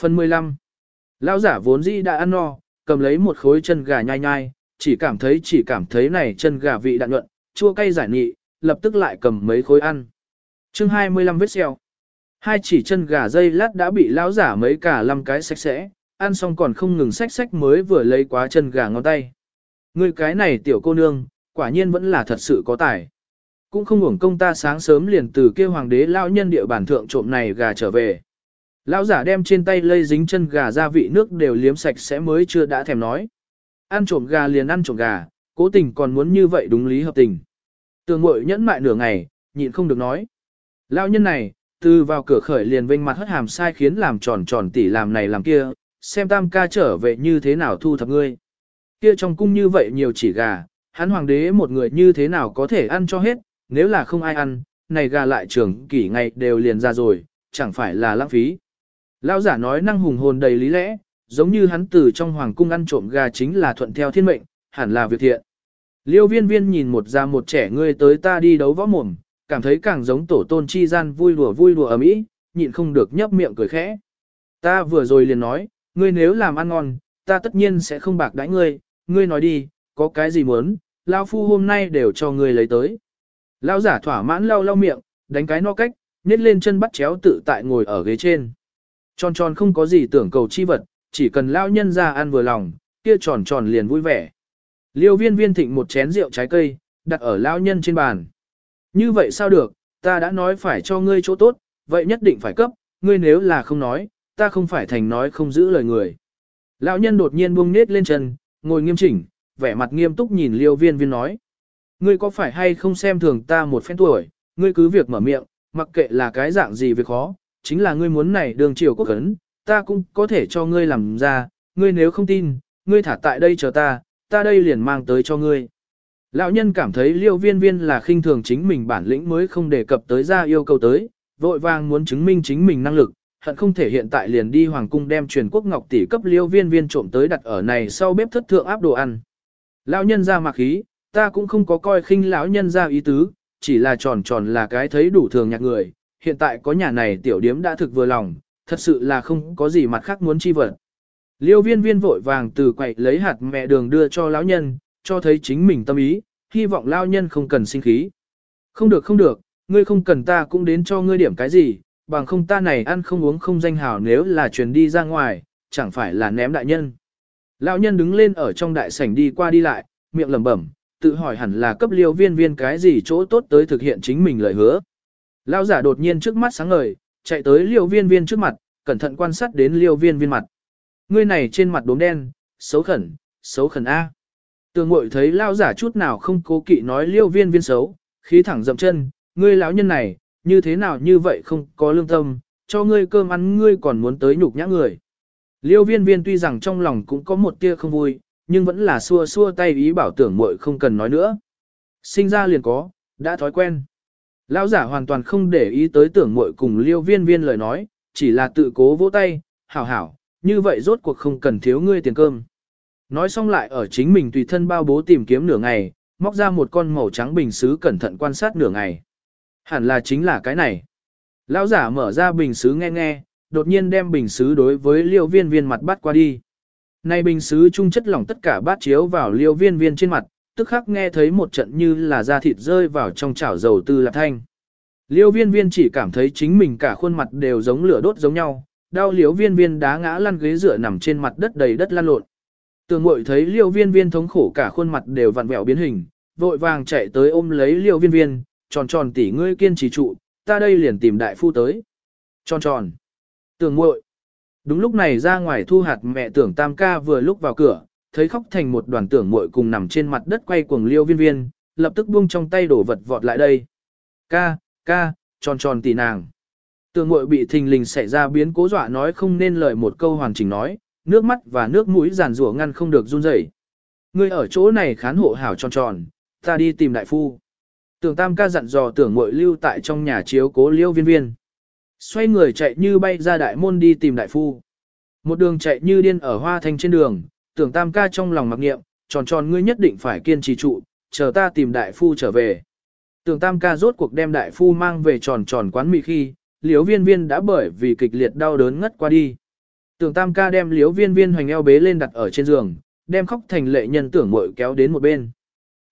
Phần 15 Lão giả vốn dĩ đã ăn no, cầm lấy một khối chân gà nhai nhai, chỉ cảm thấy chỉ cảm thấy này chân gà vị đạn nhuận, chua cay giải nhị, lập tức lại cầm mấy khối ăn. chương 25 vết xeo. Hai chỉ chân gà dây lát đã bị lão giả mấy cả năm cái sạch sẽ, ăn xong còn không ngừng sách sách mới vừa lấy quá chân gà ngón tay. Người cái này tiểu cô nương, quả nhiên vẫn là thật sự có tài. Cũng không uổng công ta sáng sớm liền từ kia hoàng đế lão nhân địa bản thượng trộm này gà trở về. Lão giả đem trên tay lây dính chân gà gia vị nước đều liếm sạch sẽ mới chưa đã thèm nói. Ăn trộm gà liền ăn trộm gà, cố tình còn muốn như vậy đúng lý hợp tình. Tường mội nhẫn mại nửa ngày, nhịn không được nói. Lão nhân này, từ vào cửa khởi liền vênh mặt hất hàm sai khiến làm tròn tròn tỉ làm này làm kia, xem tam ca trở về như thế nào thu thập ngươi. Kia trong cung như vậy nhiều chỉ gà, hắn hoàng đế một người như thế nào có thể ăn cho hết, nếu là không ai ăn, này gà lại trưởng kỷ ngày đều liền ra rồi, chẳng phải là lãng phí. Lão giả nói năng hùng hồn đầy lý lẽ, giống như hắn từ trong hoàng cung ăn trộm gà chính là thuận theo thiên mệnh, hẳn là việc thiện. Liêu viên viên nhìn một già một trẻ ngươi tới ta đi đấu võ mồm, cảm thấy càng giống tổ tôn chi gian vui đùa vui đùa ở mỹ, nhịn không được nhấp miệng cười khẽ. Ta vừa rồi liền nói, ngươi nếu làm ăn ngon, ta tất nhiên sẽ không bạc đãi ngươi, ngươi nói đi, có cái gì muốn, lão phu hôm nay đều cho ngươi lấy tới. Lão giả thỏa mãn lau lau miệng, đánh cái no cách, nhét lên chân bắt chéo tự tại ngồi ở ghế trên. Tròn tròn không có gì tưởng cầu chi vật, chỉ cần lão nhân ra ăn vừa lòng, kia tròn tròn liền vui vẻ. Liêu viên viên thịnh một chén rượu trái cây, đặt ở lão nhân trên bàn. Như vậy sao được, ta đã nói phải cho ngươi chỗ tốt, vậy nhất định phải cấp, ngươi nếu là không nói, ta không phải thành nói không giữ lời người. Lão nhân đột nhiên buông nết lên chân, ngồi nghiêm chỉnh, vẻ mặt nghiêm túc nhìn liêu viên viên nói. Ngươi có phải hay không xem thường ta một phen tuổi, ngươi cứ việc mở miệng, mặc kệ là cái dạng gì việc khó, chính là ngươi muốn này đường triều quốc ấn, ta cũng có thể cho ngươi làm ra, ngươi nếu không tin, ngươi thả tại đây chờ ta, ta đây liền mang tới cho ngươi. Lão nhân cảm thấy liêu viên viên là khinh thường chính mình bản lĩnh mới không đề cập tới ra yêu cầu tới, vội vàng muốn chứng minh chính mình năng lực, hận không thể hiện tại liền đi hoàng cung đem truyền quốc ngọc tỷ cấp liêu viên viên trộm tới đặt ở này sau bếp thất thượng áp đồ ăn. Lão nhân ra mặc khí, ta cũng không có coi khinh lão nhân ra ý tứ, chỉ là tròn tròn là cái thấy đủ thường nhạc người, hiện tại có nhà này tiểu điếm đã thực vừa lòng, thật sự là không có gì mặt khác muốn chi vật. Liêu viên viên vội vàng từ quậy lấy hạt mẹ đường đưa cho lão nhân, cho thấy chính mình tâm ý, hy vọng lão nhân không cần sinh khí. Không được không được, ngươi không cần ta cũng đến cho ngươi điểm cái gì, bằng không ta này ăn không uống không danh hào nếu là truyền đi ra ngoài, chẳng phải là ném đại nhân. Lão nhân đứng lên ở trong đại sảnh đi qua đi lại, miệng lẩm bẩm, tự hỏi hẳn là cấp liêu viên viên cái gì chỗ tốt tới thực hiện chính mình lời hứa. Lão giả đột nhiên trước mắt sáng ngời, chạy tới liêu viên viên trước mặt, cẩn thận quan sát đến liêu viên viên mặt. Ngươi này trên mặt đốm đen, xấu khẩn, xấu khẩn A. Tường Ngụy thấy lao giả chút nào không cố kỵ nói liêu viên viên xấu, khí thẳng dậm chân, ngươi lão nhân này, như thế nào như vậy không có lương tâm, cho ngươi cơm ăn ngươi còn muốn tới nhục nhã người. Liêu viên viên tuy rằng trong lòng cũng có một tia không vui, nhưng vẫn là xua xua tay ý bảo tưởng muội không cần nói nữa. Sinh ra liền có, đã thói quen. Lão giả hoàn toàn không để ý tới tưởng muội cùng liêu viên viên lời nói, chỉ là tự cố vỗ tay, hảo hảo, như vậy rốt cuộc không cần thiếu ngươi tiền cơm. Nói xong lại ở chính mình tùy thân bao bố tìm kiếm nửa ngày, móc ra một con màu trắng bình xứ cẩn thận quan sát nửa ngày. Hẳn là chính là cái này. Lão giả mở ra bình xứ nghe nghe, đột nhiên đem bình xứ đối với liêu viên viên mặt bắt qua đi. Này bình xứ trung chất lỏng tất cả bát chiếu vào liêu viên viên trên mặt, tức khắc nghe thấy một trận như là da thịt rơi vào trong chảo dầu tư lạc thanh. Liêu viên viên chỉ cảm thấy chính mình cả khuôn mặt đều giống lửa đốt giống nhau, đau liêu viên viên đá ngã lăn ghế dựa nằm trên mặt đất đầy đất lăn lộn. Tường mội thấy liêu viên viên thống khổ cả khuôn mặt đều vặn vẹo biến hình, vội vàng chạy tới ôm lấy liêu viên viên, tròn tròn tỉ ngươi kiên trì trụ, ta đây liền tìm đại phu tới. Tròn tròn. Tường muội Đúng lúc này ra ngoài thu hạt mẹ tưởng tam ca vừa lúc vào cửa, thấy khóc thành một đoàn tưởng muội cùng nằm trên mặt đất quay cuồng liêu viên viên, lập tức buông trong tay đổ vật vọt lại đây. Ca, ca, tròn tròn tỷ nàng. Tưởng muội bị thình lình xảy ra biến cố dọa nói không nên lời một câu hoàn chỉnh nói, nước mắt và nước mũi giàn rủa ngăn không được run rẩy. Ngươi ở chỗ này khán hộ hảo tròn tròn, ta đi tìm đại phu. Tưởng tam ca dặn dò tưởng muội lưu tại trong nhà chiếu cố liêu viên viên. Xoay người chạy như bay ra đại môn đi tìm đại phu. Một đường chạy như điên ở hoa thanh trên đường, tưởng tam ca trong lòng mặc nghiệm, tròn tròn ngươi nhất định phải kiên trì trụ, chờ ta tìm đại phu trở về. Tưởng tam ca rốt cuộc đem đại phu mang về tròn tròn quán mì khi, liếu viên viên đã bởi vì kịch liệt đau đớn ngất qua đi. Tưởng tam ca đem liếu viên viên hoành eo bế lên đặt ở trên giường, đem khóc thành lệ nhân tưởng mội kéo đến một bên.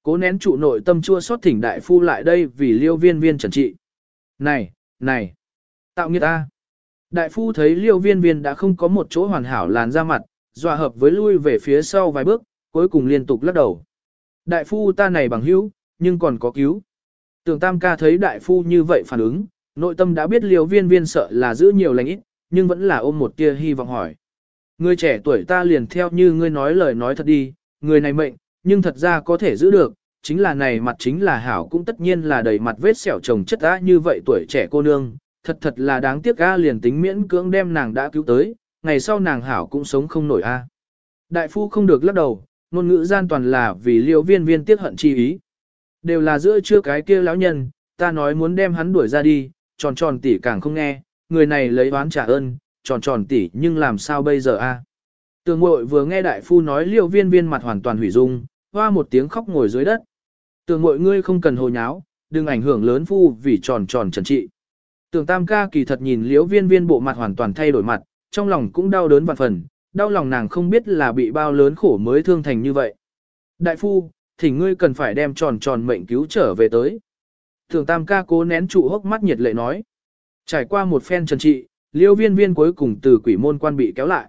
Cố nén trụ nội tâm chua xót thỉnh đại phu lại đây vì liêu viên viên trần trị. Này, này, tạo nghiệt ta. Đại phu thấy liêu viên viên đã không có một chỗ hoàn hảo làn ra mặt, dọa hợp với lui về phía sau vài bước, cuối cùng liên tục lắc đầu. Đại phu ta này bằng hữu, nhưng còn có cứu. Tưởng tam ca thấy đại phu như vậy phản ứng, nội tâm đã biết liều viên viên sợ là giữ nhiều lành ít, nhưng vẫn là ôm một tia hy vọng hỏi. Người trẻ tuổi ta liền theo như ngươi nói lời nói thật đi, người này mệnh, nhưng thật ra có thể giữ được, chính là này mặt chính là hảo cũng tất nhiên là đầy mặt vết sẹo chồng chất á như vậy tuổi trẻ cô nương, thật thật là đáng tiếc a liền tính miễn cưỡng đem nàng đã cứu tới, ngày sau nàng hảo cũng sống không nổi a. À. Đại phu không được lắc đầu, ngôn ngữ gian toàn là vì liêu viên viên tiếc hận chi ý. Đều là giữa chưa cái kia lão nhân, ta nói muốn đem hắn đuổi ra đi, tròn tròn tỉ càng không nghe, người này lấy oán trả ơn, tròn tròn tỉ nhưng làm sao bây giờ a? À? Tường mội vừa nghe đại phu nói liêu viên viên mặt hoàn toàn hủy dung, hoa một tiếng khóc ngồi dưới đất. Tường mội ngươi không cần hồ nháo, đừng ảnh hưởng lớn phu vì tròn tròn trần trị. Tường tam ca kỳ thật nhìn liêu viên viên bộ mặt hoàn toàn thay đổi mặt, trong lòng cũng đau đớn vạn phần, đau lòng nàng không biết là bị bao lớn khổ mới thương thành như vậy. Đại phu, thỉnh ngươi cần phải đem tròn tròn mệnh cứu trở về tới. Thường tam ca cố nén trụ hốc mắt nhiệt lệ nói. Trải qua một phen trần trị, liêu viên viên cuối cùng từ quỷ môn quan bị kéo lại.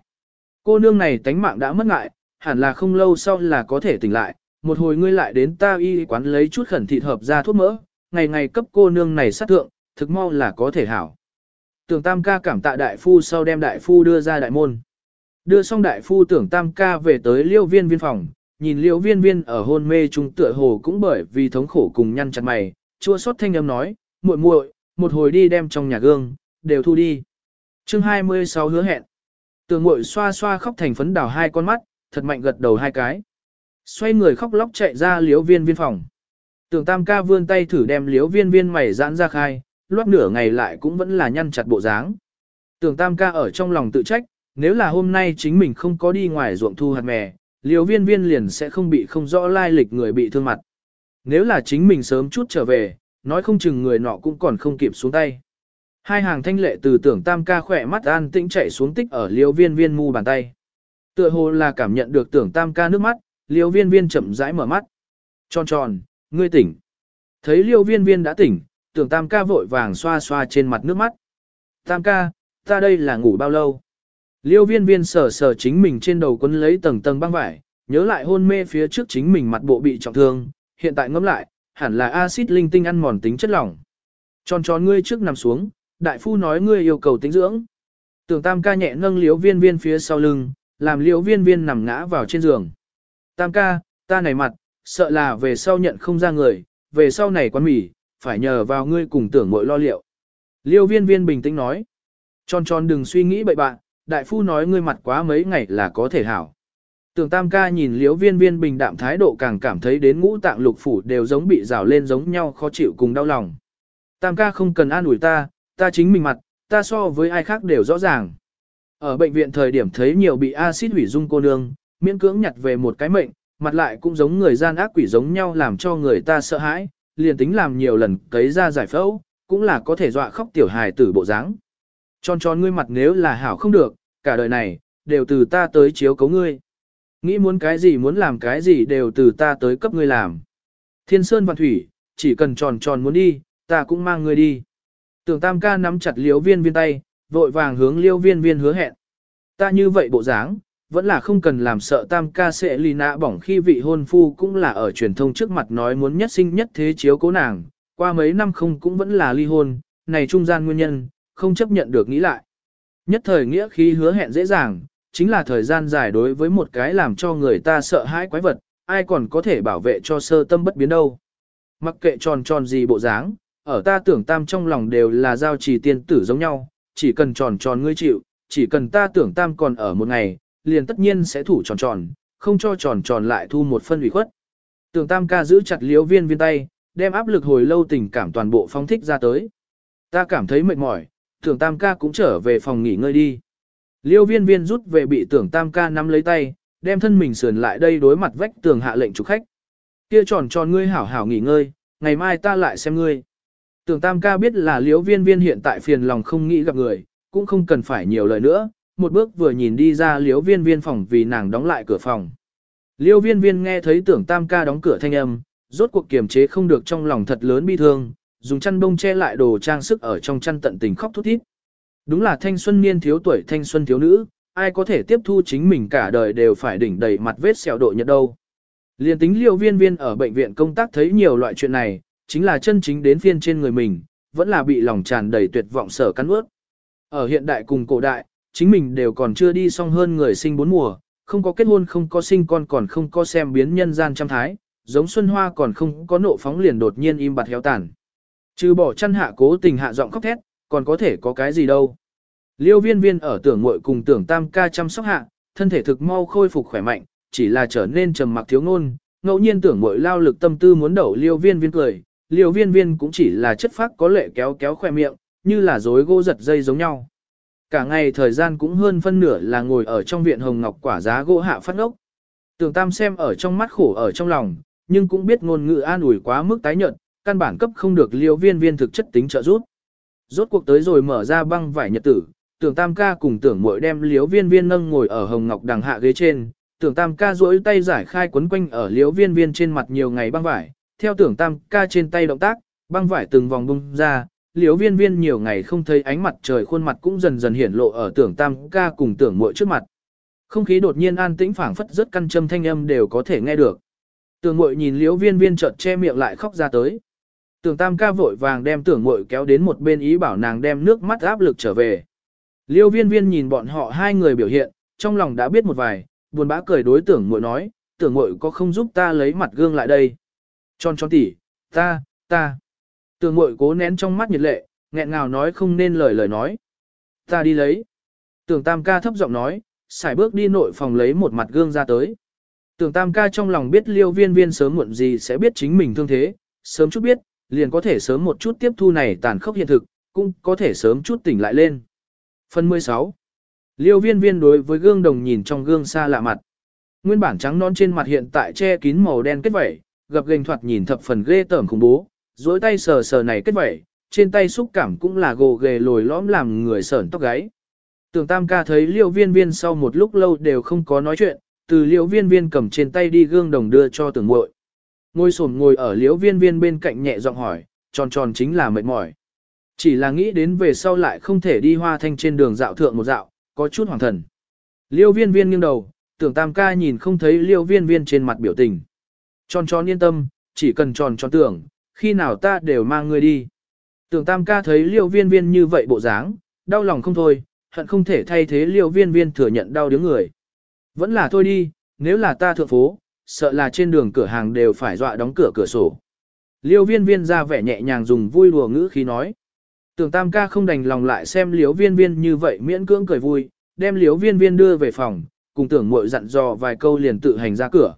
Cô nương này tánh mạng đã mất ngại, hẳn là không lâu sau là có thể tỉnh lại, một hồi ngươi lại đến ta y quán lấy chút khẩn thịt hợp ra thuốc mỡ, ngày ngày cấp cô nương này sát thượng, thực mau là có thể hảo. Tưởng tam ca cảm tạ đại phu sau đem đại phu đưa ra đại môn. Đưa xong đại phu tưởng tam ca về tới liêu viên viên phòng, nhìn liêu viên viên ở hôn mê trung tựa hồ cũng bởi vì thống khổ cùng nhăn chặt mày, chua xót thanh âm nói, muội muội, một hồi đi đem trong nhà gương, đều thu đi. chương 26 hứa hẹn. Tường muội xoa xoa khóc thành phấn đảo hai con mắt, thật mạnh gật đầu hai cái. Xoay người khóc lóc chạy ra liếu viên viên phòng. Tường tam ca vươn tay thử đem liếu viên viên mày giãn ra khai, loát nửa ngày lại cũng vẫn là nhăn chặt bộ dáng. Tưởng tam ca ở trong lòng tự trách, nếu là hôm nay chính mình không có đi ngoài ruộng thu hạt mè, liều viên viên liền sẽ không bị không rõ lai lịch người bị thương mặt. Nếu là chính mình sớm chút trở về, nói không chừng người nọ cũng còn không kịp xuống tay. Hai hàng thanh lệ từ tưởng tam ca khỏe mắt an tĩnh chạy xuống tích ở liều viên viên mu bàn tay. Tựa hồ là cảm nhận được tưởng tam ca nước mắt, liều viên viên chậm rãi mở mắt. Tròn tròn, ngươi tỉnh. Thấy liều viên viên đã tỉnh, tưởng tam ca vội vàng xoa xoa trên mặt nước mắt. Tam ca, ta đây là ngủ bao lâu? Liêu viên viên sờ sờ chính mình trên đầu quấn lấy tầng tầng băng vải, nhớ lại hôn mê phía trước chính mình mặt bộ bị trọng thương, hiện tại ngẫm lại, hẳn là axit linh tinh ăn mòn tính chất lỏng. Tròn tròn ngươi trước nằm xuống, đại phu nói ngươi yêu cầu tính dưỡng. Tưởng tam ca nhẹ nâng liêu viên viên phía sau lưng, làm liêu viên viên nằm ngã vào trên giường. Tam ca, ta này mặt, sợ là về sau nhận không ra người, về sau này quán mỉ, phải nhờ vào ngươi cùng tưởng mội lo liệu. Liêu viên viên bình tĩnh nói. Tròn tròn đừng suy nghĩ bậy bạn, đại phu nói ngươi mặt quá mấy ngày là có thể hảo. Tưởng tam ca nhìn Liêu viên viên bình đạm thái độ càng cảm thấy đến ngũ tạng lục phủ đều giống bị rào lên giống nhau khó chịu cùng đau lòng. Tam ca không cần an ủi ta, ta chính mình mặt, ta so với ai khác đều rõ ràng. Ở bệnh viện thời điểm thấy nhiều bị axit hủy dung cô nương, miễn cưỡng nhặt về một cái mệnh, mặt lại cũng giống người gian ác quỷ giống nhau làm cho người ta sợ hãi, liền tính làm nhiều lần cấy ra giải phẫu, cũng là có thể dọa khóc tiểu hài tử bộ dáng. Tròn tròn ngươi mặt nếu là hảo không được, cả đời này, đều từ ta tới chiếu cấu ngươi. Nghĩ muốn cái gì muốn làm cái gì đều từ ta tới cấp ngươi làm. Thiên sơn vạn thủy, chỉ cần tròn tròn muốn đi, ta cũng mang ngươi đi. Tưởng tam ca nắm chặt liễu viên viên tay, vội vàng hướng liễu viên viên hứa hẹn. Ta như vậy bộ dáng, vẫn là không cần làm sợ tam ca sẽ ly nạ bỏng khi vị hôn phu cũng là ở truyền thông trước mặt nói muốn nhất sinh nhất thế chiếu cố nàng, qua mấy năm không cũng vẫn là ly hôn, này trung gian nguyên nhân, không chấp nhận được nghĩ lại. Nhất thời nghĩa khi hứa hẹn dễ dàng, chính là thời gian dài đối với một cái làm cho người ta sợ hãi quái vật, ai còn có thể bảo vệ cho sơ tâm bất biến đâu. Mặc kệ tròn tròn gì bộ dáng, ở ta tưởng tam trong lòng đều là giao trì tiên tử giống nhau, chỉ cần tròn tròn ngươi chịu, chỉ cần ta tưởng tam còn ở một ngày, liền tất nhiên sẽ thủ tròn tròn, không cho tròn tròn lại thu một phân ủy khuất. Tưởng tam ca giữ chặt liếu viên viên tay, đem áp lực hồi lâu tình cảm toàn bộ phóng thích ra tới. Ta cảm thấy mệt mỏi, tưởng tam ca cũng trở về phòng nghỉ ngơi đi. Liêu viên viên rút về bị tưởng tam ca nắm lấy tay, đem thân mình sườn lại đây đối mặt vách tường hạ lệnh chủ khách. Kia tròn tròn ngươi hảo hảo nghỉ ngơi, ngày mai ta lại xem ngươi. Tưởng tam ca biết là liêu viên viên hiện tại phiền lòng không nghĩ gặp người, cũng không cần phải nhiều lời nữa, một bước vừa nhìn đi ra liễu viên viên phòng vì nàng đóng lại cửa phòng. Liêu viên viên nghe thấy tưởng tam ca đóng cửa thanh âm, rốt cuộc kiềm chế không được trong lòng thật lớn bi thương, dùng chăn bông che lại đồ trang sức ở trong chăn tận tình khóc thút thít. Đúng là thanh xuân niên thiếu tuổi thanh xuân thiếu nữ, ai có thể tiếp thu chính mình cả đời đều phải đỉnh đầy mặt vết sẹo độ nhật đâu. Liên tính liêu viên viên ở bệnh viện công tác thấy nhiều loại chuyện này, chính là chân chính đến phiên trên người mình, vẫn là bị lòng tràn đầy tuyệt vọng sở cắn ướt. Ở hiện đại cùng cổ đại, chính mình đều còn chưa đi xong hơn người sinh bốn mùa, không có kết hôn không có sinh con còn không có xem biến nhân gian trăm thái, giống Xuân Hoa còn không có nộ phóng liền đột nhiên im bặt héo tàn. Trừ bỏ chăn hạ cố tình hạ giọng khóc thét, còn có thể có cái gì đâu. Liêu viên viên ở tưởng muội cùng tưởng tam ca chăm sóc hạ, thân thể thực mau khôi phục khỏe mạnh, chỉ là trở nên trầm mặc thiếu ngôn, ngẫu nhiên tưởng muội lao lực tâm tư muốn đậu liêu viên viên cười, liêu viên viên cũng chỉ là chất phác có lệ kéo kéo khoe miệng, như là dối gỗ giật dây giống nhau. Cả ngày thời gian cũng hơn phân nửa là ngồi ở trong viện hồng ngọc quả giá gỗ hạ phát ngốc. Tưởng tam xem ở trong mắt khổ ở trong lòng, nhưng cũng biết ngôn ngữ an ủi quá mức tái nhợt, căn bản cấp không được liêu viên viên thực chất tính trợ giúp. Rốt cuộc tới rồi mở ra băng vải nhật tử, tưởng tam ca cùng tưởng muội đem liếu viên viên nâng ngồi ở hồng ngọc đằng hạ ghế trên, tưởng tam ca duỗi tay giải khai quấn quanh ở liếu viên viên trên mặt nhiều ngày băng vải, theo tưởng tam ca trên tay động tác, băng vải từng vòng bung ra, liếu viên viên nhiều ngày không thấy ánh mặt trời khuôn mặt cũng dần dần hiển lộ ở tưởng tam ca cùng tưởng muội trước mặt. Không khí đột nhiên an tĩnh phảng phất rất căn châm thanh âm đều có thể nghe được. Tưởng muội nhìn liếu viên viên chợt che miệng lại khóc ra tới. Tưởng tam ca vội vàng đem tưởng muội kéo đến một bên ý bảo nàng đem nước mắt áp lực trở về. Liêu viên viên nhìn bọn họ hai người biểu hiện, trong lòng đã biết một vài, buồn bã cười đối tưởng muội nói, tưởng muội có không giúp ta lấy mặt gương lại đây. Tròn tròn tỉ, ta, ta. Tường mội cố nén trong mắt nhiệt lệ, nghẹn ngào nói không nên lời lời nói. Ta đi lấy. Tường tam ca thấp giọng nói, xài bước đi nội phòng lấy một mặt gương ra tới. Tường tam ca trong lòng biết liêu viên viên sớm muộn gì sẽ biết chính mình thương thế, sớm chút biết, liền có thể sớm một chút tiếp thu này tàn khốc hiện thực, cũng có thể sớm chút tỉnh lại lên. Phần 16. Liêu viên viên đối với gương đồng nhìn trong gương xa lạ mặt. Nguyên bản trắng non trên mặt hiện tại che kín màu đen kết vẩy, gặp gành thoạt nhìn thập phần ghê tởm khủng bố, dối tay sờ sờ này kết vẩy, trên tay xúc cảm cũng là gồ ghề lồi lõm làm người sởn tóc gáy. Tưởng tam ca thấy liêu viên viên sau một lúc lâu đều không có nói chuyện, từ liêu viên viên cầm trên tay đi gương đồng đưa cho tưởng muội Ngồi sổm ngồi ở liêu viên viên bên cạnh nhẹ giọng hỏi, tròn tròn chính là mệt mỏi. Chỉ là nghĩ đến về sau lại không thể đi hoa thanh trên đường dạo thượng một dạo, có chút hoàng thần. Liêu viên viên nghiêng đầu, tưởng tam ca nhìn không thấy liêu viên viên trên mặt biểu tình. Tròn tròn yên tâm, chỉ cần tròn tròn tưởng, khi nào ta đều mang ngươi đi. Tưởng tam ca thấy liêu viên viên như vậy bộ dáng, đau lòng không thôi, hận không thể thay thế liêu viên viên thừa nhận đau đứng người. Vẫn là thôi đi, nếu là ta thượng phố, sợ là trên đường cửa hàng đều phải dọa đóng cửa cửa sổ. Liêu viên viên ra vẻ nhẹ nhàng dùng vui đùa ngữ khí nói. Tưởng tam ca không đành lòng lại xem Liêu viên viên như vậy miễn cưỡng cười vui, đem Liêu viên viên đưa về phòng, cùng tưởng mội dặn dò vài câu liền tự hành ra cửa.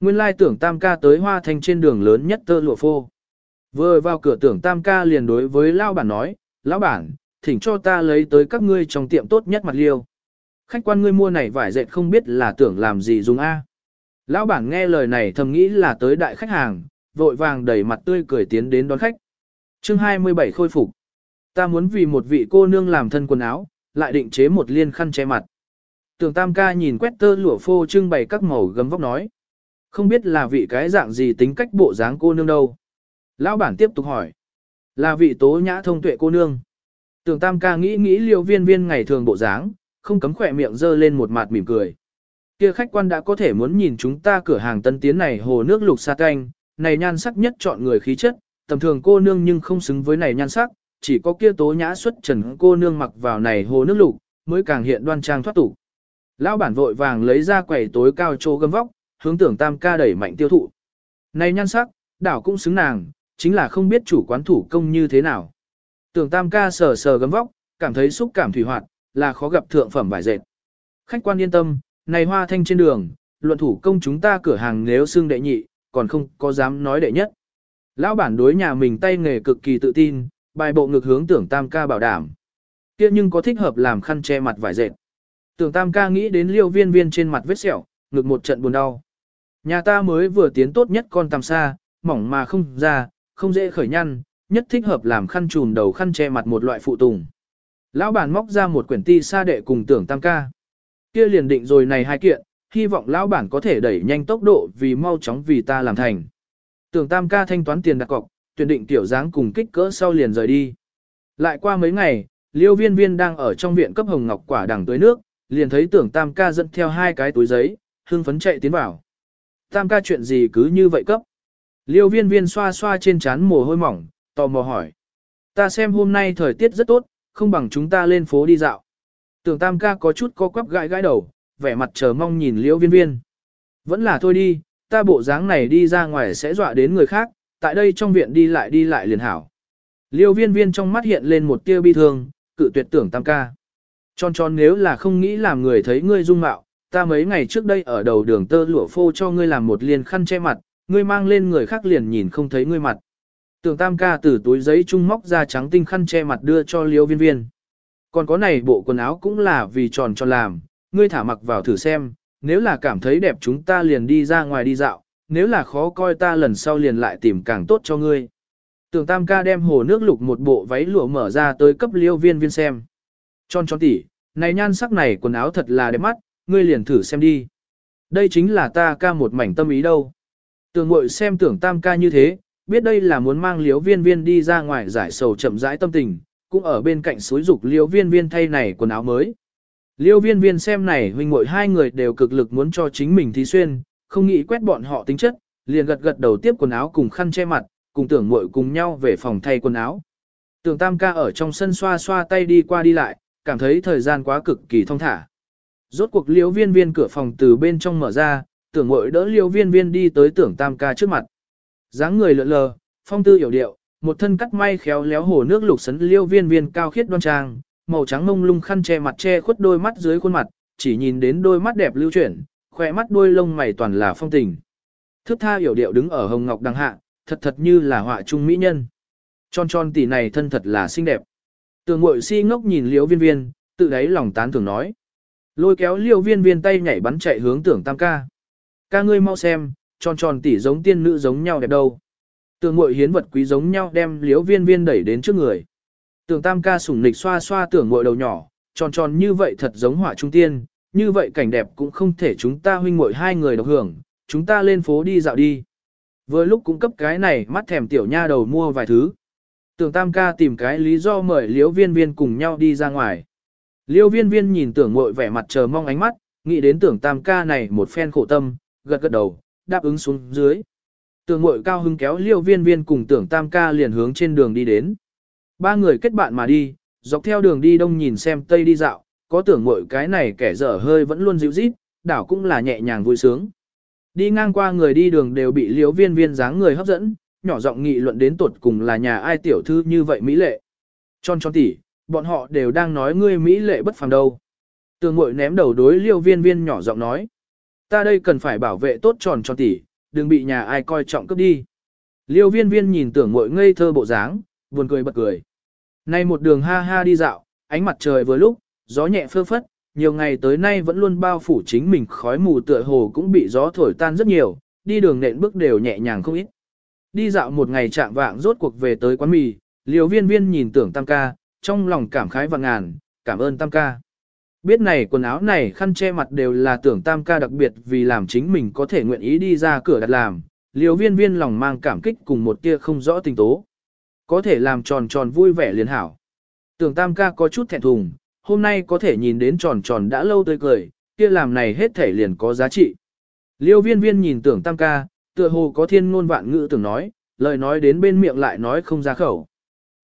Nguyên lai tưởng tam ca tới hoa Thành trên đường lớn nhất tơ lụa phô. Vừa vào cửa tưởng tam ca liền đối với lão bản nói, lão bản, thỉnh cho ta lấy tới các ngươi trong tiệm tốt nhất mặt liêu. Khách quan ngươi mua này vải dệt không biết là tưởng làm gì dùng A. Lão bản nghe lời này thầm nghĩ là tới đại khách hàng, vội vàng đẩy mặt tươi cười tiến đến đón khách. chương 27 khôi phục. Ta muốn vì một vị cô nương làm thân quần áo, lại định chế một liên khăn che mặt. Tưởng tam ca nhìn quét tơ lụa phô trưng bày các màu gấm vóc nói. Không biết là vị cái dạng gì tính cách bộ dáng cô nương đâu. Lão bản tiếp tục hỏi. Là vị tố nhã thông tuệ cô nương. Tưởng tam ca nghĩ nghĩ liều viên viên ngày thường bộ dáng, không cấm khỏe miệng dơ lên một mặt mỉm cười. Kia khách quan đã có thể muốn nhìn chúng ta cửa hàng tân tiến này hồ nước lục sa canh, này nhan sắc nhất chọn người khí chất, tầm thường cô nương nhưng không xứng với này nhan sắc, chỉ có kia tố nhã xuất trần cô nương mặc vào này hồ nước lục, mới càng hiện đoan trang thoát tục. Lão bản vội vàng lấy ra quầy tối cao chỗ gấm vóc, hướng tưởng tam ca đẩy mạnh tiêu thụ. Này nhan sắc, đảo cũng xứng nàng, chính là không biết chủ quán thủ công như thế nào. Tưởng tam ca sờ sờ gấm vóc, cảm thấy xúc cảm thủy hoạt, là khó gặp thượng phẩm vải dệt. Khách quan yên tâm, này hoa thanh trên đường, luận thủ công chúng ta cửa hàng nếu xương đệ nhị, còn không có dám nói đệ nhất. Lão bản đối nhà mình tay nghề cực kỳ tự tin, bài bộ ngược hướng tưởng tam ca bảo đảm. kia nhưng có thích hợp làm khăn che mặt vải dệt. Tưởng tam ca nghĩ đến liêu viên viên trên mặt vết sẹo, ngực một trận buồn đau. Nhà ta mới vừa tiến tốt nhất con tam sa, mỏng mà không ra, không dễ khởi nhăn, nhất thích hợp làm khăn trùm đầu khăn che mặt một loại phụ tùng. Lão bản móc ra một quyển ti sa đệ cùng tưởng tam ca. Kia liền định rồi này hai kiện, hy vọng lão bản có thể đẩy nhanh tốc độ vì mau chóng vì ta làm thành. Tưởng tam ca thanh toán tiền đặt cọc, tuyển định tiểu dáng cùng kích cỡ sau liền rời đi. Lại qua mấy ngày, liêu viên viên đang ở trong viện cấp hồng ngọc quả đằng tới nước, liền thấy tưởng tam ca dẫn theo hai cái túi giấy, hương phấn chạy tiến vào. Tam ca chuyện gì cứ như vậy cấp. Liêu viên viên xoa xoa trên trán mồ hôi mỏng, tò mò hỏi. Ta xem hôm nay thời tiết rất tốt, không bằng chúng ta lên phố đi dạo. Tưởng tam ca có chút co quắp gãi gãi đầu, vẻ mặt chờ mong nhìn liêu viên viên. Vẫn là thôi đi, ta bộ dáng này đi ra ngoài sẽ dọa đến người khác, tại đây trong viện đi lại đi lại liền hảo. Liêu viên viên trong mắt hiện lên một tia bi thương, cự tuyệt tưởng tam ca. Tròn tròn nếu là không nghĩ làm người thấy ngươi dung mạo, ta mấy ngày trước đây ở đầu đường tơ lụa phô cho ngươi làm một liền khăn che mặt, ngươi mang lên người khác liền nhìn không thấy ngươi mặt. Tưởng tam ca từ túi giấy trung móc ra trắng tinh khăn che mặt đưa cho liêu viên viên. Còn có này bộ quần áo cũng là vì tròn tròn làm, ngươi thả mặc vào thử xem, nếu là cảm thấy đẹp chúng ta liền đi ra ngoài đi dạo, nếu là khó coi ta lần sau liền lại tìm càng tốt cho ngươi. Tưởng tam ca đem hồ nước lục một bộ váy lụa mở ra tới cấp liêu viên viên xem. Tròn tròn tỉ, này nhan sắc này quần áo thật là đẹp mắt, ngươi liền thử xem đi. Đây chính là ta ca một mảnh tâm ý đâu. Tưởng mội xem tưởng tam ca như thế, biết đây là muốn mang liếu viên viên đi ra ngoài giải sầu chậm rãi tâm tình, cũng ở bên cạnh suối dục liêu viên viên thay này quần áo mới. Liêu viên viên xem này huynh muội hai người đều cực lực muốn cho chính mình thí xuyên, không nghĩ quét bọn họ tính chất, liền gật gật đầu tiếp quần áo cùng khăn che mặt, cùng tưởng muội cùng nhau về phòng thay quần áo. Tưởng tam ca ở trong sân xoa xoa tay đi qua đi lại, cảm thấy thời gian quá cực kỳ thông thả. Rốt cuộc liêu viên viên cửa phòng từ bên trong mở ra, tưởng mội đỡ liêu viên viên đi tới tưởng tam ca trước mặt. dáng người lượn lờ, phong tư hiểu điệu, một thân cắt may khéo léo hồ nước lục sấn liêu viên viên cao khiết đoan trang, màu trắng mông lung khăn che mặt che khuất đôi mắt dưới khuôn mặt, chỉ nhìn đến đôi mắt đẹp lưu chuyển, khỏe mắt đôi lông mày toàn là phong tình. Thước tha hiểu điệu đứng ở hồng ngọc đằng hạ, thật thật như là họa trung mỹ nhân. Tròn tròn tỷ này thân thật là xinh đẹp. Tường ngội si ngốc nhìn liêu viên viên, tự đáy lòng tán thường nói. Lôi kéo liêu viên viên tay nhảy bắn chạy hướng tưởng tam ca. Ca ngươi mau xem, tròn tròn tỉ giống tiên nữ giống nhau đẹp đâu. Tường ngội hiến vật quý giống nhau đem liếu viên viên đẩy đến trước người. Tưởng tam ca sủng nịch xoa xoa tưởng ngội đầu nhỏ, tròn tròn như vậy thật giống hỏa trung tiên, như vậy cảnh đẹp cũng không thể chúng ta huynh muội hai người độc hưởng, chúng ta lên phố đi dạo đi. Vừa lúc cũng cấp cái này mắt thèm tiểu nha đầu mua vài thứ. Tưởng tam ca tìm cái lý do mời liễu viên viên cùng nhau đi ra ngoài. Liễu viên viên nhìn tưởng mội vẻ mặt chờ mong ánh mắt, nghĩ đến tưởng tam ca này một phen khổ tâm, gật gật đầu, đáp ứng xuống dưới. Tưởng mội cao hưng kéo Liêu viên viên cùng tưởng tam ca liền hướng trên đường đi đến. Ba người kết bạn mà đi, dọc theo đường đi đông nhìn xem tây đi dạo, có tưởng mội cái này kẻ dở hơi vẫn luôn dịu rít, đảo cũng là nhẹ nhàng vui sướng. Đi ngang qua người đi đường đều bị Liêu viên viên dáng người hấp dẫn, nhỏ giọng nghị luận đến tuột cùng là nhà ai tiểu thư như vậy mỹ lệ. Tròn tròn tỉ, bọn họ đều đang nói ngươi mỹ lệ bất phàm đâu. Tường mội ném đầu đối liêu viên viên nhỏ giọng nói. Ta đây cần phải bảo vệ tốt tròn tròn tỉ, đừng bị nhà ai coi trọng cướp đi. Liêu viên viên nhìn tưởng mội ngây thơ bộ dáng, buồn cười bật cười. Nay một đường ha ha đi dạo, ánh mặt trời vừa lúc, gió nhẹ phơ phất, nhiều ngày tới nay vẫn luôn bao phủ chính mình khói mù tựa hồ cũng bị gió thổi tan rất nhiều, đi đường nện bước đều nhẹ nhàng không ít. Đi dạo một ngày chạm vạng rốt cuộc về tới quán mì, liều viên viên nhìn tưởng tam ca, trong lòng cảm khái và ngàn, cảm ơn tam ca. Biết này quần áo này khăn che mặt đều là tưởng tam ca đặc biệt vì làm chính mình có thể nguyện ý đi ra cửa đặt làm, liều viên viên lòng mang cảm kích cùng một tia không rõ tình tố. Có thể làm tròn tròn vui vẻ liền hảo. Tưởng tam ca có chút thẹn thùng, hôm nay có thể nhìn đến tròn tròn đã lâu tươi cười, kia làm này hết thể liền có giá trị. Liêu viên viên nhìn tưởng tam ca, tựa hồ có thiên ngôn vạn ngữ tưởng nói, lời nói đến bên miệng lại nói không ra khẩu.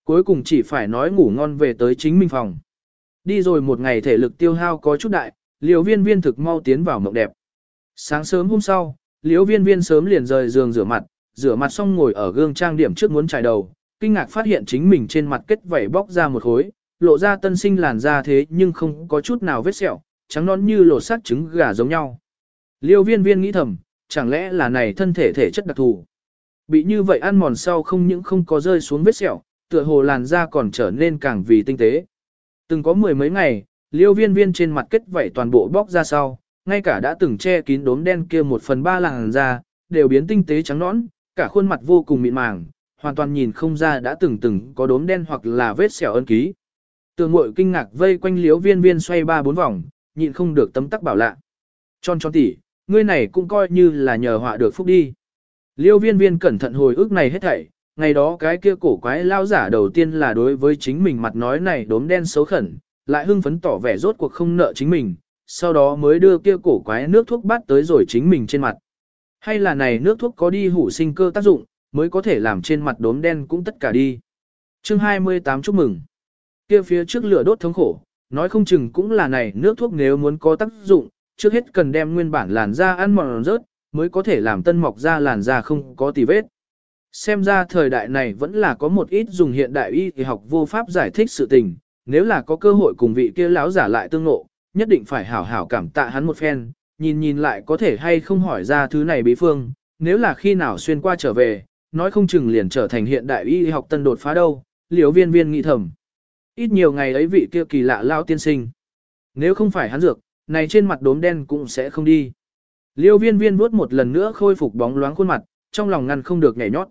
Cuối cùng chỉ phải nói ngủ ngon về tới chính mình phòng. Đi rồi một ngày thể lực tiêu hao có chút đại, liêu viên viên thực mau tiến vào mộng đẹp. Sáng sớm hôm sau, liêu viên viên sớm liền rời giường rửa mặt, rửa mặt xong ngồi ở gương trang điểm trước muốn trải đầu, kinh ngạc phát hiện chính mình trên mặt kết vảy bóc ra một khối, lộ ra tân sinh làn da thế nhưng không có chút nào vết sẹo, trắng non như lột xác trứng gà giống nhau. Liêu viên viên nghĩ thầm, chẳng lẽ là này thân thể thể chất đặc thù. Bị như vậy ăn mòn sau không những không có rơi xuống vết sẹo, tựa hồ làn da còn trở nên càng vì tinh tế. Từng có mười mấy ngày, liêu viên viên trên mặt kết vảy toàn bộ bóc ra sau, ngay cả đã từng che kín đốm đen kia một phần ba làng ra, đều biến tinh tế trắng nõn, cả khuôn mặt vô cùng mịn màng, hoàn toàn nhìn không ra đã từng từng có đốm đen hoặc là vết sẹo ân ký. Tường mội kinh ngạc vây quanh liếu viên viên xoay ba bốn vòng, nhịn không được tấm tắc bảo lạ. Tròn tròn tỉ, ngươi này cũng coi như là nhờ họa được phúc đi. Liêu viên viên cẩn thận hồi ức này hết thảy, ngày đó cái kia cổ quái lao giả đầu tiên là đối với chính mình mặt nói này đốm đen xấu khẩn, lại hưng phấn tỏ vẻ rốt cuộc không nợ chính mình, sau đó mới đưa kia cổ quái nước thuốc bắt tới rồi chính mình trên mặt. Hay là này nước thuốc có đi hủ sinh cơ tác dụng, mới có thể làm trên mặt đốm đen cũng tất cả đi. Chương 28 chúc mừng. Kia phía trước lửa đốt thống khổ, nói không chừng cũng là này nước thuốc nếu muốn có tác dụng, trước hết cần đem nguyên bản làn da ăn mòn rớt, mới có thể làm tân mọc ra làn da không có tì vết. Xem ra thời đại này vẫn là có một ít dùng hiện đại y thì học vô pháp giải thích sự tình, nếu là có cơ hội cùng vị kia lão giả lại tương ngộ, nhất định phải hảo hảo cảm tạ hắn một phen, nhìn nhìn lại có thể hay không hỏi ra thứ này bí phương, nếu là khi nào xuyên qua trở về, nói không chừng liền trở thành hiện đại y học tân đột phá đâu, liều viên viên nghĩ thầm. Ít nhiều ngày ấy vị kia kỳ lạ lao tiên sinh. Nếu không phải hắn dược, này trên mặt đốm đen cũng sẽ không đi. Liêu viên viên vuốt một lần nữa khôi phục bóng loáng khuôn mặt, trong lòng ngăn không được nhảy nhót.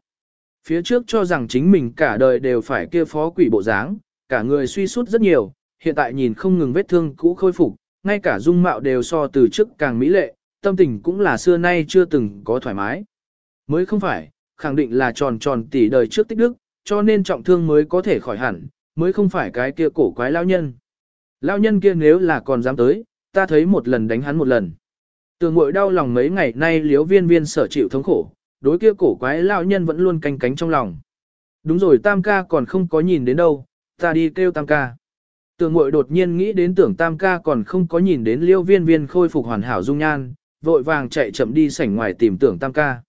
Phía trước cho rằng chính mình cả đời đều phải kia phó quỷ bộ dáng, cả người suy sút rất nhiều, hiện tại nhìn không ngừng vết thương cũ khôi phục, ngay cả dung mạo đều so từ trước càng mỹ lệ, tâm tình cũng là xưa nay chưa từng có thoải mái. Mới không phải, khẳng định là tròn tròn tỷ đời trước tích đức, cho nên trọng thương mới có thể khỏi hẳn, mới không phải cái kia cổ quái lao nhân. Lao nhân kia nếu là còn dám tới, ta thấy một lần đánh hắn một lần. Tường mội đau lòng mấy ngày nay liếu viên viên sở chịu thống khổ, đối kia cổ quái lão nhân vẫn luôn canh cánh trong lòng. Đúng rồi tam ca còn không có nhìn đến đâu, ta đi kêu tam ca. Tưởng mội đột nhiên nghĩ đến tưởng tam ca còn không có nhìn đến liêu viên viên khôi phục hoàn hảo dung nhan, vội vàng chạy chậm đi sảnh ngoài tìm tưởng tam ca.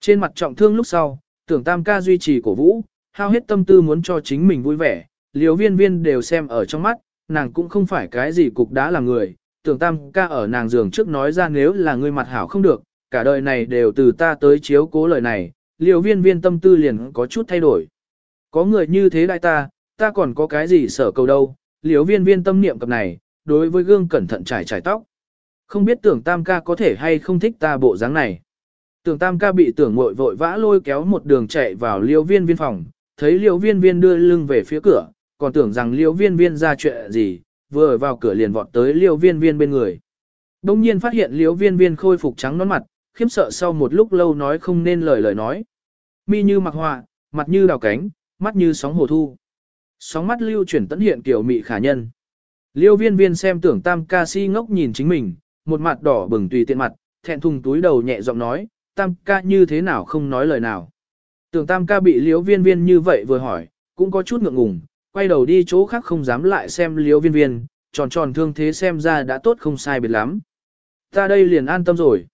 Trên mặt trọng thương lúc sau, tưởng tam ca duy trì cổ vũ, hao hết tâm tư muốn cho chính mình vui vẻ, liêu viên viên đều xem ở trong mắt, nàng cũng không phải cái gì cục đã là người, tưởng tam ca ở nàng giường trước nói ra nếu là người mặt hảo không được, cả đời này đều từ ta tới chiếu cố lời này, liều viên viên tâm tư liền có chút thay đổi. Có người như thế đại ta, ta còn có cái gì sở cầu đâu, liều viên viên tâm niệm cập này, đối với gương cẩn thận trải trải tóc. Không biết tưởng tam ca có thể hay không thích ta bộ dáng này. Tưởng tam ca bị tưởng mội vội vã lôi kéo một đường chạy vào liều viên viên phòng, thấy liều viên viên đưa lưng về phía cửa, còn tưởng rằng liều viên viên ra chuyện gì, vừa vào cửa liền vọt tới liều viên viên bên người. Đông nhiên phát hiện liều viên viên khôi phục trắng nón mặt, khiếm sợ sau một lúc lâu nói không nên lời lời nói. Mi như mặc họa, mặt như đào cánh, mắt như sóng hồ thu. Sóng mắt lưu chuyển tấn hiện kiểu mị khả nhân. Liêu viên viên xem tưởng tam ca si ngốc nhìn chính mình, một mặt đỏ bừng tùy tiện mặt, thẹn thùng túi đầu nhẹ giọng nói, tam ca như thế nào không nói lời nào. Tưởng tam ca bị liêu viên viên như vậy vừa hỏi, cũng có chút ngượng ngùng, quay đầu đi chỗ khác không dám lại xem liêu viên viên, tròn tròn thương thế xem ra đã tốt không sai biệt lắm. Ta đây liền an tâm rồi.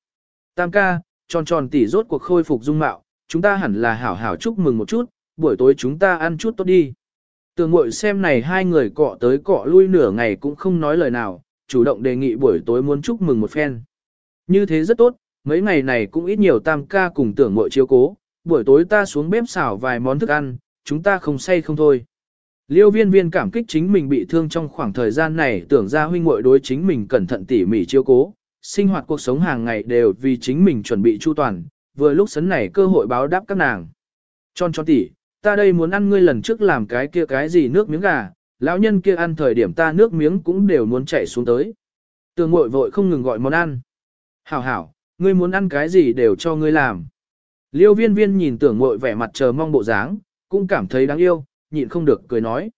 Tam ca, tròn tròn tỉ rốt cuộc khôi phục dung mạo, chúng ta hẳn là hảo hảo chúc mừng một chút, buổi tối chúng ta ăn chút tốt đi. Tường mội xem này hai người cọ tới cọ lui nửa ngày cũng không nói lời nào, chủ động đề nghị buổi tối muốn chúc mừng một phen. Như thế rất tốt, mấy ngày này cũng ít nhiều tam ca cùng tưởng mội chiếu cố, buổi tối ta xuống bếp xào vài món thức ăn, chúng ta không say không thôi. Liêu viên viên cảm kích chính mình bị thương trong khoảng thời gian này tưởng ra huynh muội đối chính mình cẩn thận tỉ mỉ chiếu cố, sinh hoạt cuộc sống hàng ngày đều vì chính mình chuẩn bị chu toàn, vừa lúc sấn này cơ hội báo đáp các nàng. Tròn tròn tỉ, ta đây muốn ăn ngươi lần trước làm cái kia cái gì nước miếng gà, lão nhân kia ăn thời điểm ta nước miếng cũng đều muốn chạy xuống tới. Tường mội vội không ngừng gọi món ăn. Hảo hảo, ngươi muốn ăn cái gì đều cho ngươi làm. Liêu viên viên nhìn tưởng mội vẻ mặt chờ mong bộ dáng, cũng cảm thấy đáng yêu, nhịn không được cười nói.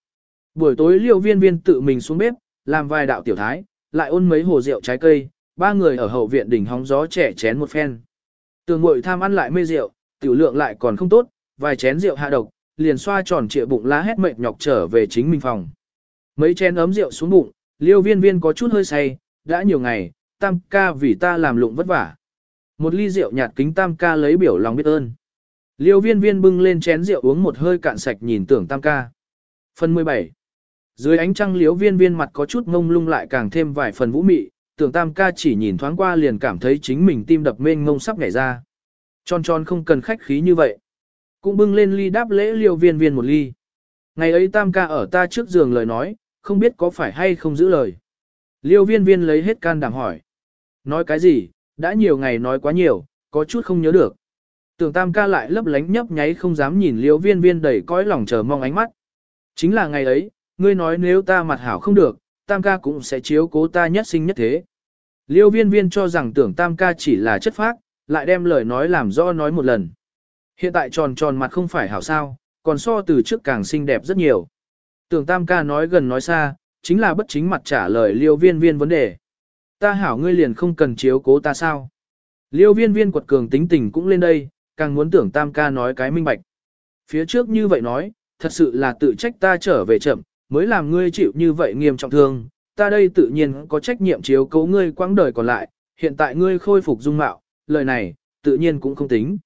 Buổi tối liêu viên viên tự mình xuống bếp, làm vài đạo tiểu thái, lại ôn mấy hồ rượu trái cây, ba người ở hậu viện đỉnh hóng gió trẻ chén một phen. Tường mội tham ăn lại mê rượu, tiểu lượng lại còn không tốt, vài chén rượu hạ độc, liền xoa tròn trịa bụng lá hét mệt nhọc trở về chính mình phòng. Mấy chén ấm rượu xuống bụng, liêu viên viên có chút hơi say, đã nhiều ngày, tam ca vì ta làm lụng vất vả. Một ly rượu nhạt kính tam ca lấy biểu lòng biết ơn. Liêu viên viên bưng lên chén rượu uống một hơi cạn sạch nhìn tưởng tam ca. Phần 17 Dưới ánh trăng liêu viên viên mặt có chút ngông lung lại càng thêm vài phần vũ mị, tưởng tam ca chỉ nhìn thoáng qua liền cảm thấy chính mình tim đập mênh ngông sắp nhảy ra. Tròn tròn không cần khách khí như vậy. Cũng bưng lên ly đáp lễ liêu viên viên một ly. Ngày ấy tam ca ở ta trước giường lời nói, không biết có phải hay không giữ lời. Liêu viên viên lấy hết can đảm hỏi. Nói cái gì, đã nhiều ngày nói quá nhiều, có chút không nhớ được. Tưởng tam ca lại lấp lánh nhấp nháy không dám nhìn liêu viên viên đầy cõi lòng chờ mong ánh mắt. Chính là ngày ấy, ngươi nói nếu ta mặt hảo không được, tam ca cũng sẽ chiếu cố ta nhất sinh nhất thế. Liêu viên viên cho rằng tưởng tam ca chỉ là chất phác, lại đem lời nói làm rõ nói một lần. Hiện tại tròn tròn mặt không phải hảo sao, còn so từ trước càng xinh đẹp rất nhiều. Tưởng tam ca nói gần nói xa, chính là bất chính mặt trả lời liêu viên viên vấn đề. Ta hảo ngươi liền không cần chiếu cố ta sao. Liêu viên viên quật cường tính tình cũng lên đây, càng muốn tưởng tam ca nói cái minh bạch. Phía trước như vậy nói, thật sự là tự trách ta trở về chậm, mới làm ngươi chịu như vậy nghiêm trọng thương, ta đây tự nhiên có trách nhiệm chiếu cố ngươi quãng đời còn lại, hiện tại ngươi khôi phục dung mạo, lời này, tự nhiên cũng không tính.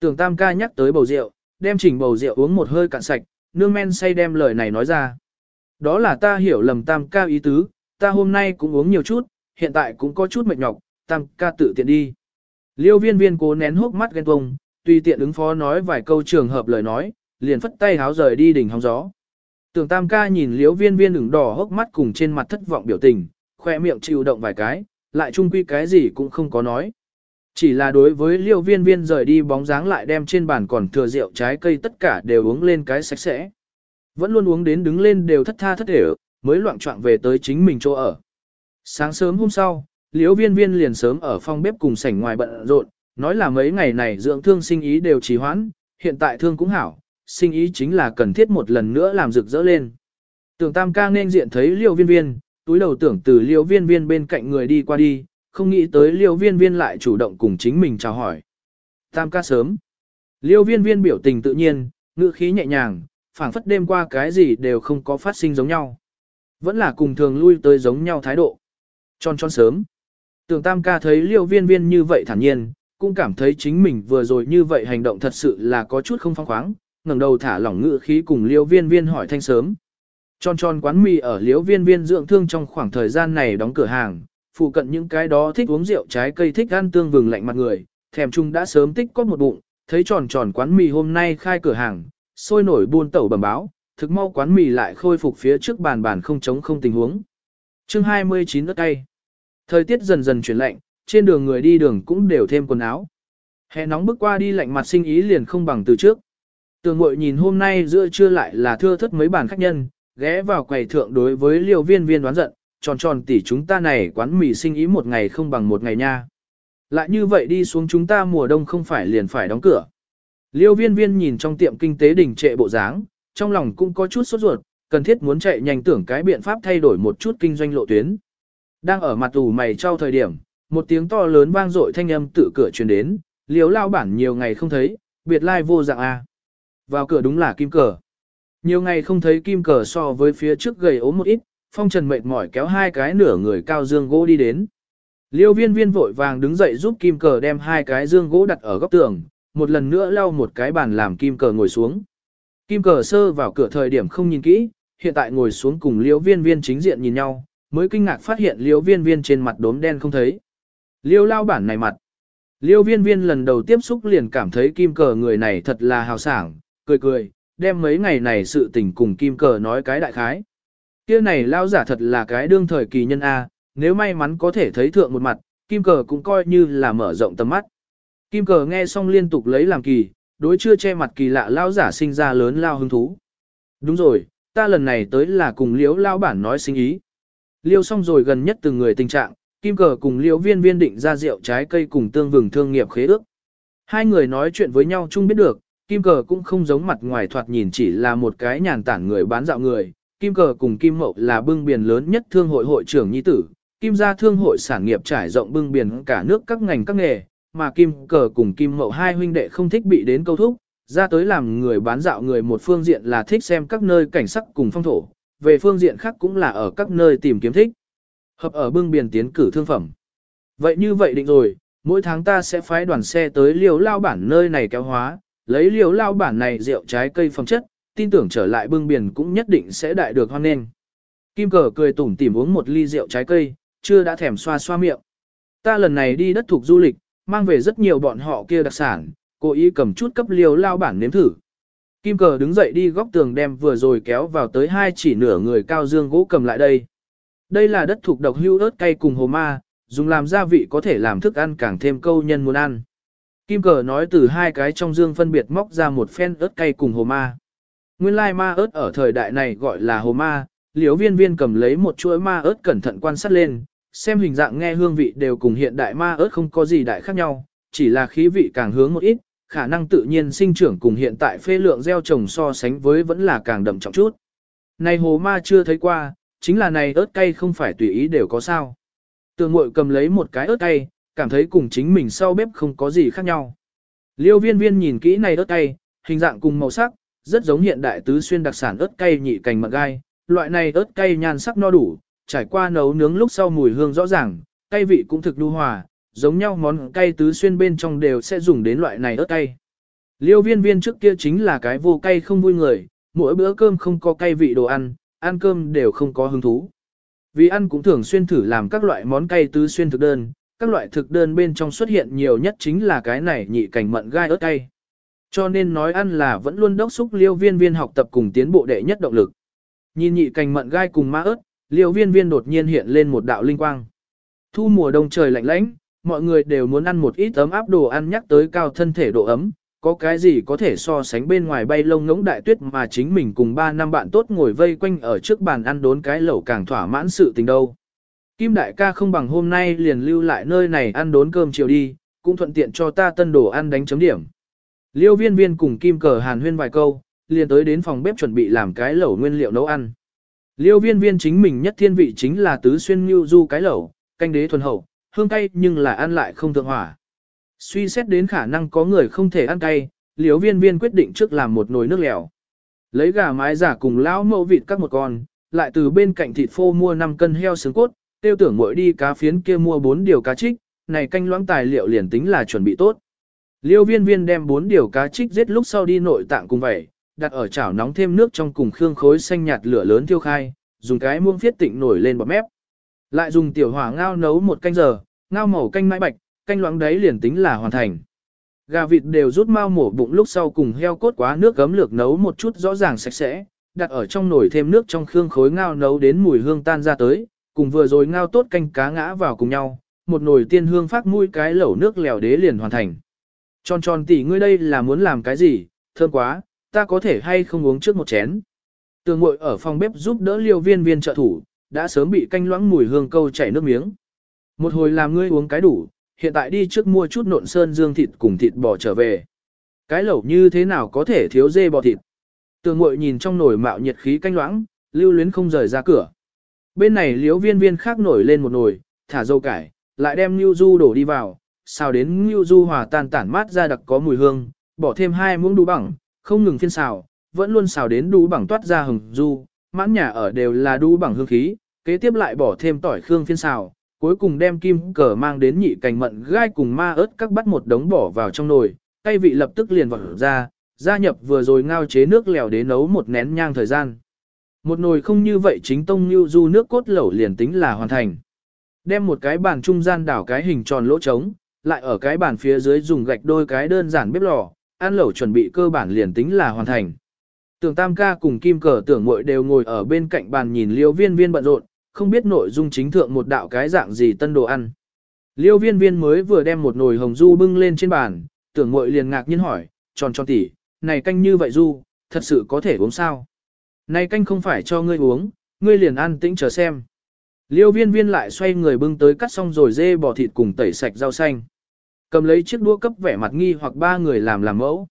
Tưởng tam ca nhắc tới bầu rượu, đem chỉnh bầu rượu uống một hơi cạn sạch, nương men say đem lời này nói ra. Đó là ta hiểu lầm tam ca ý tứ, ta hôm nay cũng uống nhiều chút, hiện tại cũng có chút mệt nhọc, tam ca tự tiện đi. Liêu viên viên cố nén hốc mắt ghen tuông, tùy tiện ứng phó nói vài câu trường hợp lời nói, liền phất tay háo rời đi đỉnh hóng gió. Tưởng tam ca nhìn liêu viên viên ửng đỏ hốc mắt cùng trên mặt thất vọng biểu tình, khoe miệng chịu động vài cái, lại chung quy cái gì cũng không có nói. Chỉ là đối với liêu viên viên rời đi bóng dáng lại đem trên bàn còn thừa rượu trái cây tất cả đều uống lên cái sạch sẽ. Vẫn luôn uống đến đứng lên đều thất tha thất để mới loạn trọng về tới chính mình chỗ ở. Sáng sớm hôm sau, liêu viên viên liền sớm ở phòng bếp cùng sảnh ngoài bận rộn, nói là mấy ngày này dưỡng thương sinh ý đều trì hoãn, hiện tại thương cũng hảo, sinh ý chính là cần thiết một lần nữa làm rực rỡ lên. Tưởng tam ca nên diện thấy liêu viên viên, túi đầu tưởng từ liêu viên viên bên cạnh người đi qua đi, không nghĩ tới liêu viên viên lại chủ động cùng chính mình chào hỏi. Tam ca sớm. Liêu viên viên biểu tình tự nhiên, ngữ khí nhẹ nhàng, phảng phất đêm qua cái gì đều không có phát sinh giống nhau. Vẫn là cùng thường lui tới giống nhau thái độ. Tròn tròn sớm. Tưởng tam ca thấy liêu viên viên như vậy thản nhiên, cũng cảm thấy chính mình vừa rồi như vậy hành động thật sự là có chút không phong khoáng, ngẩng đầu thả lỏng ngự khí cùng liễu viên viên hỏi thanh sớm. Tròn tròn quán mì ở liễu viên viên dưỡng thương trong khoảng thời gian này đóng cửa hàng, phụ cận những cái đó thích uống rượu trái cây thích ăn tương vừng lạnh mặt người, thèm chung đã sớm tích có một bụng, thấy tròn tròn quán mì hôm nay khai cửa hàng, sôi nổi buôn tẩu bẩm báo, thực mau quán mì lại khôi phục phía trước bàn bàn không chống không tình huống. Chương 29 đất cây. Thời tiết dần dần chuyển lạnh, trên đường người đi đường cũng đều thêm quần áo. Hè nóng bước qua đi lạnh mặt sinh ý liền không bằng từ trước. Tường mội nhìn hôm nay giữa trưa lại là thưa thất mấy bàn khách nhân, ghé vào quầy thượng đối với liều viên viên đoán giận, tròn tròn tỉ chúng ta này quán mì sinh ý một ngày không bằng một ngày nha. Lại như vậy đi xuống chúng ta mùa đông không phải liền phải đóng cửa. Liêu viên viên nhìn trong tiệm kinh tế đỉnh trệ bộ dáng, trong lòng cũng có chút sốt ruột, cần thiết muốn chạy nhanh tưởng cái biện pháp thay đổi một chút kinh doanh lộ tuyến. Đang ở mặt ủ mày trao thời điểm, một tiếng to lớn vang dội thanh âm tự cửa truyền đến, liếu lao bản nhiều ngày không thấy, biệt lai vô dạng a. Vào cửa đúng là kim cờ. Nhiều ngày không thấy kim cờ so với phía trước gầy ốm một ít, phong trần mệt mỏi kéo hai cái nửa người cao dương gỗ đi đến. Liêu viên viên vội vàng đứng dậy giúp kim cờ đem hai cái dương gỗ đặt ở góc tường, một lần nữa lau một cái bàn làm kim cờ ngồi xuống. Kim cờ sơ vào cửa thời điểm không nhìn kỹ, hiện tại ngồi xuống cùng liêu viên viên chính diện nhìn nhau, mới kinh ngạc phát hiện liêu viên viên trên mặt đốm đen không thấy. Liêu lao bản này mặt. Liêu viên viên lần đầu tiếp xúc liền cảm thấy kim cờ người này thật là hào sảng, cười cười, đem mấy ngày này sự tình cùng kim cờ nói cái đại khái. Kia này lao giả thật là cái đương thời kỳ nhân A, nếu may mắn có thể thấy thượng một mặt, kim cờ cũng coi như là mở rộng tầm mắt. Kim cờ nghe xong liên tục lấy làm kỳ, đối chưa che mặt kỳ lạ lao giả sinh ra lớn lao hứng thú. Đúng rồi, ta lần này tới là cùng Liễu lao bản nói sinh ý. Liêu xong rồi gần nhất từng người tình trạng, kim cờ cùng Liễu viên viên định ra rượu trái cây cùng tương vừng thương nghiệp khế ước. Hai người nói chuyện với nhau chung biết được, kim cờ cũng không giống mặt ngoài thoạt nhìn chỉ là một cái nhàn tản người bán dạo người, Kim Cờ cùng Kim Mậu là bưng biển lớn nhất thương hội hội trưởng nhi tử, Kim gia thương hội sản nghiệp trải rộng bưng biển cả nước các ngành các nghề, mà Kim Cờ cùng Kim Mậu hai huynh đệ không thích bị đến câu thúc, ra tới làm người bán dạo người một phương diện là thích xem các nơi cảnh sắc cùng phong thổ, về phương diện khác cũng là ở các nơi tìm kiếm thích. Hợp ở bưng biển tiến cử thương phẩm. Vậy như vậy định rồi, mỗi tháng ta sẽ phái đoàn xe tới liều lao bản nơi này kéo hóa, lấy liều lao bản này rượu trái cây phẩm chất, tin tưởng trở lại bưng biển cũng nhất định sẽ đại được hoan nghênh. Kim cờ cười tủm tỉm uống một ly rượu trái cây, chưa đã thèm xoa xoa miệng. Ta lần này đi đất thuộc du lịch, mang về rất nhiều bọn họ kia đặc sản, cố ý cầm chút cấp liều lao bản nếm thử. Kim cờ đứng dậy đi góc tường đem vừa rồi kéo vào tới hai chỉ nửa người cao dương gỗ cầm lại đây. Đây là đất thuộc độc hưu ớt cay cùng hồ ma, dùng làm gia vị có thể làm thức ăn càng thêm câu nhân muốn ăn. Kim cờ nói từ hai cái trong dương phân biệt móc ra một phen ớt cay cùng hồ ma. Nguyên lai ma ớt ở thời đại này gọi là hồ ma, liếu viên viên cầm lấy một chuỗi ma ớt cẩn thận quan sát lên, xem hình dạng nghe hương vị đều cùng hiện đại ma ớt không có gì đại khác nhau, chỉ là khí vị càng hướng một ít, khả năng tự nhiên sinh trưởng cùng hiện tại phê lượng gieo trồng so sánh với vẫn là càng đậm trọng chút. Này hồ ma chưa thấy qua, chính là này ớt cay không phải tùy ý đều có sao. Tường ngội cầm lấy một cái ớt cay, cảm thấy cùng chính mình sau bếp không có gì khác nhau. Liêu viên viên nhìn kỹ này ớt cay, hình dạng cùng màu sắc, rất giống hiện đại tứ xuyên đặc sản ớt cay nhị cành mận gai. Loại này ớt cay nhan sắc no đủ, trải qua nấu nướng lúc sau mùi hương rõ ràng, cay vị cũng thực lưu hòa, giống nhau món cay tứ xuyên bên trong đều sẽ dùng đến loại này ớt cay. Liêu viên viên trước kia chính là cái vô cay không vui người, mỗi bữa cơm không có cay vị đồ ăn, ăn cơm đều không có hứng thú. Vì ăn cũng thường xuyên thử làm các loại món cay tứ xuyên thực đơn, các loại thực đơn bên trong xuất hiện nhiều nhất chính là cái này nhị cảnh mận gai ớt cay. Cho nên nói ăn là vẫn luôn đốc xúc liêu viên viên học tập cùng tiến bộ đệ nhất động lực. Nhìn nhị cành mận gai cùng ma ớt, liêu viên viên đột nhiên hiện lên một đạo linh quang. Thu mùa đông trời lạnh lãnh, mọi người đều muốn ăn một ít ấm áp đồ ăn nhắc tới cao thân thể độ ấm, có cái gì có thể so sánh bên ngoài bay lông ngỗng đại tuyết mà chính mình cùng ba năm bạn tốt ngồi vây quanh ở trước bàn ăn đốn cái lẩu càng thỏa mãn sự tình đâu. Kim đại ca không bằng hôm nay liền lưu lại nơi này ăn đốn cơm chiều đi, cũng thuận tiện cho ta tân đồ ăn đánh chấm điểm. Liêu viên viên cùng Kim cờ hàn huyên vài câu, liền tới đến phòng bếp chuẩn bị làm cái lẩu nguyên liệu nấu ăn. Liêu viên viên chính mình nhất thiên vị chính là tứ xuyên như du cái lẩu, canh đế thuần hậu, hương cay nhưng là ăn lại không thượng hỏa. Suy xét đến khả năng có người không thể ăn cay, liêu viên viên quyết định trước làm một nồi nước lèo. Lấy gà mái giả cùng lão mẫu vịt cắt một con, lại từ bên cạnh thịt phô mua 5 cân heo sướng cốt, tiêu tưởng mỗi đi cá phiến kia mua 4 điều cá trích, này canh loãng tài liệu liền tính là chuẩn bị tốt. Liêu viên viên đem 4 điều cá trích giết lúc sau đi nội tạng cùng vậy, đặt ở chảo nóng thêm nước trong cùng khương khối xanh nhạt lửa lớn thiêu khai, dùng cái muông phiết tịnh nổi lên bọt mép. Lại dùng tiểu hỏa ngao nấu một canh giờ, ngao màu canh mãi bạch, canh loãng đấy liền tính là hoàn thành. Gà vịt đều rút mau mổ bụng lúc sau cùng heo cốt quá nước gấm lược nấu một chút rõ ràng sạch sẽ, đặt ở trong nồi thêm nước trong khương khối ngao nấu đến mùi hương tan ra tới, cùng vừa rồi ngao tốt canh cá ngã vào cùng nhau, một nồi tiên hương phát mũi cái lẩu nước lèo đế liền hoàn thành. Tròn tròn tỷ ngươi đây là muốn làm cái gì, thơm quá, ta có thể hay không uống trước một chén. Tường ngội ở phòng bếp giúp đỡ liêu viên viên trợ thủ, đã sớm bị canh loãng mùi hương câu chảy nước miếng. Một hồi làm ngươi uống cái đủ, hiện tại đi trước mua chút nộn sơn dương thịt cùng thịt bò trở về. Cái lẩu như thế nào có thể thiếu dê bò thịt. Tường ngội nhìn trong nồi mạo nhiệt khí canh loãng, lưu luyến không rời ra cửa. Bên này liếu viên viên khác nổi lên một nồi, thả dâu cải, lại đem Ngưu Du đổ đi vào, xào đến Ngưu Du hòa tan tản mát ra đặc có mùi hương, bỏ thêm hai muỗng đu bằng, không ngừng phiên xào, vẫn luôn xào đến đu bằng toát ra hừng du, mãn nhà ở đều là đu bằng hương khí, kế tiếp lại bỏ thêm tỏi khương phiên xào, cuối cùng đem kim cờ mang đến nhị cành mận gai cùng ma ớt các bắt một đống bỏ vào trong nồi, cay vị lập tức liền vọt ra, gia nhập vừa rồi ngao chế nước lèo đến nấu một nén nhang thời gian. Một nồi không như vậy chính tông như du nước cốt lẩu liền tính là hoàn thành. Đem một cái bàn trung gian đảo cái hình tròn lỗ trống, lại ở cái bàn phía dưới dùng gạch đôi cái đơn giản bếp lò, ăn lẩu chuẩn bị cơ bản liền tính là hoàn thành. Tưởng Tam ca cùng Kim Cờ tưởng muội đều ngồi ở bên cạnh bàn nhìn Liêu Viên Viên bận rộn, không biết nội dung chính thượng một đạo cái dạng gì tân đồ ăn. Liêu Viên Viên mới vừa đem một nồi hồng du bưng lên trên bàn, tưởng muội liền ngạc nhiên hỏi, tròn tròn tỉ, này canh như vậy du, thật sự có thể uống sao? Này canh không phải cho ngươi uống, ngươi liền ăn tĩnh chờ xem. Liêu viên viên lại xoay người bưng tới cắt xong rồi dê bò thịt cùng tẩy sạch rau xanh. Cầm lấy chiếc đũa cấp vẻ mặt nghi hoặc ba người làm làm mẫu.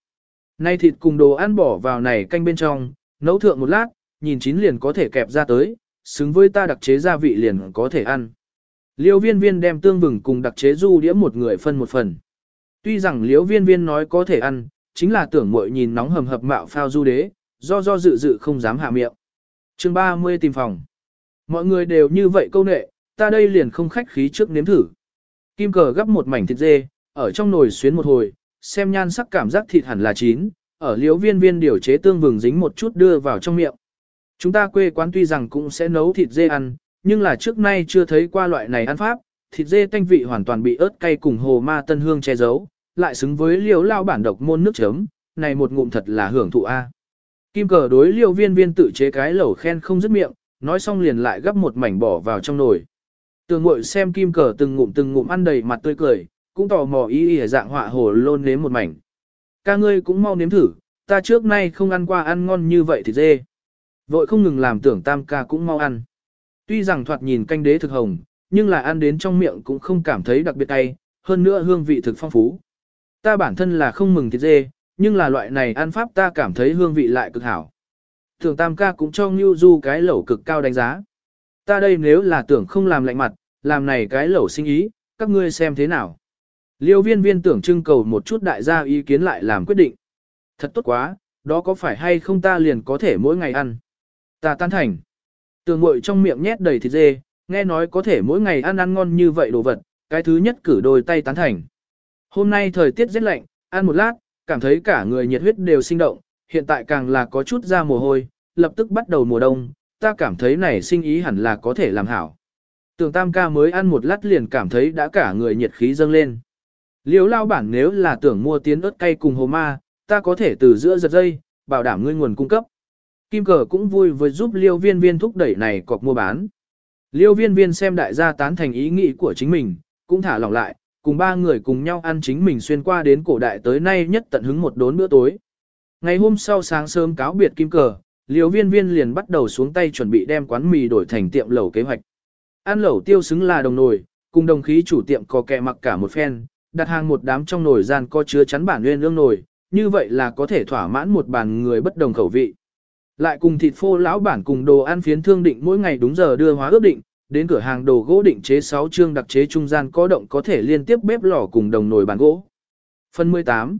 Nay thịt cùng đồ ăn bỏ vào này canh bên trong, nấu thượng một lát, nhìn chín liền có thể kẹp ra tới, xứng với ta đặc chế gia vị liền có thể ăn. Liêu viên viên đem tương vừng cùng đặc chế du đĩa một người phân một phần. Tuy rằng liêu viên viên nói có thể ăn, chính là tưởng muội nhìn nóng hầm hập mạo phao du đế, do do dự dự không dám hạ miệng. chương 30 tìm phòng. Mọi người đều như vậy câu nệ, ta đây liền không khách khí trước nếm thử. Kim cờ gấp một mảnh thịt dê, ở trong nồi xuyến một hồi, xem nhan sắc cảm giác thịt hẳn là chín, ở liếu viên viên điều chế tương vừng dính một chút đưa vào trong miệng. Chúng ta quê quán tuy rằng cũng sẽ nấu thịt dê ăn, nhưng là trước nay chưa thấy qua loại này ăn pháp, thịt dê tanh vị hoàn toàn bị ớt cay cùng hồ ma tân hương che giấu, lại xứng với liếu lao bản độc môn nước chấm, này một ngụm thật là hưởng thụ A. Kim cờ đối liêu viên viên tự chế cái lẩu khen không dứt miệng, nói xong liền lại gấp một mảnh bỏ vào trong nồi. Tường ngội xem kim cờ từng ngụm từng ngụm ăn đầy mặt tươi cười, cũng tò mò ý ý dạng họa hồ lôn nếm một mảnh. Ca ngươi cũng mau nếm thử, ta trước nay không ăn qua ăn ngon như vậy thì dê. Vội không ngừng làm tưởng tam ca cũng mau ăn. Tuy rằng thoạt nhìn canh đế thực hồng, nhưng là ăn đến trong miệng cũng không cảm thấy đặc biệt cay, hơn nữa hương vị thực phong phú. Ta bản thân là không mừng thịt dê, nhưng là loại này ăn pháp ta cảm thấy hương vị lại cực hảo. thường tam ca cũng cho Ngưu Du cái lẩu cực cao đánh giá. Ta đây nếu là tưởng không làm lạnh mặt, làm này cái lẩu sinh ý, các ngươi xem thế nào. Liêu viên viên tưởng trưng cầu một chút đại gia ý kiến lại làm quyết định. Thật tốt quá, đó có phải hay không ta liền có thể mỗi ngày ăn. Ta tan thành. Tường mội trong miệng nhét đầy thịt dê, nghe nói có thể mỗi ngày ăn ăn ngon như vậy đồ vật, cái thứ nhất cử đôi tay tán thành. Hôm nay thời tiết rất lạnh, ăn một lát, cảm thấy cả người nhiệt huyết đều sinh động, hiện tại càng là có chút ra mồ hôi, lập tức bắt đầu mùa đông, ta cảm thấy này sinh ý hẳn là có thể làm hảo. Tưởng tam ca mới ăn một lát liền cảm thấy đã cả người nhiệt khí dâng lên. Liếu lao bản nếu là tưởng mua tiến ớt cay cùng hồ ma, ta có thể từ giữa giật dây, bảo đảm ngươi nguồn cung cấp. Kim cờ cũng vui với giúp liêu viên viên thúc đẩy này cọc mua bán. Liêu viên viên xem đại gia tán thành ý nghĩ của chính mình, cũng thả lỏng lại, cùng ba người cùng nhau ăn chính mình xuyên qua đến cổ đại tới nay nhất tận hứng một đốn bữa tối. Ngày hôm sau sáng sớm cáo biệt kim cờ, liều viên viên liền bắt đầu xuống tay chuẩn bị đem quán mì đổi thành tiệm lẩu kế hoạch. Ăn lẩu tiêu xứng là đồng nồi, cùng đồng khí chủ tiệm có kẹ mặc cả một phen, đặt hàng một đám trong nồi gian có chứa chắn bản nguyên ương nồi, như vậy là có thể thỏa mãn một bàn người bất đồng khẩu vị. Lại cùng thịt phô lão bản cùng đồ ăn phiến thương định mỗi ngày đúng giờ đưa hóa ước định, đến cửa hàng đồ gỗ định chế 6 chương đặc chế trung gian có động có thể liên tiếp bếp lò cùng đồng nồi bàn gỗ. Phần 18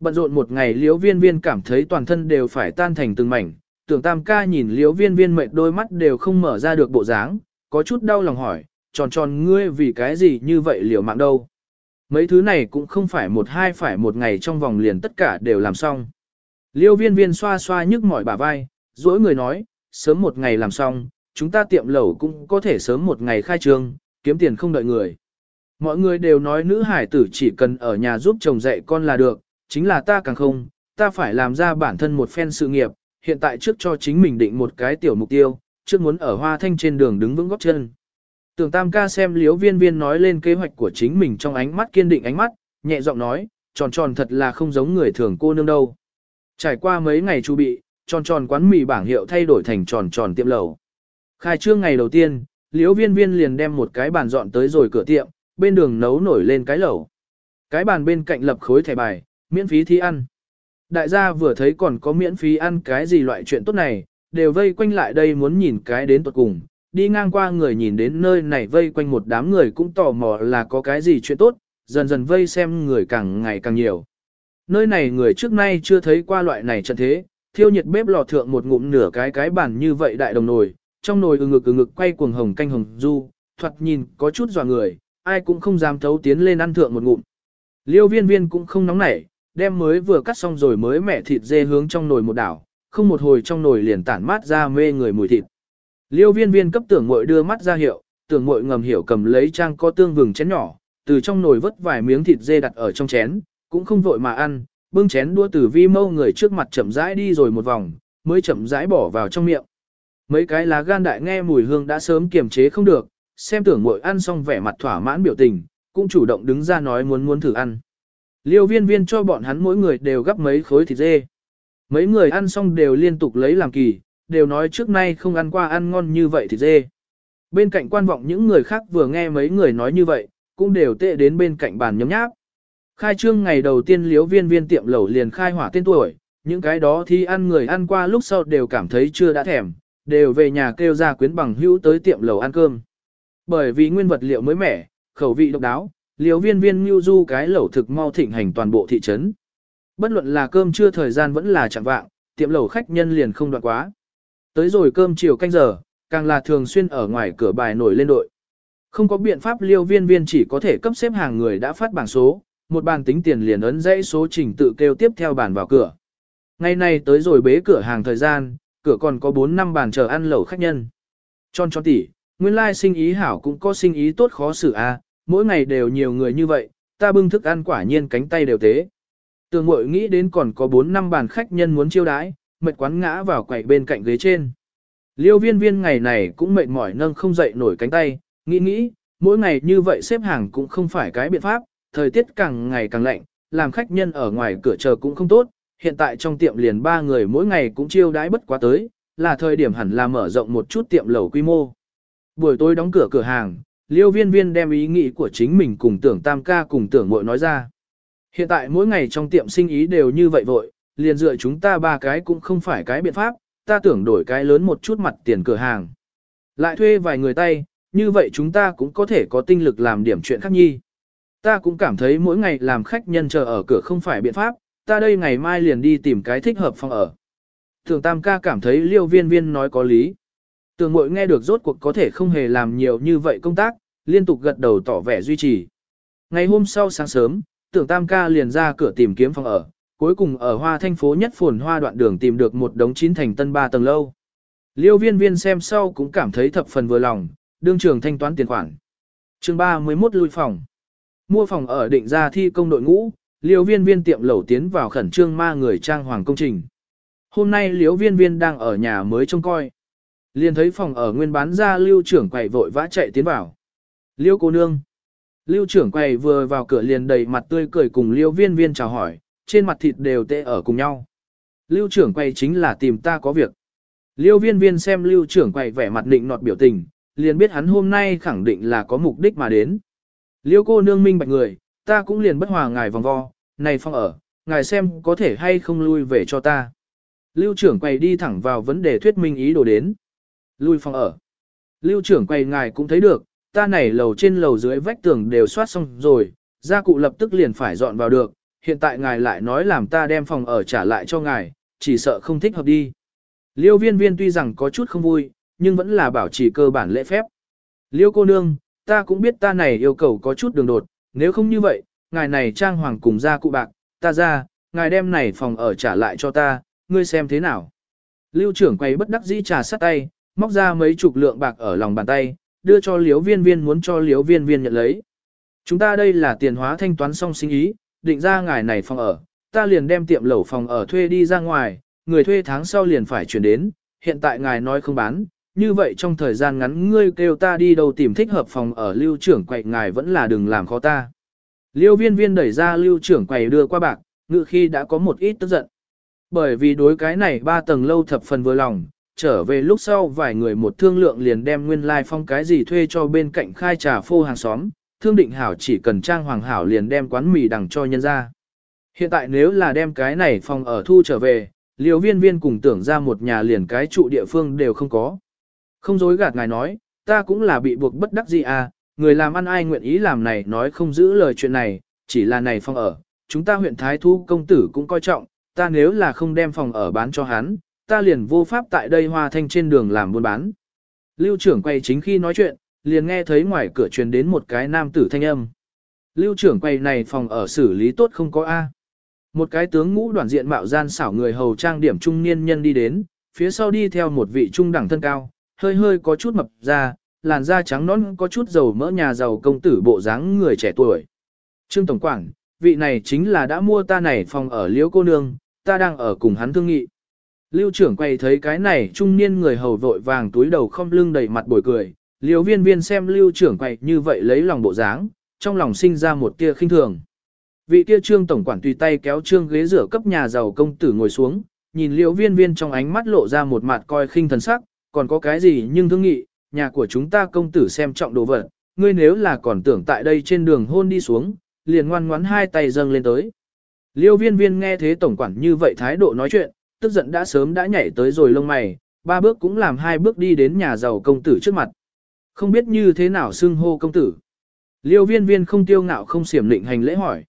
Bận rộn một ngày liễu viên viên cảm thấy toàn thân đều phải tan thành từng mảnh, tưởng tam ca nhìn liễu viên viên mệt đôi mắt đều không mở ra được bộ dáng, có chút đau lòng hỏi, tròn tròn ngươi vì cái gì như vậy liều mạng đâu. Mấy thứ này cũng không phải một hai phải một ngày trong vòng liền tất cả đều làm xong. Liêu viên viên xoa xoa nhức mỏi bả vai, dỗi người nói, sớm một ngày làm xong, chúng ta tiệm lẩu cũng có thể sớm một ngày khai trương, kiếm tiền không đợi người. Mọi người đều nói nữ hải tử chỉ cần ở nhà giúp chồng dạy con là được, chính là ta càng không, ta phải làm ra bản thân một phen sự nghiệp, hiện tại trước cho chính mình định một cái tiểu mục tiêu, trước muốn ở hoa thanh trên đường đứng vững góc chân. Tưởng tam ca xem liếu viên viên nói lên kế hoạch của chính mình trong ánh mắt kiên định ánh mắt, nhẹ giọng nói, tròn tròn thật là không giống người thường cô nương đâu. Trải qua mấy ngày chu bị, tròn tròn quán mì bảng hiệu thay đổi thành tròn tròn tiệm lẩu. Khai trương ngày đầu tiên, Liễu viên viên liền đem một cái bàn dọn tới rồi cửa tiệm, bên đường nấu nổi lên cái lẩu. Cái bàn bên cạnh lập khối thẻ bài, miễn phí thi ăn. Đại gia vừa thấy còn có miễn phí ăn cái gì loại chuyện tốt này, đều vây quanh lại đây muốn nhìn cái đến tuột cùng, đi ngang qua người nhìn đến nơi này vây quanh một đám người cũng tò mò là có cái gì chuyện tốt, dần dần vây xem người càng ngày càng nhiều. Nơi này người trước nay chưa thấy qua loại này trận thế, thiêu nhiệt bếp lò thượng một ngụm nửa cái cái bàn như vậy đại đồng nồi, trong nồi ừ ngực ừ ngực quay cuồng hồng canh hồng du, thoạt nhìn có chút dò người, ai cũng không dám thấu tiến lên ăn thượng một ngụm. Liêu viên viên cũng không nóng nảy, đem mới vừa cắt xong rồi mới mẹ thịt dê hướng trong nồi một đảo, không một hồi trong nồi liền tản mát ra mê người mùi thịt. Liêu viên viên cấp tưởng muội đưa mắt ra hiệu, tưởng muội ngầm hiểu cầm lấy trang có tương vừng chén nhỏ, từ trong nồi vớt vài miếng thịt dê đặt ở trong chén, cũng không vội mà ăn, bưng chén đua từ vi mâu người trước mặt chậm rãi đi rồi một vòng, mới chậm rãi bỏ vào trong miệng. Mấy cái lá gan đại nghe mùi hương đã sớm kiềm chế không được, xem tưởng muội ăn xong vẻ mặt thỏa mãn biểu tình, cũng chủ động đứng ra nói muốn muốn thử ăn. Liêu viên viên cho bọn hắn mỗi người đều gấp mấy khối thịt dê. Mấy người ăn xong đều liên tục lấy làm kỳ, đều nói trước nay không ăn qua ăn ngon như vậy thịt dê. Bên cạnh quan vọng những người khác vừa nghe mấy người nói như vậy, cũng đều tệ đến bên cạnh bàn nhấm nháp. Khai trương ngày đầu tiên liếu viên viên tiệm lẩu liền khai hỏa tên tuổi, những cái đó thì ăn người ăn qua lúc sau đều cảm thấy chưa đã thèm, đều về nhà kêu ra quyến bằng hữu tới tiệm lẩu ăn cơm. Bởi vì nguyên vật liệu mới mẻ, khẩu vị độc đáo, liều viên viên nhu du cái lẩu thực mau thịnh hành toàn bộ thị trấn. Bất luận là cơm trưa thời gian vẫn là chẳng vạng, tiệm lẩu khách nhân liền không đoạn quá. Tới rồi cơm chiều canh giờ, càng là thường xuyên ở ngoài cửa bài nổi lên đội. Không có biện pháp liêu viên viên chỉ có thể cấp xếp hàng người đã phát bảng số, một bàn tính tiền liền ấn dãy số trình tự kêu tiếp theo bàn vào cửa. Ngày nay tới rồi bế cửa hàng thời gian, cửa còn có 4 năm bàn chờ ăn lẩu khách nhân. Tròn tròn tỉ, nguyên lai sinh ý hảo cũng có sinh ý tốt khó xử a, mỗi ngày đều nhiều người như vậy, ta bưng thức ăn quả nhiên cánh tay đều tế. Tường mội nghĩ đến còn có 4 năm bàn khách nhân muốn chiêu đãi, mệt quán ngã vào quầy bên cạnh ghế trên. Liêu viên viên ngày này cũng mệt mỏi nâng không dậy nổi cánh tay, nghĩ nghĩ, mỗi ngày như vậy xếp hàng cũng không phải cái biện pháp, thời tiết càng ngày càng lạnh, làm khách nhân ở ngoài cửa chờ cũng không tốt, hiện tại trong tiệm liền ba người mỗi ngày cũng chiêu đãi bất quá tới, là thời điểm hẳn là mở rộng một chút tiệm lẩu quy mô. Buổi tối đóng cửa cửa hàng, liêu viên viên đem ý nghĩ của chính mình cùng tưởng tam ca cùng tưởng mội nói ra. Hiện tại mỗi ngày trong tiệm sinh ý đều như vậy vội, liền dựa chúng ta ba cái cũng không phải cái biện pháp, ta tưởng đổi cái lớn một chút mặt tiền cửa hàng. Lại thuê vài người tay, như vậy chúng ta cũng có thể có tinh lực làm điểm chuyện khác nhi. Ta cũng cảm thấy mỗi ngày làm khách nhân chờ ở cửa không phải biện pháp, ta đây ngày mai liền đi tìm cái thích hợp phòng ở. Thường Tam ca cảm thấy liêu viên viên nói có lý. Tường mội nghe được rốt cuộc có thể không hề làm nhiều như vậy công tác, liên tục gật đầu tỏ vẻ duy trì. Ngày hôm sau sáng sớm, tưởng Tam ca liền ra cửa tìm kiếm phòng ở, cuối cùng ở hoa thanh phố nhất phồn hoa đoạn đường tìm được một đống chín thành tân ba tầng lâu. Liêu viên viên xem sau cũng cảm thấy thập phần vừa lòng, đương trường thanh toán tiền khoản. chương 31 lui phòng. Mua phòng ở định ra thi công đội ngũ, liêu viên viên tiệm lẩu tiến vào khẩn trương ma người trang hoàng công trình. Hôm nay liêu viên viên đang ở nhà mới trông coi. Liền thấy phòng ở nguyên bán ra lưu trưởng quầy vội vã chạy tiến vào. Liêu cô nương. Lưu trưởng quầy vừa vào cửa liền đầy mặt tươi cười cùng liêu viên viên chào hỏi, trên mặt thịt đều tệ ở cùng nhau. Lưu trưởng quầy chính là tìm ta có việc. Liêu viên viên xem lưu trưởng quầy vẻ mặt định nọt biểu tình, liền biết hắn hôm nay khẳng định là có mục đích mà đến. Liêu cô nương minh bạch người, ta cũng liền bất hòa ngài vòng vo, này phong ở, ngài xem có thể hay không lui về cho ta. Lưu trưởng quầy đi thẳng vào vấn đề thuyết minh ý đồ đến. Lui phong ở. Lưu trưởng quầy ngài cũng thấy được, ta này lầu trên lầu dưới vách tường đều soát xong rồi, gia cụ lập tức liền phải dọn vào được, hiện tại ngài lại nói làm ta đem phòng ở trả lại cho ngài, chỉ sợ không thích hợp đi. Liêu viên viên tuy rằng có chút không vui, nhưng vẫn là bảo trì cơ bản lễ phép. Liêu cô nương, ta cũng biết ta này yêu cầu có chút đường đột, nếu không như vậy, ngài này trang hoàng cùng ra cụ bạc, ta ra, ngài đem này phòng ở trả lại cho ta, ngươi xem thế nào. Lưu trưởng quay bất đắc dĩ trà sát tay, móc ra mấy chục lượng bạc ở lòng bàn tay, đưa cho liếu viên viên muốn cho liếu viên viên nhận lấy. Chúng ta đây là tiền hóa thanh toán xong sinh ý, định ra ngài này phòng ở, ta liền đem tiệm lẩu phòng ở thuê đi ra ngoài, người thuê tháng sau liền phải chuyển đến, hiện tại ngài nói không bán, như vậy trong thời gian ngắn ngươi kêu ta đi đâu tìm thích hợp phòng ở lưu trưởng quậy ngài vẫn là đừng làm khó ta. Liêu viên viên đẩy ra lưu trưởng quầy đưa qua bạc, ngự khi đã có một ít tức giận. Bởi vì đối cái này ba tầng lâu thập phần vừa lòng, trở về lúc sau vài người một thương lượng liền đem nguyên lai like phong cái gì thuê cho bên cạnh khai trà phô hàng xóm, thương định hảo chỉ cần trang hoàng hảo liền đem quán mì đằng cho nhân ra. Hiện tại nếu là đem cái này phòng ở thu trở về, liều viên viên cùng tưởng ra một nhà liền cái trụ địa phương đều không có. Không dối gạt ngài nói, ta cũng là bị buộc bất đắc gì à, người làm ăn ai nguyện ý làm này nói không giữ lời chuyện này, chỉ là này phòng ở, chúng ta huyện Thái Thu công tử cũng coi trọng, ta nếu là không đem phòng ở bán cho hắn, ta liền vô pháp tại đây hoa thanh trên đường làm buôn bán. Lưu trưởng quay chính khi nói chuyện, liền nghe thấy ngoài cửa truyền đến một cái nam tử thanh âm. Lưu trưởng quay này phòng ở xử lý tốt không có A. Một cái tướng ngũ đoàn diện mạo gian xảo người hầu trang điểm trung niên nhân đi đến, phía sau đi theo một vị trung đẳng thân cao, hơi hơi có chút mập ra, làn da trắng nõn có chút dầu mỡ nhà giàu công tử bộ dáng người trẻ tuổi. Trương Tổng Quảng, vị này chính là đã mua ta này phòng ở liễu cô nương, ta đang ở cùng hắn thương nghị. Lưu trưởng quay thấy cái này trung niên người hầu vội vàng túi đầu không lưng đầy mặt bồi cười, liễu viên viên xem lưu trưởng quay như vậy lấy lòng bộ dáng, trong lòng sinh ra một tia khinh thường. Vị kia trương tổng quản tùy tay kéo trương ghế rửa cấp nhà giàu công tử ngồi xuống, nhìn liễu viên viên trong ánh mắt lộ ra một mặt coi khinh thần sắc, còn có cái gì nhưng thương nghị, nhà của chúng ta công tử xem trọng đồ vật, ngươi nếu là còn tưởng tại đây trên đường hôn đi xuống, liền ngoan ngoãn hai tay dâng lên tới. Liêu viên viên nghe thế tổng quản như vậy thái độ nói chuyện, tức giận đã sớm đã nhảy tới rồi lông mày, ba bước cũng làm hai bước đi đến nhà giàu công tử trước mặt. Không biết như thế nào xưng hô công tử. Liêu viên viên không tiêu ngạo không xiểm định hành lễ hỏi.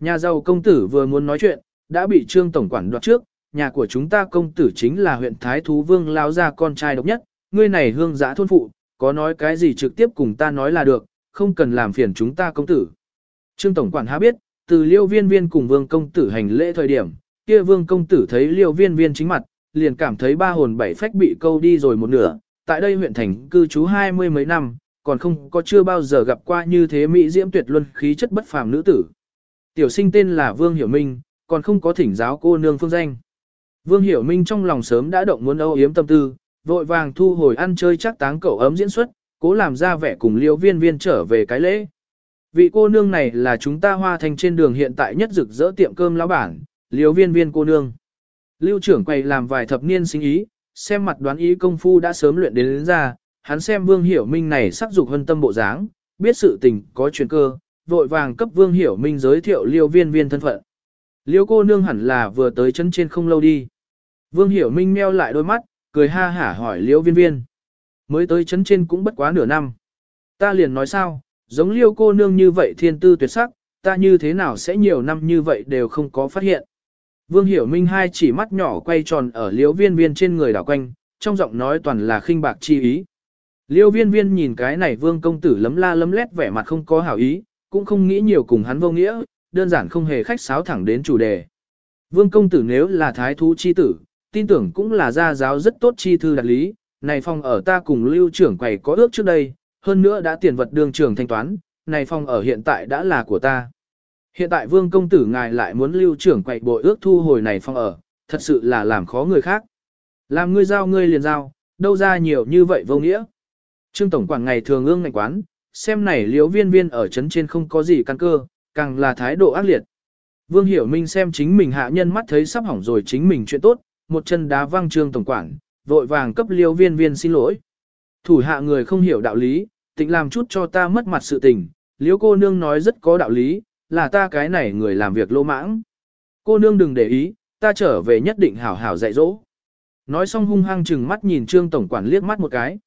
Nhà giàu công tử vừa muốn nói chuyện, đã bị trương tổng quản đoạt trước, nhà của chúng ta công tử chính là huyện Thái Thú Vương lao ra con trai độc nhất, ngươi này hương giã thôn phụ, có nói cái gì trực tiếp cùng ta nói là được, không cần làm phiền chúng ta công tử. Trương Tổng Quản há biết, từ liêu viên viên cùng vương công tử hành lễ thời điểm, kia vương công tử thấy liêu viên viên chính mặt, liền cảm thấy ba hồn bảy phách bị câu đi rồi một nửa, tại đây huyện thành cư trú hai mươi mấy năm, còn không có chưa bao giờ gặp qua như thế mỹ diễm tuyệt luân khí chất bất phàm nữ tử. Tiểu sinh tên là Vương Hiểu Minh, còn không có thỉnh giáo cô nương phương danh. Vương Hiểu Minh trong lòng sớm đã động muốn âu yếm tâm tư, vội vàng thu hồi ăn chơi chắc táng cậu ấm diễn xuất, cố làm ra vẻ cùng liêu viên viên trở về cái lễ. Vị cô nương này là chúng ta hoa thành trên đường hiện tại nhất rực rỡ tiệm cơm lão bản, liêu viên viên cô nương. Lưu trưởng quầy làm vài thập niên sinh ý, xem mặt đoán ý công phu đã sớm luyện đến, đến ra, hắn xem Vương Hiểu Minh này sắc dục hân tâm bộ dáng, biết sự tình có chuyện cơ, vội vàng cấp Vương Hiểu Minh giới thiệu liêu viên viên thân phận. Liêu cô nương hẳn là vừa tới chân trên không lâu đi. Vương Hiểu Minh meo lại đôi mắt, cười ha hả hỏi liễu viên viên. Mới tới chấn trên cũng bất quá nửa năm. Ta liền nói sao, giống liêu cô nương như vậy thiên tư tuyệt sắc, ta như thế nào sẽ nhiều năm như vậy đều không có phát hiện. Vương Hiểu Minh hai chỉ mắt nhỏ quay tròn ở liễu viên viên trên người đảo quanh, trong giọng nói toàn là khinh bạc chi ý. Liêu viên viên nhìn cái này vương công tử lấm la lấm lét vẻ mặt không có hảo ý, cũng không nghĩ nhiều cùng hắn vô nghĩa, đơn giản không hề khách sáo thẳng đến chủ đề. Vương công tử nếu là thái thú chi tử, tin tưởng cũng là gia giáo rất tốt chi thư đặt lý, này phòng ở ta cùng lưu trưởng quầy có ước trước đây, hơn nữa đã tiền vật đương trưởng thanh toán, này phòng ở hiện tại đã là của ta. Hiện tại vương công tử ngài lại muốn lưu trưởng quầy bội ước thu hồi này phòng ở, thật sự là làm khó người khác. Làm ngươi giao ngươi liền giao, đâu ra nhiều như vậy vô nghĩa. Trương Tổng quản ngày thường ương ngành quán, xem này liếu viên viên ở chấn trên không có gì căn cơ, càng là thái độ ác liệt. Vương Hiểu Minh xem chính mình hạ nhân mắt thấy sắp hỏng rồi chính mình chuyện tốt, một chân đá văng Trương Tổng quản, vội vàng cấp liêu viên viên xin lỗi. Thủ hạ người không hiểu đạo lý, tịnh làm chút cho ta mất mặt sự tình, liêu cô nương nói rất có đạo lý, là ta cái này người làm việc lô mãng. Cô nương đừng để ý, ta trở về nhất định hảo hảo dạy dỗ. Nói xong hung hăng chừng mắt nhìn Trương Tổng quản liếc mắt một cái.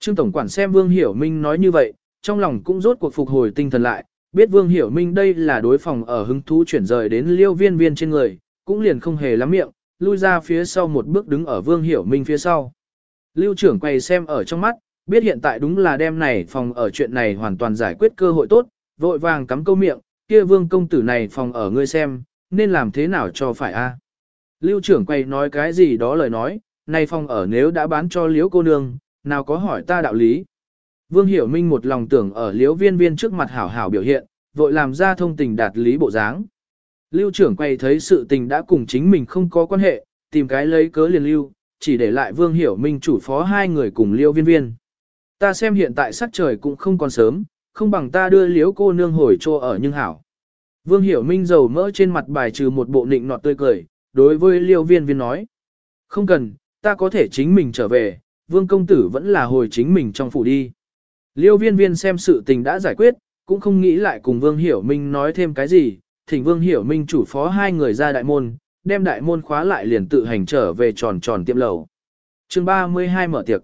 Trương Tổng quản xem Vương Hiểu Minh nói như vậy, trong lòng cũng rốt cuộc phục hồi tinh thần lại, biết Vương Hiểu Minh đây là đối phòng ở hứng thú chuyển rời đến liêu viên viên trên người, cũng liền không hề lắm miệng, lui ra phía sau một bước đứng ở Vương Hiểu Minh phía sau. Lưu trưởng quay xem ở trong mắt, biết hiện tại đúng là đêm này phòng ở chuyện này hoàn toàn giải quyết cơ hội tốt, vội vàng cắm câu miệng, kia Vương công tử này phòng ở ngươi xem, nên làm thế nào cho phải a? Lưu trưởng quay nói cái gì đó lời nói, này phòng ở nếu đã bán cho liếu cô nương, nào có hỏi ta đạo lý. Vương Hiểu Minh một lòng tưởng ở liếu viên viên trước mặt hảo hảo biểu hiện, vội làm ra thông tình đạt lý bộ dáng. Lưu trưởng quay thấy sự tình đã cùng chính mình không có quan hệ, tìm cái lấy cớ liền lưu, chỉ để lại Vương Hiểu Minh chủ phó hai người cùng liêu viên viên. Ta xem hiện tại sắc trời cũng không còn sớm, không bằng ta đưa liếu cô nương hồi cho ở nhưng hảo. Vương Hiểu Minh dầu mỡ trên mặt bài trừ một bộ nịnh nọt tươi cười, đối với liêu viên viên nói. Không cần, ta có thể chính mình trở về, vương công tử vẫn là hồi chính mình trong phủ đi. Liêu viên viên xem sự tình đã giải quyết, cũng không nghĩ lại cùng vương hiểu minh nói thêm cái gì, thỉnh vương hiểu minh chủ phó hai người ra đại môn, đem đại môn khóa lại liền tự hành trở về tròn tròn tiệm lầu. chương 32 mở tiệc.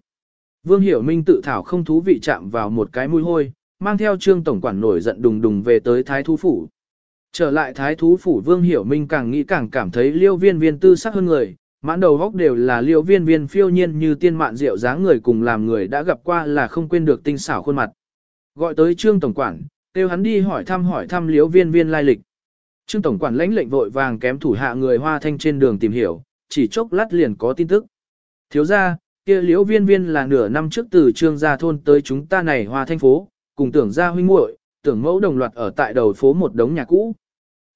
Vương hiểu minh tự thảo không thú vị chạm vào một cái mũi hôi, mang theo trương tổng quản nổi giận đùng đùng về tới thái thú phủ. Trở lại thái thú phủ vương hiểu minh càng nghĩ càng cảm thấy liêu viên viên tư sắc hơn người, mãn đầu góc đều là liêu viên viên phiêu nhiên như tiên mạn rượu dáng người cùng làm người đã gặp qua là không quên được tinh xảo khuôn mặt. Gọi tới trương tổng quản, kêu hắn đi hỏi thăm hỏi thăm liêu viên viên lai lịch. Trương tổng quản lãnh lệnh vội vàng kém thủ hạ người hoa thanh trên đường tìm hiểu, chỉ chốc lát liền có tin tức. Thiếu ra, kia liễu viên viên là nửa năm trước từ trương gia thôn tới chúng ta này hoa thanh phố, cùng tưởng gia huynh muội, tưởng mẫu đồng loạt ở tại đầu phố một đống nhà cũ.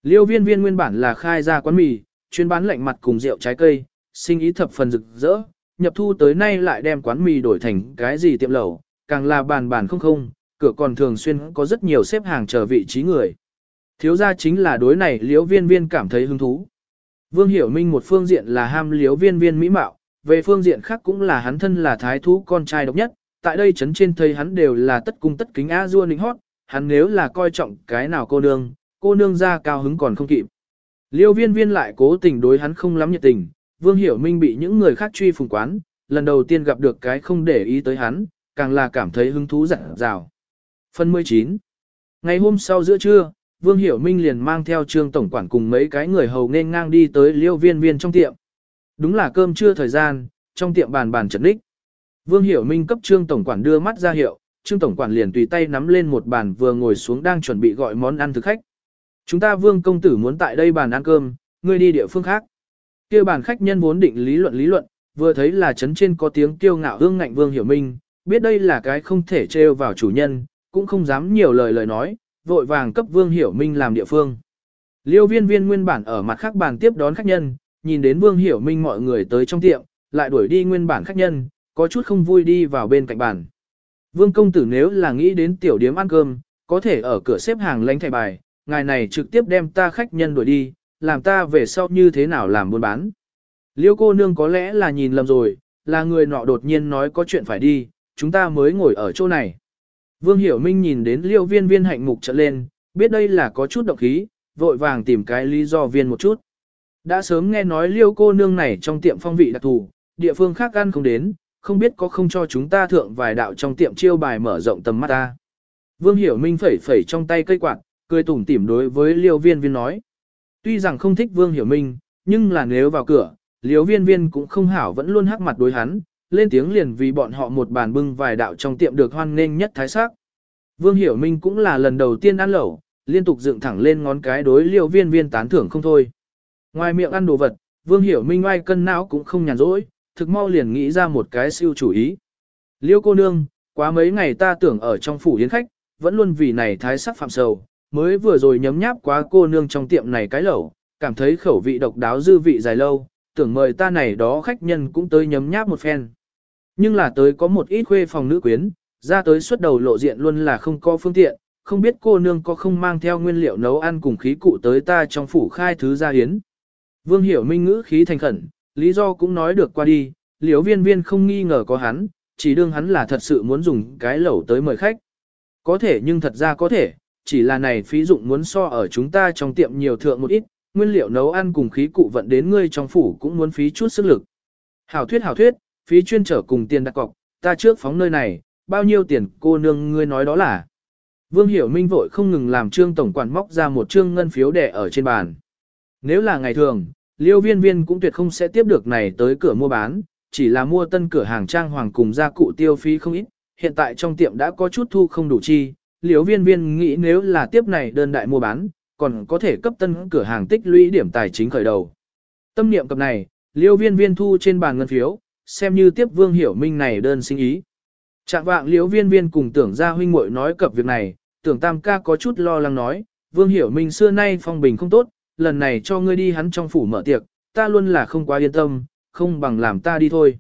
Liêu viên viên nguyên bản là khai ra quán mì, chuyên bán lạnh mặt cùng rượu trái cây, sinh ý thập phần rực rỡ, nhập thu tới nay lại đem quán mì đổi thành cái gì tiệm lẩu, càng là bàn bàn không không, cửa còn thường xuyên có rất nhiều xếp hàng chờ vị trí người. Thiếu gia chính là đối này liễu viên viên cảm thấy hứng thú. Vương Hiểu Minh một phương diện là ham liễu viên viên mỹ mạo, về phương diện khác cũng là hắn thân là thái thú con trai độc nhất, tại đây chấn trên thầy hắn đều là tất cung tất kính a dua nịnh hót, hắn nếu là coi trọng cái nào cô nương, cô nương ra cao hứng còn không kịp. Liêu viên viên lại cố tình đối hắn không lắm nhiệt tình, Vương Hiểu Minh bị những người khác truy phùng quán, lần đầu tiên gặp được cái không để ý tới hắn, càng là cảm thấy hứng thú dặn dào. Phần 19 Ngày hôm sau giữa trưa, Vương Hiểu Minh liền mang theo trương tổng quản cùng mấy cái người hầu nên ngang đi tới liêu viên viên trong tiệm. Đúng là cơm trưa thời gian, trong tiệm bàn bàn trật ních. Vương Hiểu Minh cấp trương tổng quản đưa mắt ra hiệu, trương tổng quản liền tùy tay nắm lên một bàn vừa ngồi xuống đang chuẩn bị gọi món ăn thực khách. Chúng ta vương công tử muốn tại đây bàn ăn cơm, ngươi đi địa phương khác kia bàn khách nhân vốn định lý luận lý luận, vừa thấy là chấn trên có tiếng kiêu ngạo hương ngạnh vương hiểu minh, biết đây là cái không thể trêu vào chủ nhân, cũng không dám nhiều lời lời nói, vội vàng cấp vương hiểu minh làm địa phương. Liêu viên viên nguyên bản ở mặt khác bàn tiếp đón khách nhân, nhìn đến vương hiểu minh mọi người tới trong tiệm, lại đuổi đi nguyên bản khách nhân, có chút không vui đi vào bên cạnh bàn. Vương công tử nếu là nghĩ đến tiểu điếm ăn cơm, có thể ở cửa xếp hàng lánh thẻ bài, ngài này trực tiếp đem ta khách nhân đuổi đi, làm ta về sau như thế nào làm buôn bán. Liêu cô nương có lẽ là nhìn lầm rồi, là người nọ đột nhiên nói có chuyện phải đi, chúng ta mới ngồi ở chỗ này. Vương Hiểu Minh nhìn đến liêu viên viên hạnh mục trận lên, biết đây là có chút động khí, vội vàng tìm cái lý do viên một chút. Đã sớm nghe nói liêu cô nương này trong tiệm phong vị đặc thù, địa phương khác ăn không đến, không biết có không cho chúng ta thượng vài đạo trong tiệm chiêu bài mở rộng tầm mắt ta. Vương Hiểu Minh phẩy phẩy trong tay cây quạt, cười tủm tỉm đối với liêu viên viên nói. Tuy rằng không thích Vương Hiểu Minh, nhưng là nếu vào cửa, liêu viên viên cũng không hảo vẫn luôn hắc mặt đối hắn, lên tiếng liền vì bọn họ một bàn bưng vài đạo trong tiệm được hoan nghênh nhất thái sắc. Vương Hiểu Minh cũng là lần đầu tiên ăn lẩu, liên tục dựng thẳng lên ngón cái đối liêu viên viên tán thưởng không thôi. Ngoài miệng ăn đồ vật, Vương Hiểu Minh oai cân não cũng không nhàn rỗi, thực mau liền nghĩ ra một cái siêu chủ ý. Liêu cô nương, quá mấy ngày ta tưởng ở trong phủ yến khách, vẫn luôn vì này thái sắc phạm sầu, mới vừa rồi nhấm nháp quá cô nương trong tiệm này cái lẩu, cảm thấy khẩu vị độc đáo dư vị dài lâu, tưởng mời ta này đó khách nhân cũng tới nhấm nháp một phen. Nhưng là tới có một ít khuê phòng nữ quyến, ra tới xuất đầu lộ diện luôn là không có phương tiện, không biết cô nương có không mang theo nguyên liệu nấu ăn cùng khí cụ tới ta trong phủ khai thứ gia hiến. Vương hiểu minh ngữ khí thành khẩn, lý do cũng nói được qua đi, liễu viên viên không nghi ngờ có hắn, chỉ đương hắn là thật sự muốn dùng cái lẩu tới mời khách. Có thể nhưng thật ra có thể, chỉ là này phí dụng muốn so ở chúng ta trong tiệm nhiều thượng một ít, nguyên liệu nấu ăn cùng khí cụ vận đến ngươi trong phủ cũng muốn phí chút sức lực. Hảo thuyết hảo thuyết, phí chuyên trở cùng tiền đặt cọc, ta trước phóng nơi này, bao nhiêu tiền cô nương ngươi nói đó là. Vương Hiểu Minh vội không ngừng làm trương tổng quản móc ra một trương ngân phiếu đẻ ở trên bàn. Nếu là ngày thường, liêu viên viên cũng tuyệt không sẽ tiếp được này tới cửa mua bán, chỉ là mua tân cửa hàng trang hoàng cùng gia cụ tiêu phí không ít, hiện tại trong tiệm đã có chút thu không đủ chi, liêu viên viên nghĩ nếu là tiếp này đơn đại mua bán, còn có thể cấp tân cửa hàng tích lũy điểm tài chính khởi đầu. Tâm niệm cập này, liêu viên viên thu trên bàn ngân phiếu, xem như tiếp vương hiểu minh này đơn sinh ý. Trạng vạng liêu viên viên cùng tưởng ra huynh muội nói cập việc này, tưởng tam ca có chút lo lắng nói, vương hiểu minh xưa nay phong bình không tốt, lần này cho ngươi đi hắn trong phủ mở tiệc, ta luôn là không quá yên tâm, không bằng làm ta đi thôi.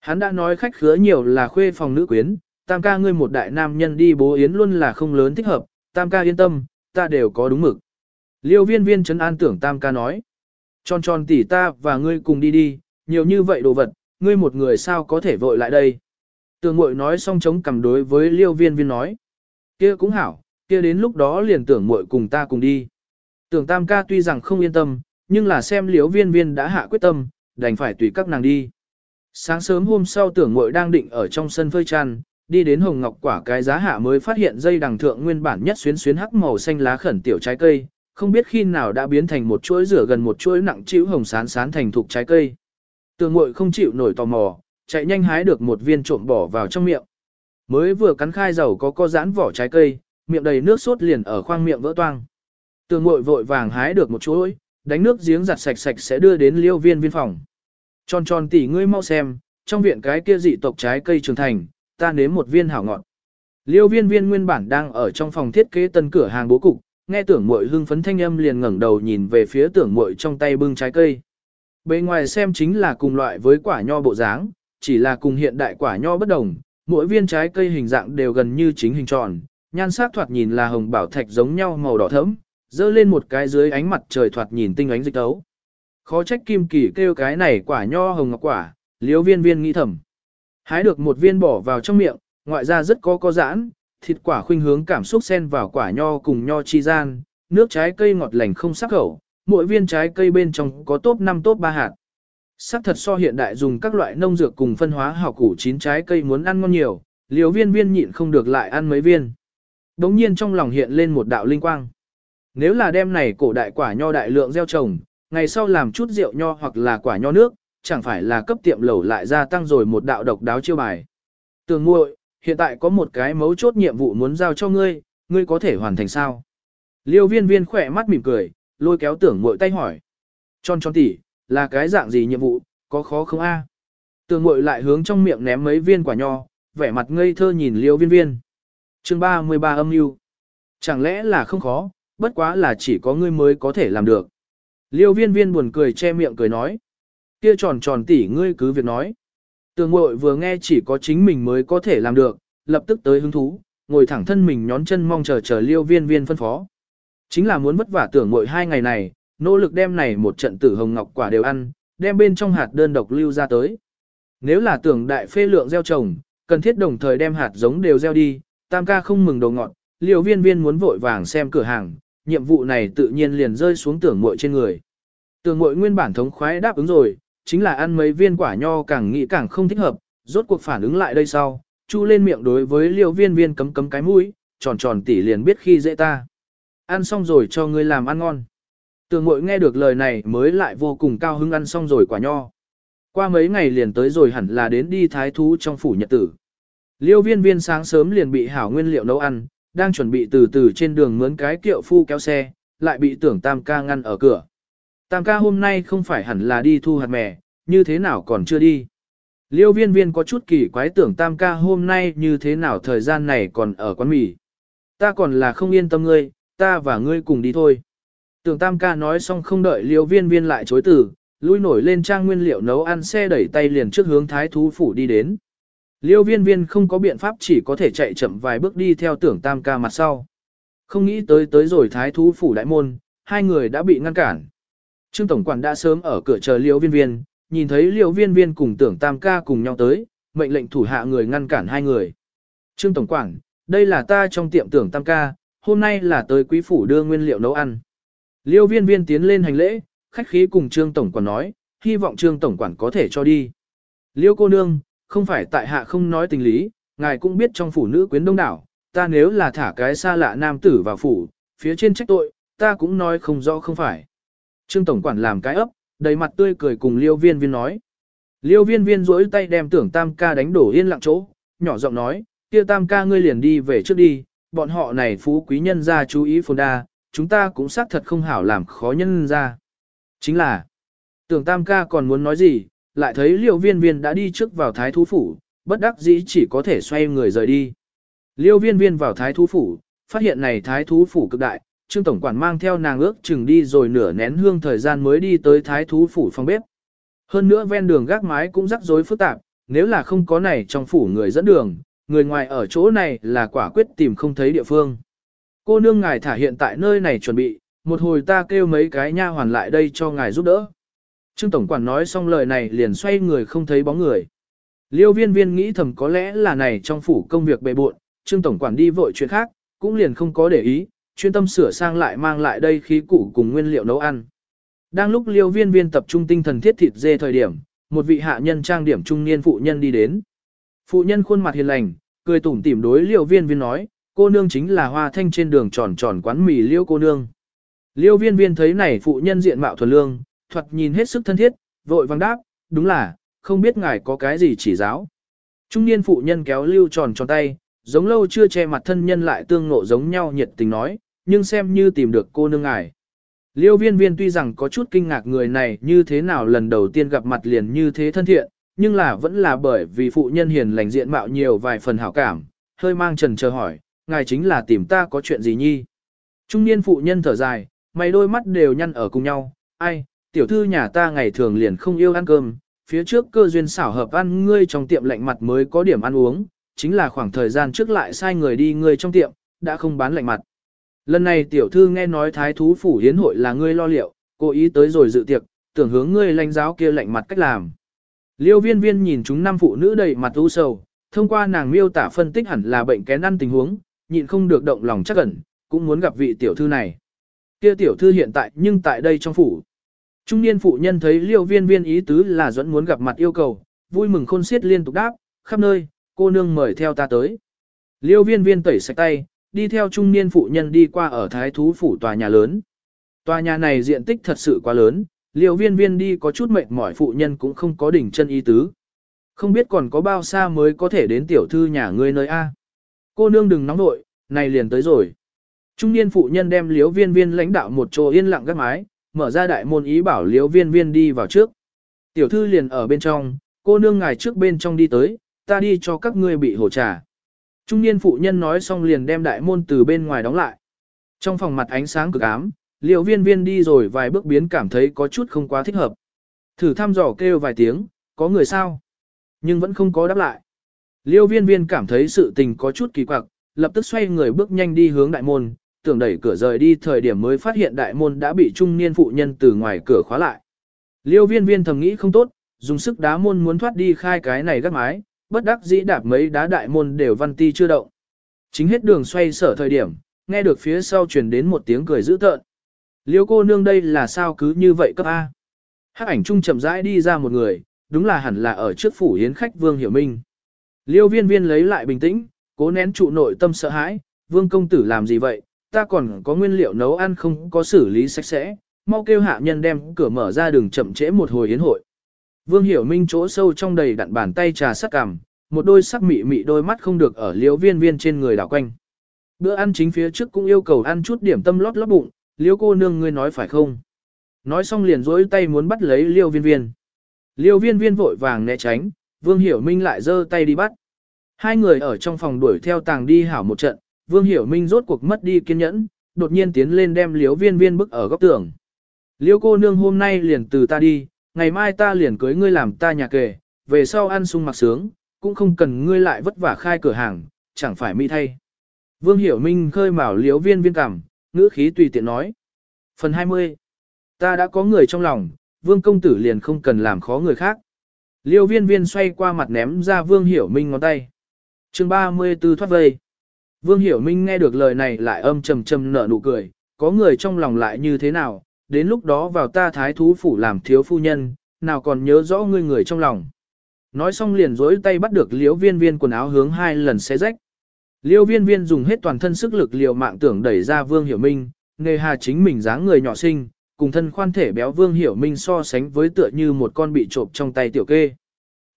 Hắn đã nói khách khứa nhiều là khuê phòng nữ quyến, tam ca ngươi một đại nam nhân đi bố yến luôn là không lớn thích hợp, tam ca yên tâm, ta đều có đúng mực. Liêu viên viên trấn an tưởng tam ca nói. Tròn tròn tỉ ta và ngươi cùng đi đi, nhiều như vậy đồ vật, ngươi một người sao có thể vội lại đây. Tường mội nói xong chống cầm đối với liêu viên viên nói. kia cũng hảo, kia đến lúc đó liền tưởng mội cùng ta cùng đi. Tưởng tam ca tuy rằng không yên tâm, nhưng là xem liêu viên viên đã hạ quyết tâm, đành phải tùy các nàng đi. Sáng sớm hôm sau tưởng mội đang định ở trong sân phơi tràn, đi đến hồng ngọc quả cái giá hạ mới phát hiện dây đằng thượng nguyên bản nhất xuyến xuyến hắc màu xanh lá khẩn tiểu trái cây, không biết khi nào đã biến thành một chuỗi rửa gần một chuỗi nặng chịu hồng sán sán thành thục trái cây. Tường muội không chịu nổi tò mò, chạy nhanh hái được một viên trộm bỏ vào trong miệng. Mới vừa cắn khai dầu có co giãn vỏ trái cây, miệng đầy nước sốt liền ở khoang miệng vỡ toang. Tường muội vội vàng hái được một chuỗi, đánh nước giếng giặt sạch sạch sẽ đưa đến liêu viên viên phòng. Tròn tròn tỉ ngươi mau xem, trong viện cái kia dị tộc trái cây trưởng thành, ta nếm một viên hảo ngọt. Liêu viên viên nguyên bản đang ở trong phòng thiết kế tân cửa hàng bố cục, nghe tưởng muội hưng phấn thanh âm liền ngẩng đầu nhìn về phía tưởng muội trong tay bưng trái cây. Bề ngoài xem chính là cùng loại với quả nho bộ dáng, chỉ là cùng hiện đại quả nho bất đồng, mỗi viên trái cây hình dạng đều gần như chính hình tròn, nhan sắc thoạt nhìn là hồng bảo thạch giống nhau màu đỏ thẫm, dơ lên một cái dưới ánh mặt trời thoạt nhìn tinh ánh dịch tấu. Khó trách kim kỳ kêu cái này quả nho hồng ngọc quả, liếu viên viên nghĩ thầm. Hái được một viên bỏ vào trong miệng, ngoại ra rất có có giãn, thịt quả khuynh hướng cảm xúc xen vào quả nho cùng nho chi gian, nước trái cây ngọt lành không sắc khẩu, mỗi viên trái cây bên trong có top 5 top 3 hạt. Sắc thật so hiện đại dùng các loại nông dược cùng phân hóa hảo củ chín trái cây muốn ăn ngon nhiều, liều viên viên nhịn không được lại ăn mấy viên. Đống nhiên trong lòng hiện lên một đạo linh quang. Nếu là đem này cổ đại quả nho đại lượng gieo trồng, ngày sau làm chút rượu nho hoặc là quả nho nước, chẳng phải là cấp tiệm lẩu lại gia tăng rồi một đạo độc đáo chiêu bài. Tường muội, hiện tại có một cái mấu chốt nhiệm vụ muốn giao cho ngươi, ngươi có thể hoàn thành sao? Liêu viên viên khỏe mắt mỉm cười, lôi kéo tưởng muội tay hỏi. Tròn tròn tỉ, là cái dạng gì nhiệm vụ, có khó không a? À? Tưởng muội lại hướng trong miệng ném mấy viên quả nho, vẻ mặt ngây thơ nhìn liêu viên viên. chương 33 âm yêu. Chẳng lẽ là không khó, bất quá là chỉ có ngươi mới có thể làm được. Liêu viên viên buồn cười che miệng cười nói. Kia tròn tròn tỉ ngươi cứ việc nói. Tường ngội vừa nghe chỉ có chính mình mới có thể làm được, lập tức tới hứng thú, ngồi thẳng thân mình nhón chân mong chờ chờ liêu viên viên phân phó. Chính là muốn vất vả tưởng ngội hai ngày này, nỗ lực đem này một trận tử hồng ngọc quả đều ăn, đem bên trong hạt đơn độc lưu ra tới. Nếu là tưởng đại phê lượng gieo trồng, cần thiết đồng thời đem hạt giống đều gieo đi, tam ca không mừng đầu ngọn, liều viên viên muốn vội vàng xem cửa hàng, nhiệm vụ này tự nhiên liền rơi xuống tưởng muội trên người. Tưởng muội nguyên bản thống khoái đáp ứng rồi, chính là ăn mấy viên quả nho càng nghĩ càng không thích hợp, rốt cuộc phản ứng lại đây sau, chu lên miệng đối với liều viên viên cấm cấm cái mũi, tròn tròn tỉ liền biết khi dễ ta. Ăn xong rồi cho ngươi làm ăn ngon. Tường mội nghe được lời này mới lại vô cùng cao hứng ăn xong rồi quả nho. Qua mấy ngày liền tới rồi hẳn là đến đi thái thú trong phủ nhật tử. Liêu viên viên sáng sớm liền bị hảo nguyên liệu nấu ăn, đang chuẩn bị từ từ trên đường mướn cái kiệu phu kéo xe, lại bị tưởng tam ca ngăn ở cửa. Tam ca hôm nay không phải hẳn là đi thu hạt mè, như thế nào còn chưa đi. Liêu viên viên có chút kỳ quái tưởng tam ca hôm nay như thế nào thời gian này còn ở quán mì. Ta còn là không yên tâm ngươi, ta và ngươi cùng đi thôi. Tưởng tam ca nói xong không đợi liêu viên viên lại chối từ, lui nổi lên trang nguyên liệu nấu ăn xe đẩy tay liền trước hướng thái thú phủ đi đến. Liêu viên viên không có biện pháp chỉ có thể chạy chậm vài bước đi theo tưởng tam ca mặt sau. Không nghĩ tới tới rồi thái thú phủ đại môn, hai người đã bị ngăn cản. Trương Tổng quản đã sớm ở cửa chờ liêu viên viên, nhìn thấy liêu viên viên cùng tưởng tam ca cùng nhau tới, mệnh lệnh thủ hạ người ngăn cản hai người. Trương Tổng quản, đây là ta trong tiệm tưởng tam ca, hôm nay là tới quý phủ đưa nguyên liệu nấu ăn. Liêu viên viên tiến lên hành lễ, khách khí cùng Trương Tổng quản nói, hy vọng Trương Tổng quản có thể cho đi. Liêu cô nương, không phải tại hạ không nói tình lý, ngài cũng biết trong phủ nữ quyến đông đảo, ta nếu là thả cái xa lạ nam tử vào phủ, phía trên trách tội, ta cũng nói không rõ không phải. Trương Tổng quản làm cái ấp, đầy mặt tươi cười cùng Liêu viên viên nói. Liêu viên viên rỗi tay đem tưởng tam ca đánh đổ yên lặng chỗ, nhỏ giọng nói, kia tam ca ngươi liền đi về trước đi, bọn họ này phú quý nhân ra chú ý phồn đa, chúng ta cũng xác thật không hảo làm khó nhân ra. Chính là, tưởng tam ca còn muốn nói gì, lại thấy liêu viên viên đã đi trước vào thái thú phủ, bất đắc dĩ chỉ có thể xoay người rời đi. Liêu viên viên vào thái thú phủ, phát hiện này thái thú phủ cực đại, trương tổng quản mang theo nàng ước chừng đi rồi nửa nén hương thời gian mới đi tới thái thú phủ phòng bếp. Hơn nữa ven đường gác mái cũng rắc rối phức tạp, nếu là không có này trong phủ người dẫn đường, người ngoài ở chỗ này là quả quyết tìm không thấy địa phương. Cô nương ngài thả hiện tại nơi này chuẩn bị, một hồi ta kêu mấy cái nha hoàn lại đây cho ngài giúp đỡ. Trương Tổng Quản nói xong lời này liền xoay người không thấy bóng người. Liêu viên viên nghĩ thầm có lẽ là này trong phủ công việc bề bộn, Trương Tổng Quản đi vội chuyện khác, cũng liền không có để ý, chuyên tâm sửa sang lại mang lại đây khí cụ cùng nguyên liệu nấu ăn. Đang lúc liêu viên viên tập trung tinh thần thiết thịt dê thời điểm, một vị hạ nhân trang điểm trung niên phụ nhân đi đến. Phụ nhân khuôn mặt hiền lành, cười tủm tỉm đối liêu viên viên nói, cô nương chính là hoa thanh trên đường tròn tròn quán mì liêu cô nương. Liêu viên viên thấy này phụ nhân diện mạo thuần lương, thuật nhìn hết sức thân thiết, vội vang đáp, đúng là, không biết ngài có cái gì chỉ giáo. Trung niên phụ nhân kéo lưu tròn tròn tay, giống lâu chưa che mặt thân nhân lại tương ngộ giống nhau nhiệt tình nói, nhưng xem như tìm được cô nương ngài. Liêu viên viên tuy rằng có chút kinh ngạc người này như thế nào lần đầu tiên gặp mặt liền như thế thân thiện, nhưng là vẫn là bởi vì phụ nhân hiền lành diện mạo nhiều vài phần hảo cảm, hơi mang trần chờ hỏi, ngài chính là tìm ta có chuyện gì nhi. Trung niên phụ nhân thở dài, mày đôi mắt đều nhăn ở cùng nhau, ai, tiểu thư nhà ta ngày thường liền không yêu ăn cơm, phía trước cơ duyên xảo hợp ăn ngươi trong tiệm lạnh mặt mới có điểm ăn uống, chính là khoảng thời gian trước lại sai người đi ngươi trong tiệm, đã không bán lạnh mặt. Lần này tiểu thư nghe nói thái thú phủ hiến hội là ngươi lo liệu, cố ý tới rồi dự tiệc, tưởng hướng ngươi lãnh giáo kia lạnh mặt cách làm. Liêu viên viên nhìn chúng năm phụ nữ đầy mặt u sầu, thông qua nàng miêu tả phân tích hẳn là bệnh kén ăn tình huống, nhịn không được động lòng chắc ẩn, cũng muốn gặp vị tiểu thư này. Kia tiểu thư hiện tại nhưng tại đây trong phủ. Trung niên phụ nhân thấy liêu viên viên ý tứ là dẫn muốn gặp mặt yêu cầu, vui mừng khôn xiết liên tục đáp, khắp nơi, cô nương mời theo ta tới. Liêu viên viên tẩy sạch tay, đi theo trung niên phụ nhân đi qua ở thái thú phủ tòa nhà lớn. Tòa nhà này diện tích thật sự quá lớn, liều viên viên đi có chút mệt mỏi phụ nhân cũng không có đỉnh chân ý tứ. Không biết còn có bao xa mới có thể đến tiểu thư nhà ngươi nơi A. Cô nương đừng nóng nội, này liền tới rồi. Trung niên phụ nhân đem liếu viên viên lãnh đạo một chỗ yên lặng gác mái, mở ra đại môn ý bảo liếu viên viên đi vào trước. Tiểu thư liền ở bên trong, cô nương ngài trước bên trong đi tới, ta đi cho các ngươi bị hổ trà. Trung niên phụ nhân nói xong liền đem đại môn từ bên ngoài đóng lại. Trong phòng mặt ánh sáng cực ám, liệu viên viên đi rồi vài bước biến cảm thấy có chút không quá thích hợp. Thử thăm dò kêu vài tiếng, có người sao? Nhưng vẫn không có đáp lại. Liêu viên viên cảm thấy sự tình có chút kỳ quặc, lập tức xoay người bước nhanh đi hướng đại môn, tưởng đẩy cửa rời đi thời điểm mới phát hiện đại môn đã bị trung niên phụ nhân từ ngoài cửa khóa lại. Liêu viên viên thầm nghĩ không tốt, dùng sức đá môn muốn thoát đi khai cái này gắt mái, bất đắc dĩ đạp mấy đá đại môn đều văn ti chưa động. Chính hết đường xoay sở thời điểm, nghe được phía sau truyền đến một tiếng cười dữ tợn. Liêu cô nương đây là sao cứ như vậy cấp A. Hắc ảnh trung chậm rãi đi ra một người, đúng là hẳn là ở trước phủ hiến khách Vương Hiểu Minh. Liêu viên viên lấy lại bình tĩnh, cố nén trụ nội tâm sợ hãi, Vương công tử làm gì vậy, ta còn có nguyên liệu nấu ăn không có xử lý sạch sẽ, mau kêu hạ nhân đem cửa mở ra đường chậm trễ một hồi yến hội. Vương Hiểu Minh chỗ sâu trong đầy đặn bàn tay trà sắc cằm, một đôi sắc mị mị đôi mắt không được ở liễu viên viên trên người đảo quanh. Bữa ăn chính phía trước cũng yêu cầu ăn chút điểm tâm lót lót bụng, liễu cô nương ngươi nói phải không? Nói xong liền dối tay muốn bắt lấy liêu viên viên. Liêu viên viên vội vàng né tránh, Vương Hiểu Minh lại giơ tay đi bắt. Hai người ở trong phòng đuổi theo tàng đi hảo một trận, Vương Hiểu Minh rốt cuộc mất đi kiên nhẫn, đột nhiên tiến lên đem liếu viên viên bức ở góc tường. Liêu cô nương hôm nay liền từ ta đi, ngày mai ta liền cưới ngươi làm ta nhà kề, về sau ăn sung mặc sướng, cũng không cần ngươi lại vất vả khai cửa hàng, chẳng phải mỹ thay. Vương Hiểu Minh khơi mào liếu viên viên cảm, ngữ khí tùy tiện nói. Phần 20. Ta đã có người trong lòng, Vương công tử liền không cần làm khó người khác. Liêu viên viên xoay qua mặt ném ra Vương Hiểu Minh ngón tay. chương 34 thoát vây. Vương Hiểu Minh nghe được lời này lại âm trầm trầm nở nụ cười, có người trong lòng lại như thế nào, đến lúc đó vào ta thái thú phủ làm thiếu phu nhân, nào còn nhớ rõ ngươi người trong lòng. Nói xong liền dối tay bắt được liễu viên viên quần áo hướng hai lần xé rách. Liêu viên viên dùng hết toàn thân sức lực liều mạng tưởng đẩy ra Vương Hiểu Minh, nghề hà chính mình dáng người nhỏ xinh, cùng thân khoan thể béo Vương Hiểu Minh so sánh với tựa như một con bị trộm trong tay tiểu kê.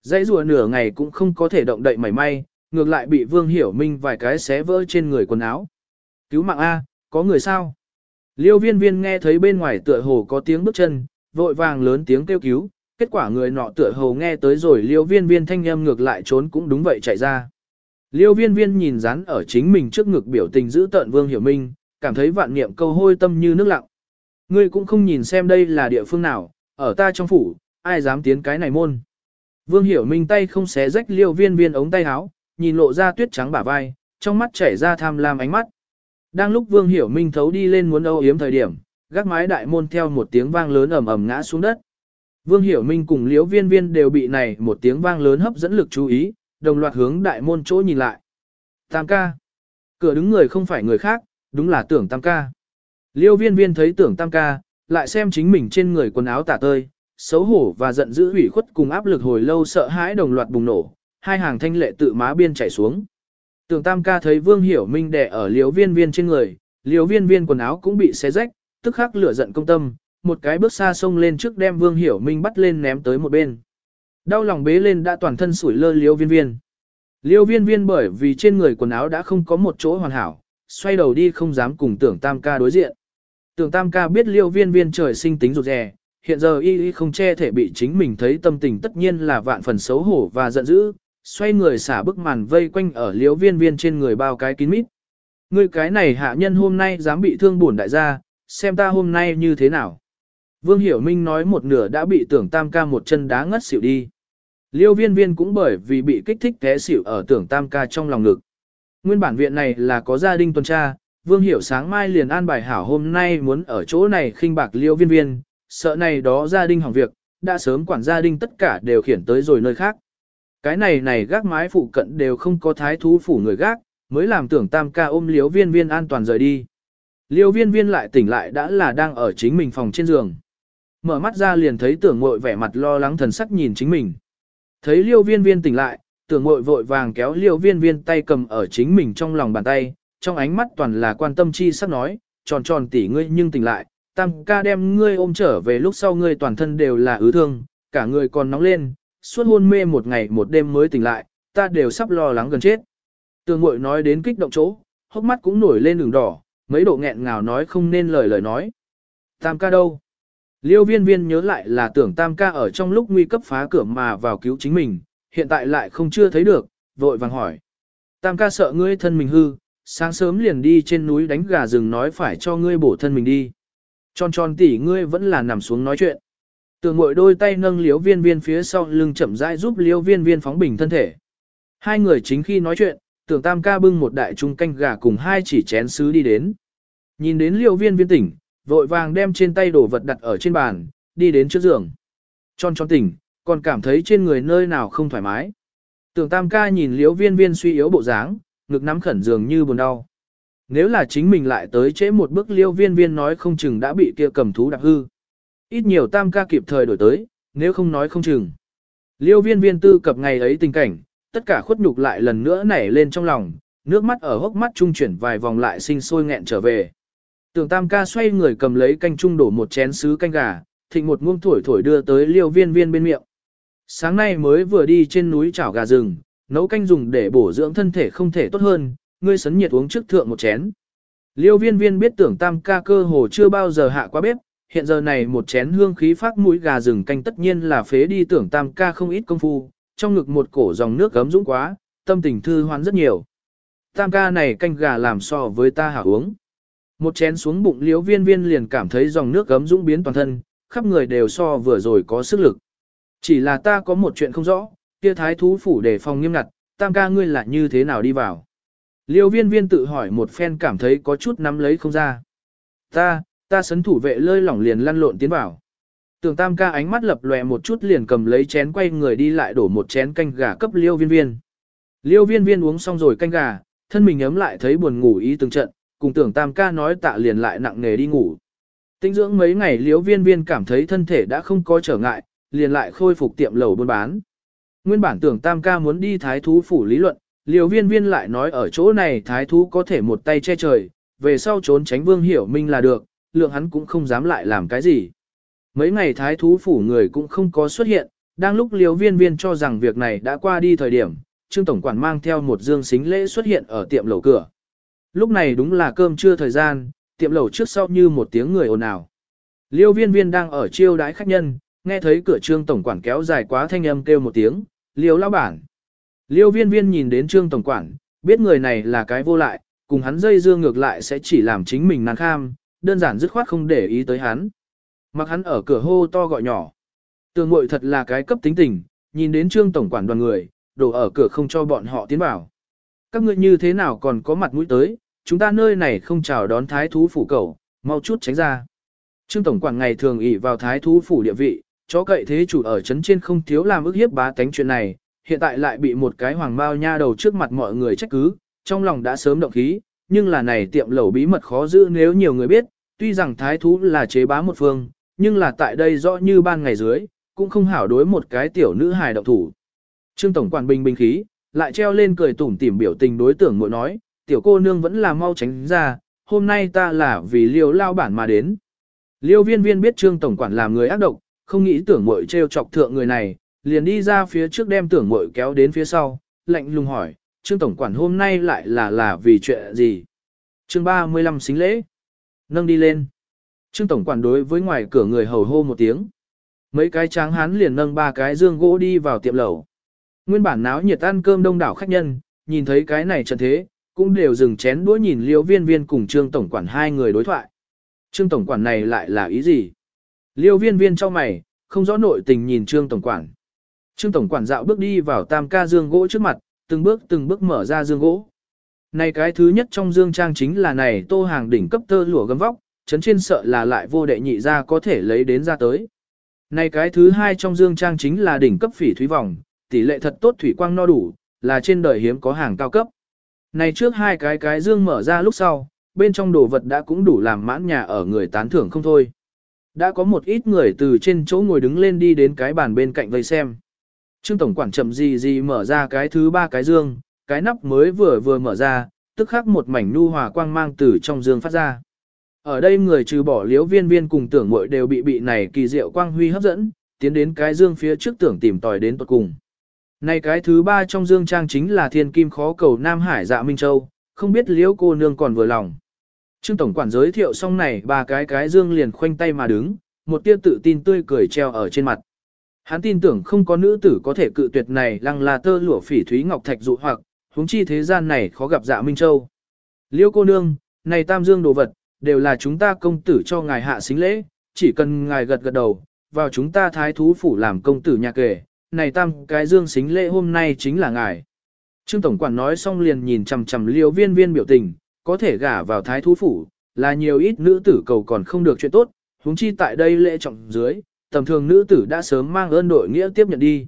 Dãy rùa nửa ngày cũng không có thể động đậy mảy may, ngược lại bị Vương Hiểu Minh vài cái xé vỡ trên người quần áo. Cứu mạng A, có người sao? Liêu viên viên nghe thấy bên ngoài tựa hồ có tiếng bước chân, vội vàng lớn tiếng kêu cứu, kết quả người nọ tựa hồ nghe tới rồi liêu viên viên thanh âm ngược lại trốn cũng đúng vậy chạy ra. Liêu viên viên nhìn rắn ở chính mình trước ngực biểu tình giữ tợn Vương Hiểu Minh, cảm thấy vạn niệm câu hôi tâm như nước lặng. Ngươi cũng không nhìn xem đây là địa phương nào, ở ta trong phủ, ai dám tiến cái này môn. Vương Hiểu Minh tay không xé rách liêu viên viên ống tay áo, nhìn lộ ra tuyết trắng bả vai, trong mắt chảy ra tham lam ánh mắt. Đang lúc Vương Hiểu Minh thấu đi lên muốn âu yếm thời điểm, gác mái đại môn theo một tiếng vang lớn ầm ầm ngã xuống đất. Vương Hiểu Minh cùng Liễu Viên Viên đều bị này một tiếng vang lớn hấp dẫn lực chú ý, đồng loạt hướng đại môn chỗ nhìn lại. Tam ca. Cửa đứng người không phải người khác, đúng là tưởng Tam ca. Liêu Viên Viên thấy tưởng Tam ca, lại xem chính mình trên người quần áo tả tơi, xấu hổ và giận dữ ủy khuất cùng áp lực hồi lâu sợ hãi đồng loạt bùng nổ, hai hàng thanh lệ tự má biên chảy xuống. Tưởng tam ca thấy vương hiểu minh đè ở liếu viên viên trên người, liếu viên viên quần áo cũng bị xé rách, tức khắc lửa giận công tâm, một cái bước xa xông lên trước đem vương hiểu minh bắt lên ném tới một bên. Đau lòng bế lên đã toàn thân sủi lơ liêu viên viên. Liêu viên viên bởi vì trên người quần áo đã không có một chỗ hoàn hảo, xoay đầu đi không dám cùng tưởng tam ca đối diện. Tưởng tam ca biết liêu viên viên trời sinh tính rụt rè, hiện giờ y y không che thể bị chính mình thấy tâm tình tất nhiên là vạn phần xấu hổ và giận dữ, xoay người xả bức màn vây quanh ở liếu viên viên trên người bao cái kín mít. Ngươi cái này hạ nhân hôm nay dám bị thương bổn đại gia, xem ta hôm nay như thế nào. Vương Hiểu Minh nói một nửa đã bị tưởng tam ca một chân đá ngất xỉu đi. Liêu viên viên cũng bởi vì bị kích thích té xỉu ở tưởng tam ca trong lòng ngực. Nguyên bản viện này là có gia đình tuần tra, Vương Hiểu sáng mai liền an bài hảo hôm nay muốn ở chỗ này khinh bạc liêu viên viên, sợ này đó gia đình hỏng việc, đã sớm quản gia đình tất cả đều khiển tới rồi nơi khác. Cái này này gác mái phụ cận đều không có thái thú phủ người gác, mới làm tưởng tam ca ôm liếu viên viên an toàn rời đi. Liêu viên viên lại tỉnh lại đã là đang ở chính mình phòng trên giường. Mở mắt ra liền thấy tưởng mội vẻ mặt lo lắng thần sắc nhìn chính mình. Thấy liêu viên viên tỉnh lại, tưởng mội vội vàng kéo liêu viên viên tay cầm ở chính mình trong lòng bàn tay, trong ánh mắt toàn là quan tâm chi sắc nói, tròn tròn tỉ ngươi nhưng tỉnh lại, tam ca đem ngươi ôm trở về lúc sau ngươi toàn thân đều là ứ thương, cả người còn nóng lên, suốt hôn mê một ngày một đêm mới tỉnh lại, ta đều sắp lo lắng gần chết. Tường mội nói đến kích động chỗ, hốc mắt cũng nổi lên đường đỏ, mấy độ nghẹn ngào nói không nên lời lời nói. Tam ca đâu? Liêu viên viên nhớ lại là tưởng tam ca ở trong lúc nguy cấp phá cửa mà vào cứu chính mình, hiện tại lại không chưa thấy được, vội vàng hỏi. Tam ca sợ ngươi thân mình hư, sáng sớm liền đi trên núi đánh gà rừng nói phải cho ngươi bổ thân mình đi. Tròn tròn tỉ ngươi vẫn là nằm xuống nói chuyện. Tường mội đôi tay nâng liếu viên viên phía sau lưng chậm rãi giúp liếu viên viên phóng bình thân thể. Hai người chính khi nói chuyện, tưởng tam ca bưng một đại trung canh gà cùng hai chỉ chén sứ đi đến. Nhìn đến liêu viên viên tỉnh, vội vàng đem trên tay đồ vật đặt ở trên bàn, đi đến trước giường. Tròn tròn tỉnh, còn cảm thấy trên người nơi nào không thoải mái. Tưởng tam ca nhìn Liễu viên viên suy yếu bộ dáng, ngực nắm khẩn dường như buồn đau. Nếu là chính mình lại tới trễ một bước liêu viên viên nói không chừng đã bị kia cầm thú đạp hư. Ít nhiều tam ca kịp thời đổi tới, nếu không nói không chừng. Liêu viên viên tư cập ngày ấy tình cảnh, tất cả khuất nhục lại lần nữa nảy lên trong lòng, nước mắt ở hốc mắt trung chuyển vài vòng lại sinh sôi nghẹn trở về. Tưởng tam ca xoay người cầm lấy canh trung đổ một chén sứ canh gà, thịnh một muông thổi thổi đưa tới liêu viên viên bên miệng. Sáng nay mới vừa đi trên núi chảo gà rừng, nấu canh dùng để bổ dưỡng thân thể không thể tốt hơn, ngươi sấn nhiệt uống trước thượng một chén. Liêu viên viên biết tưởng tam ca cơ hồ chưa bao giờ hạ qua bếp, hiện giờ này một chén hương khí phát mũi gà rừng canh tất nhiên là phế đi tưởng tam ca không ít công phu, trong ngực một cổ dòng nước gấm dũng quá, tâm tình thư hoán rất nhiều. Tam ca này canh gà làm so với ta hảo uống. Một chén xuống bụng liếu viên viên liền cảm thấy dòng nước gấm dũng biến toàn thân, khắp người đều so vừa rồi có sức lực. Chỉ là ta có một chuyện không rõ, kia thái thú phủ để phòng nghiêm ngặt, tam ca ngươi là như thế nào đi vào. Liêu viên viên tự hỏi một phen cảm thấy có chút nắm lấy không ra. Ta, ta sấn thủ vệ lơi lỏng liền lăn lộn tiến vào. Tưởng tam ca ánh mắt lập lòe một chút liền cầm lấy chén quay người đi lại đổ một chén canh gà cấp liêu viên viên. Liêu viên viên uống xong rồi canh gà, thân mình ấm lại thấy buồn ngủ ý từng trận, cùng tưởng tam ca nói tạ liền lại nặng nghề đi ngủ. Tinh dưỡng mấy ngày liêu viên viên cảm thấy thân thể đã không có trở ngại, liền lại khôi phục tiệm lầu buôn bán. Nguyên bản tưởng tam ca muốn đi thái thú phủ lý luận, liêu viên viên lại nói ở chỗ này thái thú có thể một tay che trời, về sau trốn tránh vương hiểu minh là được, lượng hắn cũng không dám lại làm cái gì. Mấy ngày thái thú phủ người cũng không có xuất hiện, đang lúc liêu viên viên cho rằng việc này đã qua đi thời điểm, Trương Tổng Quản mang theo một dương xính lễ xuất hiện ở tiệm lầu cửa. Lúc này đúng là cơm trưa thời gian, tiệm lầu trước sau như một tiếng người ồn ào. Liêu viên viên đang ở chiêu đái khách nhân, nghe thấy cửa Trương Tổng Quản kéo dài quá thanh âm kêu một tiếng, liêu lao bản. Liêu viên viên nhìn đến Trương Tổng Quản, biết người này là cái vô lại, cùng hắn dây dương ngược lại sẽ chỉ làm chính mình nàng kham, đơn giản dứt khoát không để ý tới hắn. Mặc hắn ở cửa hô to gọi nhỏ. Tường mội thật là cái cấp tính tình, nhìn đến trương tổng quản đoàn người, đổ ở cửa không cho bọn họ tiến vào. Các ngươi như thế nào còn có mặt mũi tới, chúng ta nơi này không chào đón thái thú phủ cầu, mau chút tránh ra. Trương tổng quản ngày thường ỷ vào thái thú phủ địa vị, chó cậy thế chủ ở chấn trên không thiếu làm ức hiếp bá tánh chuyện này, hiện tại lại bị một cái hoàng mao nha đầu trước mặt mọi người trách cứ, trong lòng đã sớm động khí, nhưng là này tiệm lẩu bí mật khó giữ nếu nhiều người biết, tuy rằng thái thú là chế bá một phương, nhưng là tại đây rõ như ban ngày dưới, cũng không hảo đối một cái tiểu nữ hài động thủ. Trương Tổng quản bình bình khí, lại treo lên cười tủm tỉm biểu tình đối tưởng muội nói, tiểu cô nương vẫn là mau tránh ra, hôm nay ta là vì liêu lao bản mà đến. Liêu viên viên biết Trương Tổng quản làm người ác độc, không nghĩ tưởng mội treo chọc thượng người này, liền đi ra phía trước đem tưởng mội kéo đến phía sau, lạnh lùng hỏi, Trương Tổng quản hôm nay lại là là vì chuyện gì? Chương 35 xính lễ. Nâng đi lên. Trương Tổng quản đối với ngoài cửa người hầu hô một tiếng. Mấy cái tráng hán liền nâng ba cái dương gỗ đi vào tiệm lẩu. Nguyên bản náo nhiệt ăn cơm đông đảo khách nhân, nhìn thấy cái này trận thế, cũng đều dừng chén đũa nhìn liêu viên viên cùng Trương Tổng quản hai người đối thoại. Trương Tổng quản này lại là ý gì? Liêu viên viên cho mày, không rõ nội tình nhìn Trương Tổng quản. Trương Tổng quản dạo bước đi vào tam ca dương gỗ trước mặt, từng bước từng bước mở ra dương gỗ. Này cái thứ nhất trong dương trang chính là này tô hàng đỉnh cấp tơ lụa gấm vóc, chấn trên sợ là lại vô đệ nhị ra có thể lấy đến ra tới. Này cái thứ hai trong dương trang chính là đỉnh cấp phỉ thúy vòng, tỷ lệ thật tốt thủy quang no đủ, là trên đời hiếm có hàng cao cấp. Này trước hai cái cái dương mở ra lúc sau, bên trong đồ vật đã cũng đủ làm mãn nhà ở người tán thưởng không thôi. Đã có một ít người từ trên chỗ ngồi đứng lên đi đến cái bàn bên cạnh vây xem. Trương Tổng quản chậm gì gì mở ra cái thứ ba cái dương, cái nắp mới vừa vừa mở ra, tức khắc một mảnh nu hòa quang mang từ trong dương phát ra. Ở đây người trừ bỏ liếu viên viên cùng tưởng muội đều bị bị này kỳ diệu quang huy hấp dẫn, tiến đến cái dương phía trước tưởng tìm tòi đến tuật cùng. Này cái thứ ba trong dương trang chính là thiên kim khó cầu Nam Hải dạ Minh Châu, không biết liếu cô nương còn vừa lòng. Trương Tổng quản giới thiệu xong này ba cái cái dương liền khoanh tay mà đứng, một tia tự tin tươi cười treo ở trên mặt. Hắn tin tưởng không có nữ tử có thể cự tuyệt này lăng là tơ lụa phỉ thúy ngọc thạch dụ hoặc, huống chi thế gian này khó gặp dạ Minh Châu. Liêu cô nương, này tam dương đồ vật, đều là chúng ta công tử cho ngài hạ xính lễ, chỉ cần ngài gật gật đầu, vào chúng ta thái thú phủ làm công tử nhà kể, này tam cái dương xính lễ hôm nay chính là ngài. Trương Tổng quản nói xong liền nhìn chằm chằm liêu viên viên biểu tình, có thể gả vào thái thú phủ, là nhiều ít nữ tử cầu còn không được chuyện tốt, huống chi tại đây lễ trọng dưới, tầm thường nữ tử đã sớm mang ơn đội nghĩa tiếp nhận đi.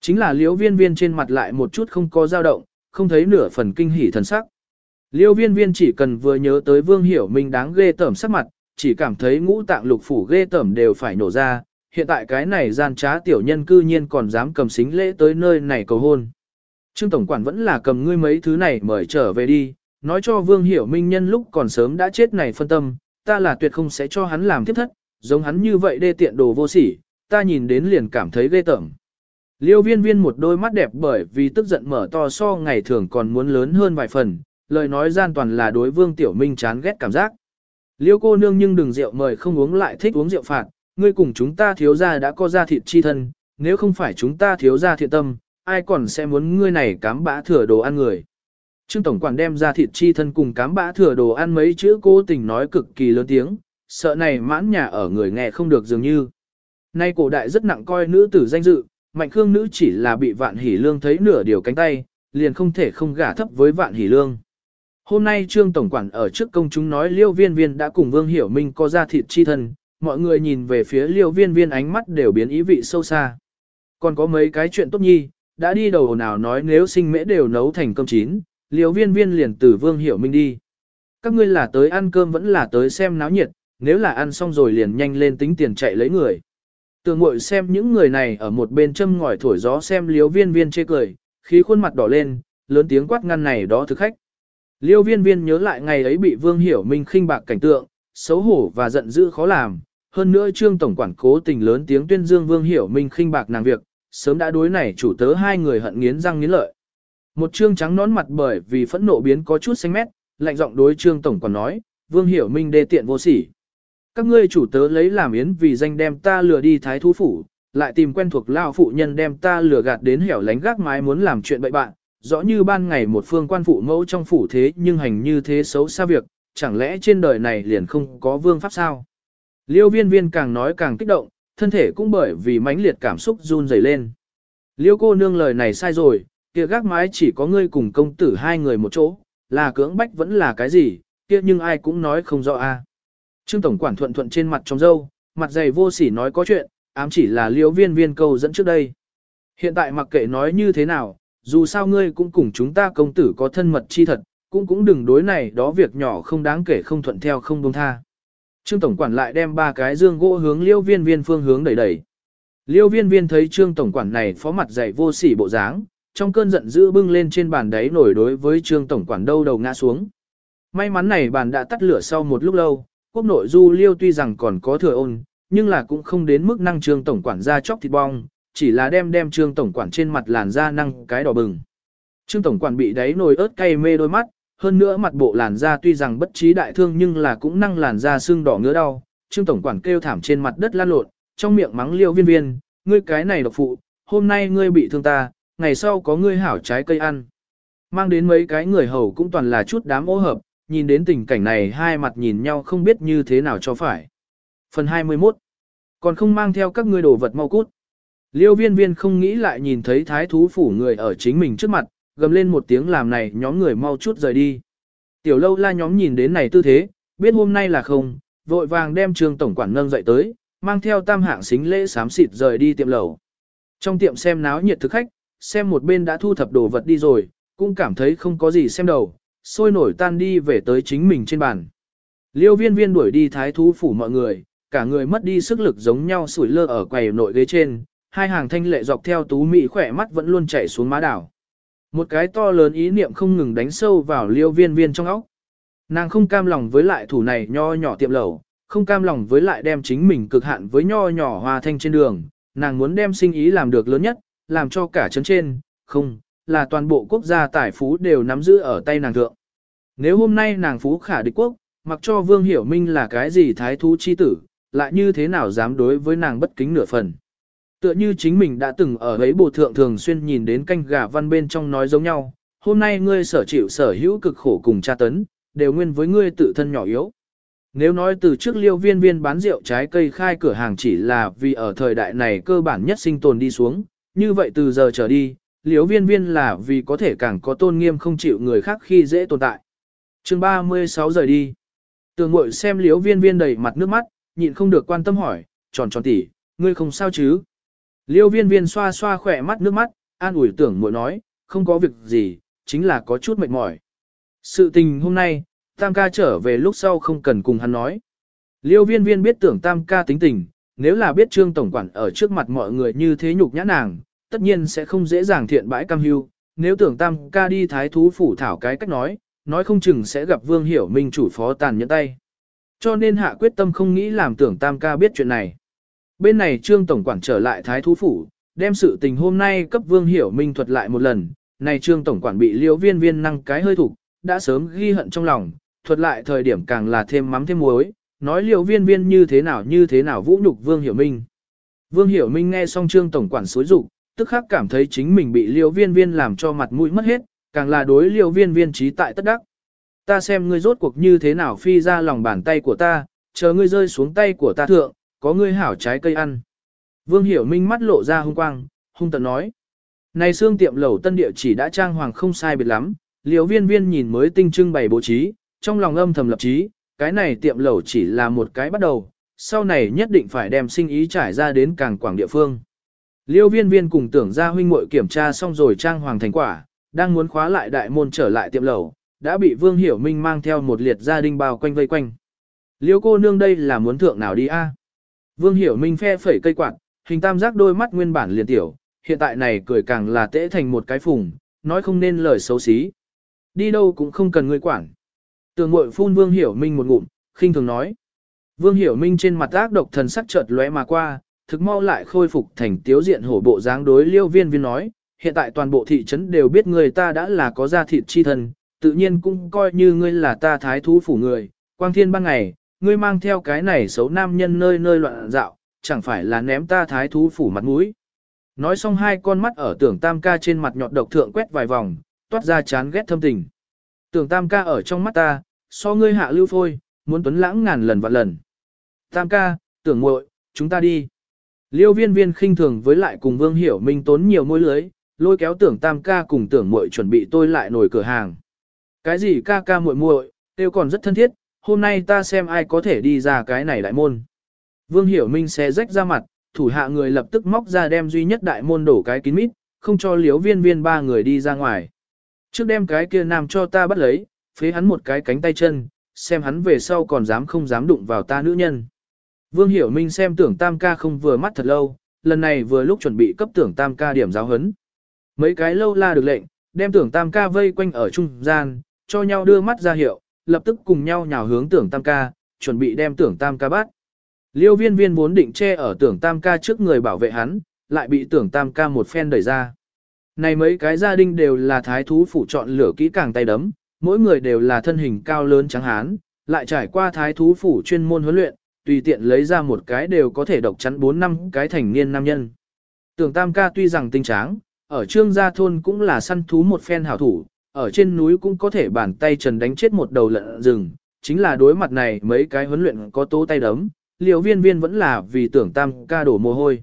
Chính là liễu viên viên trên mặt lại một chút không có dao động, không thấy nửa phần kinh hỉ thần sắc. Liêu viên viên chỉ cần vừa nhớ tới vương hiểu minh đáng ghê tởm sắc mặt, chỉ cảm thấy ngũ tạng lục phủ ghê tởm đều phải nổ ra, hiện tại cái này gian trá tiểu nhân cư nhiên còn dám cầm xính lễ tới nơi này cầu hôn. Trương Tổng Quản vẫn là cầm ngươi mấy thứ này mời trở về đi, nói cho Vương Hiểu Minh nhân lúc còn sớm đã chết này phân tâm, ta là tuyệt không sẽ cho hắn làm tiếp thất, giống hắn như vậy đê tiện đồ vô sỉ, ta nhìn đến liền cảm thấy ghê tởm. Liêu viên viên một đôi mắt đẹp bởi vì tức giận mở to so ngày thường còn muốn lớn hơn vài phần, lời nói gian toàn là đối Vương Tiểu Minh chán ghét cảm giác. Liêu cô nương nhưng đừng rượu mời không uống lại thích uống rượu phạt, ngươi cùng chúng ta thiếu gia đã có ra thịt chi thân, nếu không phải chúng ta thiếu gia thiện tâm, ai còn sẽ muốn ngươi này cám bã thừa đồ ăn người. Trương Tổng Quản đem ra thịt chi thân cùng cám bã thừa đồ ăn mấy chữ cố tình nói cực kỳ lớn tiếng, sợ này mãn nhà ở người nghe không được dường như. Nay cổ đại rất nặng coi nữ tử danh dự, mạnh khương nữ chỉ là bị vạn hỷ lương thấy nửa điều cánh tay, liền không thể không gả thấp với vạn hỷ lương. Hôm nay Trương Tổng Quản ở trước công chúng nói Liêu Viên Viên đã cùng Vương Hiểu Minh có ra thịt chi thân, mọi người nhìn về phía Liêu Viên Viên ánh mắt đều biến ý vị sâu xa. Còn có mấy cái chuyện tốt nhi, đã đi đầu nào nói nếu sinh mễ đều nấu thành cơm chín, Liêu Viên Viên liền từ Vương Hiểu Minh đi. Các ngươi là tới ăn cơm vẫn là tới xem náo nhiệt, nếu là ăn xong rồi liền nhanh lên tính tiền chạy lấy người. Tường mội xem những người này ở một bên châm ngòi thổi gió xem Liêu Viên Viên chê cười, khí khuôn mặt đỏ lên, lớn tiếng quát ngăn này đó thực khách. Liêu viên viên nhớ lại ngày ấy bị Vương Hiểu Minh khinh bạc cảnh tượng, xấu hổ và giận dữ khó làm. Hơn nữa Trương Tổng quản cố tình lớn tiếng tuyên dương Vương Hiểu Minh khinh bạc nàng việc, sớm đã đối này chủ tớ hai người hận nghiến răng nghiến lợi. Một trương trắng nón mặt bởi vì phẫn nộ biến có chút xanh mét, lạnh giọng đối Trương Tổng quản nói, Vương Hiểu Minh đê tiện vô sỉ. Các ngươi chủ tớ lấy làm yến vì danh đem ta lừa đi thái thú phủ, lại tìm quen thuộc lao phụ nhân đem ta lừa gạt đến hẻo lánh gác mái muốn làm chuyện bậy bạn, rõ như ban ngày một phương quan phụ mẫu trong phủ thế nhưng hành như thế xấu xa việc, chẳng lẽ trên đời này liền không có vương pháp sao? Liêu viên viên càng nói càng kích động, thân thể cũng bởi vì mãnh liệt cảm xúc run rẩy lên. Liêu cô nương lời này sai rồi, kia gác mái chỉ có ngươi cùng công tử hai người một chỗ, là cưỡng bách vẫn là cái gì, kia nhưng ai cũng nói không rõ a. Trương Tổng quản thuận thuận trên mặt trong dâu, mặt dày vô sỉ nói có chuyện, ám chỉ là liêu viên viên câu dẫn trước đây. Hiện tại mặc kệ nói như thế nào, dù sao ngươi cũng cùng chúng ta công tử có thân mật chi thật, cũng cũng đừng đối này đó việc nhỏ không đáng kể không thuận theo không buông tha. Trương Tổng Quản lại đem ba cái dương gỗ hướng liêu viên viên phương hướng đẩy đẩy. Liêu viên viên thấy Trương Tổng Quản này phó mặt dày vô sỉ bộ dáng, trong cơn giận dữ bưng lên trên bàn đáy nổi đối với Trương Tổng Quản đâu đầu ngã xuống. May mắn này bàn đã tắt lửa sau một lúc lâu, quốc nội du liêu tuy rằng còn có thừa ôn, nhưng là cũng không đến mức năng Trương Tổng Quản ra chóc thịt bong, chỉ là đem đem trương tổng quản trên mặt làn da năng cái đỏ bừng. Trương tổng quản bị đáy nồi ớt cay mê đôi mắt, hơn nữa mặt bộ làn da tuy rằng bất trí đại thương nhưng là cũng năng làn da xương đỏ ngứa đau. Trương tổng quản kêu thảm trên mặt đất lan lộn, trong miệng mắng liêu viên viên, ngươi cái này độc phụ, hôm nay ngươi bị thương ta, ngày sau có ngươi hảo trái cây ăn. Mang đến mấy cái người hầu cũng toàn là chút đám ô hợp, nhìn đến tình cảnh này hai mặt nhìn nhau không biết như thế nào cho phải. Phần 21 Còn không mang theo các ngươi đồ vật mau cút. Liêu viên viên không nghĩ lại nhìn thấy thái thú phủ người ở chính mình trước mặt, gầm lên một tiếng làm này nhóm người mau chút rời đi. Tiểu lâu la nhóm nhìn đến này tư thế, biết hôm nay là không, vội vàng đem trường tổng quản nâng dậy tới, mang theo tam hạng xính lễ sám xịt rời đi tiệm lầu. Trong tiệm xem náo nhiệt thực khách, xem một bên đã thu thập đồ vật đi rồi, cũng cảm thấy không có gì xem đầu, sôi nổi tan đi về tới chính mình trên bàn. Liêu viên viên đuổi đi thái thú phủ mọi người, cả người mất đi sức lực giống nhau sủi lơ ở quầy nội ghế trên, hai hàng thanh lệ dọc theo tú mỹ khỏe mắt vẫn luôn chảy xuống má đảo. Một cái to lớn ý niệm không ngừng đánh sâu vào liêu viên viên trong óc. Nàng không cam lòng với lại thủ này nho nhỏ tiệm lẩu, không cam lòng với lại đem chính mình cực hạn với nho nhỏ hoa thanh trên đường, nàng muốn đem sinh ý làm được lớn nhất, làm cho cả chấn trên, không, là toàn bộ quốc gia tài phú đều nắm giữ ở tay nàng thượng. Nếu hôm nay nàng phú khả địch quốc, mặc cho Vương Hiểu Minh là cái gì thái thú chi tử, lại như thế nào dám đối với nàng bất kính nửa phần. Tựa như chính mình đã từng ở ấy bộ thượng thường xuyên nhìn đến canh gà văn bên trong nói giống nhau, hôm nay ngươi sở chịu sở hữu cực khổ cùng tra tấn, đều nguyên với ngươi tự thân nhỏ yếu. Nếu nói từ trước liêu viên viên bán rượu trái cây khai cửa hàng chỉ là vì ở thời đại này cơ bản nhất sinh tồn đi xuống, như vậy từ giờ trở đi, liêu viên viên là vì có thể càng có tôn nghiêm không chịu người khác khi dễ tồn tại chương 36 rời đi. Tường ngội xem liếu viên viên đầy mặt nước mắt, nhịn không được quan tâm hỏi, tròn tròn tỉ, ngươi không sao chứ? Liêu viên viên xoa xoa khỏe mắt nước mắt, an ủi tưởng mội nói, không có việc gì, chính là có chút mệt mỏi. Sự tình hôm nay, tam ca trở về lúc sau không cần cùng hắn nói. Liêu viên viên biết tưởng tam ca tính tình, nếu là biết trương tổng quản ở trước mặt mọi người như thế nhục nhã nàng, tất nhiên sẽ không dễ dàng thiện bãi cam hưu. Nếu tưởng tam ca đi thái thú phủ thảo cái cách nói, nói không chừng sẽ gặp vương hiểu minh chủ phó tàn nhẫn tay. Cho nên hạ quyết tâm không nghĩ làm tưởng tam ca biết chuyện này. Bên này trương tổng quản trở lại thái thú phủ, đem sự tình hôm nay cấp vương hiểu minh thuật lại một lần, này trương tổng quản bị liễu viên viên năng cái hơi thủ, đã sớm ghi hận trong lòng, thuật lại thời điểm càng là thêm mắm thêm muối, nói liễu viên viên như thế nào như thế nào vũ nhục vương hiểu minh. Vương hiểu minh nghe xong trương tổng quản xối rụng, tức khắc cảm thấy chính mình bị liễu viên viên làm cho mặt mũi mất hết, càng là đối liêu viên viên trí tại tất đắc. Ta xem ngươi rốt cuộc như thế nào phi ra lòng bàn tay của ta, chờ ngươi rơi xuống tay của ta thượng, có ngươi hảo trái cây ăn. Vương hiểu minh mắt lộ ra hung quang, hung tận nói. Này xương tiệm lẩu tân địa chỉ đã trang hoàng không sai biệt lắm, liều viên viên nhìn mới tinh trưng bày bố trí, trong lòng âm thầm lập trí, cái này tiệm lẩu chỉ là một cái bắt đầu, sau này nhất định phải đem sinh ý trải ra đến càng quảng địa phương. Liêu viên viên cùng tưởng ra huynh muội kiểm tra xong rồi trang hoàng thành quả, đang muốn khóa lại đại môn trở lại tiệm lẩu, đã bị Vương Hiểu Minh mang theo một liệt gia đình bao quanh vây quanh. Liêu cô nương đây là muốn thượng nào đi a? Vương Hiểu Minh phe phẩy cây quạt, hình tam giác đôi mắt nguyên bản liền tiểu, hiện tại này cười càng là tễ thành một cái phùng, nói không nên lời xấu xí. Đi đâu cũng không cần người quản. Tường mội phun Vương Hiểu Minh một ngụm, khinh thường nói. Vương Hiểu Minh trên mặt ác độc thần sắc chợt lóe mà qua, thực mau lại khôi phục thành tiếu diện hổ bộ dáng đối liêu viên viên nói, hiện tại toàn bộ thị trấn đều biết người ta đã là có gia thịt chi thân, tự nhiên cũng coi như ngươi là ta thái thú phủ người, quang thiên ban ngày, ngươi mang theo cái này xấu nam nhân nơi nơi loạn dạo, chẳng phải là ném ta thái thú phủ mặt mũi. Nói xong hai con mắt ở tưởng tam ca trên mặt nhọt độc thượng quét vài vòng, toát ra chán ghét thâm tình. Tưởng tam ca ở trong mắt ta, so ngươi hạ lưu phôi, muốn tuấn lãng ngàn lần vạn lần. Tam ca, tưởng muội, chúng ta đi. Liêu viên viên khinh thường với lại cùng vương hiểu minh tốn nhiều môi lưới, lôi kéo tưởng tam ca cùng tưởng muội chuẩn bị tôi lại nổi cửa hàng. Cái gì ca ca muội muội, tiêu còn rất thân thiết, hôm nay ta xem ai có thể đi ra cái này đại môn. Vương hiểu minh xé rách ra mặt, thủ hạ người lập tức móc ra đem duy nhất đại môn đổ cái kín mít, không cho liếu viên viên ba người đi ra ngoài. Trước đem cái kia nam cho ta bắt lấy, phế hắn một cái cánh tay chân, xem hắn về sau còn dám không dám đụng vào ta nữ nhân. Vương Hiểu Minh xem tưởng tam ca không vừa mắt thật lâu, lần này vừa lúc chuẩn bị cấp tưởng tam ca điểm giáo hấn. Mấy cái lâu la được lệnh, đem tưởng tam ca vây quanh ở trung gian, cho nhau đưa mắt ra hiệu, lập tức cùng nhau nhào hướng tưởng tam ca, chuẩn bị đem tưởng tam ca bắt. Liêu viên viên vốn định che ở tưởng tam ca trước người bảo vệ hắn, lại bị tưởng tam ca một phen đẩy ra. Này mấy cái gia đình đều là thái thú phủ chọn lửa kỹ càng tay đấm, mỗi người đều là thân hình cao lớn trắng hán, lại trải qua thái thú phủ chuyên môn huấn luyện, tùy tiện lấy ra một cái đều có thể độc chắn 4 năm cái thành niên nam nhân. Tưởng tam ca tuy rằng tinh tráng, ở trương gia thôn cũng là săn thú một phen hảo thủ, ở trên núi cũng có thể bàn tay trần đánh chết một đầu lợn rừng, chính là đối mặt này mấy cái huấn luyện có tố tay đấm, liều viên viên vẫn là vì tưởng tam ca đổ mồ hôi.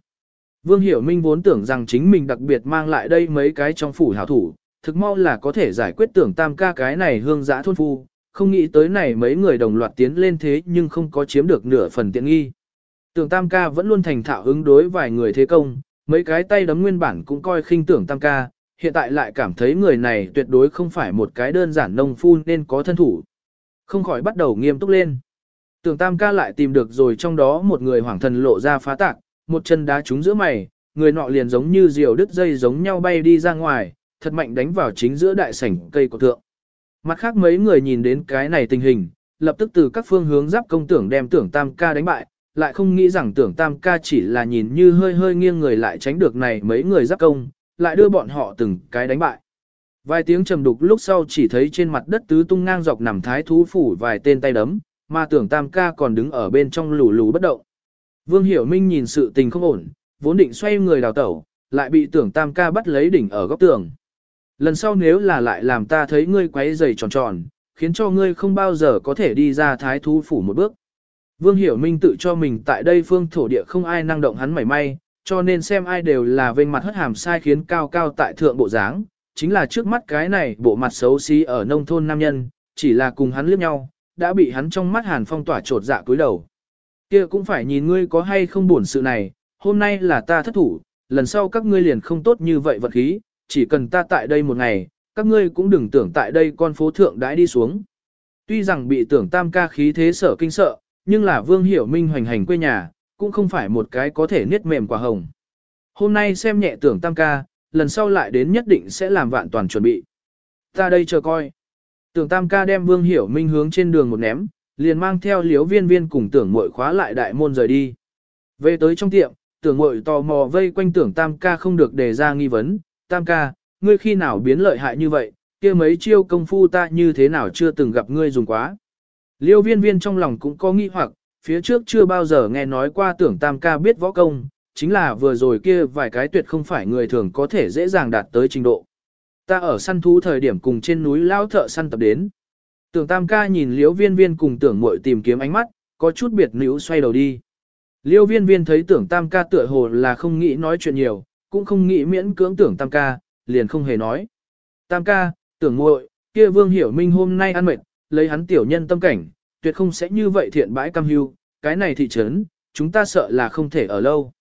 Vương Hiểu Minh vốn tưởng rằng chính mình đặc biệt mang lại đây mấy cái trong phủ hảo thủ, thực mau là có thể giải quyết tưởng tam ca cái này hương giã thôn phu, không nghĩ tới này mấy người đồng loạt tiến lên thế nhưng không có chiếm được nửa phần tiện nghi. Tưởng tam ca vẫn luôn thành thạo ứng đối vài người thế công, mấy cái tay đấm nguyên bản cũng coi khinh tưởng tam ca, hiện tại lại cảm thấy người này tuyệt đối không phải một cái đơn giản nông phu nên có thân thủ. Không khỏi bắt đầu nghiêm túc lên. Tưởng tam ca lại tìm được rồi trong đó một người hoàng thần lộ ra phá tạc, một chân đá trúng giữa mày, người nọ liền giống như diều đứt dây giống nhau bay đi ra ngoài, thật mạnh đánh vào chính giữa đại sảnh cây của thượng. Mặt khác mấy người nhìn đến cái này tình hình, lập tức từ các phương hướng giáp công tưởng đem tưởng tam ca đánh bại, lại không nghĩ rằng tưởng tam ca chỉ là nhìn như hơi hơi nghiêng người lại tránh được này mấy người giáp công, lại đưa bọn họ từng cái đánh bại. Vài tiếng trầm đục lúc sau chỉ thấy trên mặt đất tứ tung ngang dọc nằm thái thú phủ vài tên tay đấm, mà tưởng tam ca còn đứng ở bên trong lù lù bất động. Vương Hiểu Minh nhìn sự tình không ổn, vốn định xoay người đào tẩu, lại bị tưởng tam ca bắt lấy đỉnh ở góc tường. Lần sau nếu là lại làm ta thấy ngươi quấy giày tròn tròn, khiến cho ngươi không bao giờ có thể đi ra thái thú phủ một bước. Vương Hiểu Minh tự cho mình tại đây phương thổ địa không ai năng động hắn mảy may, cho nên xem ai đều là vênh mặt hất hàm sai khiến cao cao tại thượng bộ dáng, chính là trước mắt cái này bộ mặt xấu xí ở nông thôn nam nhân, chỉ là cùng hắn liếc nhau, đã bị hắn trong mắt hàn phong tỏa trột dạ cúi đầu. Kia cũng phải nhìn ngươi có hay không buồn sự này, hôm nay là ta thất thủ, lần sau các ngươi liền không tốt như vậy vật khí, chỉ cần ta tại đây một ngày, các ngươi cũng đừng tưởng tại đây con phố thượng đãi đi xuống. Tuy rằng bị tưởng tam ca khí thế sở kinh sợ, nhưng là vương hiểu minh hoành hành quê nhà, cũng không phải một cái có thể niết mềm quả hồng. Hôm nay xem nhẹ tưởng tam ca, lần sau lại đến nhất định sẽ làm vạn toàn chuẩn bị. Ta đây chờ coi. Tưởng tam ca đem vương hiểu minh hướng trên đường một ném, liền mang theo liếu viên viên cùng tưởng mội khóa lại đại môn rời đi. Về tới trong tiệm, tưởng mội tò mò vây quanh tưởng tam ca không được đề ra nghi vấn. Tam ca, ngươi khi nào biến lợi hại như vậy, kia mấy chiêu công phu ta như thế nào chưa từng gặp ngươi dùng quá. Liêu viên viên trong lòng cũng có nghi hoặc, phía trước chưa bao giờ nghe nói qua tưởng tam ca biết võ công, chính là vừa rồi kia vài cái tuyệt không phải người thường có thể dễ dàng đạt tới trình độ. Ta ở săn thú thời điểm cùng trên núi lao thợ săn tập đến. Tưởng tam ca nhìn Liêu viên viên cùng tưởng muội tìm kiếm ánh mắt, có chút biệt nữ xoay đầu đi. Liêu viên viên thấy tưởng tam ca tựa hồ là không nghĩ nói chuyện nhiều, cũng không nghĩ miễn cưỡng tưởng tam ca, liền không hề nói. Tam ca, tưởng muội, kia vương hiểu minh hôm nay ăn mệt, lấy hắn tiểu nhân tâm cảnh, tuyệt không sẽ như vậy thiện bãi cam hưu, cái này thị trấn, chúng ta sợ là không thể ở lâu.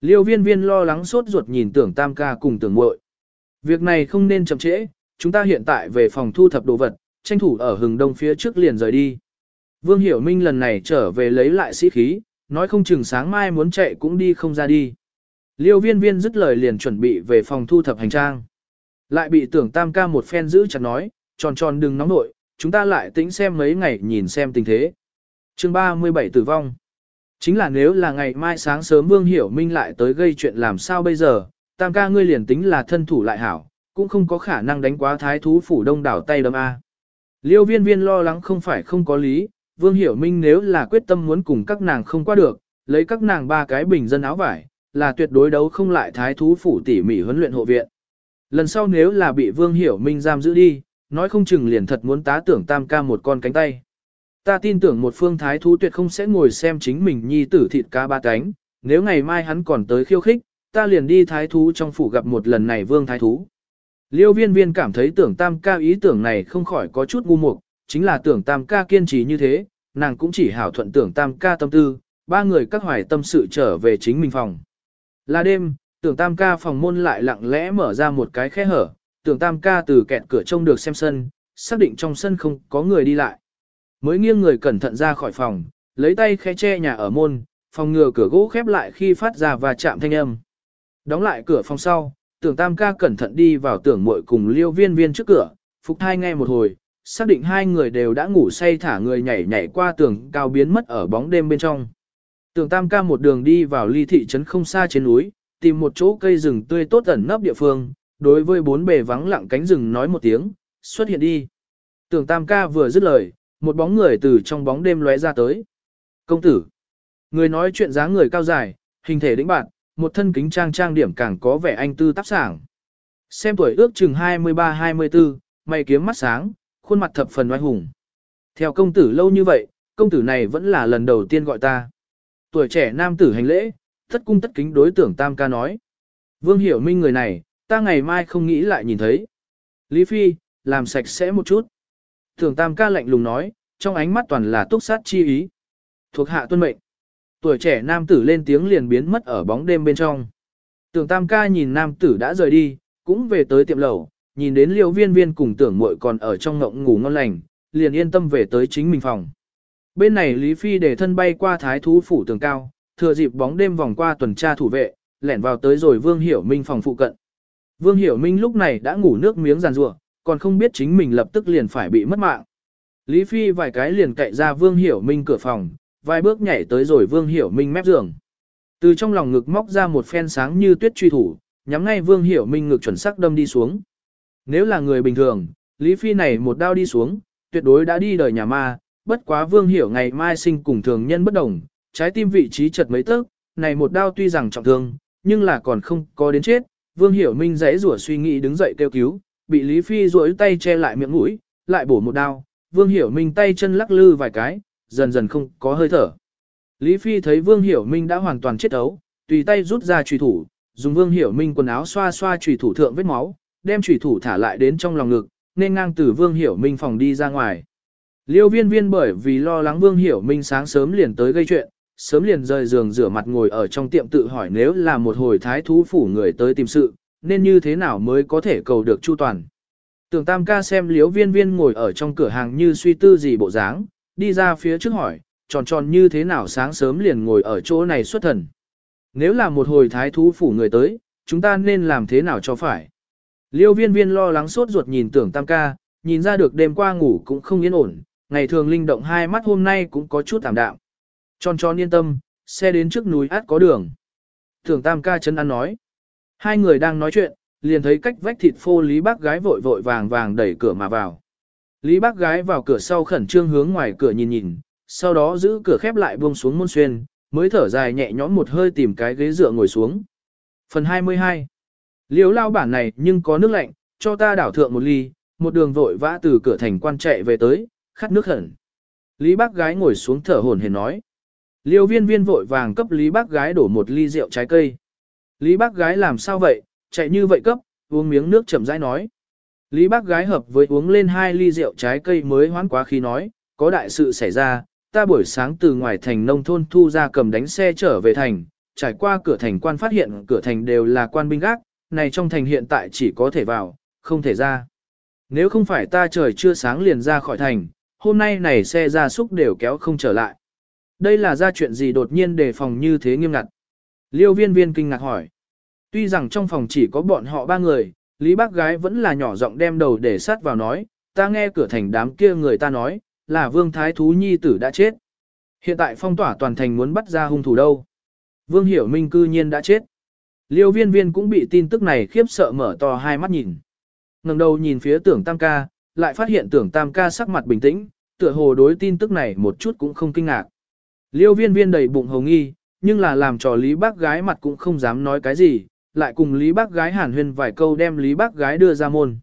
Liêu viên viên lo lắng sốt ruột nhìn tưởng tam ca cùng tưởng muội Việc này không nên chậm trễ, chúng ta hiện tại về phòng thu thập đồ vật, tranh thủ ở hừng đông phía trước liền rời đi. Vương Hiểu Minh lần này trở về lấy lại sĩ khí, nói không chừng sáng mai muốn chạy cũng đi không ra đi. Liêu viên viên dứt lời liền chuẩn bị về phòng thu thập hành trang. Lại bị tưởng tam ca một phen giữ chặt nói, tròn tròn đừng nóng nội, chúng ta lại tính xem mấy ngày nhìn xem tình thế. chương 37 tử vong. Chính là nếu là ngày mai sáng sớm Vương Hiểu Minh lại tới gây chuyện làm sao bây giờ, tam ca ngươi liền tính là thân thủ lại hảo, cũng không có khả năng đánh quá thái thú phủ đông đảo tay đấm A. Liêu viên viên lo lắng không phải không có lý, Vương Hiểu Minh nếu là quyết tâm muốn cùng các nàng không qua được, lấy các nàng ba cái bình dân áo vải, là tuyệt đối đấu không lại thái thú phủ tỉ mỉ huấn luyện hộ viện. Lần sau nếu là bị Vương Hiểu Minh giam giữ đi, nói không chừng liền thật muốn tá tưởng tam ca một con cánh tay. Ta tin tưởng một phương thái thú tuyệt không sẽ ngồi xem chính mình nhi tử thịt cá ba cánh, nếu ngày mai hắn còn tới khiêu khích, ta liền đi thái thú trong phủ gặp một lần này vương thái thú. Liêu viên viên cảm thấy tưởng tam ca ý tưởng này không khỏi có chút ngu mục, chính là tưởng tam ca kiên trì như thế, nàng cũng chỉ hảo thuận tưởng tam ca tâm tư, ba người các hoài tâm sự trở về chính mình phòng. Là đêm, tưởng tam ca phòng môn lại lặng lẽ mở ra một cái khe hở, tưởng tam ca từ kẹt cửa trông được xem sân, xác định trong sân không có người đi lại. Mới nghiêng người cẩn thận ra khỏi phòng, lấy tay khe che nhà ở môn, phòng ngừa cửa gỗ khép lại khi phát ra và chạm thanh âm. Đóng lại cửa phòng sau, tưởng tam ca cẩn thận đi vào tưởng muội cùng liêu viên viên trước cửa, phục thai nghe một hồi, xác định hai người đều đã ngủ say thả người nhảy nhảy qua tường cao biến mất ở bóng đêm bên trong. Tưởng tam ca một đường đi vào ly thị trấn không xa trên núi, tìm một chỗ cây rừng tươi tốt ẩn nấp địa phương, đối với bốn bề vắng lặng cánh rừng nói một tiếng, xuất hiện đi. Tưởng tam ca vừa dứt lời, một bóng người từ trong bóng đêm lóe ra tới. Công tử. Người nói chuyện dáng người cao dài, hình thể đĩnh bạn, một thân kính trang trang điểm càng có vẻ anh tư tác sảng. Xem tuổi ước chừng 23-24, mày kiếm mắt sáng, khuôn mặt thập phần oai hùng. Theo công tử lâu như vậy, công tử này vẫn là lần đầu tiên gọi ta. Tuổi trẻ nam tử hành lễ, thất cung tất kính đối tưởng tam ca nói. Vương hiểu minh người này, ta ngày mai không nghĩ lại nhìn thấy. Lý Phi, làm sạch sẽ một chút. Thường tam ca lạnh lùng nói, trong ánh mắt toàn là túc sát chi ý. Thuộc hạ tuân mệnh. Tuổi trẻ nam tử lên tiếng liền biến mất ở bóng đêm bên trong. Tưởng tam ca nhìn nam tử đã rời đi, cũng về tới tiệm lẩu, nhìn đến liêu viên viên cùng tưởng muội còn ở trong ngộng ngủ ngon lành, liền yên tâm về tới chính mình phòng. Bên này Lý Phi để thân bay qua thái thú phủ tường cao, thừa dịp bóng đêm vòng qua tuần tra thủ vệ, lẻn vào tới rồi Vương Hiểu Minh phòng phụ cận. Vương Hiểu Minh lúc này đã ngủ nước miếng giàn rủa, còn không biết chính mình lập tức liền phải bị mất mạng. Lý Phi vài cái liền cậy ra Vương Hiểu Minh cửa phòng, vài bước nhảy tới rồi Vương Hiểu Minh mép giường. Từ trong lòng ngực móc ra một phen sáng như tuyết truy thủ, nhắm ngay Vương Hiểu Minh ngực chuẩn xác đâm đi xuống. Nếu là người bình thường, Lý Phi này một đao đi xuống, tuyệt đối đã đi đời nhà ma, bất quá Vương Hiểu ngày mai sinh cùng thường nhân bất đồng, trái tim vị trí chật mấy tấc, này một đao tuy rằng trọng thương, nhưng là còn không có đến chết. Vương Hiểu Minh dãy rủa suy nghĩ đứng dậy kêu cứu, bị Lý Phi duỗi tay che lại miệng mũi, lại bổ một đao. Vương Hiểu Minh tay chân lắc lư vài cái, dần dần không có hơi thở. Lý Phi thấy Vương Hiểu Minh đã hoàn toàn chết ấu, tùy tay rút ra chủy thủ, dùng Vương Hiểu Minh quần áo xoa xoa chủy thủ thượng vết máu, đem chủy thủ thả lại đến trong lòng ngực, nên ngang từ Vương Hiểu Minh phòng đi ra ngoài. Liêu viên viên bởi vì lo lắng Vương Hiểu Minh sáng sớm liền tới gây chuyện, sớm liền rời giường rửa mặt ngồi ở trong tiệm tự hỏi nếu là một hồi thái thú phủ người tới tìm sự, nên như thế nào mới có thể cầu được chu toàn. Tưởng tam ca xem liếu viên viên ngồi ở trong cửa hàng như suy tư gì bộ dáng, đi ra phía trước hỏi, tròn tròn như thế nào sáng sớm liền ngồi ở chỗ này xuất thần. Nếu là một hồi thái thú phủ người tới, chúng ta nên làm thế nào cho phải. Liêu viên viên lo lắng sốt ruột nhìn tưởng tam ca, nhìn ra được đêm qua ngủ cũng không yên ổn, ngày thường linh động hai mắt hôm nay cũng có chút tạm đạm. Tròn tròn yên tâm, xe đến trước núi át có đường. Thường tam ca chân ăn nói. Hai người đang nói chuyện, liền thấy cách vách thịt phô Lý bác gái vội vội vàng vàng đẩy cửa mà vào. Lý bác gái vào cửa sau khẩn trương hướng ngoài cửa nhìn nhìn, sau đó giữ cửa khép lại buông xuống môn xuyên, mới thở dài nhẹ nhõm một hơi tìm cái ghế dựa ngồi xuống. Phần 22 Liếu lao bản này nhưng có nước lạnh, cho ta đảo thượng một ly, một đường vội vã từ cửa thành quan chạy về tới, khát nước hẳn. Lý bác gái ngồi xuống thở hồn hển nói. Liêu viên viên vội vàng cấp Lý bác gái đổ một ly rượu trái cây. Lý bác gái làm sao vậy, chạy như vậy cấp, uống miếng nước chậm rãi nói. Lý bác gái hợp với uống lên hai ly rượu trái cây mới hoán quá khi nói, có đại sự xảy ra, ta buổi sáng từ ngoài thành nông thôn thu ra cầm đánh xe trở về thành, trải qua cửa thành quan phát hiện cửa thành đều là quan binh gác, này trong thành hiện tại chỉ có thể vào, không thể ra. Nếu không phải ta trời chưa sáng liền ra khỏi thành, hôm nay này xe ra súc đều kéo không trở lại. Đây là ra chuyện gì đột nhiên đề phòng như thế nghiêm ngặt. Liêu viên viên kinh ngạc hỏi. Tuy rằng trong phòng chỉ có bọn họ ba người, Lý bác gái vẫn là nhỏ giọng đem đầu để sát vào nói, ta nghe cửa thành đám kia người ta nói, là vương thái thú nhi tử đã chết. Hiện tại phong tỏa toàn thành muốn bắt ra hung thủ đâu. Vương hiểu minh cư nhiên đã chết. Liêu viên viên cũng bị tin tức này khiếp sợ mở to hai mắt nhìn. ngẩng đầu nhìn phía tưởng tam ca, lại phát hiện tưởng tam ca sắc mặt bình tĩnh, tựa hồ đối tin tức này một chút cũng không kinh ngạc. Liêu viên viên đầy bụng hồng nghi, nhưng là làm trò lý bác gái mặt cũng không dám nói cái gì, lại cùng lý bác gái hàn huyên vài câu đem lý bác gái đưa ra môn.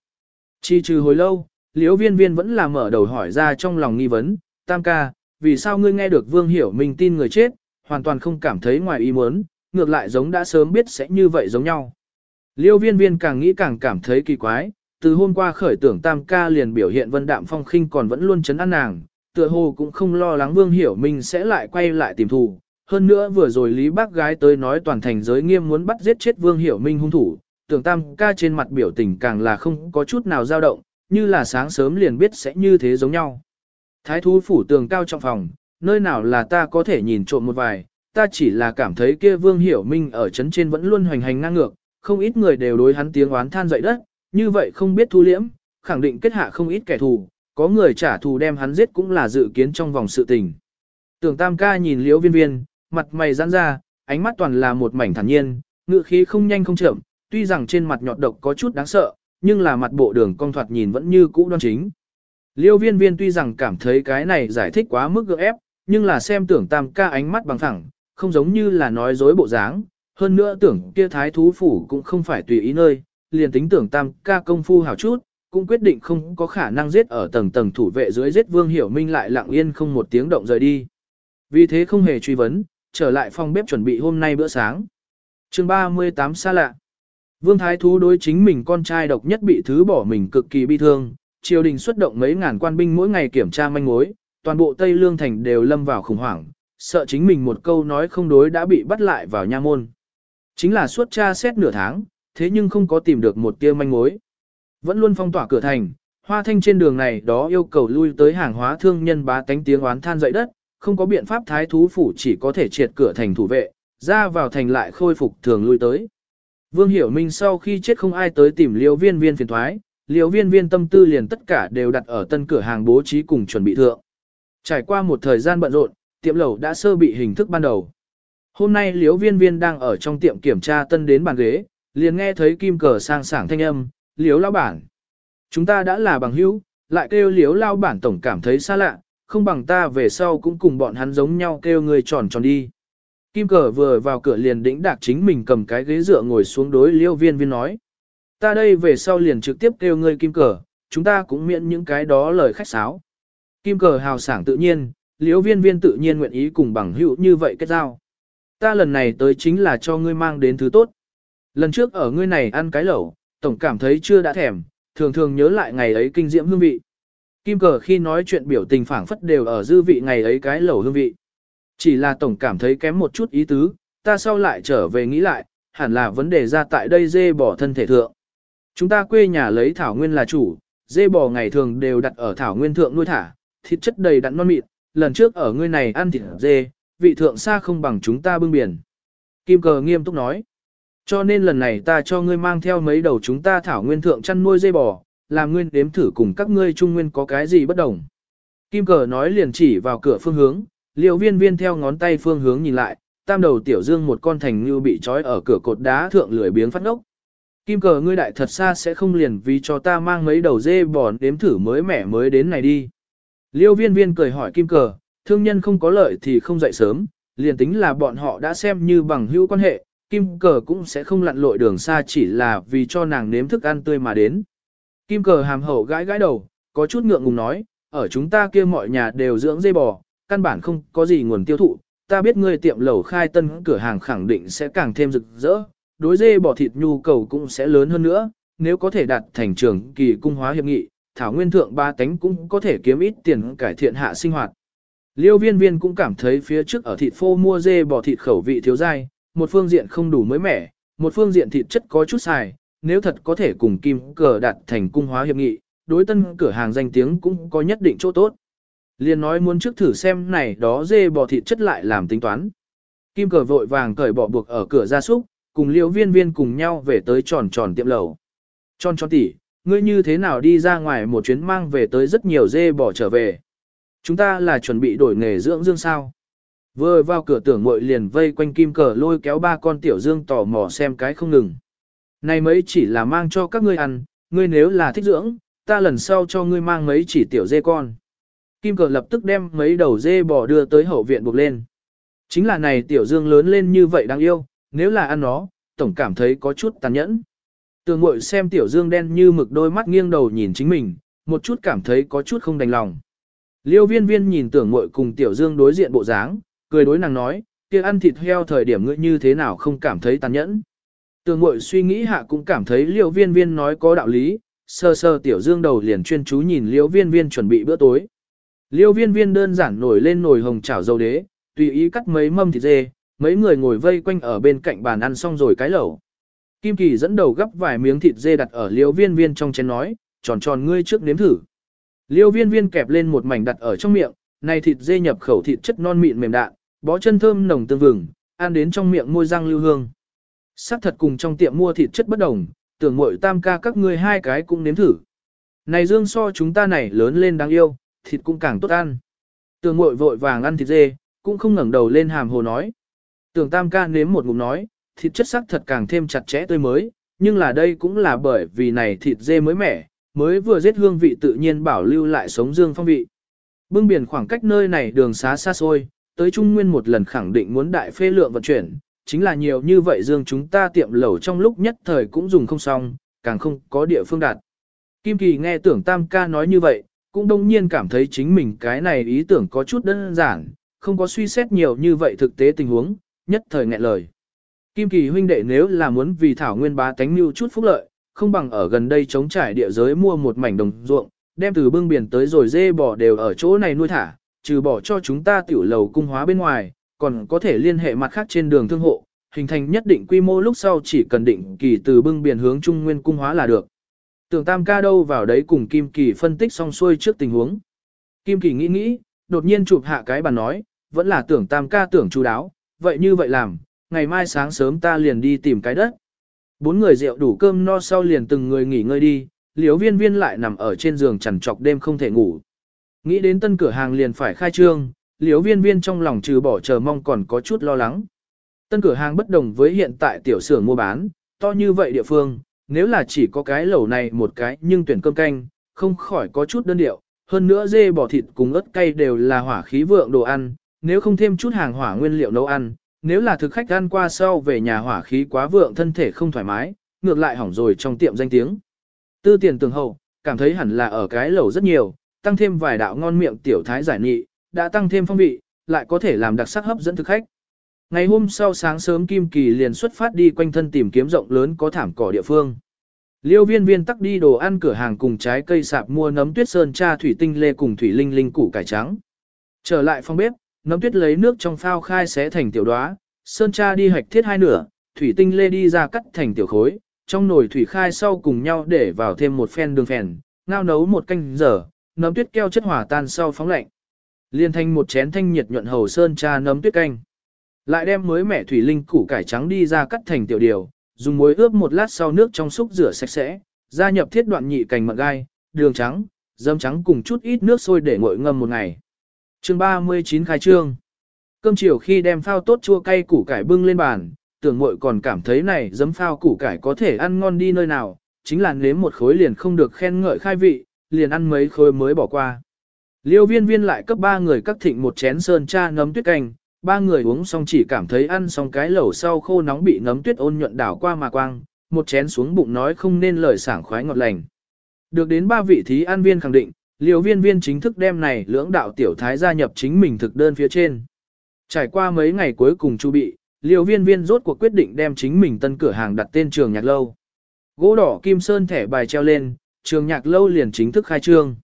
Chi trừ hồi lâu, liêu viên viên vẫn là mở đầu hỏi ra trong lòng nghi vấn, tam ca, vì sao ngươi nghe được vương hiểu mình tin người chết, hoàn toàn không cảm thấy ngoài ý muốn, ngược lại giống đã sớm biết sẽ như vậy giống nhau. Liêu viên viên càng nghĩ càng cảm thấy kỳ quái, từ hôm qua khởi tưởng tam ca liền biểu hiện vân đạm phong khinh còn vẫn luôn chấn an nàng, tựa hồ cũng không lo lắng vương hiểu Minh sẽ lại quay lại tìm thù. Hơn nữa vừa rồi Lý Bác Gái tới nói toàn thành giới nghiêm muốn bắt giết chết Vương Hiểu Minh hung thủ, tưởng tam ca trên mặt biểu tình càng là không có chút nào dao động, như là sáng sớm liền biết sẽ như thế giống nhau. Thái thú phủ tường cao trong phòng, nơi nào là ta có thể nhìn trộm một vài, ta chỉ là cảm thấy kia Vương Hiểu Minh ở chấn trên vẫn luôn hoành hành ngang ngược, không ít người đều đối hắn tiếng oán than dậy đất, như vậy không biết thu liễm, khẳng định kết hạ không ít kẻ thù, có người trả thù đem hắn giết cũng là dự kiến trong vòng sự tình. Tưởng Tam ca nhìn Liễu Viên Viên, mặt mày giãn ra, ánh mắt toàn là một mảnh thản nhiên, ngữ khí không nhanh không chậm, tuy rằng trên mặt nhọt độc có chút đáng sợ, nhưng là mặt bộ đường cong thoạt nhìn vẫn như cũ đoan chính. Liêu viên viên tuy rằng cảm thấy cái này giải thích quá mức gượng ép, nhưng là xem tưởng tam ca ánh mắt bằng thẳng, không giống như là nói dối bộ dáng, hơn nữa tưởng kia thái thú phủ cũng không phải tùy ý nơi, liền tính tưởng tam ca công phu hảo chút, cũng quyết định không có khả năng giết ở tầng tầng thủ vệ dưới giết vương hiểu minh lại lặng yên không một tiếng động rời đi. Vì thế không hề truy vấn, trở lại phòng bếp chuẩn bị hôm nay bữa sáng. chương 38 xa lạ. Vương Thái Thú đối chính mình con trai độc nhất bị thứ bỏ mình cực kỳ bi thương, triều đình xuất động mấy ngàn quan binh mỗi ngày kiểm tra manh mối, toàn bộ Tây Lương Thành đều lâm vào khủng hoảng, sợ chính mình một câu nói không đối đã bị bắt lại vào nha môn. Chính là suốt tra xét nửa tháng, thế nhưng không có tìm được một tia manh mối. Vẫn luôn phong tỏa cửa thành, hoa thanh trên đường này đó yêu cầu lui tới hàng hóa thương nhân bá tánh tiếng oán than dậy đất, không có biện pháp thái thú phủ chỉ có thể triệt cửa thành thủ vệ, ra vào thành lại khôi phục thường lui tới. Vương Hiểu Minh sau khi chết không ai tới tìm liêu viên viên phiền thoái, liêu viên viên tâm tư liền tất cả đều đặt ở tân cửa hàng bố trí cùng chuẩn bị thượng. Trải qua một thời gian bận rộn, tiệm lẩu đã sơ bị hình thức ban đầu. Hôm nay liêu viên viên đang ở trong tiệm kiểm tra tân đến bàn ghế, liền nghe thấy kim cờ sang sảng thanh âm, liếu lao bản. Chúng ta đã là bằng hữu, lại kêu liếu lao bản tổng cảm thấy xa lạ, không bằng ta về sau cũng cùng bọn hắn giống nhau kêu người tròn tròn đi. Kim cờ vừa vào cửa liền đĩnh đạc chính mình cầm cái ghế dựa ngồi xuống đối liêu viên viên nói. Ta đây về sau liền trực tiếp kêu ngươi kim cờ, chúng ta cũng miễn những cái đó lời khách sáo. Kim cờ hào sảng tự nhiên, liêu viên viên tự nhiên nguyện ý cùng bằng hữu như vậy kết giao. Ta lần này tới chính là cho ngươi mang đến thứ tốt. Lần trước ở ngươi này ăn cái lẩu, tổng cảm thấy chưa đã thèm, thường thường nhớ lại ngày ấy kinh diễm hương vị. Kim cờ khi nói chuyện biểu tình phảng phất đều ở dư vị ngày ấy cái lẩu hương vị. Chỉ là tổng cảm thấy kém một chút ý tứ, ta sau lại trở về nghĩ lại, hẳn là vấn đề ra tại đây dê bỏ thân thể thượng. Chúng ta quê nhà lấy thảo nguyên là chủ, dê bò ngày thường đều đặt ở thảo nguyên thượng nuôi thả, thịt chất đầy đặn non mịn, lần trước ở ngươi này ăn thịt dê, vị thượng xa không bằng chúng ta bưng biển. Kim cờ nghiêm túc nói. Cho nên lần này ta cho ngươi mang theo mấy đầu chúng ta thảo nguyên thượng chăn nuôi dê bò, làm ngươi đếm thử cùng các ngươi trung nguyên có cái gì bất đồng. Kim cờ nói liền chỉ vào cửa phương hướng, liệu viên viên theo ngón tay phương hướng nhìn lại, tam đầu tiểu dương một con thành như bị trói ở cửa cột đá thượng lười biếng phát ngốc. Kim cờ ngươi đại thật xa sẽ không liền vì cho ta mang mấy đầu dê bò đếm thử mới mẻ mới đến này đi. Liêu viên viên cười hỏi kim cờ, thương nhân không có lợi thì không dậy sớm, liền tính là bọn họ đã xem như bằng hữu quan hệ, kim cờ cũng sẽ không lặn lội đường xa chỉ là vì cho nàng nếm thức ăn tươi mà đến. Kim cờ hàm hậu gãi gãi đầu, có chút ngượng ngùng nói, ở chúng ta kia mọi nhà đều dưỡng dê bò, căn bản không có gì nguồn tiêu thụ, ta biết ngươi tiệm lẩu khai tân cửa hàng khẳng định sẽ càng thêm rực rỡ, đối dê bò thịt nhu cầu cũng sẽ lớn hơn nữa, nếu có thể đạt thành trường kỳ cung hóa hiệp nghị, thảo nguyên thượng ba tánh cũng có thể kiếm ít tiền cải thiện hạ sinh hoạt. Liêu viên viên cũng cảm thấy phía trước ở thịt phô mua dê bò thịt khẩu vị thiếu dai, một phương diện không đủ mới mẻ, một phương diện thịt chất có chút xài, nếu thật có thể cùng kim cờ đạt thành cung hóa hiệp nghị, đối tân cửa hàng danh tiếng cũng có nhất định chỗ tốt. Liên nói muốn trước thử xem này đó dê bò thịt chất lại làm tính toán. Kim cờ vội vàng cởi bỏ buộc ở cửa gia súc, cùng Liễu viên viên cùng nhau về tới tròn tròn tiệm lầu. Tròn tròn tỉ, ngươi như thế nào đi ra ngoài một chuyến mang về tới rất nhiều dê bò trở về. Chúng ta là chuẩn bị đổi nghề dưỡng dương sao. Vừa vào cửa tưởng muội liền vây quanh kim cờ lôi kéo ba con tiểu dương tò mò xem cái không ngừng. Này mấy chỉ là mang cho các ngươi ăn, ngươi nếu là thích dưỡng, ta lần sau cho ngươi mang mấy chỉ tiểu dê con. Kim cờ lập tức đem mấy đầu dê bò đưa tới hậu viện buộc lên. Chính là này tiểu dương lớn lên như vậy đáng yêu, nếu là ăn nó, tổng cảm thấy có chút tàn nhẫn. Tường mội xem tiểu dương đen như mực đôi mắt nghiêng đầu nhìn chính mình, một chút cảm thấy có chút không đành lòng. Liêu viên viên nhìn tưởng mội cùng tiểu dương đối diện bộ dáng, cười đối nàng nói, kia ăn thịt heo thời điểm ngươi như thế nào không cảm thấy tàn nhẫn. Tường mội suy nghĩ hạ cũng cảm thấy liêu viên viên nói có đạo lý, sơ sơ tiểu dương đầu liền chuyên chú nhìn liêu viên viên chuẩn bị bữa tối. Liêu viên viên đơn giản nổi lên nồi hồng chảo dầu đế, tùy ý cắt mấy mâm thịt dê, mấy người ngồi vây quanh ở bên cạnh bàn ăn xong rồi cái lẩu. Kim Kỳ dẫn đầu gấp vài miếng thịt dê đặt ở liêu viên viên trong chén nói, tròn tròn ngươi trước nếm thử. Liêu viên viên kẹp lên một mảnh đặt ở trong miệng, này thịt dê nhập khẩu thịt chất non mịn mềm đạn, bó chân thơm nồng tương vừng, ăn đến trong miệng môi răng lưu hương. Sắc thật cùng trong tiệm mua thịt chất bất đồng, tưởng muội tam ca các ngươi hai cái cũng nếm thử. Này dương so chúng ta này lớn lên đáng yêu, thịt cũng càng tốt ăn. Tưởng muội vội vàng ăn thịt dê, cũng không ngẩng đầu lên hàm hồ nói. Tưởng tam ca nếm một ngụm nói, thịt chất sắc thật càng thêm chặt chẽ tươi mới, nhưng là đây cũng là bởi vì này thịt dê mới mẻ, mới vừa giết hương vị tự nhiên bảo lưu lại sống dương phong vị. Bưng biển khoảng cách nơi này đường xá xa xôi, tới Trung Nguyên một lần khẳng định muốn đại phê lượng vận chuyển, chính là nhiều như vậy dương chúng ta tiệm lẩu trong lúc nhất thời cũng dùng không xong, càng không có địa phương đạt. Kim Kỳ nghe tưởng Tam ca nói như vậy, cũng đông nhiên cảm thấy chính mình cái này ý tưởng có chút đơn giản, không có suy xét nhiều như vậy thực tế tình huống, nhất thời nghẹn lời. Kim Kỳ huynh đệ nếu là muốn vì thảo nguyên bá tánh mưu chút phúc lợi, không bằng ở gần đây chống trải địa giới mua một mảnh đồng ruộng, đem từ bưng biển tới rồi dê bò đều ở chỗ này nuôi thả, trừ bỏ cho chúng ta tiểu lầu cung hóa bên ngoài, còn có thể liên hệ mặt khác trên đường thương hộ, hình thành nhất định quy mô lúc sau chỉ cần định kỳ từ bưng biển hướng trung nguyên cung hóa là được. Tưởng Tam ca đâu vào đấy cùng Kim Kỳ phân tích xong xuôi trước tình huống. Kim Kỳ nghĩ nghĩ, đột nhiên chụp hạ cái bàn nói, vẫn là tưởng Tam ca tưởng chú đáo, vậy như vậy làm, ngày mai sáng sớm ta liền đi tìm cái đất. Bốn người rượu đủ cơm no sau liền từng người nghỉ ngơi đi, liếu viên viên lại nằm ở trên giường chằn trọc đêm không thể ngủ. Nghĩ đến tân cửa hàng liền phải khai trương, liếu viên viên trong lòng trừ bỏ chờ mong còn có chút lo lắng. Tân cửa hàng bất đồng với hiện tại tiểu xưởng mua bán, to như vậy địa phương, nếu là chỉ có cái lẩu này một cái nhưng tuyển cơm canh, không khỏi có chút đơn điệu, hơn nữa dê bò thịt cùng ớt cay đều là hỏa khí vượng đồ ăn, nếu không thêm chút hàng hỏa nguyên liệu nấu ăn, nếu là thực khách ăn qua sau về nhà hỏa khí quá vượng thân thể không thoải mái, ngược lại hỏng rồi trong tiệm danh tiếng. Tư tiền tường hậu, cảm thấy hẳn là ở cái lẩu rất nhiều, tăng thêm vài đạo ngon miệng tiểu thái giải nghị, đã tăng thêm phong vị, lại có thể làm đặc sắc hấp dẫn thực khách. Ngày hôm sau sáng sớm Kim Kỳ liền xuất phát đi quanh thân tìm kiếm rộng lớn có thảm cỏ địa phương. Liêu viên viên tắc đi đồ ăn cửa hàng cùng trái cây sạp mua nấm tuyết sơn cha thủy tinh lê cùng thủy linh linh củ cải trắng. Trở lại phòng bếp, nấm tuyết lấy nước trong phao khai xé thành tiểu đóa sơn cha đi hạch thiết hai nửa, thủy tinh lê đi ra cắt thành tiểu khối, trong nồi thủy khai sau cùng nhau để vào thêm một phen đường phèn, ngao nấu một canh giờ, nấm tuyết keo chất hỏa tan sau phóng lạnh. Liên thanh một chén thanh nhiệt nhuận hầu sơn trà nấm tuyết canh. Lại đem mới mẻ thủy linh củ cải trắng đi ra cắt thành tiểu điều, dùng muối ướp một lát sau nước trong súc rửa sạch sẽ, gia nhập thiết đoạn nhị cành mận gai, đường trắng, dấm trắng cùng chút ít nước sôi để nguội ngâm một ngày. Chương 39 khai trương. Cơm chiều khi đem phao tốt chua cay củ cải bưng lên bàn, tưởng muội còn cảm thấy này dấm phao củ cải có thể ăn ngon đi nơi nào, chính là nếm một khối liền không được khen ngợi khai vị, liền ăn mấy khối mới bỏ qua. Liêu viên viên lại cấp ba người cắt thịnh một chén sơn cha ngấm tuyết canh, ba người uống xong chỉ cảm thấy ăn xong cái lẩu sau khô nóng bị ngấm tuyết ôn nhuận đảo qua mà quang, một chén xuống bụng nói không nên lời sảng khoái ngọt lành. Được đến ba vị thí an viên khẳng định, liều viên viên chính thức đem này lưỡng đạo tiểu thái gia nhập chính mình thực đơn phía trên. Trải qua mấy ngày cuối cùng chu bị, liều viên viên rốt cuộc quyết định đem chính mình tân cửa hàng đặt tên trường nhạc lâu. Gỗ đỏ kim sơn thẻ bài treo lên, trường nhạc lâu liền chính thức khai trương.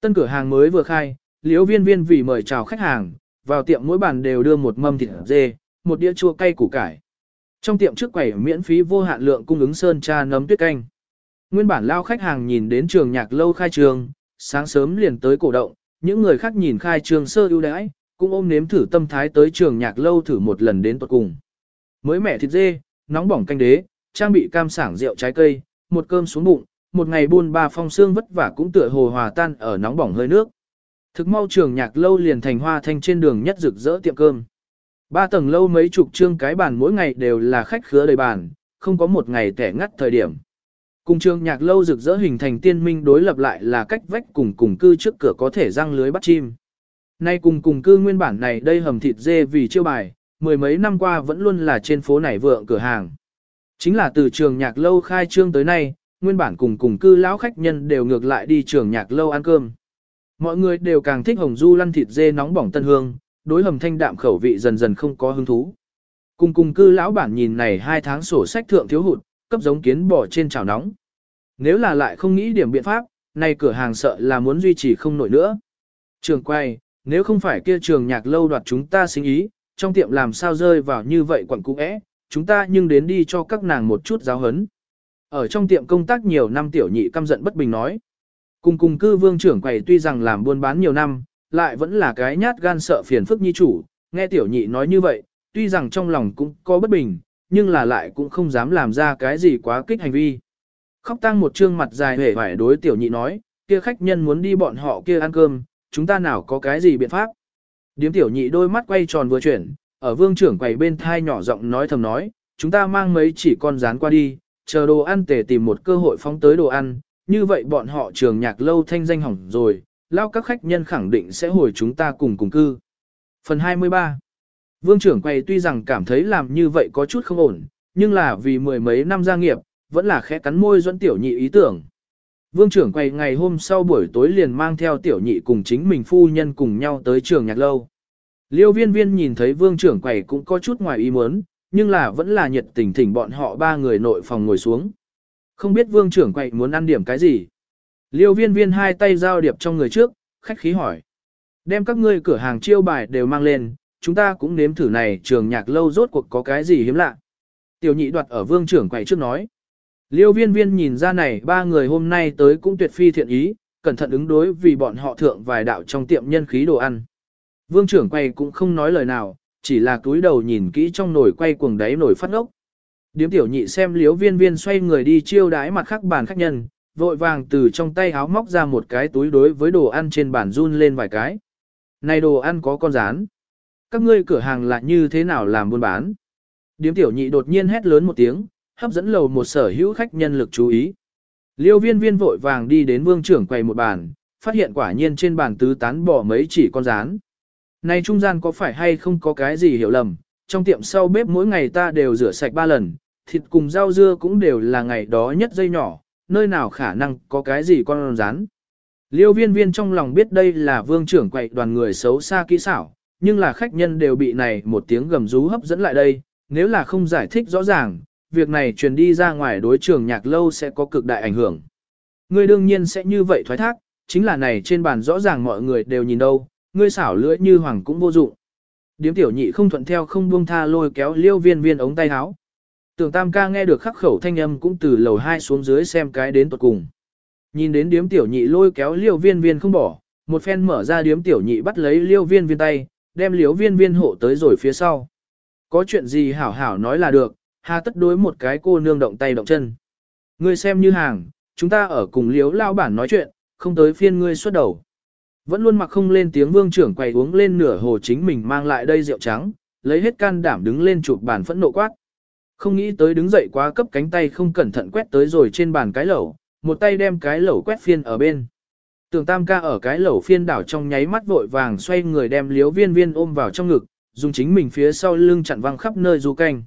Tân cửa hàng mới vừa khai, Liễu viên viên vì mời chào khách hàng, vào tiệm mỗi bàn đều đưa một mâm thịt dê, một đĩa chua cay củ cải. Trong tiệm trước quầy miễn phí vô hạn lượng cung ứng sơn cha nấm tuyết canh. Nguyên bản lao khách hàng nhìn đến trường nhạc lâu khai trường, sáng sớm liền tới cổ động, những người khác nhìn khai trường sơ ưu đãi, cũng ôm nếm thử tâm thái tới trường nhạc lâu thử một lần đến tuật cùng. Mới mẻ thịt dê, nóng bỏng canh đế, trang bị cam sảng rượu trái cây, một cơm xuống bụng, một ngày buôn ba phong xương vất vả cũng tựa hồ hòa tan ở nóng bỏng hơi nước. Thực mau trường nhạc lâu liền thành hoa thanh trên đường nhất rực rỡ tiệm cơm. Ba tầng lâu mấy chục trương cái bàn mỗi ngày đều là khách khứa đầy bàn, không có một ngày tẻ ngắt thời điểm. Cùng trường nhạc lâu rực rỡ hình thành tiên minh đối lập lại là cách vách cùng cùng cư trước cửa có thể răng lưới bắt chim. Nay cùng cùng cư nguyên bản này đây hầm thịt dê vì chiêu bài, mười mấy năm qua vẫn luôn là trên phố này vượng cửa hàng. Chính là từ trường nhạc lâu khai trương tới nay, nguyên bản cùng cùng cư lão khách nhân đều ngược lại đi trường nhạc lâu ăn cơm. Mọi người đều càng thích hồng du lăn thịt dê nóng bỏng tân hương, đối hầm thanh đạm khẩu vị dần dần không có hứng thú. Cùng cùng cư lão bản nhìn này hai tháng sổ sách thượng thiếu hụt, cấp giống kiến bỏ trên chảo nóng. Nếu là lại không nghĩ điểm biện pháp, nay cửa hàng sợ là muốn duy trì không nổi nữa. Trường quay, nếu không phải kia trường nhạc lâu đoạt chúng ta sinh ý, trong tiệm làm sao rơi vào như vậy quẩn cũ é, chúng ta nhưng đến đi cho các nàng một chút giáo hấn. Ở trong tiệm công tác nhiều năm tiểu nhị căm giận bất bình nói. Cùng cùng cư vương trưởng quầy tuy rằng làm buôn bán nhiều năm, lại vẫn là cái nhát gan sợ phiền phức nhi chủ, nghe tiểu nhị nói như vậy, tuy rằng trong lòng cũng có bất bình, nhưng là lại cũng không dám làm ra cái gì quá kích hành vi. Khóc tăng một trương mặt dài hề vải đối tiểu nhị nói, kia khách nhân muốn đi bọn họ kia ăn cơm, chúng ta nào có cái gì biện pháp. Điếm tiểu nhị đôi mắt quay tròn vừa chuyển, ở vương trưởng quầy bên thai nhỏ giọng nói thầm nói, chúng ta mang mấy chỉ con rán qua đi, chờ đồ ăn tề tìm một cơ hội phóng tới đồ ăn, như vậy bọn họ trường nhạc lâu thanh danh hỏng rồi, lao các khách nhân khẳng định sẽ hồi chúng ta cùng cùng cư. Phần 23 Vương trưởng quay tuy rằng cảm thấy làm như vậy có chút không ổn, nhưng là vì mười mấy năm gia nghiệp, vẫn là khẽ cắn môi dẫn tiểu nhị ý tưởng. Vương trưởng quay ngày hôm sau buổi tối liền mang theo tiểu nhị cùng chính mình phu nhân cùng nhau tới trường nhạc lâu. Liêu viên viên nhìn thấy vương trưởng quầy cũng có chút ngoài ý muốn, nhưng là vẫn là nhiệt tình thỉnh bọn họ ba người nội phòng ngồi xuống. Không biết vương trưởng quậy muốn ăn điểm cái gì. Liêu viên viên hai tay giao điệp trong người trước, khách khí hỏi. Đem các ngươi cửa hàng chiêu bài đều mang lên, chúng ta cũng nếm thử này trường nhạc lâu rốt cuộc có cái gì hiếm lạ. Tiểu nhị đoạt ở vương trưởng quậy trước nói. Liêu viên viên nhìn ra này ba người hôm nay tới cũng tuyệt phi thiện ý, cẩn thận ứng đối vì bọn họ thượng vài đạo trong tiệm nhân khí đồ ăn. Vương trưởng quay cũng không nói lời nào, chỉ là cúi đầu nhìn kỹ trong nồi quay cuồng đáy nồi phát ngốc. Điếm tiểu nhị xem liếu viên viên xoay người đi chiêu đái mặt khác bàn khách nhân, vội vàng từ trong tay háo móc ra một cái túi đối với đồ ăn trên bàn run lên vài cái. Này đồ ăn có con rán. Các ngươi cửa hàng là như thế nào làm buôn bán? Điếm tiểu nhị đột nhiên hét lớn một tiếng, hấp dẫn lầu một sở hữu khách nhân lực chú ý. Liêu viên viên vội vàng đi đến vương trưởng quầy một bàn, phát hiện quả nhiên trên bàn tứ tán bỏ mấy chỉ con rán. Này trung gian có phải hay không có cái gì hiểu lầm, trong tiệm sau bếp mỗi ngày ta đều rửa sạch ba lần, thịt cùng rau dưa cũng đều là ngày đó nhất dây nhỏ, nơi nào khả năng có cái gì con rán. Liêu viên viên trong lòng biết đây là vương trưởng quậy đoàn người xấu xa kỹ xảo, nhưng là khách nhân đều bị này một tiếng gầm rú hấp dẫn lại đây, nếu là không giải thích rõ ràng, việc này truyền đi ra ngoài đối trường nhạc lâu sẽ có cực đại ảnh hưởng. người đương nhiên sẽ như vậy thoái thác, chính là này trên bàn rõ ràng mọi người đều nhìn đâu, ngươi xảo lưỡi như hoàng cũng vô dụng. Điếm tiểu nhị không thuận theo không buông tha lôi kéo liêu viên viên ống tay áo. Tưởng tam ca nghe được khắc khẩu thanh âm cũng từ lầu hai xuống dưới xem cái đến tuột cùng. Nhìn đến điếm tiểu nhị lôi kéo liêu viên viên không bỏ, một phen mở ra điếm tiểu nhị bắt lấy liêu viên viên tay, đem liêu viên viên hộ tới rồi phía sau. Có chuyện gì hảo hảo nói là được, hà tất đối một cái cô nương động tay động chân. Ngươi xem như hàng, chúng ta ở cùng liếu lao bản nói chuyện, không tới phiên ngươi xuất đầu. Vẫn luôn mặc không lên tiếng vương trưởng quay uống lên nửa hồ chính mình mang lại đây rượu trắng, lấy hết can đảm đứng lên chụp bàn phẫn nộ quát. Không nghĩ tới đứng dậy quá cấp cánh tay không cẩn thận quét tới rồi trên bàn cái lẩu, một tay đem cái lẩu quét phiên ở bên. Tưởng tam ca ở cái lẩu phiên đảo trong nháy mắt vội vàng xoay người đem liếu viên viên ôm vào trong ngực, dùng chính mình phía sau lưng chặn văng khắp nơi du canh.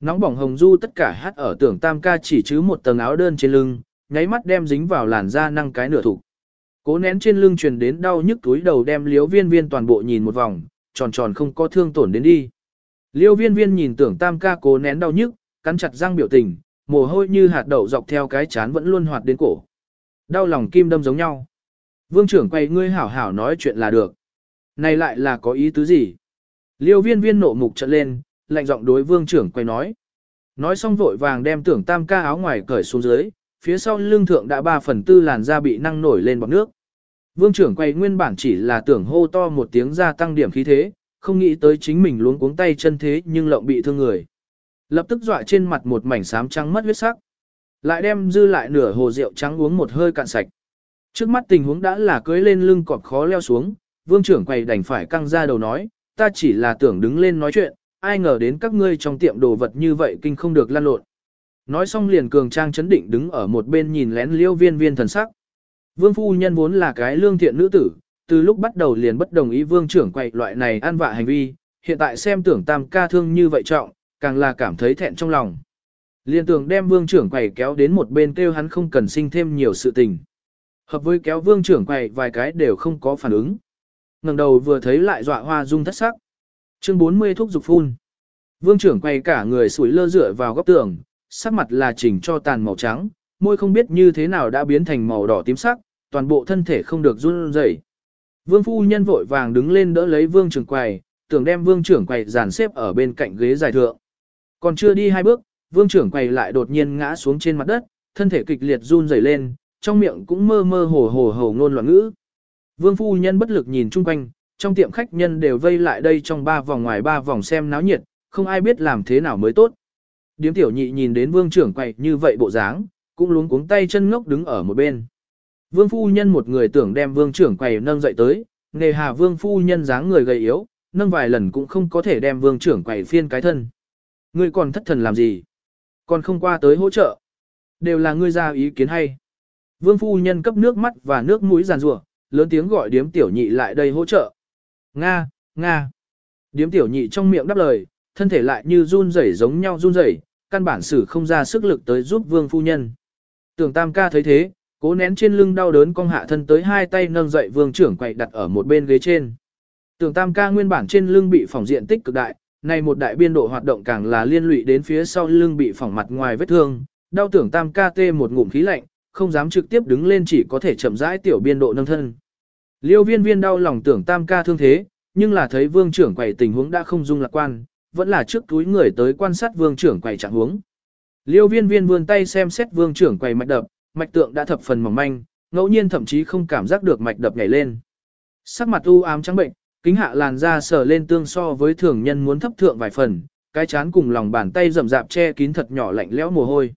Nóng bỏng hồng du tất cả hát ở tưởng tam ca chỉ chứ một tầng áo đơn trên lưng, nháy mắt đem dính vào làn da năng cái nửa thủ. Cố nén trên lưng truyền đến đau nhức túi đầu đem liếu viên viên toàn bộ nhìn một vòng, tròn tròn không có thương tổn đến đi. Liêu viên viên nhìn tưởng tam ca cố nén đau nhức, cắn chặt răng biểu tình, mồ hôi như hạt đậu dọc theo cái chán vẫn luôn hoạt đến cổ. Đau lòng kim đâm giống nhau. Vương trưởng quay ngươi hảo hảo nói chuyện là được. Này lại là có ý tứ gì? Liêu viên viên nộ mục trận lên, lạnh giọng đối vương trưởng quay nói. Nói xong vội vàng đem tưởng tam ca áo ngoài cởi xuống dưới, phía sau lưng thượng đã ba phần tư làn da bị năng nổi lên bọc nước. Vương trưởng quay nguyên bản chỉ là tưởng hô to một tiếng gia tăng điểm khí thế, không nghĩ tới chính mình luống cuống tay chân thế nhưng lộng bị thương người. Lập tức dọa trên mặt một mảnh xám trắng mất huyết sắc. Lại đem dư lại nửa hồ rượu trắng uống một hơi cạn sạch. Trước mắt tình huống đã là cưới lên lưng cọp khó leo xuống, vương trưởng quầy đành phải căng ra đầu nói, ta chỉ là tưởng đứng lên nói chuyện, ai ngờ đến các ngươi trong tiệm đồ vật như vậy kinh không được lan lộn. Nói xong liền cường trang chấn định đứng ở một bên nhìn lén liêu viên viên thần sắc. Vương phu nhân vốn là cái lương thiện nữ tử, từ lúc bắt đầu liền bất đồng ý vương trưởng quậy loại này ăn vạ hành vi, hiện tại xem tưởng tam ca thương như vậy trọng, càng là cảm thấy thẹn trong lòng. Liên tưởng đem vương trưởng quầy kéo đến một bên kêu hắn không cần sinh thêm nhiều sự tình. Hợp với kéo vương trưởng quầy vài cái đều không có phản ứng. ngẩng đầu vừa thấy lại dọa hoa dung thất sắc. Chương 40 thuốc dục phun. Vương trưởng quay cả người sủi lơ dựa vào góc tường, sắc mặt là chỉnh cho tàn màu trắng, môi không biết như thế nào đã biến thành màu đỏ tím sắc, toàn bộ thân thể không được run rẩy. Vương phu nhân vội vàng đứng lên đỡ lấy vương trưởng quầy, tưởng đem vương trưởng quầy dàn xếp ở bên cạnh ghế dài thượng. Còn chưa đi hai bước, vương trưởng quầy lại đột nhiên ngã xuống trên mặt đất, thân thể kịch liệt run rẩy lên, trong miệng cũng mơ mơ hồ hồ hồ ngôn loạn ngữ. Vương phu nhân bất lực nhìn chung quanh, trong tiệm khách nhân đều vây lại đây trong ba vòng ngoài ba vòng xem náo nhiệt, không ai biết làm thế nào mới tốt. Điếm tiểu nhị nhìn đến vương trưởng quầy như vậy bộ dáng, cũng luống cuống tay chân ngốc đứng ở một bên. Vương phu nhân một người tưởng đem vương trưởng quầy nâng dậy tới, nề hà vương phu nhân dáng người gầy yếu, nâng vài lần cũng không có thể đem vương trưởng quầy phiên cái thân. Ngươi còn thất thần làm gì? Còn không qua tới hỗ trợ. Đều là ngươi ra ý kiến hay. Vương phu nhân cấp nước mắt và nước mũi giàn rủa lớn tiếng gọi điếm tiểu nhị lại đây hỗ trợ. Nga, Nga. Điếm tiểu nhị trong miệng đáp lời, thân thể lại như run rẩy giống nhau run rẩy, căn bản sử không ra sức lực tới giúp vương phu nhân. Tưởng tam ca thấy thế, cố nén trên lưng đau đớn cong hạ thân tới hai tay nâng dậy vương trưởng quậy đặt ở một bên ghế trên. Tưởng tam ca nguyên bản trên lưng bị phỏng diện tích cực đại, này một đại biên độ hoạt động càng là liên lụy đến phía sau lưng bị phỏng mặt ngoài vết thương, đau tưởng tam ca tê một ngụm khí lạnh, không dám trực tiếp đứng lên chỉ có thể chậm rãi tiểu biên độ nâng thân. Liêu viên viên đau lòng tưởng tam ca thương thế, nhưng là thấy vương trưởng quầy tình huống đã không dung lạc quan, vẫn là trước túi người tới quan sát vương trưởng quầy trạng huống. Liêu viên viên vươn tay xem xét vương trưởng quầy mạch đập, mạch tượng đã thập phần mỏng manh, ngẫu nhiên thậm chí không cảm giác được mạch đập nhảy lên. Sắc mặt u ám trắng bệnh, kính hạ làn da sờ lên tương so với thường nhân muốn thấp thượng vài phần, cái chán cùng lòng bàn tay rậm rạp che kín thật nhỏ lạnh lẽo mồ hôi.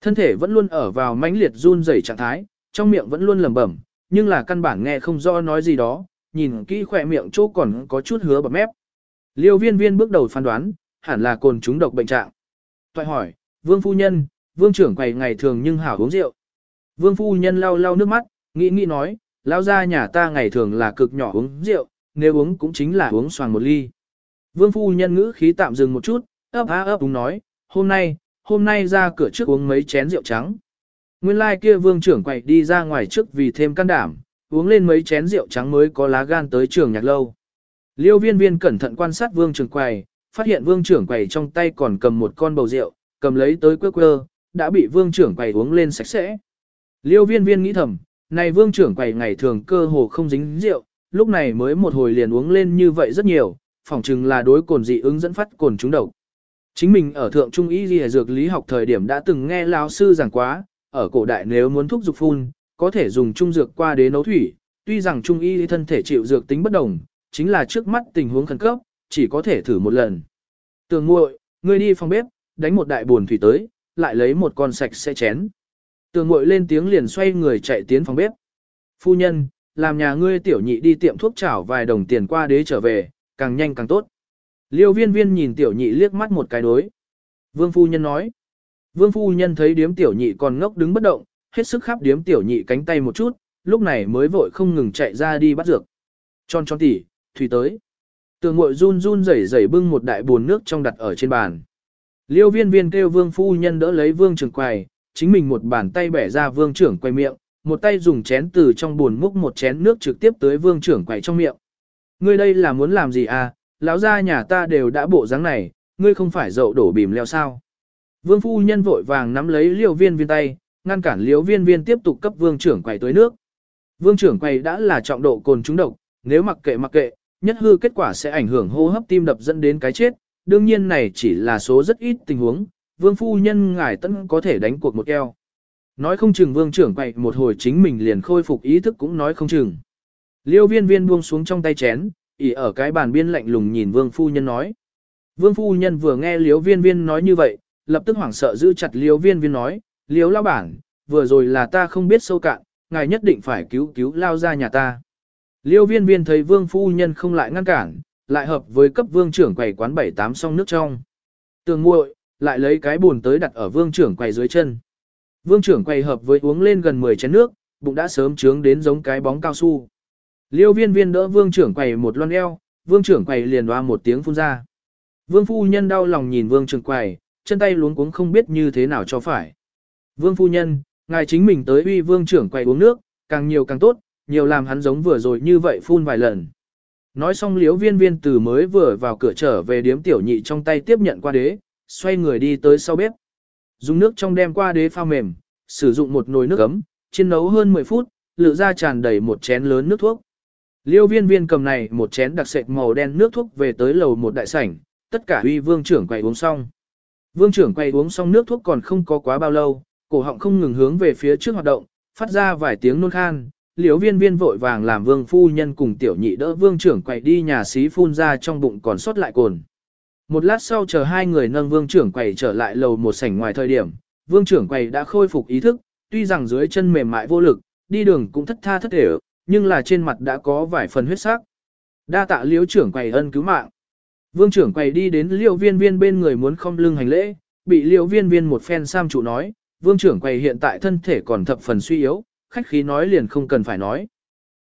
Thân thể vẫn luôn ở vào mãnh liệt run rẩy trạng thái, trong miệng vẫn luôn lẩm bẩm, nhưng là căn bản nghe không rõ nói gì đó, nhìn kỹ khỏe miệng chỗ còn có chút hứa bập mép. Liêu viên viên bước đầu phán đoán, hẳn là cồn trúng độc bệnh trạng. Toại hỏi, vương phu nhân, vương trưởng quầy ngày thường nhưng hảo uống rượu. Vương phu nhân lau lau nước mắt, nghĩ nghĩ nói, Lão gia nhà ta ngày thường là cực nhỏ uống rượu, nếu uống cũng chính là uống xoàng một ly. Vương phu nhân ngữ khí tạm dừng một chút, ấp á ấp đúng nói, hôm nay, hôm nay ra cửa trước uống mấy chén rượu trắng. Nguyên lai like kia vương trưởng quầy đi ra ngoài trước vì thêm can đảm, uống lên mấy chén rượu trắng mới có lá gan tới trường nhạc lâu. Liêu viên viên cẩn thận quan sát vương trưởng quầy, phát hiện vương trưởng quầy trong tay còn cầm một con bầu rượu, cầm lấy tới quơ quơ, đã bị vương trưởng quầy uống lên sạch sẽ. Liêu viên viên nghĩ thầm, này vương trưởng quầy ngày thường cơ hồ không dính rượu, lúc này mới một hồi liền uống lên như vậy rất nhiều, phỏng chừng là đối cồn dị ứng dẫn phát cồn trúng độc. Chính mình ở thượng trung y y dược lý học thời điểm đã từng nghe lão sư giảng quá, ở cổ đại nếu muốn thuốc dục phun, có thể dùng trung dược qua đế nấu thủy, tuy rằng trung y thân thể chịu dược tính bất đồng, chính là trước mắt tình huống khẩn cấp, chỉ có thể thử một lần. Tường muội, ngươi đi phòng bếp, đánh một đại buồn thủy tới, lại lấy một con sạch sẽ chén. Tường muội lên tiếng liền xoay người chạy tiến phòng bếp. Phu nhân, làm nhà ngươi tiểu nhị đi tiệm thuốc chảo vài đồng tiền qua đế trở về, càng nhanh càng tốt. Liêu viên viên nhìn tiểu nhị liếc mắt một cái đối. Vương phu nhân nói. Vương phu nhân thấy điếm tiểu nhị còn ngốc đứng bất động, hết sức khắp điếm tiểu nhị cánh tay một chút, lúc này mới vội không ngừng chạy ra đi bắt dược. Tròn tròn tỉ, thủy tới. Tường ngội run run rẩy rẩy bưng một đại buồn nước trong đặt ở trên bàn. Liêu viên viên kêu vương phu nhân đỡ lấy vương trường quầy, chính mình một bàn tay bẻ ra vương trưởng quay miệng, một tay dùng chén từ trong buồn múc một chén nước trực tiếp tới vương trưởng quay trong miệng. Ngươi đây là muốn làm gì à, lão gia nhà ta đều đã bộ dáng này, ngươi không phải dậu đổ bìm leo sao. Vương phu nhân vội vàng nắm lấy liều viên viên tay, ngăn cản liều viên viên tiếp tục cấp vương trưởng quay tới nước. Vương trưởng quay đã là trọng độ cồn trúng độc, nếu mặc kệ mặc kệ, nhất hư kết quả sẽ ảnh hưởng hô hấp tim đập dẫn đến cái chết, đương nhiên này chỉ là số rất ít tình huống, vương phu nhân ngài tẫn có thể đánh cuộc một eo. Nói không chừng vương trưởng quậy một hồi chính mình liền khôi phục ý thức cũng nói không chừng. Liêu viên viên buông xuống trong tay chén, ỉ ở cái bàn biên lạnh lùng nhìn vương phu nhân nói. Vương phu nhân vừa nghe liêu viên viên nói như vậy, lập tức hoảng sợ giữ chặt liêu viên viên nói, liêu lao bản, vừa rồi là ta không biết sâu cạn, ngài nhất định phải cứu cứu lao ra nhà ta. Liêu viên viên thấy vương phu nhân không lại ngăn cản, lại hợp với cấp vương trưởng quầy quán bảy tám song nước trong. Tường muội lại lấy cái buồn tới đặt ở vương trưởng quầy dưới chân. Vương trưởng quầy hợp với uống lên gần 10 chén nước, bụng đã sớm trướng đến giống cái bóng cao su. Liêu viên viên đỡ vương trưởng quầy một loan eo, vương trưởng quầy liền đoa một tiếng phun ra. Vương phu nhân đau lòng nhìn vương trưởng quầy, chân tay luống cuống không biết như thế nào cho phải. Vương phu nhân, ngài chính mình tới uy vương trưởng quầy uống nước, càng nhiều càng tốt, nhiều làm hắn giống vừa rồi như vậy phun vài lần. Nói xong liếu viên viên từ mới vừa vào cửa trở về điếm tiểu nhị trong tay tiếp nhận qua đế, xoay người đi tới sau bếp. Dùng nước trong đem qua đế pha mềm, sử dụng một nồi nước ấm, chiên nấu hơn 10 phút, lựa ra tràn đầy một chén lớn nước thuốc. Liêu viên viên cầm này một chén đặc sệt màu đen nước thuốc về tới lầu một đại sảnh, tất cả huy vương trưởng quay uống xong. Vương trưởng quay uống xong nước thuốc còn không có quá bao lâu, cổ họng không ngừng hướng về phía trước hoạt động, phát ra vài tiếng nôn khan. Liêu viên viên vội vàng làm vương phu nhân cùng tiểu nhị đỡ vương trưởng quay đi nhà xí phun ra trong bụng còn sót lại cồn. Một lát sau chờ hai người nâng vương trưởng quầy trở lại lầu một sảnh ngoài thời điểm, vương trưởng quầy đã khôi phục ý thức, tuy rằng dưới chân mềm mại vô lực, đi đường cũng thất tha thất thể, nhưng là trên mặt đã có vài phần huyết sắc. Đa tạ liễu trưởng quầy ân cứu mạng. Vương trưởng quầy đi đến liễu viên viên bên người muốn không lưng hành lễ, bị liễu viên viên một phen sam chủ nói, vương trưởng quầy hiện tại thân thể còn thập phần suy yếu, khách khí nói liền không cần phải nói.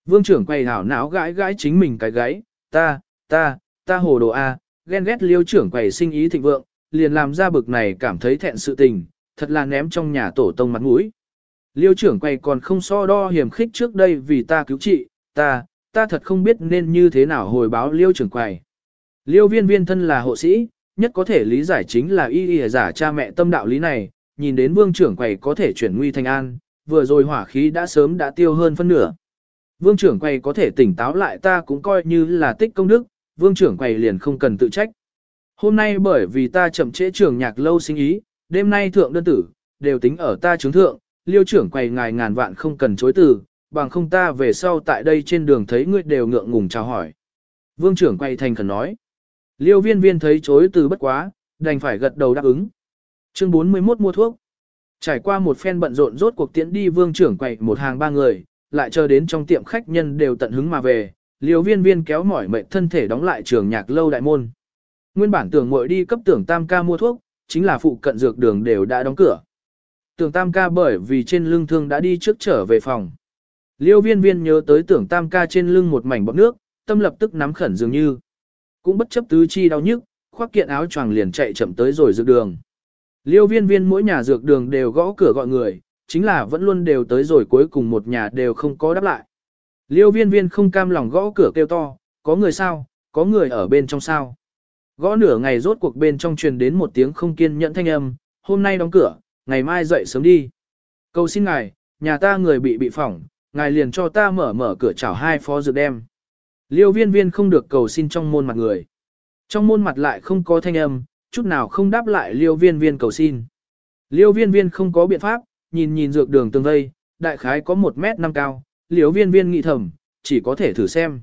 Vương trưởng quầy hảo não gãi gãi chính mình cái gáy, ta, ta, ta hồ đồ A, ghen ghét liêu trưởng quầy sinh ý thịnh vượng, liền làm ra bực này cảm thấy thẹn sự tình, thật là ném trong nhà tổ tông mặt mũi. Liêu trưởng quầy còn không so đo hiểm khích trước đây vì ta cứu trị, ta, ta thật không biết nên như thế nào hồi báo liêu trưởng quầy. Liêu viên viên thân là hộ sĩ, nhất có thể lý giải chính là y y giả cha mẹ tâm đạo lý này, nhìn đến vương trưởng quầy có thể chuyển nguy thành an, vừa rồi hỏa khí đã sớm đã tiêu hơn phân nửa. Vương trưởng quầy có thể tỉnh táo lại ta cũng coi như là tích công đức, vương trưởng quầy liền không cần tự trách. Hôm nay bởi vì ta chậm trễ trường nhạc lâu sinh ý, đêm nay thượng đơn tử, đều tính ở ta chứng thượng, liêu trưởng quầy ngài ngàn vạn không cần chối từ, bằng không ta về sau tại đây trên đường thấy ngươi đều ngượng ngùng chào hỏi. Vương trưởng quầy thành khẩn nói. Liêu viên viên thấy chối từ bất quá, đành phải gật đầu đáp ứng. Chương 41 mua thuốc. Trải qua một phen bận rộn rốt cuộc tiễn đi vương trưởng quầy một hàng ba người, lại chờ đến trong tiệm khách nhân đều tận hứng mà về, liều viên viên kéo mỏi mệnh thân thể đóng lại trường nhạc lâu đại môn. Nguyên bản tưởng muội đi cấp tưởng tam ca mua thuốc, chính là phụ cận dược đường đều đã đóng cửa. Tưởng tam ca bởi vì trên lưng thương đã đi trước trở về phòng. Liêu viên viên nhớ tới tưởng tam ca trên lưng một mảnh bọt nước, tâm lập tức nắm khẩn dường như. Cũng bất chấp tứ chi đau nhức, khoác kiện áo choàng liền chạy chậm tới rồi dược đường. Liêu viên viên mỗi nhà dược đường đều gõ cửa gọi người, chính là vẫn luôn đều tới rồi cuối cùng một nhà đều không có đáp lại. Liêu viên viên không cam lòng gõ cửa kêu to, có người sao, có người ở bên trong sao. Gõ nửa ngày rốt cuộc bên trong truyền đến một tiếng không kiên nhẫn thanh âm, hôm nay đóng cửa, ngày mai dậy sớm đi. Cầu xin ngài, nhà ta người bị bị phỏng, ngài liền cho ta mở mở cửa chào hai phó dược đem. Liêu viên viên không được cầu xin trong môn mặt người. Trong môn mặt lại không có thanh âm, chút nào không đáp lại liêu viên viên cầu xin. Liêu viên viên không có biện pháp, nhìn nhìn dược đường tường vây, đại khái có 1 mét năm cao, liêu viên viên nghĩ thầm, chỉ có thể thử xem.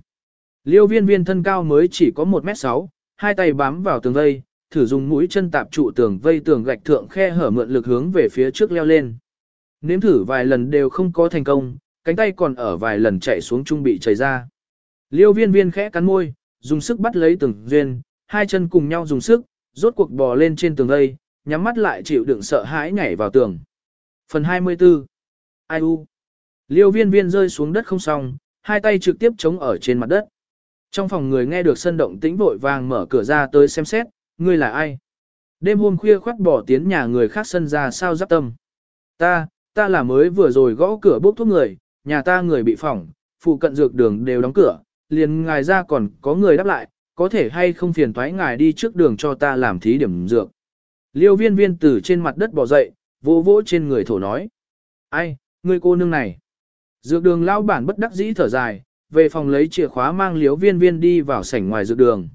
Liêu viên viên thân cao mới chỉ có 1 mét 6, hai tay bám vào tường vây, thử dùng mũi chân tạp trụ tường vây tường gạch thượng khe hở mượn lực hướng về phía trước leo lên. Nếm thử vài lần đều không có thành công, cánh tay còn ở vài lần chạy xuống trung bị chảy ra. Liêu viên viên khẽ cắn môi, dùng sức bắt lấy tường duyên, hai chân cùng nhau dùng sức, rốt cuộc bò lên trên tường vây, nhắm mắt lại chịu đựng sợ hãi nhảy vào tường. Phần 24 Ai u Liêu viên viên rơi xuống đất không xong, hai tay trực tiếp chống ở trên mặt đất. Trong phòng người nghe được sân động tĩnh vội vàng mở cửa ra tới xem xét, ngươi là ai? Đêm hôm khuya khoát bỏ tiến nhà người khác sân ra sao giáp tâm. Ta, ta là mới vừa rồi gõ cửa bốc thuốc người, nhà ta người bị phỏng, phụ cận dược đường đều đóng cửa, liền ngài ra còn có người đáp lại, có thể hay không phiền thoái ngài đi trước đường cho ta làm thí điểm dược. Liêu viên viên từ trên mặt đất bỏ dậy, vỗ vỗ trên người thổ nói. Ai, người cô nương này. Dược đường lao bản bất đắc dĩ thở dài, về phòng lấy chìa khóa mang liếu viên viên đi vào sảnh ngoài dược đường.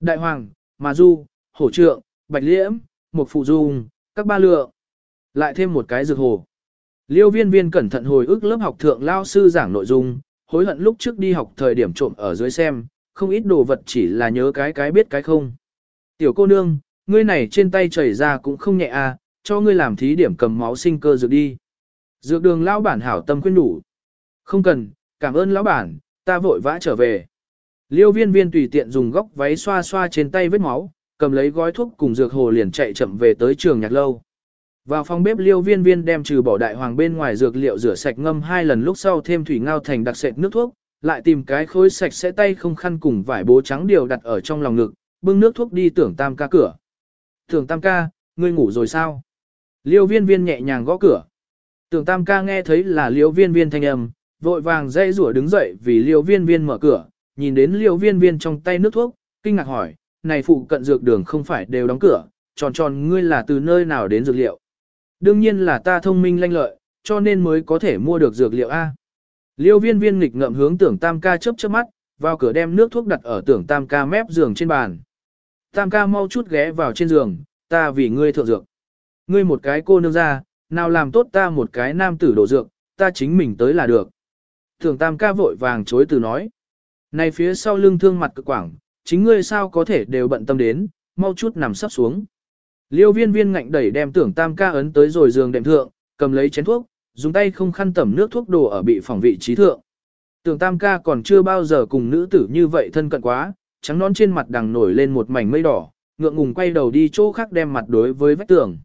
Đại hoàng, mà du, hổ trượng, bạch liễm, một phụ dung, các ba lượng. Lại thêm một cái dược hồ. Liêu viên viên cẩn thận hồi ức lớp học thượng lao sư giảng nội dung, hối hận lúc trước đi học thời điểm trộm ở dưới xem, không ít đồ vật chỉ là nhớ cái cái biết cái không. Tiểu cô nương, ngươi này trên tay chảy ra cũng không nhẹ à, cho ngươi làm thí điểm cầm máu sinh cơ dược đi. Dược đường lão bản hảo tâm khuyên đủ. Không cần, cảm ơn lão bản, ta vội vã trở về. Liêu viên viên tùy tiện dùng góc váy xoa xoa trên tay vết máu, cầm lấy gói thuốc cùng dược hồ liền chạy chậm về tới trường nhạc lâu. Vào phòng bếp liêu viên viên đem trừ bỏ đại hoàng bên ngoài dược liệu rửa sạch ngâm hai lần lúc sau thêm thủy ngao thành đặc sệt nước thuốc, lại tìm cái khối sạch sẽ tay không khăn cùng vải bố trắng điều đặt ở trong lòng ngực, bưng nước thuốc đi tưởng tam ca cửa. Tưởng tam ca, ngươi ngủ rồi sao? Liêu viên viên nhẹ nhàng gõ cửa. Tưởng tam ca nghe thấy là liêu viên viên thanh âm, vội vàng dây rủa đứng dậy vì liêu viên viên mở cửa, nhìn đến liêu viên viên trong tay nước thuốc, kinh ngạc hỏi, này phụ cận dược đường không phải đều đóng cửa, tròn tròn ngươi là từ nơi nào đến dược liệu. Đương nhiên là ta thông minh lanh lợi, cho nên mới có thể mua được dược liệu A. Liêu viên viên nghịch ngậm hướng tưởng tam ca chớp chớp mắt, vào cửa đem nước thuốc đặt ở tưởng tam ca mép giường trên bàn. Tam ca mau chút ghé vào trên giường, ta vì ngươi thượng dược. Ngươi một cái cô nương ra, nào làm tốt ta một cái nam tử đổ dược, ta chính mình tới là được. Tưởng tam ca vội vàng chối từ nói. Này phía sau lưng thương mặt cực quảng, chính ngươi sao có thể đều bận tâm đến, mau chút nằm sắp xuống. Liêu viên viên ngạnh đẩy đem tưởng tam ca ấn tới rồi giường đệm thượng, cầm lấy chén thuốc, dùng tay không khăn tẩm nước thuốc đồ ở bị phòng vị trí thượng. Tưởng tam ca còn chưa bao giờ cùng nữ tử như vậy thân cận quá, trắng nón trên mặt đằng nổi lên một mảnh mây đỏ, ngượng ngùng quay đầu đi chỗ khác đem mặt đối với vách tường.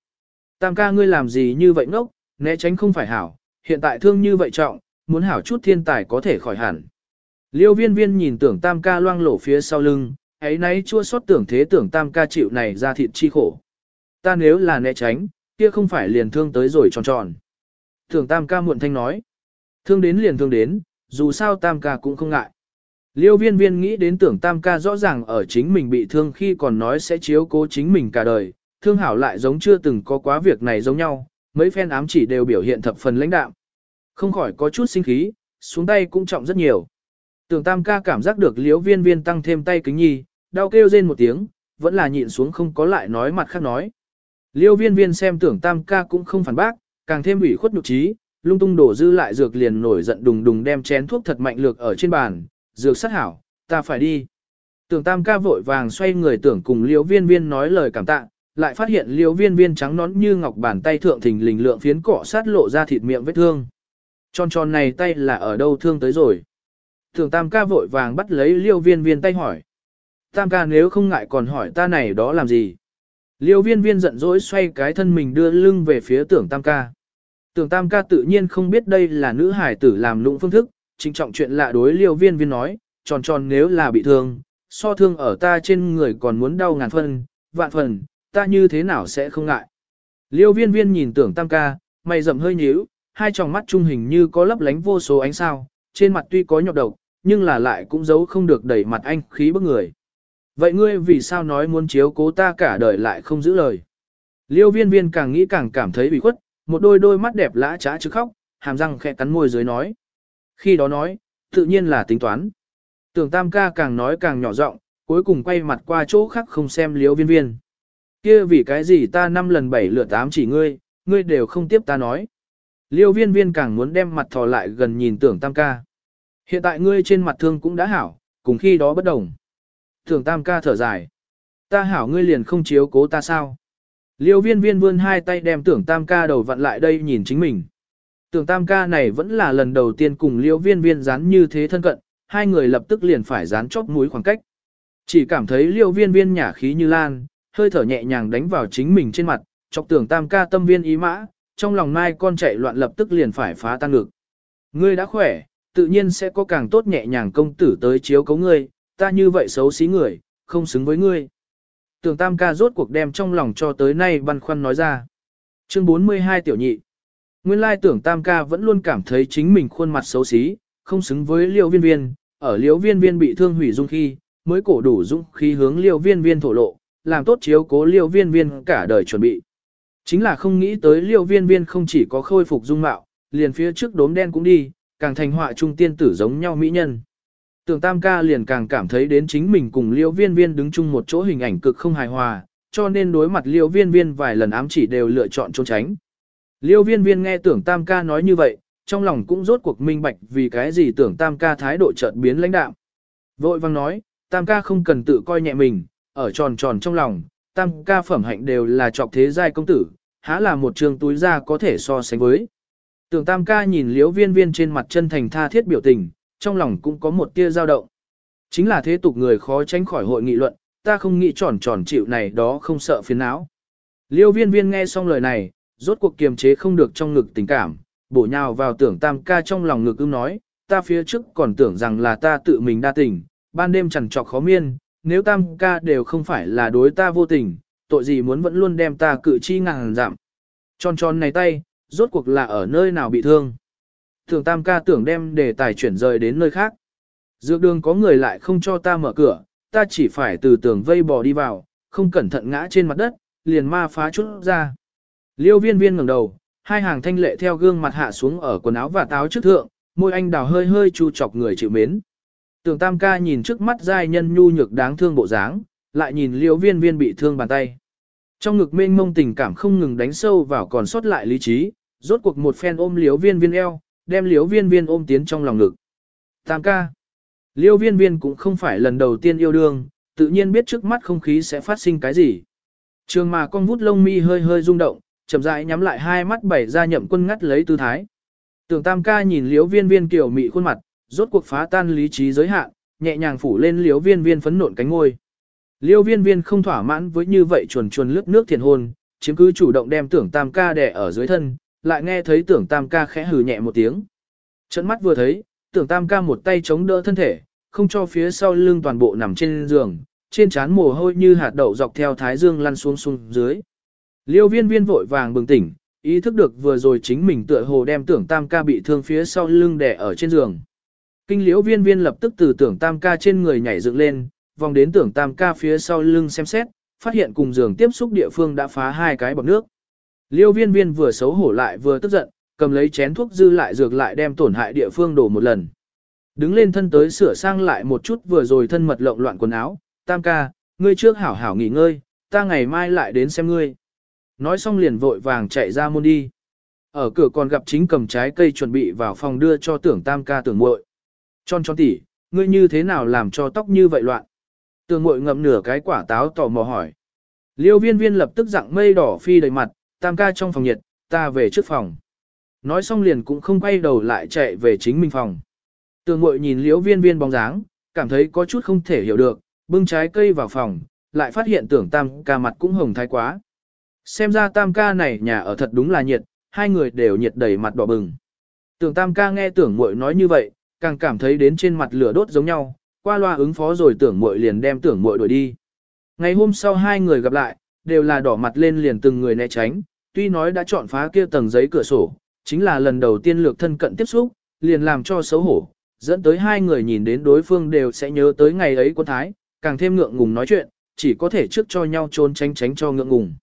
Tam ca ngươi làm gì như vậy ngốc, né tránh không phải hảo, hiện tại thương như vậy trọng, muốn hảo chút thiên tài có thể khỏi hẳn. Liêu viên viên nhìn tưởng tam ca loang lổ phía sau lưng, ấy nấy chua xót tưởng thế tưởng tam ca chịu này ra thịt chi khổ. Ta nếu là né tránh, kia không phải liền thương tới rồi tròn tròn. Tưởng tam ca muộn thanh nói. Thương đến liền thương đến, dù sao tam ca cũng không ngại. Liêu viên viên nghĩ đến tưởng tam ca rõ ràng ở chính mình bị thương khi còn nói sẽ chiếu cố chính mình cả đời, thương hảo lại giống chưa từng có quá việc này giống nhau, mấy phen ám chỉ đều biểu hiện thập phần lãnh đạm. Không khỏi có chút sinh khí, xuống tay cũng trọng rất nhiều. Tưởng tam ca cảm giác được liêu viên viên tăng thêm tay kính nhi, đau kêu rên một tiếng, vẫn là nhịn xuống không có lại nói mặt khác nói. Liêu viên viên xem tưởng tam ca cũng không phản bác, càng thêm ủy khuất nhục trí, lung tung đổ dư lại dược liền nổi giận đùng đùng đem chén thuốc thật mạnh lược ở trên bàn, dược sát hảo, ta phải đi. Tưởng tam ca vội vàng xoay người tưởng cùng liêu viên viên nói lời cảm tạ, lại phát hiện liêu viên viên trắng nón như ngọc bàn tay thượng thình lình lượng phiến cỏ sát lộ ra thịt miệng vết thương. Tròn tròn này tay là ở đâu thương tới rồi. Tưởng tam ca vội vàng bắt lấy liêu viên viên tay hỏi. Tam ca nếu không ngại còn hỏi ta này đó làm gì. Liêu viên viên giận dỗi xoay cái thân mình đưa lưng về phía tưởng tam ca. Tưởng tam ca tự nhiên không biết đây là nữ hải tử làm lũng phương thức, chính trọng chuyện lạ đối liêu viên viên nói, tròn tròn nếu là bị thương, so thương ở ta trên người còn muốn đau ngàn phân, vạn phần, ta như thế nào sẽ không ngại. Liêu viên viên nhìn tưởng tam ca, mày rậm hơi nhíu, hai tròng mắt trung hình như có lấp lánh vô số ánh sao, trên mặt tuy có nhọc độc, nhưng là lại cũng giấu không được đẩy mặt anh khí bức người. Vậy ngươi vì sao nói muốn chiếu cố ta cả đời lại không giữ lời? Liêu viên viên càng nghĩ càng cảm thấy bị khuất, một đôi đôi mắt đẹp lã trá chứ khóc, hàm răng khẽ cắn môi dưới nói. Khi đó nói, tự nhiên là tính toán. Tưởng tam ca càng nói càng nhỏ giọng, cuối cùng quay mặt qua chỗ khác không xem liêu viên viên. kia vì cái gì ta năm lần bảy lượt tám chỉ ngươi, ngươi đều không tiếp ta nói. Liêu viên viên càng muốn đem mặt thò lại gần nhìn tưởng tam ca. Hiện tại ngươi trên mặt thương cũng đã hảo, cùng khi đó bất đồng. Tưởng tam ca thở dài. Ta hảo ngươi liền không chiếu cố ta sao. Liêu viên viên vươn hai tay đem tưởng tam ca đầu vặn lại đây nhìn chính mình. Tưởng tam ca này vẫn là lần đầu tiên cùng liêu viên viên dán như thế thân cận, hai người lập tức liền phải dán chóp mũi khoảng cách. Chỉ cảm thấy liêu viên viên nhả khí như lan, hơi thở nhẹ nhàng đánh vào chính mình trên mặt, chọc tưởng tam ca tâm viên ý mã, trong lòng mai con chạy loạn lập tức liền phải phá tan ngực. Ngươi đã khỏe, tự nhiên sẽ có càng tốt nhẹ nhàng công tử tới chiếu cấu ngươi, ta như vậy xấu xí người, không xứng với ngươi. Tưởng tam ca rốt cuộc đem trong lòng cho tới nay băn khoăn nói ra. Chương 42 tiểu nhị. Nguyên lai tưởng tam ca vẫn luôn cảm thấy chính mình khuôn mặt xấu xí, không xứng với liêu viên viên, ở liêu viên viên bị thương hủy dung khi, mới cổ đủ dung khí hướng liêu viên viên thổ lộ, làm tốt chiếu cố liêu viên viên cả đời chuẩn bị. Chính là không nghĩ tới liêu viên viên không chỉ có khôi phục dung mạo, liền phía trước đốm đen cũng đi, càng thành họa trung tiên tử giống nhau mỹ nhân. Tưởng tam ca liền càng cảm thấy đến chính mình cùng liêu viên viên đứng chung một chỗ hình ảnh cực không hài hòa, cho nên đối mặt liêu viên viên vài lần ám chỉ đều lựa chọn trốn tránh. Liêu viên viên nghe tưởng tam ca nói như vậy, trong lòng cũng rốt cuộc minh bạch vì cái gì tưởng tam ca thái độ chợt biến lãnh đạm. Vội vang nói, tam ca không cần tự coi nhẹ mình, ở tròn tròn trong lòng, tam ca phẩm hạnh đều là trọc thế giai công tử, há là một trường túi ra có thể so sánh với. Tưởng tam ca nhìn liễu viên viên trên mặt chân thành tha thiết biểu tình, trong lòng cũng có một tia dao động. Chính là thế tục người khó tránh khỏi hội nghị luận, ta không nghĩ tròn tròn chịu này đó không sợ phiền não. Liêu viên viên nghe xong lời này, rốt cuộc kiềm chế không được trong ngực tình cảm, bổ nhào vào tưởng tam ca trong lòng ngực ưng nói, ta phía trước còn tưởng rằng là ta tự mình đa tình, ban đêm chẳng trọc khó miên, nếu tam ca đều không phải là đối ta vô tình, tội gì muốn vẫn luôn đem ta cự chi ngàn giảm. Tròn tròn này tay, rốt cuộc là ở nơi nào bị thương. Thường tam ca tưởng đem đề tài chuyển rời đến nơi khác. Dược đường có người lại không cho ta mở cửa, ta chỉ phải từ tường vây bò đi vào, không cẩn thận ngã trên mặt đất, liền ma phá chút ra. Liêu viên viên ngẩng đầu, hai hàng thanh lệ theo gương mặt hạ xuống ở quần áo và táo trước thượng, môi anh đào hơi hơi chu chọc người chịu mến. Tưởng tam ca nhìn trước mắt giai nhân nhu nhược đáng thương bộ dáng, lại nhìn liêu viên viên bị thương bàn tay. Trong ngực mênh mông tình cảm không ngừng đánh sâu vào còn sót lại lý trí, rốt cuộc một phen ôm liễu viên viên eo, đem liễu viên viên ôm tiến trong lòng ngực. Tam ca. Liêu viên viên cũng không phải lần đầu tiên yêu đương, tự nhiên biết trước mắt không khí sẽ phát sinh cái gì. Trường mà con vút lông mi hơi hơi rung động, chậm rãi nhắm lại hai mắt bảy ra nhậm quân ngắt lấy tư thái. Tưởng tam ca nhìn liễu viên viên kiểu mị khuôn mặt, rốt cuộc phá tan lý trí giới hạn, nhẹ nhàng phủ lên liếu viên viên phấn nộn cánh ngôi. Liêu viên viên không thỏa mãn với như vậy chuồn chuồn lướt nước thiền hôn, chiếm cứ chủ động đem tưởng tam ca đè ở dưới thân, lại nghe thấy tưởng tam ca khẽ hừ nhẹ một tiếng. Trận mắt vừa thấy, tưởng tam ca một tay chống đỡ thân thể, không cho phía sau lưng toàn bộ nằm trên giường, trên trán mồ hôi như hạt đậu dọc theo thái dương lăn xuống xuống dưới. Liêu viên viên vội vàng bừng tỉnh, ý thức được vừa rồi chính mình tựa hồ đem tưởng tam ca bị thương phía sau lưng đè ở trên giường. Kinh liễu viên viên lập tức từ tưởng tam ca trên người nhảy dựng lên, vòng đến tưởng tam ca phía sau lưng xem xét, phát hiện cùng giường tiếp xúc địa phương đã phá hai cái bọc nước. Liêu viên viên vừa xấu hổ lại vừa tức giận, cầm lấy chén thuốc dư lại dược lại đem tổn hại địa phương đổ một lần. Đứng lên thân tới sửa sang lại một chút vừa rồi thân mật lộn loạn quần áo, tam ca, ngươi trước hảo hảo nghỉ ngơi, ta ngày mai lại đến xem ngươi. Nói xong liền vội vàng chạy ra môn đi. Ở cửa còn gặp chính cầm trái cây chuẩn bị vào phòng đưa cho tưởng tam ca tưởng muội. Tròn tròn tỉ, ngươi như thế nào làm cho tóc như vậy loạn? Tường mội ngậm nửa cái quả táo tò mò hỏi. Liêu viên viên lập tức dặn mây đỏ phi đầy mặt, tam ca trong phòng nhiệt, ta về trước phòng. Nói xong liền cũng không quay đầu lại chạy về chính mình phòng. Tường mội nhìn liêu viên viên bóng dáng, cảm thấy có chút không thể hiểu được, bưng trái cây vào phòng, lại phát hiện tưởng tam ca mặt cũng hồng thái quá. Xem ra tam ca này nhà ở thật đúng là nhiệt, hai người đều nhiệt đầy mặt đỏ bừng. Tưởng tam ca nghe tưởng muội nói như vậy, càng cảm thấy đến trên mặt lửa đốt giống nhau, qua loa ứng phó rồi tưởng muội liền đem tưởng muội đuổi đi. Ngày hôm sau hai người gặp lại, đều là đỏ mặt lên liền từng người né tránh, tuy nói đã chọn phá kia tầng giấy cửa sổ, chính là lần đầu tiên lược thân cận tiếp xúc, liền làm cho xấu hổ, dẫn tới hai người nhìn đến đối phương đều sẽ nhớ tới ngày ấy quân thái, càng thêm ngượng ngùng nói chuyện, chỉ có thể trước cho nhau trốn tránh tránh cho ngượng ngùng.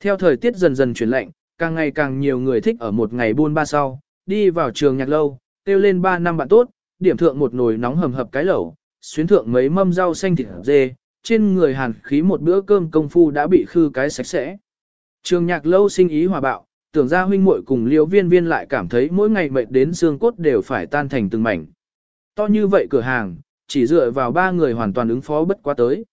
Theo thời tiết dần dần chuyển lạnh, càng ngày càng nhiều người thích ở một ngày buôn ba sau, đi vào trường nhạc lâu, kêu lên 3 năm bạn tốt, điểm thượng một nồi nóng hầm hập cái lẩu, xuyến thượng mấy mâm rau xanh thịt dê, trên người hàn khí một bữa cơm công phu đã bị khư cái sạch sẽ. Trường nhạc lâu sinh ý hòa bạo, tưởng ra huynh muội cùng liễu viên viên lại cảm thấy mỗi ngày mệt đến xương cốt đều phải tan thành từng mảnh. To như vậy cửa hàng, chỉ dựa vào ba người hoàn toàn ứng phó bất quá tới.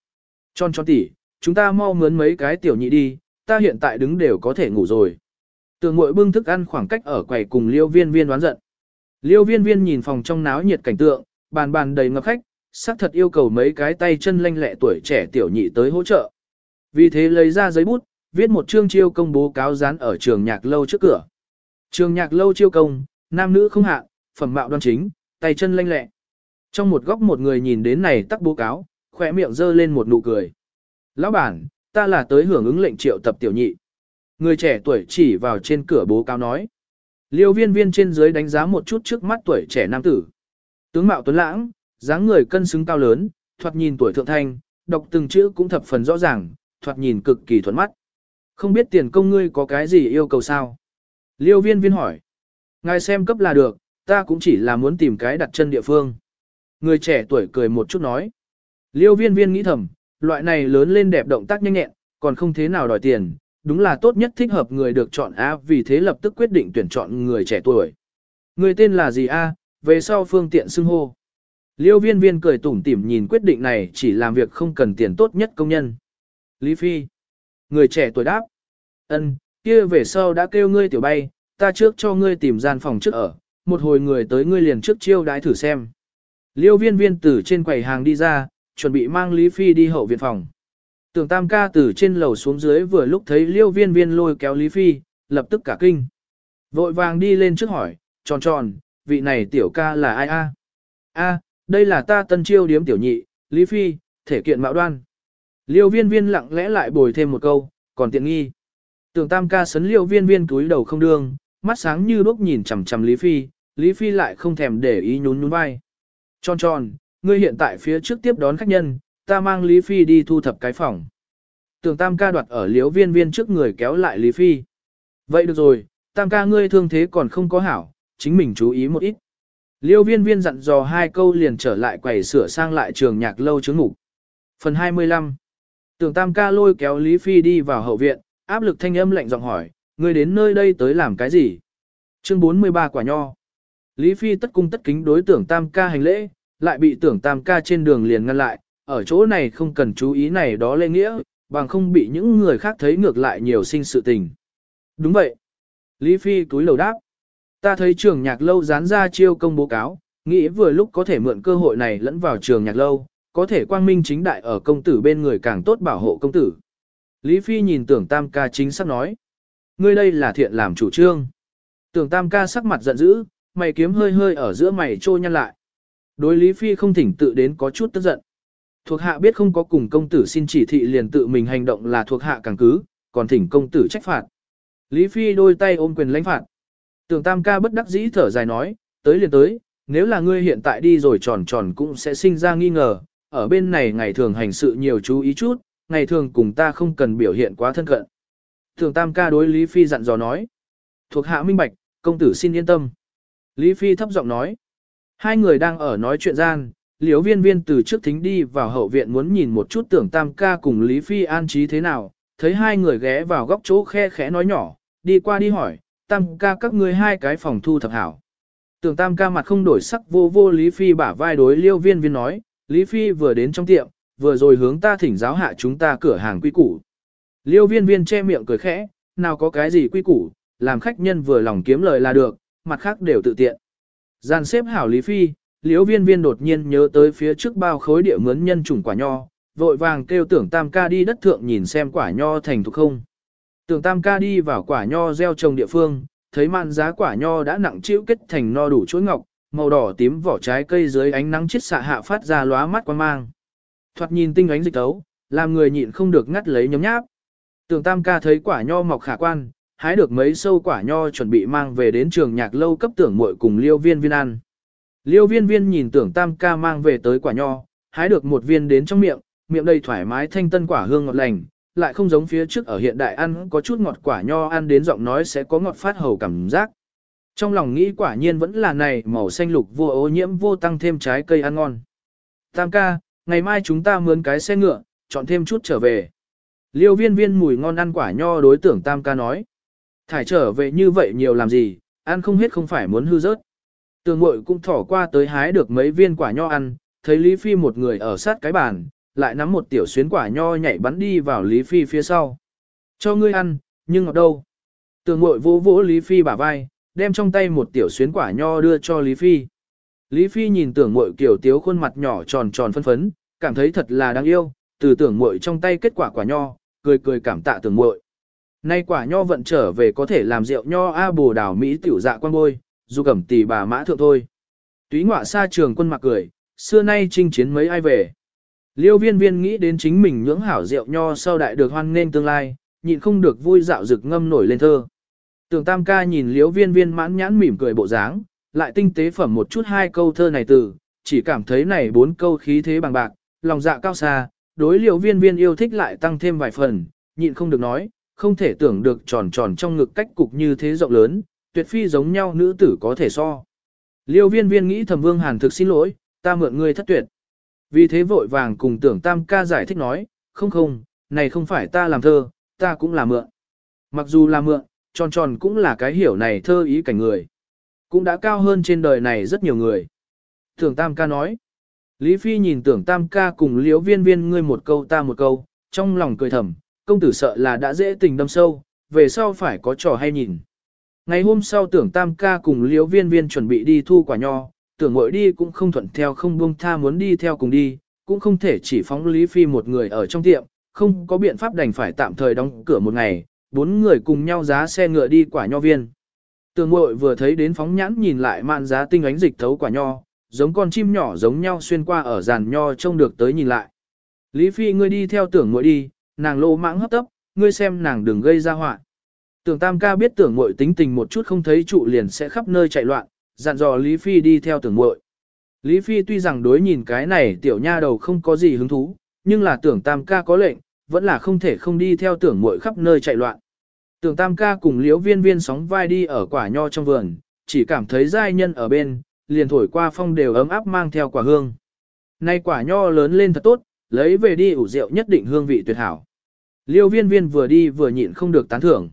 Tròn tròn tỉ, chúng ta mau mướn mấy cái tiểu nhị đi, ta hiện tại đứng đều có thể ngủ rồi. Tường mội bưng thức ăn khoảng cách ở quầy cùng liêu viên viên đoán giận. Liêu viên viên nhìn phòng trong náo nhiệt cảnh tượng, bàn bàn đầy ngập khách, xác thật yêu cầu mấy cái tay chân lanh lẹ tuổi trẻ tiểu nhị tới hỗ trợ. Vì thế lấy ra giấy bút, viết một chương chiêu công bố cáo dán ở trường nhạc lâu trước cửa. Trường nhạc lâu chiêu công, nam nữ không hạ, phẩm mạo đoan chính, tay chân lanh lẹ. Trong một góc một người nhìn đến này tắc bố cáo, khỏe miệng dơ lên một nụ cười. Lão bản, ta là tới hưởng ứng lệnh triệu tập tiểu nhị. Người trẻ tuổi chỉ vào trên cửa bố cáo nói. Liêu viên viên trên dưới đánh giá một chút trước mắt tuổi trẻ nam tử. Tướng mạo tuấn lãng, dáng người cân xứng cao lớn, thoạt nhìn tuổi thượng thanh, đọc từng chữ cũng thập phần rõ ràng, thoạt nhìn cực kỳ thuận mắt. Không biết tiền công ngươi có cái gì yêu cầu sao? Liêu viên viên hỏi. Ngài xem cấp là được, ta cũng chỉ là muốn tìm cái đặt chân địa phương. Người trẻ tuổi cười một chút nói. Liêu viên viên nghĩ thầm, loại này lớn lên đẹp động tác nhanh nhẹn, còn không thế nào đòi tiền, đúng là tốt nhất thích hợp người được chọn A vì thế lập tức quyết định tuyển chọn người trẻ tuổi. Người tên là gì A, về sau phương tiện xưng hô. Liêu viên viên cười tủm tỉm nhìn quyết định này chỉ làm việc không cần tiền tốt nhất công nhân. Lý Phi. Người trẻ tuổi đáp. ân kia về sau đã kêu ngươi tiểu bay, ta trước cho ngươi tìm gian phòng trước ở, một hồi người tới ngươi liền trước chiêu đái thử xem. Liêu viên viên từ trên quầy hàng đi ra, chuẩn bị mang Lý Phi đi hậu viện phòng. Tưởng tam ca từ trên lầu xuống dưới vừa lúc thấy liêu viên viên lôi kéo Lý Phi, lập tức cả kinh. Vội vàng đi lên trước hỏi, tròn tròn, vị này tiểu ca là ai a? A, đây là ta tân chiêu điếm tiểu nhị, Lý Phi, thể kiện mạo đoan. Liêu viên viên lặng lẽ lại bồi thêm một câu, còn tiện nghi. Tưởng tam ca sấn liêu viên viên túi đầu không đương, mắt sáng như đốt nhìn chằm chằm Lý Phi, Lý Phi lại không thèm để ý nhún nhún vai. Tròn tròn, ngươi hiện tại phía trước tiếp đón khách nhân, ta mang Lý Phi đi thu thập cái phòng. Tưởng tam ca đoạt ở liếu viên viên trước người kéo lại Lý Phi. Vậy được rồi, tam ca ngươi thương thế còn không có hảo, chính mình chú ý một ít. Liêu viên viên dặn dò hai câu liền trở lại quầy sửa sang lại trường nhạc lâu chứng ngủ. Phần 25 Tưởng tam ca lôi kéo Lý Phi đi vào hậu viện, áp lực thanh âm lạnh giọng hỏi, ngươi đến nơi đây tới làm cái gì? Chương 43 quả nho Lý Phi tất cung tất kính đối tưởng tam ca hành lễ, lại bị tưởng tam ca trên đường liền ngăn lại, ở chỗ này không cần chú ý này đó lê nghĩa, bằng không bị những người khác thấy ngược lại nhiều sinh sự tình. Đúng vậy. Lý Phi túi lầu đáp. Ta thấy trường nhạc lâu dán ra chiêu công bố cáo, nghĩ vừa lúc có thể mượn cơ hội này lẫn vào trường nhạc lâu, có thể quang minh chính đại ở công tử bên người càng tốt bảo hộ công tử. Lý Phi nhìn tưởng tam ca chính xác nói. Ngươi đây là thiện làm chủ trương. Tưởng tam ca sắc mặt giận dữ, mày kiếm hơi hơi ở giữa mày trôi nhăn lại. Đối Lý Phi không thỉnh tự đến có chút tức giận. Thuộc hạ biết không có cùng công tử xin chỉ thị liền tự mình hành động là thuộc hạ càng cứ, còn thỉnh công tử trách phạt. Lý Phi đôi tay ôm quyền lãnh phạt. Tưởng tam ca bất đắc dĩ thở dài nói, tới liền tới, nếu là ngươi hiện tại đi rồi tròn tròn cũng sẽ sinh ra nghi ngờ, ở bên này ngày thường hành sự nhiều chú ý chút, ngày thường cùng ta không cần biểu hiện quá thân cận. Tưởng tam ca đối Lý Phi dặn dò nói, thuộc hạ minh bạch, công tử xin yên tâm. Lý Phi thấp giọng nói, hai người đang ở nói chuyện gian, liễu viên viên từ trước thính đi vào hậu viện muốn nhìn một chút tưởng tam ca cùng Lý Phi an trí thế nào, thấy hai người ghé vào góc chỗ khe khẽ nói nhỏ, đi qua đi hỏi, tam ca các ngươi hai cái phòng thu thập hảo. Tưởng tam ca mặt không đổi sắc vô vô Lý Phi bả vai đối liêu viên viên nói, Lý Phi vừa đến trong tiệm, vừa rồi hướng ta thỉnh giáo hạ chúng ta cửa hàng quy củ. Liêu viên viên che miệng cười khẽ, nào có cái gì quy củ, làm khách nhân vừa lòng kiếm lời là được, mặt khác đều tự tiện. Gian xếp hảo Lý Phi, liễu viên viên đột nhiên nhớ tới phía trước bao khối địa mướn nhân chủng quả nho, vội vàng kêu tưởng tam ca đi đất thượng nhìn xem quả nho thành thục không. Tưởng tam ca đi vào quả nho gieo trồng địa phương, thấy mạn giá quả nho đã nặng chịu kết thành no đủ chuỗi ngọc, màu đỏ tím vỏ trái cây dưới ánh nắng chiết xạ hạ phát ra lóa mắt quan mang. Thoạt nhìn tinh ánh dịch tấu, làm người nhịn không được ngắt lấy nhấm nháp. Tưởng tam ca thấy quả nho mọc khả quan, hái được mấy sâu quả nho chuẩn bị mang về đến trường nhạc lâu cấp tưởng muội cùng liêu viên viên ăn. Liêu viên viên nhìn tưởng tam ca mang về tới quả nho, hái được một viên đến trong miệng, miệng đầy thoải mái thanh tân quả hương ngọt lành, lại không giống phía trước ở hiện đại ăn có chút ngọt quả nho ăn đến giọng nói sẽ có ngọt phát hầu cảm giác. Trong lòng nghĩ quả nhiên vẫn là này màu xanh lục vô ô nhiễm vô tăng thêm trái cây ăn ngon. Tam ca, ngày mai chúng ta mướn cái xe ngựa, chọn thêm chút trở về. Liêu viên viên mùi ngon ăn quả nho đối tưởng Tam ca nói. Thải trở về như vậy nhiều làm gì, ăn không hết không phải muốn hư rớt. Tường mội cũng thỏ qua tới hái được mấy viên quả nho ăn, thấy Lý Phi một người ở sát cái bàn, lại nắm một tiểu xuyến quả nho nhảy bắn đi vào Lý Phi phía sau. Cho ngươi ăn, nhưng ngọt đâu? Tường mội vỗ vỗ Lý Phi bả vai, đem trong tay một tiểu xuyến quả nho đưa cho Lý Phi. Lý Phi nhìn tưởng mội kiểu tiếu khuôn mặt nhỏ tròn tròn phân phấn, cảm thấy thật là đáng yêu, từ tưởng mội trong tay kết quả quả nho, cười cười cảm tạ tưởng mội. Nay quả nho vận trở về có thể làm rượu nho A bồ đào Mỹ tiểu dạ quan bôi, dù cẩm tỷ bà mã thượng thôi. Túy ngọa xa trường quân mặc cười, xưa nay chinh chiến mấy ai về. Liêu viên viên nghĩ đến chính mình nhưỡng hảo rượu nho sau đại được hoan nên tương lai, nhịn không được vui dạo rực ngâm nổi lên thơ. Tưởng tam ca nhìn liêu viên viên mãn nhãn mỉm cười bộ dáng, lại tinh tế phẩm một chút hai câu thơ này từ, chỉ cảm thấy này bốn câu khí thế bằng bạc, lòng dạ cao xa, đối liêu viên viên yêu thích lại tăng thêm vài phần, nhịn không được nói, không thể tưởng được tròn tròn trong ngực cách cục như thế rộng lớn, tuyệt phi giống nhau nữ tử có thể so. Liêu viên viên nghĩ thầm vương hàn thực xin lỗi, ta mượn ngươi thất tuyệt. Vì thế vội vàng cùng tưởng tam ca giải thích nói, không không, này không phải ta làm thơ, ta cũng là mượn. Mặc dù là mượn, tròn tròn cũng là cái hiểu này thơ ý cảnh người. Cũng đã cao hơn trên đời này rất nhiều người. Tưởng tam ca nói. Lý Phi nhìn tưởng tam ca cùng Liêu viên viên ngươi một câu ta một câu, trong lòng cười thầm, công tử sợ là đã dễ tình đâm sâu, về sau phải có trò hay nhìn. Ngày hôm sau tưởng tam ca cùng Liễu viên viên chuẩn bị đi thu quả nho, tưởng ngội đi cũng không thuận theo không buông tha muốn đi theo cùng đi, cũng không thể chỉ phóng Lý Phi một người ở trong tiệm, không có biện pháp đành phải tạm thời đóng cửa một ngày, bốn người cùng nhau giá xe ngựa đi quả nho viên. Tưởng ngội vừa thấy đến phóng nhãn nhìn lại mạn giá tinh ánh dịch thấu quả nho, giống con chim nhỏ giống nhau xuyên qua ở giàn nho trông được tới nhìn lại. Lý Phi ngươi đi theo tưởng ngội đi, nàng lô mãng hấp tấp, ngươi xem nàng đừng gây ra họa. Tưởng tam ca biết tưởng muội tính tình một chút không thấy trụ liền sẽ khắp nơi chạy loạn, dặn dò Lý Phi đi theo tưởng muội. Lý Phi tuy rằng đối nhìn cái này tiểu nha đầu không có gì hứng thú, nhưng là tưởng tam ca có lệnh, vẫn là không thể không đi theo tưởng muội khắp nơi chạy loạn. Tưởng tam ca cùng liễu viên viên sóng vai đi ở quả nho trong vườn, chỉ cảm thấy giai nhân ở bên, liền thổi qua phong đều ấm áp mang theo quả hương. Nay quả nho lớn lên thật tốt, lấy về đi ủ rượu nhất định hương vị tuyệt hảo. Liêu viên viên vừa đi vừa nhịn không được tán thưởng.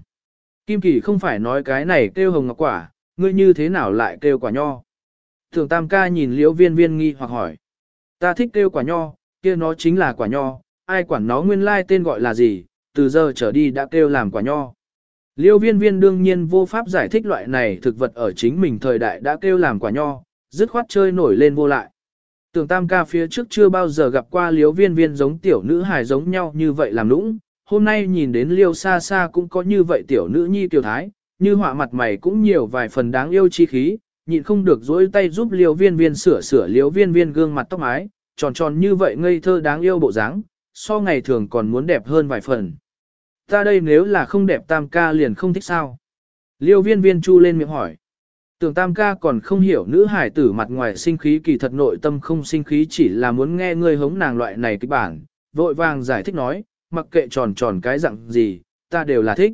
Kim Kỳ không phải nói cái này kêu hồng ngọc quả, ngươi như thế nào lại kêu quả nho. Thường Tam ca nhìn liễu viên viên nghi hoặc hỏi. Ta thích kêu quả nho, kia nó chính là quả nho, ai quản nó nguyên lai tên gọi là gì, từ giờ trở đi đã kêu làm quả nho. Liêu viên viên đương nhiên vô pháp giải thích loại này thực vật ở chính mình thời đại đã kêu làm quả nho, dứt khoát chơi nổi lên vô lại. Tưởng tam ca phía trước chưa bao giờ gặp qua Liêu viên viên giống tiểu nữ hài giống nhau như vậy làm nũng, hôm nay nhìn đến liêu xa xa cũng có như vậy tiểu nữ nhi tiểu thái, như họa mặt mày cũng nhiều vài phần đáng yêu chi khí, nhịn không được dỗi tay giúp liêu viên viên sửa sửa liêu viên viên gương mặt tóc mái, tròn tròn như vậy ngây thơ đáng yêu bộ dáng, so ngày thường còn muốn đẹp hơn vài phần. Ta đây nếu là không đẹp tam ca liền không thích sao? Liêu viên viên chu lên miệng hỏi. Tưởng tam ca còn không hiểu nữ hải tử mặt ngoài sinh khí kỳ thật nội tâm không sinh khí chỉ là muốn nghe ngươi hống nàng loại này kịch bản, vội vàng giải thích nói, mặc kệ tròn tròn cái dạng gì, ta đều là thích.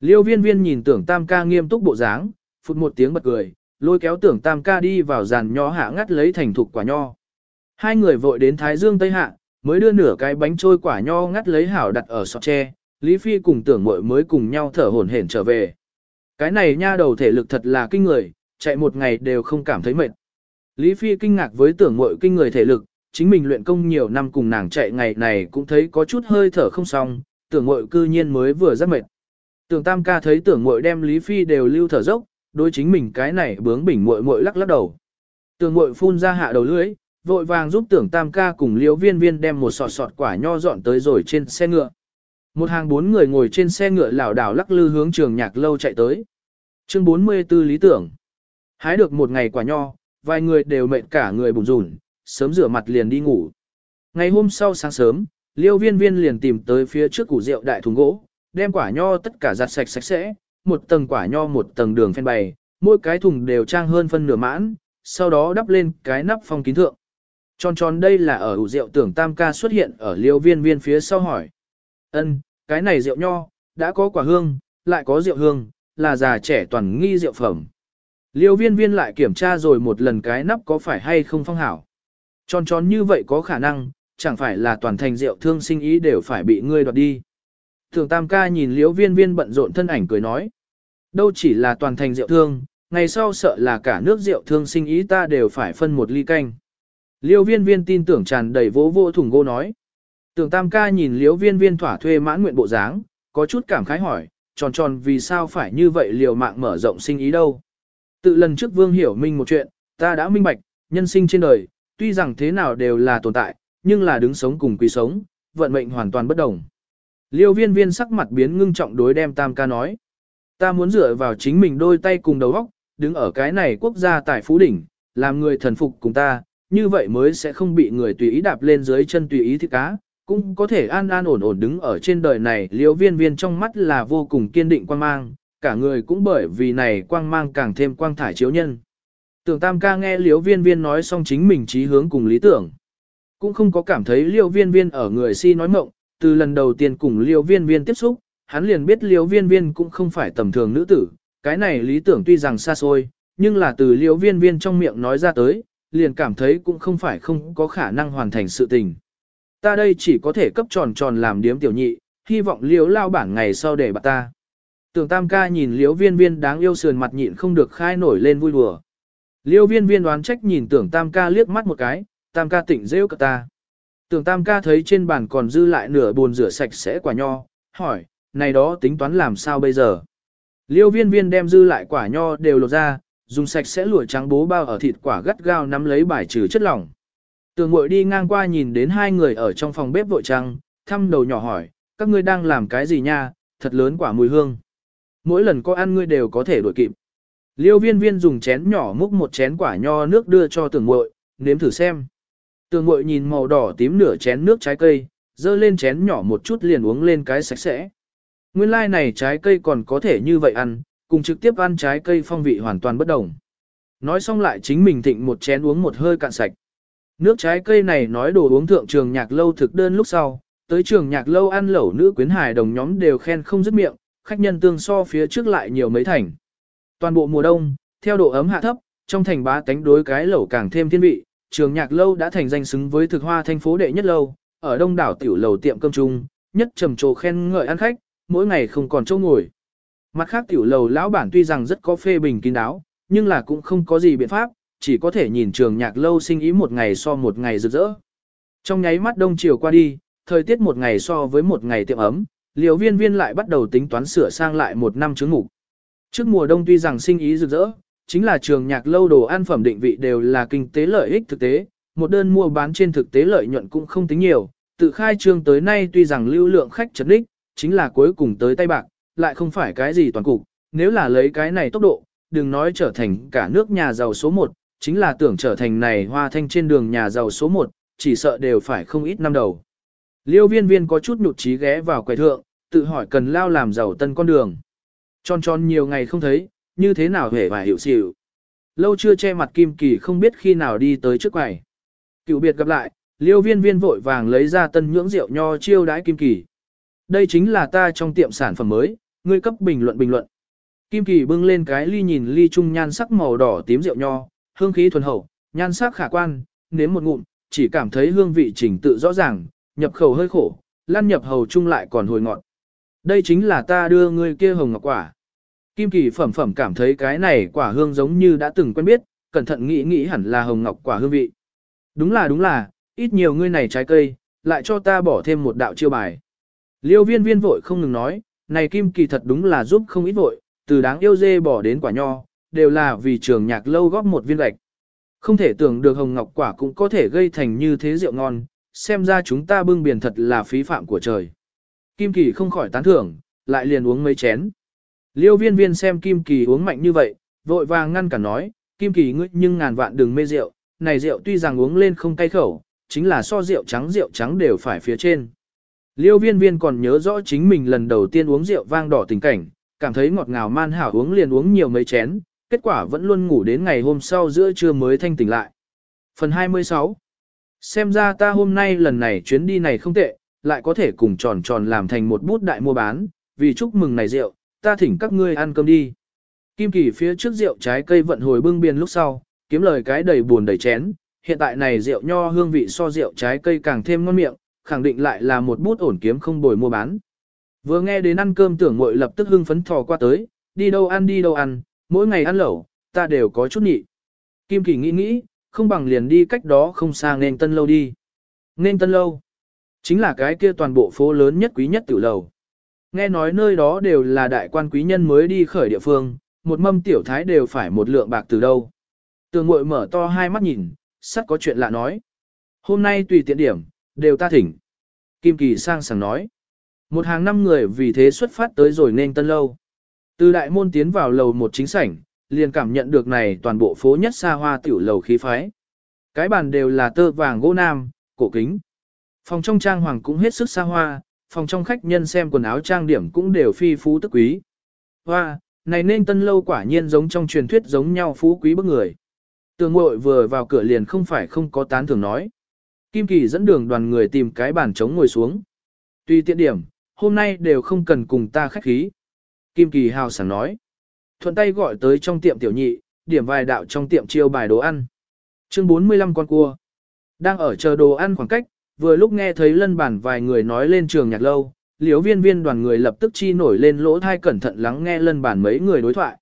Liêu viên viên nhìn tưởng tam ca nghiêm túc bộ dáng, phút một tiếng bật cười, lôi kéo tưởng tam ca đi vào giàn nho hạ ngắt lấy thành thục quả nho. Hai người vội đến Thái Dương Tây Hạ, mới đưa nửa cái bánh trôi quả nho ngắt lấy hảo đặt ở sọt tre, Lý Phi cùng tưởng mội mới cùng nhau thở hổn hển trở về. Cái này nha đầu thể lực thật là kinh người, chạy một ngày đều không cảm thấy mệt. Lý Phi kinh ngạc với tưởng mội kinh người thể lực, chính mình luyện công nhiều năm cùng nàng chạy ngày này cũng thấy có chút hơi thở không xong, tưởng mội cư nhiên mới vừa rất mệt. Tưởng tam ca thấy tưởng mội đem Lý Phi đều lưu thở dốc, đối chính mình cái này bướng bỉnh mội mội lắc lắc đầu. Tưởng mội phun ra hạ đầu lưỡi, vội vàng giúp tưởng tam ca cùng liễu viên viên đem một sọt sọt quả nho dọn tới rồi trên xe ngựa. Một hàng bốn người ngồi trên xe ngựa lảo đảo lắc lư hướng trường nhạc lâu chạy tới. Chương 44 lý tưởng. Hái được một ngày quả nho, vài người đều mệt cả người bùn rùn, sớm rửa mặt liền đi ngủ. Ngày hôm sau sáng sớm, liêu viên viên liền tìm tới phía trước củ rượu đại thùng gỗ, đem quả nho tất cả giặt sạch sạch sẽ, một tầng quả nho một tầng đường phen bày, mỗi cái thùng đều trang hơn phân nửa mãn, sau đó đắp lên cái nắp phong kín thượng. Tròn tròn đây là ở ủ rượu tưởng tam ca xuất hiện ở liêu viên viên phía sau hỏi. ân cái này rượu nho, đã có quả hương, lại có rượu hương, là già trẻ toàn nghi rượu phẩm. Liêu viên viên lại kiểm tra rồi một lần cái nắp có phải hay không phong hảo. Tròn tròn như vậy có khả năng, chẳng phải là toàn thành rượu thương sinh ý đều phải bị ngươi đoạt đi. Thường tam ca nhìn liễu viên viên bận rộn thân ảnh cười nói. Đâu chỉ là toàn thành rượu thương, ngày sau sợ là cả nước rượu thương sinh ý ta đều phải phân một ly canh. Liêu viên viên tin tưởng tràn đầy vỗ vô thùng gô nói. Tưởng tam ca nhìn liễu viên viên thỏa thuê mãn nguyện bộ dáng, có chút cảm khái hỏi, tròn tròn vì sao phải như vậy liều mạng mở rộng sinh ý đâu. Tự lần trước vương hiểu minh một chuyện, ta đã minh bạch, nhân sinh trên đời, tuy rằng thế nào đều là tồn tại, nhưng là đứng sống cùng quý sống, vận mệnh hoàn toàn bất đồng. Liêu viên viên sắc mặt biến ngưng trọng đối đem tam ca nói. Ta muốn dựa vào chính mình đôi tay cùng đầu óc, đứng ở cái này quốc gia tại phú đỉnh, làm người thần phục cùng ta, như vậy mới sẽ không bị người tùy ý đạp lên dưới chân tùy ý thích cá, cũng có thể an an ổn ổn đứng ở trên đời này. Liêu viên viên trong mắt là vô cùng kiên định quan mang, cả người cũng bởi vì này quang mang càng thêm quang thải chiếu nhân. Tưởng tam ca nghe Liễu viên viên nói xong chính mình trí hướng cùng lý tưởng. Cũng không có cảm thấy Liễu viên viên ở người si nói mộng, từ lần đầu tiên cùng Liễu viên viên tiếp xúc, hắn liền biết Liễu viên viên cũng không phải tầm thường nữ tử, cái này lý tưởng tuy rằng xa xôi, nhưng là từ Liễu viên viên trong miệng nói ra tới, liền cảm thấy cũng không phải không có khả năng hoàn thành sự tình. Ta đây chỉ có thể cấp tròn tròn làm điếm tiểu nhị, hy vọng Liễu lao bản ngày sau để bà ta. Tưởng tam ca nhìn Liễu viên viên đáng yêu sườn mặt nhịn không được khai nổi lên vui đùa. Liêu viên viên đoán trách nhìn tưởng tam ca liếc mắt một cái, tam ca tỉnh rêu cả ta. Tưởng tam ca thấy trên bàn còn dư lại nửa bồn rửa sạch sẽ quả nho, hỏi, này đó tính toán làm sao bây giờ? Liêu viên viên đem dư lại quả nho đều lột ra, dùng sạch sẽ lụa trắng bố bao ở thịt quả gắt gao nắm lấy bài trừ chất lỏng. Tường ngội đi ngang qua nhìn đến hai người ở trong phòng bếp vội trăng, thăm đầu nhỏ hỏi, các ngươi đang làm cái gì nha, thật lớn quả mùi hương. Mỗi lần có ăn ngươi đều có thể đổi kịp. Liêu viên viên dùng chén nhỏ múc một chén quả nho nước đưa cho tường mội, nếm thử xem. Tường mội nhìn màu đỏ tím nửa chén nước trái cây, dơ lên chén nhỏ một chút liền uống lên cái sạch sẽ. Nguyên lai like này trái cây còn có thể như vậy ăn, cùng trực tiếp ăn trái cây phong vị hoàn toàn bất đồng. Nói xong lại chính mình thịnh một chén uống một hơi cạn sạch. Nước trái cây này nói đồ uống thượng trường nhạc lâu thực đơn lúc sau, tới trường nhạc lâu ăn lẩu nữ quyến hài đồng nhóm đều khen không dứt miệng, khách nhân tương so phía trước lại nhiều mấy thành. Toàn bộ mùa đông, theo độ ấm hạ thấp, trong thành bá tánh đối cái lẩu càng thêm thiên vị, trường nhạc lâu đã thành danh xứng với thực hoa thành phố đệ nhất lâu, ở đông đảo tiểu lầu tiệm cơm trung, nhất trầm trồ khen ngợi ăn khách, mỗi ngày không còn chỗ ngồi. Mặt khác tiểu lầu lão bản tuy rằng rất có phê bình kín đáo, nhưng là cũng không có gì biện pháp, chỉ có thể nhìn trường nhạc lâu sinh ý một ngày so một ngày rực rỡ. Trong nháy mắt đông chiều qua đi, thời tiết một ngày so với một ngày tiệm ấm, liều viên viên lại bắt đầu tính toán sửa sang lại một năm chứng ngủ. Trước mùa đông tuy rằng sinh ý rực rỡ, chính là trường nhạc lâu đồ ăn phẩm định vị đều là kinh tế lợi ích thực tế, một đơn mua bán trên thực tế lợi nhuận cũng không tính nhiều, tự khai trương tới nay tuy rằng lưu lượng khách chấn đích, chính là cuối cùng tới tay bạc, lại không phải cái gì toàn cục, nếu là lấy cái này tốc độ, đừng nói trở thành cả nước nhà giàu số 1, chính là tưởng trở thành này hoa thanh trên đường nhà giàu số 1, chỉ sợ đều phải không ít năm đầu. Liêu viên viên có chút nhụt chí ghé vào quầy thượng, tự hỏi cần lao làm giàu tân con đường. Tròn tròn nhiều ngày không thấy, như thế nào hề và hiểu xỉu. Lâu chưa che mặt Kim Kỳ không biết khi nào đi tới trước quầy. Cựu biệt gặp lại, liêu viên viên vội vàng lấy ra tân nhưỡng rượu nho chiêu đãi Kim Kỳ. Đây chính là ta trong tiệm sản phẩm mới, ngươi cấp bình luận bình luận. Kim Kỳ bưng lên cái ly nhìn ly trung nhan sắc màu đỏ tím rượu nho, hương khí thuần hậu, nhan sắc khả quan, nếm một ngụm, chỉ cảm thấy hương vị chỉnh tự rõ ràng, nhập khẩu hơi khổ, lan nhập hầu trung lại còn hồi ngọt. Đây chính là ta đưa ngươi kia hồng ngọc quả. Kim Kỳ phẩm phẩm cảm thấy cái này quả hương giống như đã từng quen biết, cẩn thận nghĩ nghĩ hẳn là hồng ngọc quả hương vị. Đúng là đúng là, ít nhiều ngươi này trái cây, lại cho ta bỏ thêm một đạo chiêu bài. Liêu viên viên vội không ngừng nói, này Kim Kỳ thật đúng là giúp không ít vội, từ đáng yêu dê bỏ đến quả nho, đều là vì trường nhạc lâu góp một viên gạch. Không thể tưởng được hồng ngọc quả cũng có thể gây thành như thế rượu ngon, xem ra chúng ta bưng biển thật là phí phạm của trời. Kim Kỳ không khỏi tán thưởng, lại liền uống mấy chén. Liêu viên viên xem Kim Kỳ uống mạnh như vậy, vội vàng ngăn cả nói, Kim Kỳ ngươi nhưng ngàn vạn đừng mê rượu, này rượu tuy rằng uống lên không cay khẩu, chính là so rượu trắng rượu trắng đều phải phía trên. Liêu viên viên còn nhớ rõ chính mình lần đầu tiên uống rượu vang đỏ tình cảnh, cảm thấy ngọt ngào man hảo uống liền uống nhiều mấy chén, kết quả vẫn luôn ngủ đến ngày hôm sau giữa trưa mới thanh tỉnh lại. Phần 26 Xem ra ta hôm nay lần này chuyến đi này không tệ, lại có thể cùng tròn tròn làm thành một bút đại mua bán, vì chúc mừng này rượu, ta thỉnh các ngươi ăn cơm đi. Kim Kỳ phía trước rượu trái cây vận hồi bưng biên lúc sau, kiếm lời cái đầy buồn đầy chén, hiện tại này rượu nho hương vị so rượu trái cây càng thêm ngon miệng, khẳng định lại là một bút ổn kiếm không bồi mua bán. Vừa nghe đến ăn cơm tưởng muội lập tức hưng phấn thò qua tới, đi đâu ăn đi đâu ăn, mỗi ngày ăn lẩu, ta đều có chút nhị. Kim Kỳ nghĩ nghĩ, không bằng liền đi cách đó không xa nên tân lâu đi. Nên tân lâu, chính là cái kia toàn bộ phố lớn nhất quý nhất tiểu lầu. Nghe nói nơi đó đều là đại quan quý nhân mới đi khởi địa phương, một mâm tiểu thái đều phải một lượng bạc từ đâu. Tường ngội mở to hai mắt nhìn, sắt có chuyện lạ nói. Hôm nay tùy tiện điểm, đều ta thỉnh. Kim Kỳ sang sảng nói. Một hàng năm người vì thế xuất phát tới rồi nên tân lâu. Từ đại môn tiến vào lầu một chính sảnh, liền cảm nhận được này toàn bộ phố nhất xa hoa tiểu lầu khí phái. Cái bàn đều là tơ vàng gỗ nam, cổ kính. Phòng trong trang hoàng cũng hết sức xa hoa, phòng trong khách nhân xem quần áo trang điểm cũng đều phi phú tức quý. Hoa, này nên tân lâu quả nhiên giống trong truyền thuyết giống nhau phú quý bức người. Tường ngội vừa vào cửa liền không phải không có tán thường nói. Kim Kỳ dẫn đường đoàn người tìm cái bàn trống ngồi xuống. Tuy tiện điểm, hôm nay đều không cần cùng ta khách khí. Kim Kỳ hào sảng nói. Thuận tay gọi tới trong tiệm tiểu nhị, điểm vài đạo trong tiệm chiêu bài đồ ăn. Chương 45 con cua. Đang ở chờ đồ ăn khoảng cách, vừa lúc nghe thấy lân bản vài người nói lên trường nhạc lâu, liếu viên viên đoàn người lập tức chi nổi lên lỗ thai cẩn thận lắng nghe lân bản mấy người đối thoại.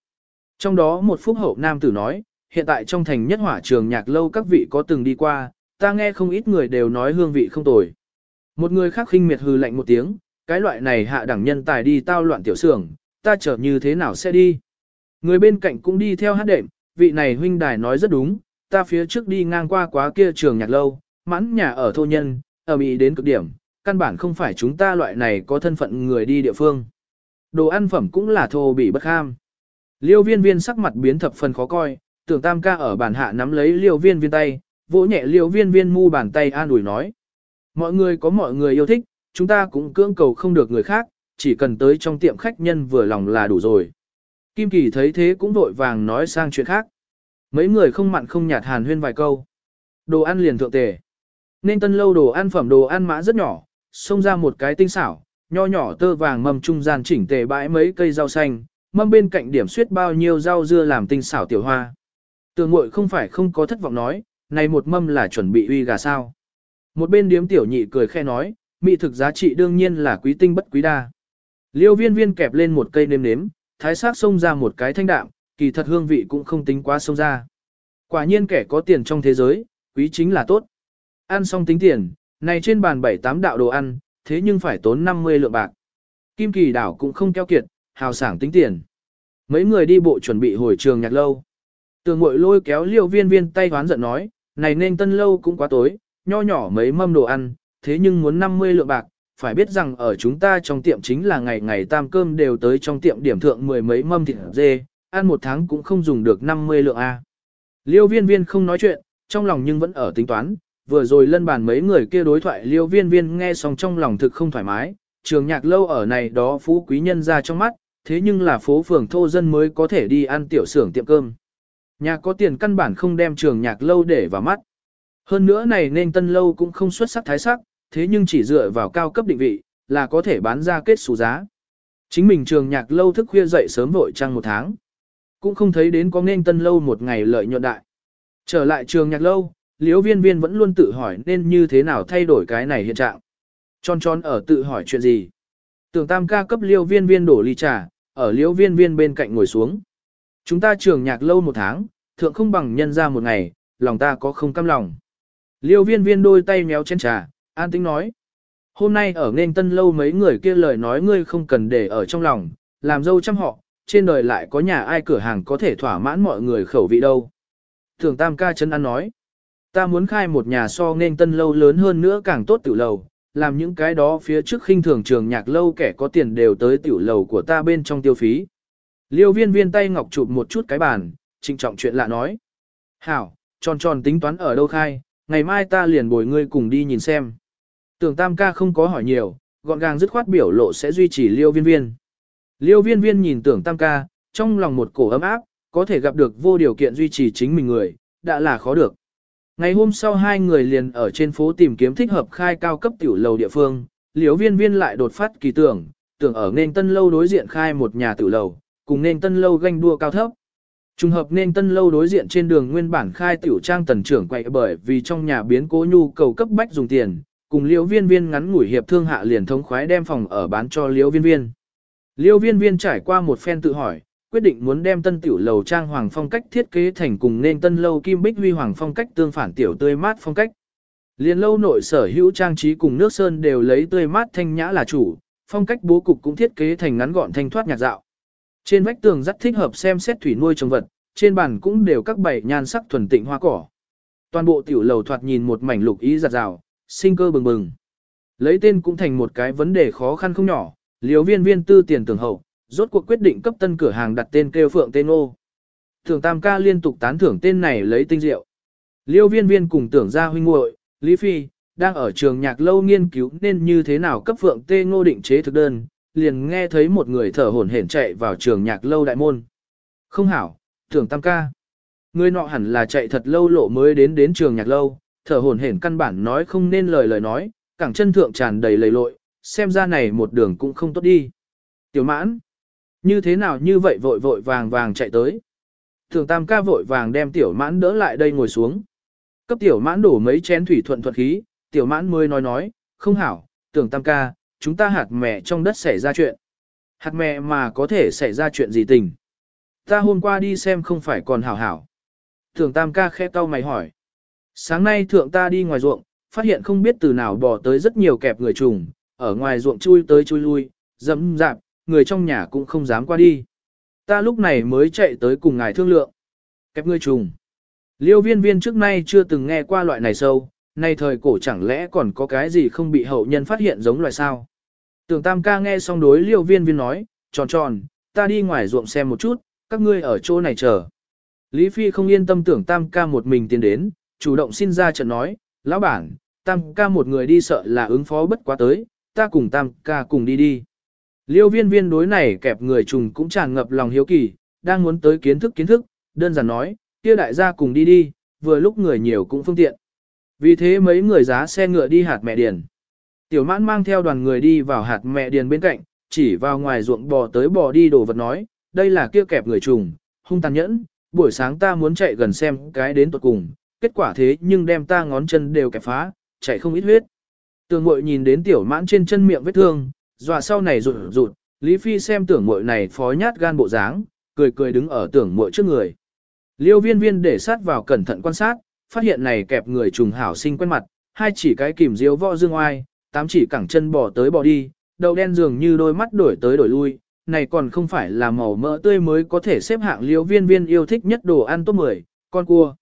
Trong đó một phúc hậu nam tử nói, hiện tại trong thành nhất hỏa trường nhạc lâu các vị có từng đi qua, ta nghe không ít người đều nói hương vị không tồi. Một người khác khinh miệt hư lạnh một tiếng, cái loại này hạ đẳng nhân tài đi tao loạn tiểu xưởng, ta chở như thế nào sẽ đi. Người bên cạnh cũng đi theo hát đệm, vị này huynh đài nói rất đúng, ta phía trước đi ngang qua quá kia trường nhạc lâu, mãn nhà ở thô nhân, ở mỹ đến cực điểm, căn bản không phải chúng ta loại này có thân phận người đi địa phương. Đồ ăn phẩm cũng là thô bị bất ham. Liêu viên viên sắc mặt biến thập phần khó coi, tưởng tam ca ở bàn hạ nắm lấy liêu viên viên tay, vỗ nhẹ liêu viên viên mu bàn tay an ủi nói. Mọi người có mọi người yêu thích, chúng ta cũng cưỡng cầu không được người khác, chỉ cần tới trong tiệm khách nhân vừa lòng là đủ rồi. Kim Kỳ thấy thế cũng vội vàng nói sang chuyện khác. Mấy người không mặn không nhạt hàn huyên vài câu. Đồ ăn liền thượng tề. Nên tân lâu đồ ăn phẩm đồ ăn mã rất nhỏ, xông ra một cái tinh xảo, nho nhỏ tơ vàng mầm trung gian chỉnh tề bãi mấy cây rau xanh, mâm bên cạnh điểm suyết bao nhiêu rau dưa làm tinh xảo tiểu hoa. Tường muội không phải không có thất vọng nói, này một mâm là chuẩn bị uy gà sao. Một bên điếm tiểu nhị cười khe nói, mỹ thực giá trị đương nhiên là quý tinh bất quý đa. Liêu viên viên kẹp lên một cây nêm nếm, thái sát xông ra một cái thanh đạm, kỳ thật hương vị cũng không tính quá xông ra. Quả nhiên kẻ có tiền trong thế giới, quý chính là tốt. Ăn xong tính tiền, này trên bàn bảy tám đạo đồ ăn, thế nhưng phải tốn 50 lượng bạc. Kim kỳ đảo cũng không keo kiệt, hào sảng tính tiền. Mấy người đi bộ chuẩn bị hồi trường nhạc lâu. Tường mội lôi kéo liêu viên viên tay hoán giận nói, này nên tân lâu cũng quá tối, nho nhỏ mấy mâm đồ ăn, thế nhưng muốn 50 lượng bạc, phải biết rằng ở chúng ta trong tiệm chính là ngày ngày tam cơm đều tới trong tiệm điểm thượng mười mấy mâm thịt dê, ăn một tháng cũng không dùng được 50 lượng A. Liêu viên viên không nói chuyện, trong lòng nhưng vẫn ở tính toán, vừa rồi lân bàn mấy người kia đối thoại liêu viên viên nghe xong trong lòng thực không thoải mái, trường nhạc lâu ở này đó phú quý nhân ra trong mắt, thế nhưng là phố phường thô dân mới có thể đi ăn tiểu xưởng tiệm cơm. Nhà có tiền căn bản không đem trường nhạc lâu để vào mắt. Hơn nữa này nên tân lâu cũng không xuất sắc thái sắc, thế nhưng chỉ dựa vào cao cấp định vị, là có thể bán ra kết xù giá. Chính mình trường nhạc lâu thức khuya dậy sớm vội trăng một tháng. Cũng không thấy đến có nên tân lâu một ngày lợi nhuận đại. Trở lại trường nhạc lâu, liễu viên viên vẫn luôn tự hỏi nên như thế nào thay đổi cái này hiện trạng. Tròn tròn ở tự hỏi chuyện gì. Tưởng tam ca cấp liễu viên viên đổ ly trà, ở liễu viên viên bên cạnh ngồi xuống. Chúng ta trường nhạc lâu một tháng, thượng không bằng nhân ra một ngày, lòng ta có không cam lòng. Liêu viên viên đôi tay méo chén trà, an tĩnh nói. Hôm nay ở nên tân lâu mấy người kia lời nói ngươi không cần để ở trong lòng, làm dâu chăm họ, trên đời lại có nhà ai cửa hàng có thể thỏa mãn mọi người khẩu vị đâu. Thường tam ca chân ăn nói. Ta muốn khai một nhà so nên tân lâu lớn hơn nữa càng tốt tiểu lầu, làm những cái đó phía trước khinh thường trường nhạc lâu kẻ có tiền đều tới tiểu lầu của ta bên trong tiêu phí. Liêu viên viên tay ngọc chụp một chút cái bàn, trịnh trọng chuyện lạ nói. Hảo, tròn tròn tính toán ở đâu khai, ngày mai ta liền bồi ngươi cùng đi nhìn xem. Tưởng tam ca không có hỏi nhiều, gọn gàng dứt khoát biểu lộ sẽ duy trì liêu viên viên. Liêu viên viên nhìn tưởng tam ca, trong lòng một cổ ấm áp, có thể gặp được vô điều kiện duy trì chính mình người, đã là khó được. Ngày hôm sau hai người liền ở trên phố tìm kiếm thích hợp khai cao cấp tiểu lầu địa phương, liễu viên viên lại đột phát kỳ tưởng, tưởng ở nên tân lâu đối diện khai một nhà tiểu lầu, cùng nên tân lâu ganh đua cao thấp. Trùng hợp nên tân lâu đối diện trên đường nguyên bản khai tiểu trang tần trưởng quậy bởi vì trong nhà biến cố nhu cầu cấp bách dùng tiền, cùng liễu viên viên ngắn ngủi hiệp thương hạ liền thống khoái đem phòng ở bán cho liễu viên viên. Liễu viên viên trải qua một phen tự hỏi, quyết định muốn đem tân tiểu lầu trang hoàng phong cách thiết kế thành cùng nên tân lâu kim bích huy hoàng phong cách tương phản tiểu tươi mát phong cách. Liên lâu nội sở hữu trang trí cùng nước sơn đều lấy tươi mát thanh nhã là chủ, phong cách bố cục cũng thiết kế thành ngắn gọn thanh thoát nhạc dạo. Trên vách tường rất thích hợp xem xét thủy nuôi trồng vật, trên bàn cũng đều các bảy nhan sắc thuần tịnh hoa cỏ. Toàn bộ tiểu lầu thoạt nhìn một mảnh lục ý giặt rào, sinh cơ bừng bừng. Lấy tên cũng thành một cái vấn đề khó khăn không nhỏ, liều viên viên tư tiền tưởng hậu, rốt cuộc quyết định cấp tân cửa hàng đặt tên kêu phượng tên ô. Thường Tam ca liên tục tán thưởng tên này lấy tinh diệu. Liêu viên viên cùng tưởng ra huynh muội Lý Phi, đang ở trường nhạc lâu nghiên cứu nên như thế nào cấp phượng tê ngô định chế thực đơn, liền nghe thấy một người thở hổn hển chạy vào trường nhạc lâu đại môn. Không hảo, tưởng tam ca. Người nọ hẳn là chạy thật lâu lộ mới đến đến trường nhạc lâu, thở hổn hển căn bản nói không nên lời lời nói, cẳng chân thượng tràn đầy lầy lội, xem ra này một đường cũng không tốt đi. Tiểu mãn, như thế nào như vậy vội vội vàng vàng chạy tới. Thường tam ca vội vàng đem tiểu mãn đỡ lại đây ngồi xuống. Cấp tiểu mãn đổ mấy chén thủy thuận thuận khí, tiểu mãn mới nói nói, không hảo, tưởng tam ca, chúng ta hạt mẹ trong đất xảy ra chuyện. Hạt mẹ mà có thể xảy ra chuyện gì tình. Ta hôm qua đi xem không phải còn hảo hảo. Tưởng tam ca khẽ cau mày hỏi. Sáng nay thượng ta đi ngoài ruộng, phát hiện không biết từ nào bỏ tới rất nhiều kẹp người trùng, ở ngoài ruộng chui tới chui lui, dẫm dạp, người trong nhà cũng không dám qua đi. Ta lúc này mới chạy tới cùng ngài thương lượng. Kẹp ngươi trùng. Liêu viên viên trước nay chưa từng nghe qua loại này sâu, nay thời cổ chẳng lẽ còn có cái gì không bị hậu nhân phát hiện giống loài sao. Tưởng tam ca nghe xong đối liêu viên viên nói, tròn tròn, ta đi ngoài ruộng xem một chút, các ngươi ở chỗ này chờ. Lý Phi không yên tâm tưởng tam ca một mình tiến đến, chủ động xin ra trận nói, lão bản, tam ca một người đi sợ là ứng phó bất quá tới, ta cùng tam ca cùng đi đi. Liêu viên viên đối này kẹp người trùng cũng tràn ngập lòng hiếu kỳ, đang muốn tới kiến thức kiến thức, đơn giản nói, kia đại gia cùng đi đi, vừa lúc người nhiều cũng phương tiện. Vì thế mấy người giá xe ngựa đi hạt mẹ điền. Tiểu mãn mang theo đoàn người đi vào hạt mẹ điền bên cạnh, chỉ vào ngoài ruộng bò tới bò đi đồ vật nói, đây là kia kẹp người trùng, hung tàn nhẫn, buổi sáng ta muốn chạy gần xem cái đến tuột cùng, kết quả thế nhưng đem ta ngón chân đều kẹp phá, chạy không ít huyết. Tường mội nhìn đến tiểu mãn trên chân miệng vết thương, dọa sau này rụt rụt, Lý Phi xem tưởng muội này phó nhát gan bộ dáng, cười cười đứng ở tưởng muội trước người. Liêu viên viên để sát vào cẩn thận quan sát, phát hiện này kẹp người trùng hảo sinh quen mặt, hai chỉ cái kìm diếu võ dương oai, tám chỉ cẳng chân bò tới bò đi, đầu đen dường như đôi mắt đổi tới đổi lui, này còn không phải là màu mỡ tươi mới có thể xếp hạng liêu viên viên yêu thích nhất đồ ăn top 10, con cua.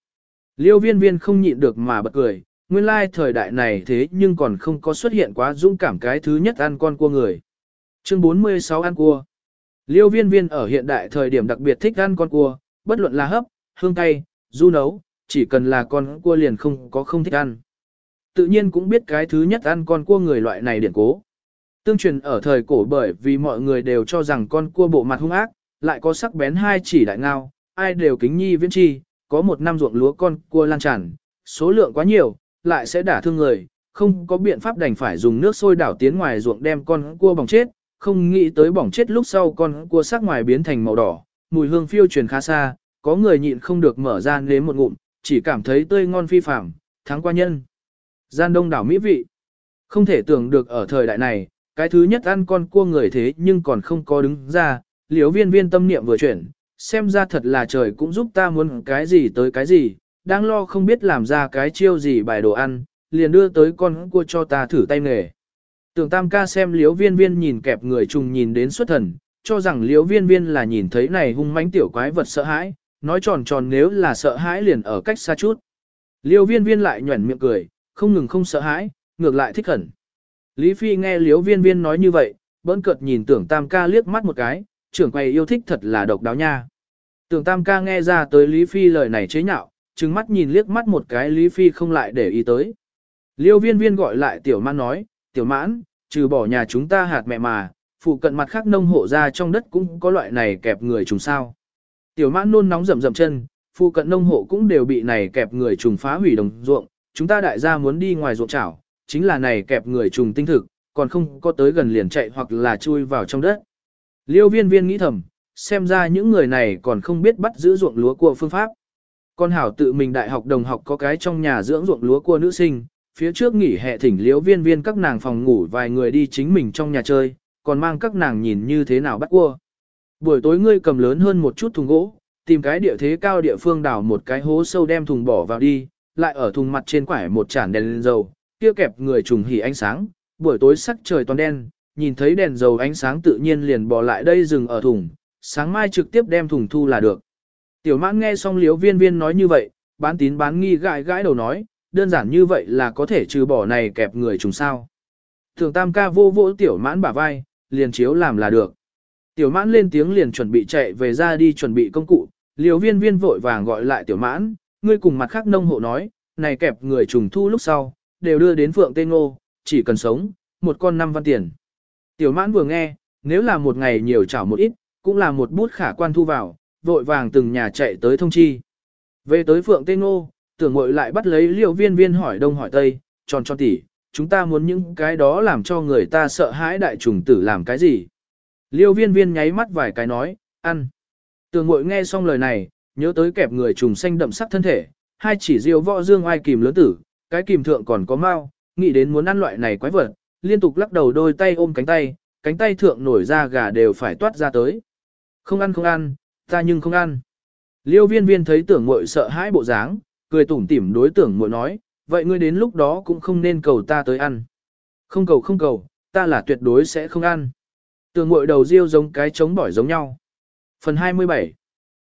Liêu viên viên không nhịn được mà bật cười, nguyên lai thời đại này thế nhưng còn không có xuất hiện quá dũng cảm cái thứ nhất ăn con cua người. Chương 46 ăn cua. Liêu viên viên ở hiện đại thời điểm đặc biệt thích ăn con cua, bất luận là hấp, hương cay, du nấu, chỉ cần là con cua liền không có không thích ăn. Tự nhiên cũng biết cái thứ nhất ăn con cua người loại này điển cố. Tương truyền ở thời cổ bởi vì mọi người đều cho rằng con cua bộ mặt hung ác, lại có sắc bén hai chỉ đại ngao, ai đều kính nhi viễn chi, có một năm ruộng lúa con cua lan tràn, số lượng quá nhiều, lại sẽ đả thương người, không có biện pháp đành phải dùng nước sôi đảo tiến ngoài ruộng đem con cua bỏng chết, không nghĩ tới bỏng chết lúc sau con cua sắc ngoài biến thành màu đỏ, mùi hương phiêu truyền khá xa, có người nhịn không được mở ra nếm một ngụm, chỉ cảm thấy tươi ngon phi phàm, thắng qua nhân. Gian đông đảo mỹ vị. Không thể tưởng được ở thời đại này, cái thứ nhất ăn con cua người thế nhưng còn không có đứng ra, liếu viên viên tâm niệm vừa chuyển, xem ra thật là trời cũng giúp ta muốn cái gì tới cái gì, đang lo không biết làm ra cái chiêu gì bài đồ ăn, liền đưa tới con cua cho ta thử tay nghề. Tưởng tam ca xem liếu viên viên nhìn kẹp người trùng nhìn đến xuất thần, cho rằng liếu viên viên là nhìn thấy này hung mãnh tiểu quái vật sợ hãi, nói tròn tròn nếu là sợ hãi liền ở cách xa chút. Liêu viên viên lại nhuẩn miệng cười, không ngừng không sợ hãi, ngược lại thích khẩn. Lý Phi nghe liếu viên viên nói như vậy, bỡn cợt nhìn tưởng tam ca liếc mắt một cái, trưởng quầy yêu thích thật là độc đáo nha. Tưởng tam ca nghe ra tới Lý Phi lời này chế nhạo, trừng mắt nhìn liếc mắt một cái Lý Phi không lại để ý tới. Liêu viên viên gọi lại tiểu mãn nói, tiểu mãn, trừ bỏ nhà chúng ta hạt mẹ mà, phụ cận mặt khác nông hộ ra trong đất cũng có loại này kẹp người trùng sao. Tiểu mãn nôn nóng rầm rầm chân, phụ cận nông hộ cũng đều bị này kẹp người trùng phá hủy đồng ruộng, chúng ta đại gia muốn đi ngoài ruộng chảo, chính là này kẹp người trùng tinh thực, còn không có tới gần liền chạy hoặc là chui vào trong đất. Liêu viên viên nghĩ thầm, xem ra những người này còn không biết bắt giữ ruộng lúa của phương pháp. Con hảo tự mình đại học đồng học có cái trong nhà dưỡng ruộng lúa của nữ sinh, phía trước nghỉ hè thỉnh liễu viên viên các nàng phòng ngủ vài người đi chính mình trong nhà chơi, còn mang các nàng nhìn như thế nào bắt cua. Buổi tối ngươi cầm lớn hơn một chút thùng gỗ, tìm cái địa thế cao địa phương đào một cái hố sâu đem thùng bỏ vào đi, lại ở thùng mặt trên quải một chản đèn dầu, kia kẹp người trùng hỉ ánh sáng, buổi tối sắc trời toàn đen, nhìn thấy đèn dầu ánh sáng tự nhiên liền bỏ lại đây dừng ở thùng, sáng mai trực tiếp đem thùng thu là được. Tiểu mãn nghe xong liếu viên viên nói như vậy, bán tín bán nghi gãi gãi đầu nói, đơn giản như vậy là có thể trừ bỏ này kẹp người trùng sao. Thường tam ca vô vỗ tiểu mãn bả vai, liền chiếu làm là được. Tiểu mãn lên tiếng liền chuẩn bị chạy về ra đi chuẩn bị công cụ, liều viên viên vội vàng gọi lại tiểu mãn, ngươi cùng mặt khác nông hộ nói, này kẹp người trùng thu lúc sau, đều đưa đến phượng tê ngô, chỉ cần sống, một con năm văn tiền. Tiểu mãn vừa nghe, nếu là một ngày nhiều chảo một ít, cũng là một bút khả quan thu vào, vội vàng từng nhà chạy tới thông chi. Về tới phượng tê ngô, tưởng ngội lại bắt lấy liều viên viên hỏi đông hỏi tây, tròn tròn tỉ, chúng ta muốn những cái đó làm cho người ta sợ hãi đại trùng tử làm cái gì. Liêu viên viên nháy mắt vài cái nói, ăn. Tường ngội nghe xong lời này, nhớ tới kẹp người trùng xanh đậm sắc thân thể, hai chỉ diêu võ dương ai kìm lớn tử, cái kìm thượng còn có mau, nghĩ đến muốn ăn loại này quái vật, liên tục lắc đầu đôi tay ôm cánh tay, cánh tay thượng nổi ra gà đều phải toát ra tới. Không ăn không ăn, ta nhưng không ăn. Liêu viên viên thấy tưởng mội sợ hãi bộ dáng, cười tủm tỉm đối tưởng mội nói, vậy ngươi đến lúc đó cũng không nên cầu ta tới ăn. Không cầu không cầu, ta là tuyệt đối sẽ không ăn. Tưởng mội đầu riêu giống cái trống bỏi giống nhau. Phần 27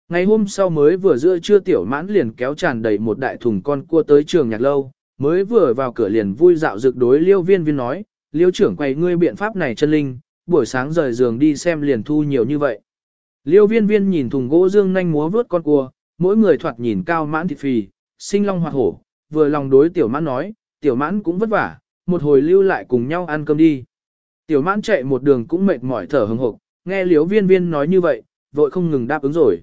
Ngày hôm sau mới vừa giữa trưa tiểu mãn liền kéo tràn đầy một đại thùng con cua tới trường nhạc lâu, mới vừa vào cửa liền vui dạo dược đối liêu viên viên nói, liêu trưởng quay ngươi biện pháp này chân linh, buổi sáng rời giường đi xem liền thu nhiều như vậy. Liêu viên viên nhìn thùng gỗ dương nhanh múa vướt con cua, mỗi người thoạt nhìn cao mãn thịt phì, sinh long hoạt hổ, vừa lòng đối tiểu mãn nói, tiểu mãn cũng vất vả, một hồi lưu lại cùng nhau ăn cơm đi. Tiểu mãn chạy một đường cũng mệt mỏi thở hừng hộp, nghe liêu viên viên nói như vậy, vội không ngừng đáp ứng rồi.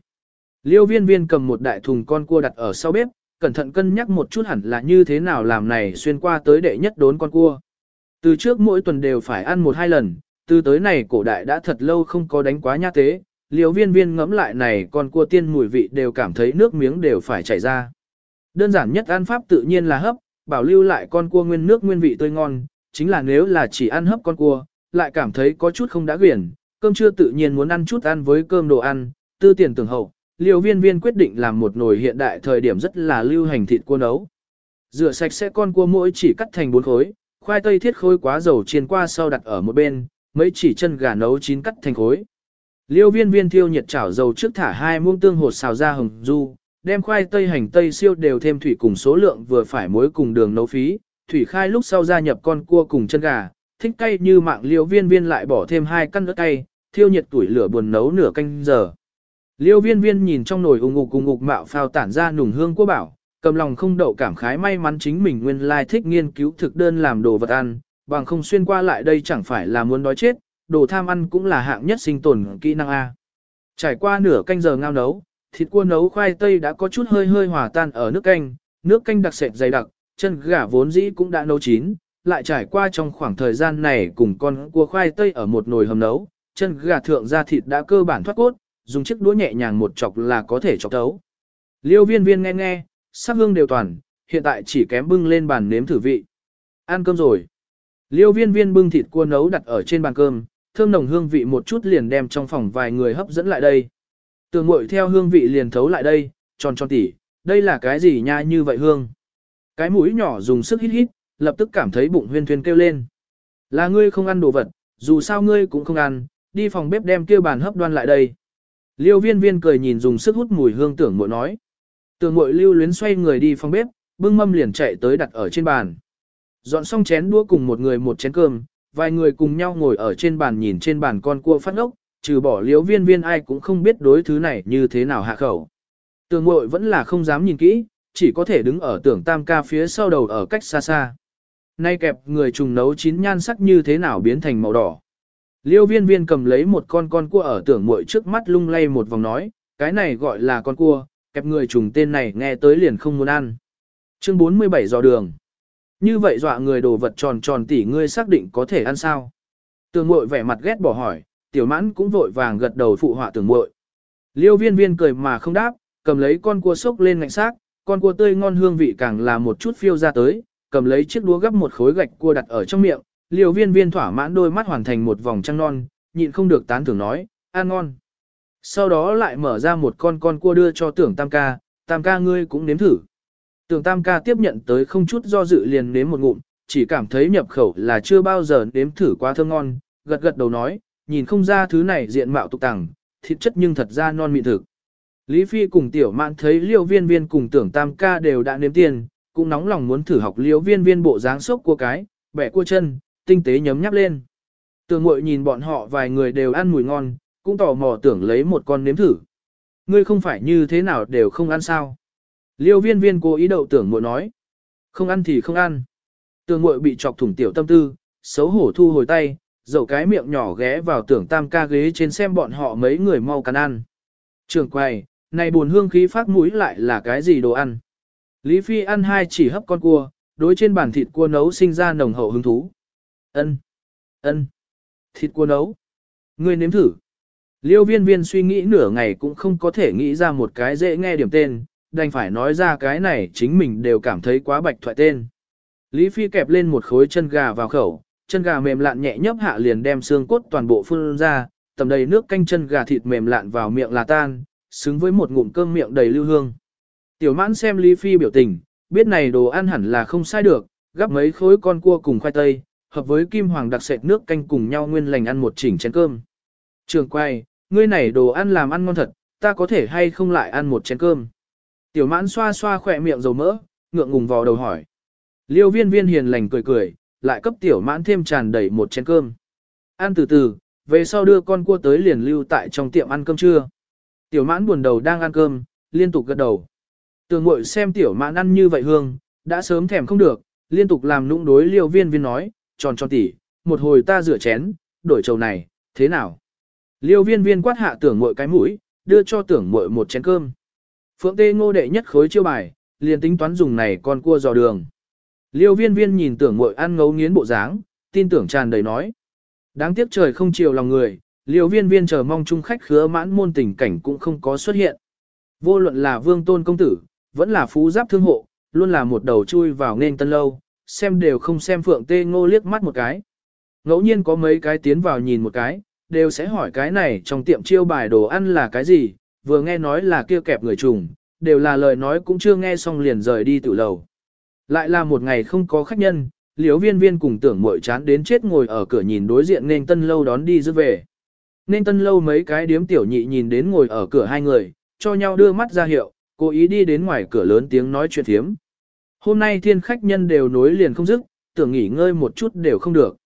Liêu viên viên cầm một đại thùng con cua đặt ở sau bếp, cẩn thận cân nhắc một chút hẳn là như thế nào làm này xuyên qua tới đệ nhất đốn con cua. Từ trước mỗi tuần đều phải ăn một hai lần, từ tới này cổ đại đã thật lâu không có đánh quá nha tế, liêu viên viên ngẫm lại này con cua tiên mùi vị đều cảm thấy nước miếng đều phải chảy ra. Đơn giản nhất ăn pháp tự nhiên là hấp, bảo lưu lại con cua nguyên nước nguyên vị tươi ngon, chính là nếu là chỉ ăn hấp con cua, lại cảm thấy có chút không đã quyển, cơm trưa tự nhiên muốn ăn chút ăn với cơm đồ ăn, tư tiền tưởng hậu, liều viên viên quyết định làm một nồi hiện đại thời điểm rất là lưu hành thịt cua nấu. Rửa sạch sẽ con cua mỗi chỉ cắt thành bốn khối, khoai tây thiết khối quá dầu chiên qua sau đặt ở một bên, mấy chỉ chân gà nấu chín cắt thành khối. Liêu viên viên thiêu nhiệt chảo dầu trước thả hai muông tương hột xào ra hồng du, đem khoai tây hành tây siêu đều thêm thủy cùng số lượng vừa phải muối cùng đường nấu phí, thủy khai lúc sau gia nhập con cua cùng chân gà, thích cay như mạng liêu viên viên lại bỏ thêm hai căn ớt cay, thiêu nhiệt tuổi lửa buồn nấu nửa canh giờ. Liêu viên viên nhìn trong nồi ung ngục ung ngục mạo phao tản ra nùng hương của bảo, cầm lòng không đậu cảm khái may mắn chính mình nguyên lai thích nghiên cứu thực đơn làm đồ vật ăn, bằng không xuyên qua lại đây chẳng phải là muốn đói chết, đồ tham ăn cũng là hạng nhất sinh tồn kỹ năng A. Trải qua nửa canh giờ ngao nấu, thịt cua nấu khoai tây đã có chút hơi hơi hòa tan ở nước canh, nước canh đặc sệt dày đặc, chân gà vốn dĩ cũng đã nấu chín, lại trải qua trong khoảng thời gian này cùng con cua khoai tây ở một nồi hầm nấu, chân gà thượng da thịt đã cơ bản thoát cốt, dùng chiếc đũa nhẹ nhàng một chọc là có thể chọc thấu. Liêu viên viên nghe nghe, sắc hương đều toàn, hiện tại chỉ kém bưng lên bàn nếm thử vị. Ăn cơm rồi. Liêu viên viên bưng thịt cua nấu đặt ở trên bàn cơm, thơm nồng hương vị một chút liền đem trong phòng vài người hấp dẫn lại đây. Tường mội theo hương vị liền thấu lại đây, tròn tròn tỉ, đây là cái gì nha như vậy hương. Cái mũi nhỏ dùng sức hít hít, lập tức cảm thấy bụng huyên thuyên kêu lên. Là ngươi không ăn đồ vật, dù sao ngươi cũng không ăn, đi phòng bếp đem kia bàn hấp đoan lại đây. Liêu viên viên cười nhìn dùng sức hút mùi hương tưởng mội nói. Tưởng mội lưu luyến xoay người đi phòng bếp, bưng mâm liền chạy tới đặt ở trên bàn. Dọn xong chén đũa cùng một người một chén cơm, vài người cùng nhau ngồi ở trên bàn nhìn trên bàn con cua phát ngốc, trừ bỏ liêu viên viên ai cũng không biết đối thứ này như thế nào hạ khẩu. Tường mội vẫn là không dám nhìn kỹ, chỉ có thể đứng ở tưởng tam ca phía sau đầu ở cách xa xa. Nay kẹp người trùng nấu chín nhan sắc như thế nào biến thành màu đỏ. Liêu viên viên cầm lấy một con con cua ở tưởng mội trước mắt lung lay một vòng nói, cái này gọi là con cua, kẹp người trùng tên này nghe tới liền không muốn ăn. Chương 47 dò đường. Như vậy dọa người đồ vật tròn tròn tỉ ngươi xác định có thể ăn sao? Tường mội vẻ mặt ghét bỏ hỏi, tiểu mãn cũng vội vàng gật đầu phụ họa tường mội. Liêu viên viên cười mà không đáp, cầm lấy con cua sốc lên ngạnh xác, con cua tươi ngon hương vị càng là một chút phiêu ra tới, cầm lấy chiếc đũa gấp một khối gạch cua đặt ở trong miệng, liều viên viên thỏa mãn đôi mắt hoàn thành một vòng trăng non, nhịn không được tán thưởng nói, ăn ngon. Sau đó lại mở ra một con con cua đưa cho tưởng tam ca, tam ca ngươi cũng nếm thử. Tưởng tam ca tiếp nhận tới không chút do dự liền nếm một ngụm, chỉ cảm thấy nhập khẩu là chưa bao giờ nếm thử quá thơm ngon, gật gật đầu nói, nhìn không ra thứ này diện mạo tục tẳng, thịt chất nhưng thật ra non mịn thực. Lý Phi cùng tiểu mạn thấy liêu viên viên cùng tưởng tam ca đều đã nếm tiền, cũng nóng lòng muốn thử học liêu viên viên bộ dáng sốc của cái, bẻ cua chân, tinh tế nhấm nháp lên. Tường mội nhìn bọn họ vài người đều ăn mùi ngon, cũng tò mò tưởng lấy một con nếm thử. Ngươi không phải như thế nào đều không ăn sao. Liêu viên viên cố ý đậu tưởng mội nói. Không ăn thì không ăn. Tưởng mội bị chọc thủng tiểu tâm tư, xấu hổ thu hồi tay, dầu cái miệng nhỏ ghé vào tưởng tam ca ghế trên xem bọn họ mấy người mau cắn ăn. Trường quầy, này buồn hương khí phát mũi lại là cái gì đồ ăn? Lý Phi ăn hai chỉ hấp con cua, đối trên bàn thịt cua nấu sinh ra nồng hậu hứng thú. Ân, ân, thịt cua nấu. Ngươi nếm thử. Liêu viên viên suy nghĩ nửa ngày cũng không có thể nghĩ ra một cái dễ nghe điểm tên, đành phải nói ra cái này chính mình đều cảm thấy quá bạch thoại tên. Lý Phi kẹp lên một khối chân gà vào khẩu, chân gà mềm lạn nhẹ nhấp hạ liền đem xương cốt toàn bộ phun ra, tầm đầy nước canh chân gà thịt mềm lạn vào miệng là tan, xứng với một ngụm cơm miệng đầy lưu hương. Tiểu mãn xem Lý Phi biểu tình, biết này đồ ăn hẳn là không sai được, gắp mấy khối con cua cùng khoai tây, hợp với kim hoàng đặc sệt nước canh cùng nhau nguyên lành ăn một chỉnh chén cơm. Trường quay, ngươi này đồ ăn làm ăn ngon thật, ta có thể hay không lại ăn một chén cơm. Tiểu mãn xoa xoa khỏe miệng dầu mỡ, ngượng ngùng vò đầu hỏi. Liêu viên viên hiền lành cười cười, lại cấp tiểu mãn thêm tràn đầy một chén cơm. Ăn từ từ, về sau đưa con cua tới liền lưu tại trong tiệm ăn cơm trưa. Tiểu mãn buồn đầu đang ăn cơm, liên tục gật đầu. Tường mội xem tiểu mãn ăn như vậy hương, đã sớm thèm không được, liên tục làm nũng đối liêu viên viên nói, tròn tròn tỉ, một hồi ta rửa chén, đổi chầu này, thế nào? Liêu viên viên quát hạ tưởng mội cái mũi, đưa cho tưởng mội một chén cơm. Phượng tê ngô đệ nhất khối chiêu bài, liền tính toán dùng này con cua dò đường. Liêu viên viên nhìn tưởng mội ăn ngấu nghiến bộ dáng, tin tưởng tràn đầy nói. Đáng tiếc trời không chiều lòng người, liêu viên viên chờ mong chung khách khứa mãn môn tình cảnh cũng không có xuất hiện. Vô luận là vương tôn công tử, vẫn là phú giáp thương hộ, luôn là một đầu chui vào nên tân lâu, xem đều không xem phượng tê ngô liếc mắt một cái. Ngẫu nhiên có mấy cái tiến vào nhìn một cái, đều sẽ hỏi cái này trong tiệm chiêu bài đồ ăn là cái gì, vừa nghe nói là kia kẹp người trùng, đều là lời nói cũng chưa nghe xong liền rời đi tự lầu. Lại là một ngày không có khách nhân, liếu viên viên cùng tưởng mội chán đến chết ngồi ở cửa nhìn đối diện nên tân lâu đón đi rước về. Nên tân lâu mấy cái điếm tiểu nhị nhìn đến ngồi ở cửa hai người, cho nhau đưa mắt ra hiệu, cố ý đi đến ngoài cửa lớn tiếng nói chuyện thiếm. Hôm nay thiên khách nhân đều nối liền không dứt, tưởng nghỉ ngơi một chút đều không được.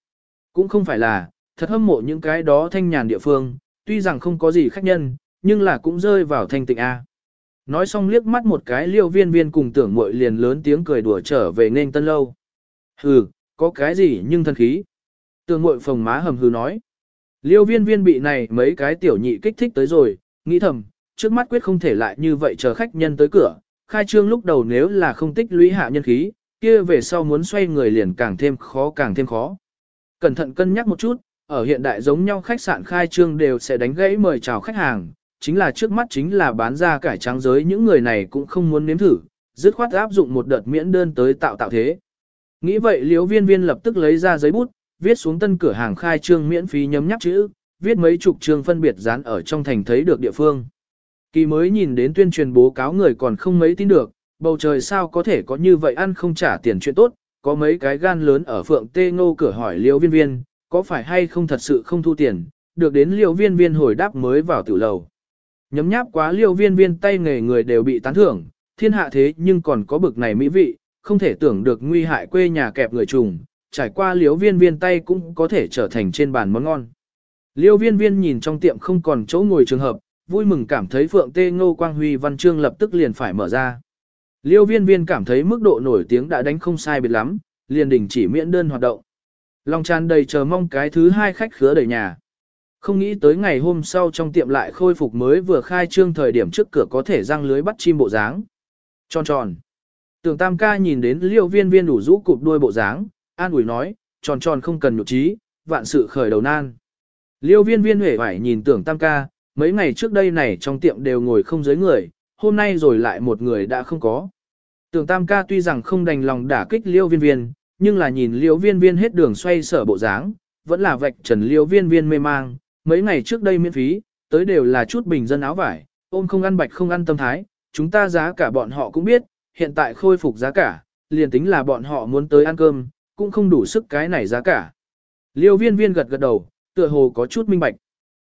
Cũng không phải là, thật hâm mộ những cái đó thanh nhàn địa phương, tuy rằng không có gì khách nhân, nhưng là cũng rơi vào thanh tịnh A. Nói xong liếc mắt một cái liêu viên viên cùng tưởng muội liền lớn tiếng cười đùa trở về nên tân lâu. Hừ, có cái gì nhưng thân khí. Tưởng muội phồng má hầm hừ nói. Liêu viên viên bị này mấy cái tiểu nhị kích thích tới rồi, nghĩ thầm, trước mắt quyết không thể lại như vậy chờ khách nhân tới cửa. Khai trương lúc đầu nếu là không tích lũy hạ nhân khí, kia về sau muốn xoay người liền càng thêm khó càng thêm khó. Cẩn thận cân nhắc một chút, ở hiện đại giống nhau khách sạn khai trương đều sẽ đánh gãy mời chào khách hàng, chính là trước mắt chính là bán ra cải trắng giới những người này cũng không muốn nếm thử, dứt khoát áp dụng một đợt miễn đơn tới tạo tạo thế. Nghĩ vậy liếu viên viên lập tức lấy ra giấy bút, viết xuống tân cửa hàng khai trương miễn phí nhấm nhắc chữ, viết mấy chục chương phân biệt dán ở trong thành thấy được địa phương. Kỳ mới nhìn đến tuyên truyền bố cáo người còn không mấy tin được, bầu trời sao có thể có như vậy ăn không trả tiền chuyện tốt, có mấy cái gan lớn ở phượng tê ngô cửa hỏi liễu viên viên, có phải hay không thật sự không thu tiền, được đến liễu viên viên hồi đáp mới vào tiểu lầu. Nhấm nháp quá liêu viên viên tay nghề người đều bị tán thưởng, thiên hạ thế nhưng còn có bực này mỹ vị, không thể tưởng được nguy hại quê nhà kẹp người trùng, trải qua liêu viên viên tay cũng có thể trở thành trên bàn món ngon. Liêu viên viên nhìn trong tiệm không còn chỗ ngồi trường hợp, vui mừng cảm thấy phượng tê ngô quang huy văn chương lập tức liền phải mở ra. Liêu viên viên cảm thấy mức độ nổi tiếng đã đánh không sai biệt lắm, liền đình chỉ miễn đơn hoạt động. Lòng tràn đầy chờ mong cái thứ hai khách khứa đầy nhà. Không nghĩ tới ngày hôm sau trong tiệm lại khôi phục mới vừa khai trương thời điểm trước cửa có thể răng lưới bắt chim bộ dáng. Tròn tròn. Tưởng tam ca nhìn đến liêu viên viên đủ rũ cụp đuôi bộ dáng, an ủi nói, tròn tròn không cần nhục trí, vạn sự khởi đầu nan. Liêu viên viên huệ phải nhìn tưởng tam ca, mấy ngày trước đây này trong tiệm đều ngồi không dưới người, hôm nay rồi lại một người đã không có. Tưởng tam ca tuy rằng không đành lòng đả kích liêu viên viên, nhưng là nhìn liêu viên viên hết đường xoay sở bộ dáng, vẫn là vạch trần liêu viên viên mê mang, mấy ngày trước đây miễn phí, tới đều là chút bình dân áo vải, ôm không ăn bạch không ăn tâm thái, chúng ta giá cả bọn họ cũng biết, hiện tại khôi phục giá cả, liền tính là bọn họ muốn tới ăn cơm, cũng không đủ sức cái này giá cả. Liêu viên viên gật gật đầu, tựa hồ có chút minh bạch.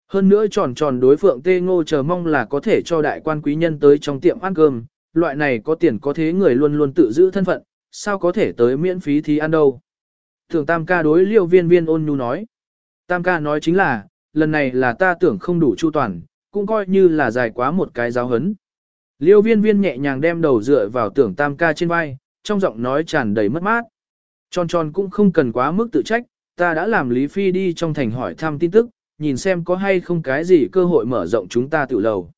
Hơn nữa tròn tròn đối phượng tê ngô chờ mong là có thể cho đại quan quý nhân tới trong tiệm ăn cơm, loại này có tiền có thế người luôn luôn tự giữ thân phận, sao có thể tới miễn phí thì ăn đâu. Thường tam ca đối liêu viên viên ôn nhu nói. Tam ca nói chính là, lần này là ta tưởng không đủ chu toàn, cũng coi như là dài quá một cái giáo hấn. Liêu viên viên nhẹ nhàng đem đầu dựa vào tưởng tam ca trên vai, trong giọng nói tràn đầy mất mát. Tròn tròn cũng không cần quá mức tự trách, ta đã làm Lý Phi đi trong thành hỏi thăm tin tức, nhìn xem có hay không cái gì cơ hội mở rộng chúng ta tự lầu.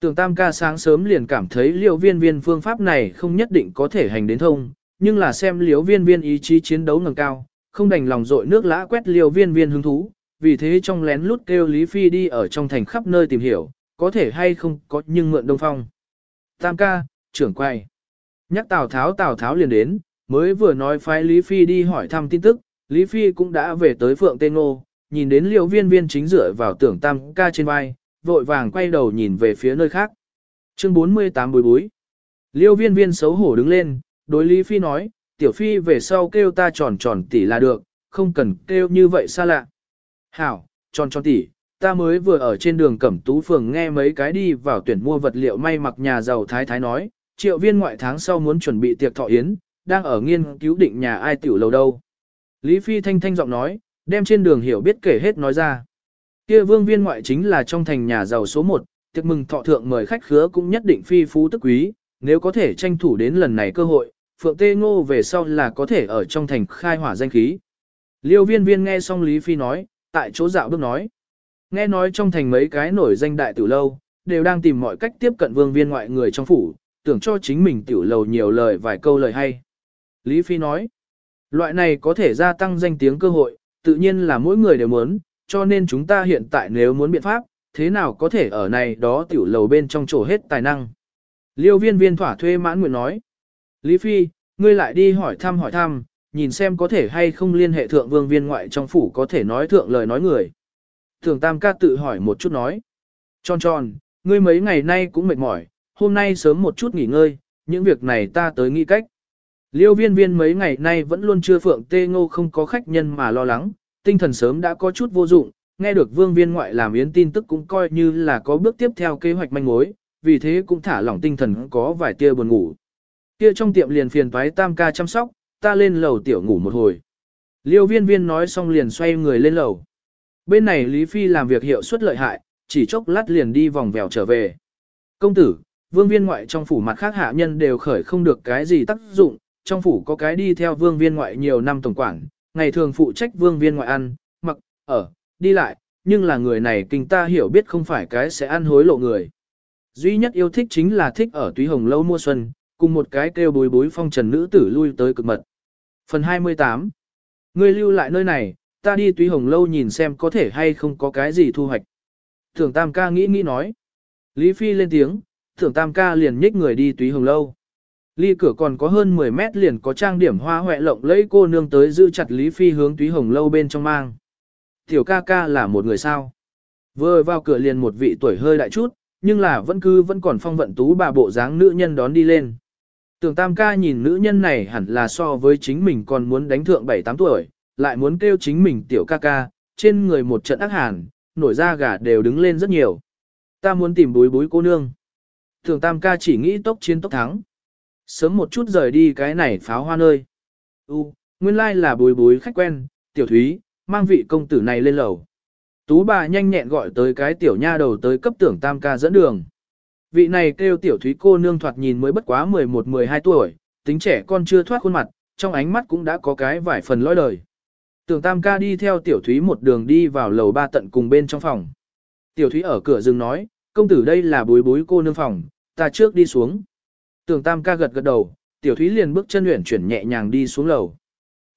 Tưởng tam ca sáng sớm liền cảm thấy liêu viên viên phương pháp này không nhất định có thể hành đến thông, nhưng là xem liêu viên viên ý chí chiến đấu ngầm cao, không đành lòng dội nước lã quét liêu viên viên hứng thú, vì thế trong lén lút kêu Lý Phi đi ở trong thành khắp nơi tìm hiểu, có thể hay không có nhưng mượn đông phong. Tam ca, trưởng quay. Nhắc Tào Tháo Tào Tháo liền đến, mới vừa nói phái Lý Phi đi hỏi thăm tin tức, Lý Phi cũng đã về tới Phượng Tê Ngô, nhìn đến liêu viên viên chính dựa vào tưởng tam ca trên vai, vội vàng quay đầu nhìn về phía nơi khác. Chương 48 bối bối. Liêu viên viên xấu hổ đứng lên, đối Lý Phi nói, tiểu Phi về sau kêu ta tròn tròn tỉ là được, không cần kêu như vậy xa lạ. Hảo, tròn tròn tỉ, ta mới vừa ở trên đường Cẩm Tú Phường nghe mấy cái đi vào tuyển mua vật liệu may mặc nhà giàu thái thái nói, triệu viên ngoại tháng sau muốn chuẩn bị tiệc thọ yến, đang ở nghiên cứu định nhà ai tiểu lầu đâu. Lý Phi thanh thanh giọng nói, đem trên đường hiểu biết kể hết nói ra. Kia vương viên ngoại chính là trong thành nhà giàu số 1, tiệc mừng thọ thượng mời khách khứa cũng nhất định phi phú tức quý, nếu có thể tranh thủ đến lần này cơ hội, Phượng Tê Ngô về sau là có thể ở trong thành khai hỏa danh khí. Liêu viên viên nghe xong Lý Phi nói, tại chỗ dạo bước nói. Nghe nói trong thành mấy cái nổi danh đại tiểu lâu, đều đang tìm mọi cách tiếp cận vương viên ngoại người trong phủ, tưởng cho chính mình tiểu lầu nhiều lời vài câu lời hay. Lý Phi nói, loại này có thể gia tăng danh tiếng cơ hội, tự nhiên là mỗi người đều muốn, cho nên chúng ta hiện tại nếu muốn biện pháp, thế nào có thể ở này đó tiểu lầu bên trong chỗ hết tài năng. Liêu viên viên thỏa thuê mãn nguyện nói, Lý Phi, ngươi lại đi hỏi thăm hỏi thăm, nhìn xem có thể hay không liên hệ thượng vương viên ngoại trong phủ có thể nói thượng lời nói người. Thường Tam ca tự hỏi một chút nói. Tròn tròn, ngươi mấy ngày nay cũng mệt mỏi, hôm nay sớm một chút nghỉ ngơi, những việc này ta tới nghĩ cách. Liêu viên viên mấy ngày nay vẫn luôn chưa phượng tê ngô không có khách nhân mà lo lắng, tinh thần sớm đã có chút vô dụng, nghe được vương viên ngoại làm yến tin tức cũng coi như là có bước tiếp theo kế hoạch manh mối, vì thế cũng thả lỏng tinh thần có vài tia buồn ngủ. Kia trong tiệm liền phiền toái tam ca chăm sóc, ta lên lầu tiểu ngủ một hồi. Liêu viên viên nói xong liền xoay người lên lầu. Bên này Lý Phi làm việc hiệu suất lợi hại, chỉ chốc lát liền đi vòng vèo trở về. Công tử, vương viên ngoại trong phủ mặt khác hạ nhân đều khởi không được cái gì tác dụng, trong phủ có cái đi theo vương viên ngoại nhiều năm tổng quản, ngày thường phụ trách vương viên ngoại ăn, mặc, ở, đi lại, nhưng là người này kinh ta hiểu biết không phải cái sẽ ăn hối lộ người. Duy nhất yêu thích chính là thích ở túy hồng lâu mua xuân, cùng một cái kêu bối bối phong trần nữ tử lui tới cực mật. Phần 28 Ngươi lưu lại nơi này, ta đi túy hồng lâu nhìn xem có thể hay không có cái gì thu hoạch. Thưởng Tam ca nghĩ nghĩ nói. Lý Phi lên tiếng, thưởng Tam ca liền nhích người đi túy hồng lâu. Ly cửa còn có hơn 10 mét liền có trang điểm hoa hoẹ lộng lấy cô nương tới giữ chặt Lý Phi hướng túy hồng lâu bên trong mang. Tiểu ca ca là một người sao. Vừa vào cửa liền một vị tuổi hơi đại chút, nhưng là vẫn cứ vẫn còn phong vận tú bà bộ dáng nữ nhân đón đi lên. Tưởng tam ca nhìn nữ nhân này hẳn là so với chính mình còn muốn đánh thượng 7-8 tuổi, lại muốn kêu chính mình tiểu ca ca, trên người một trận ác hàn, nổi da gà đều đứng lên rất nhiều. Ta muốn tìm búi búi cô nương. Tưởng tam ca chỉ nghĩ tốc chiến tốc thắng. Sớm một chút rời đi cái này pháo hoa nơi. U, nguyên lai là búi búi khách quen, tiểu thúy, mang vị công tử này lên lầu. Tú bà nhanh nhẹn gọi tới cái tiểu nha đầu tới cấp tưởng tam ca dẫn đường. Vị này kêu tiểu thúy cô nương thoạt nhìn mới bất quá 11-12 tuổi, tính trẻ con chưa thoát khuôn mặt, trong ánh mắt cũng đã có cái vài phần lõi đời. Tưởng tam ca đi theo tiểu thúy một đường đi vào lầu ba tận cùng bên trong phòng. Tiểu thúy ở cửa rừng nói, công tử đây là bối bối cô nương phòng, ta trước đi xuống. Tưởng tam ca gật gật đầu, tiểu thúy liền bước chân luyện chuyển nhẹ nhàng đi xuống lầu.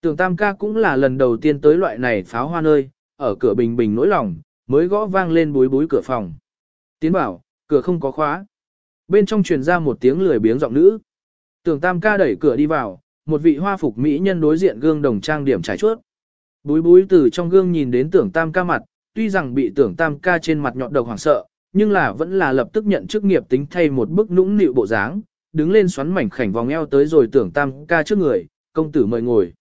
Tưởng tam ca cũng là lần đầu tiên tới loại này pháo hoa nơi, ở cửa bình bình nỗi lòng, mới gõ vang lên bối bối cửa phòng. Tiến bảo, cửa không có khóa. Bên trong truyền ra một tiếng lười biếng giọng nữ. Tưởng tam ca đẩy cửa đi vào, một vị hoa phục mỹ nhân đối diện gương đồng trang điểm trải chuốt. Búi búi từ trong gương nhìn đến tưởng tam ca mặt, tuy rằng bị tưởng tam ca trên mặt nhọn độc hoảng sợ, nhưng là vẫn là lập tức nhận chức nghiệp tính thay một bức nũng nịu bộ dáng, đứng lên xoắn mảnh khảnh vòng eo tới rồi tưởng tam ca trước người, công tử mời ngồi.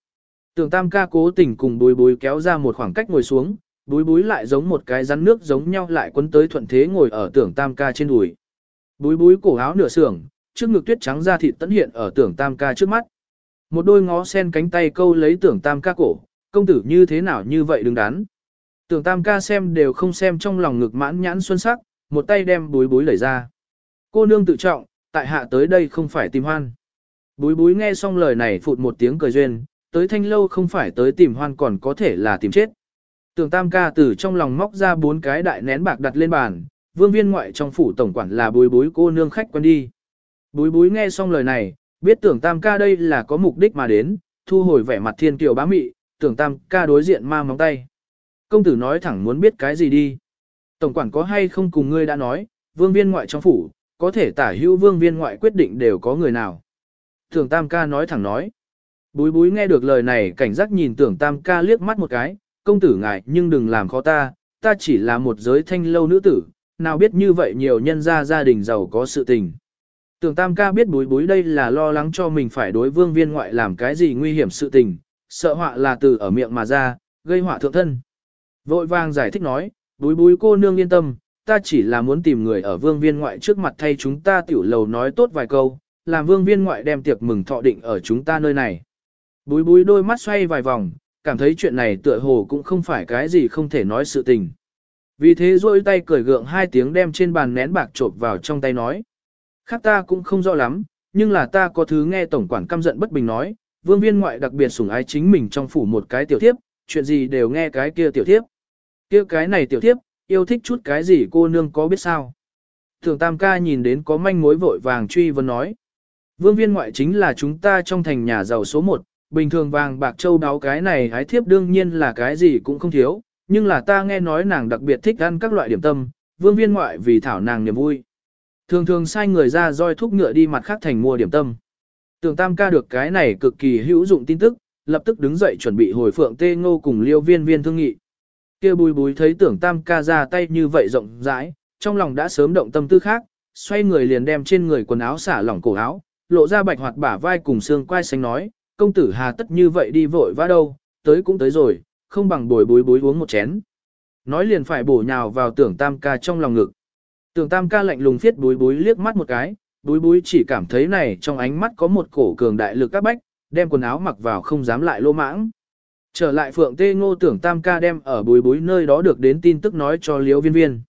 Tưởng tam ca cố tình cùng búi búi kéo ra một khoảng cách ngồi xuống, búi búi lại giống một cái rắn nước giống nhau lại quấn tới thuận thế ngồi ở tưởng tam ca trên đùi. Búi búi cổ áo nửa sưởng, trước ngực tuyết trắng da thịt tấn hiện ở tưởng tam ca trước mắt. Một đôi ngó sen cánh tay câu lấy tưởng tam ca cổ, công tử như thế nào như vậy đứng đắn. Tưởng tam ca xem đều không xem trong lòng ngực mãn nhãn xuân sắc, một tay đem búi búi lấy ra. Cô nương tự trọng, tại hạ tới đây không phải tìm hoan. Búi búi nghe xong lời này phụt một tiếng cười duyên, tới thanh lâu không phải tới tìm hoan còn có thể là tìm chết. Tưởng tam ca từ trong lòng móc ra bốn cái đại nén bạc đặt lên bàn, vương viên ngoại trong phủ tổng quản là bối bối cô nương khách quen đi. Bối bối nghe xong lời này, biết tưởng tam ca đây là có mục đích mà đến, thu hồi vẻ mặt thiên kiều bá mị, tưởng tam ca đối diện ma móng tay. Công tử nói thẳng muốn biết cái gì đi. Tổng quản có hay không cùng ngươi đã nói, vương viên ngoại trong phủ, có thể tả hữu vương viên ngoại quyết định đều có người nào. Tưởng tam ca nói thẳng nói. Bối bối nghe được lời này cảnh giác nhìn tưởng tam ca liếc mắt một cái, công tử ngài nhưng đừng làm khó ta, ta chỉ là một giới thanh lâu nữ tử, nào biết như vậy nhiều nhân gia gia đình giàu có sự tình. Tưởng tam ca biết bối bối đây là lo lắng cho mình phải đối vương viên ngoại làm cái gì nguy hiểm sự tình, sợ họa là từ ở miệng mà ra, gây họa thượng thân. Vội vàng giải thích nói, bối bối cô nương yên tâm, ta chỉ là muốn tìm người ở vương viên ngoại trước mặt thay chúng ta tiểu lầu nói tốt vài câu, làm vương viên ngoại đem tiệc mừng thọ định ở chúng ta nơi này. Bối bối đôi mắt xoay vài vòng, cảm thấy chuyện này tựa hồ cũng không phải cái gì không thể nói sự tình. Vì thế rôi tay cười gượng hai tiếng đem trên bàn nén bạc trộp vào trong tay nói. Khác ta cũng không rõ lắm, nhưng là ta có thứ nghe tổng quản căm giận bất bình nói, vương viên ngoại đặc biệt sủng ái chính mình trong phủ một cái tiểu thiếp, chuyện gì đều nghe cái kia tiểu thiếp. Kia cái này tiểu thiếp, yêu thích chút cái gì cô nương có biết sao? Thường Tam ca nhìn đến có manh mối vội vàng truy vấn nói. Vương viên ngoại chính là chúng ta trong thành nhà giàu số 1, bình thường vàng bạc châu đáo cái này hái thiếp đương nhiên là cái gì cũng không thiếu, nhưng là ta nghe nói nàng đặc biệt thích ăn các loại điểm tâm, vương viên ngoại vì thảo nàng niềm vui. Thường thường sai người ra roi thúc ngựa đi mặt khác thành mua điểm tâm. Tưởng tam ca được cái này cực kỳ hữu dụng tin tức, lập tức đứng dậy chuẩn bị hồi phượng tê ngô cùng liêu viên viên thương nghị. kia bùi bùi thấy tưởng tam ca ra tay như vậy rộng rãi, trong lòng đã sớm động tâm tư khác, xoay người liền đem trên người quần áo xả lỏng cổ áo, lộ ra bạch hoạt bả vai cùng xương quai xanh nói, công tử hà tất như vậy đi vội vã đâu, tới cũng tới rồi, không bằng bồi bối bối uống một chén. Nói liền phải bổ nhào vào tưởng tam ca trong lòng ngực. Tưởng tam ca lạnh lùng phiết bối bối liếc mắt một cái, bối bối chỉ cảm thấy này trong ánh mắt có một cổ cường đại lực các bách, đem quần áo mặc vào không dám lại lô mãng. Trở lại phượng tê ngô tưởng tam ca đem ở bối bối nơi đó được đến tin tức nói cho liêu viên viên.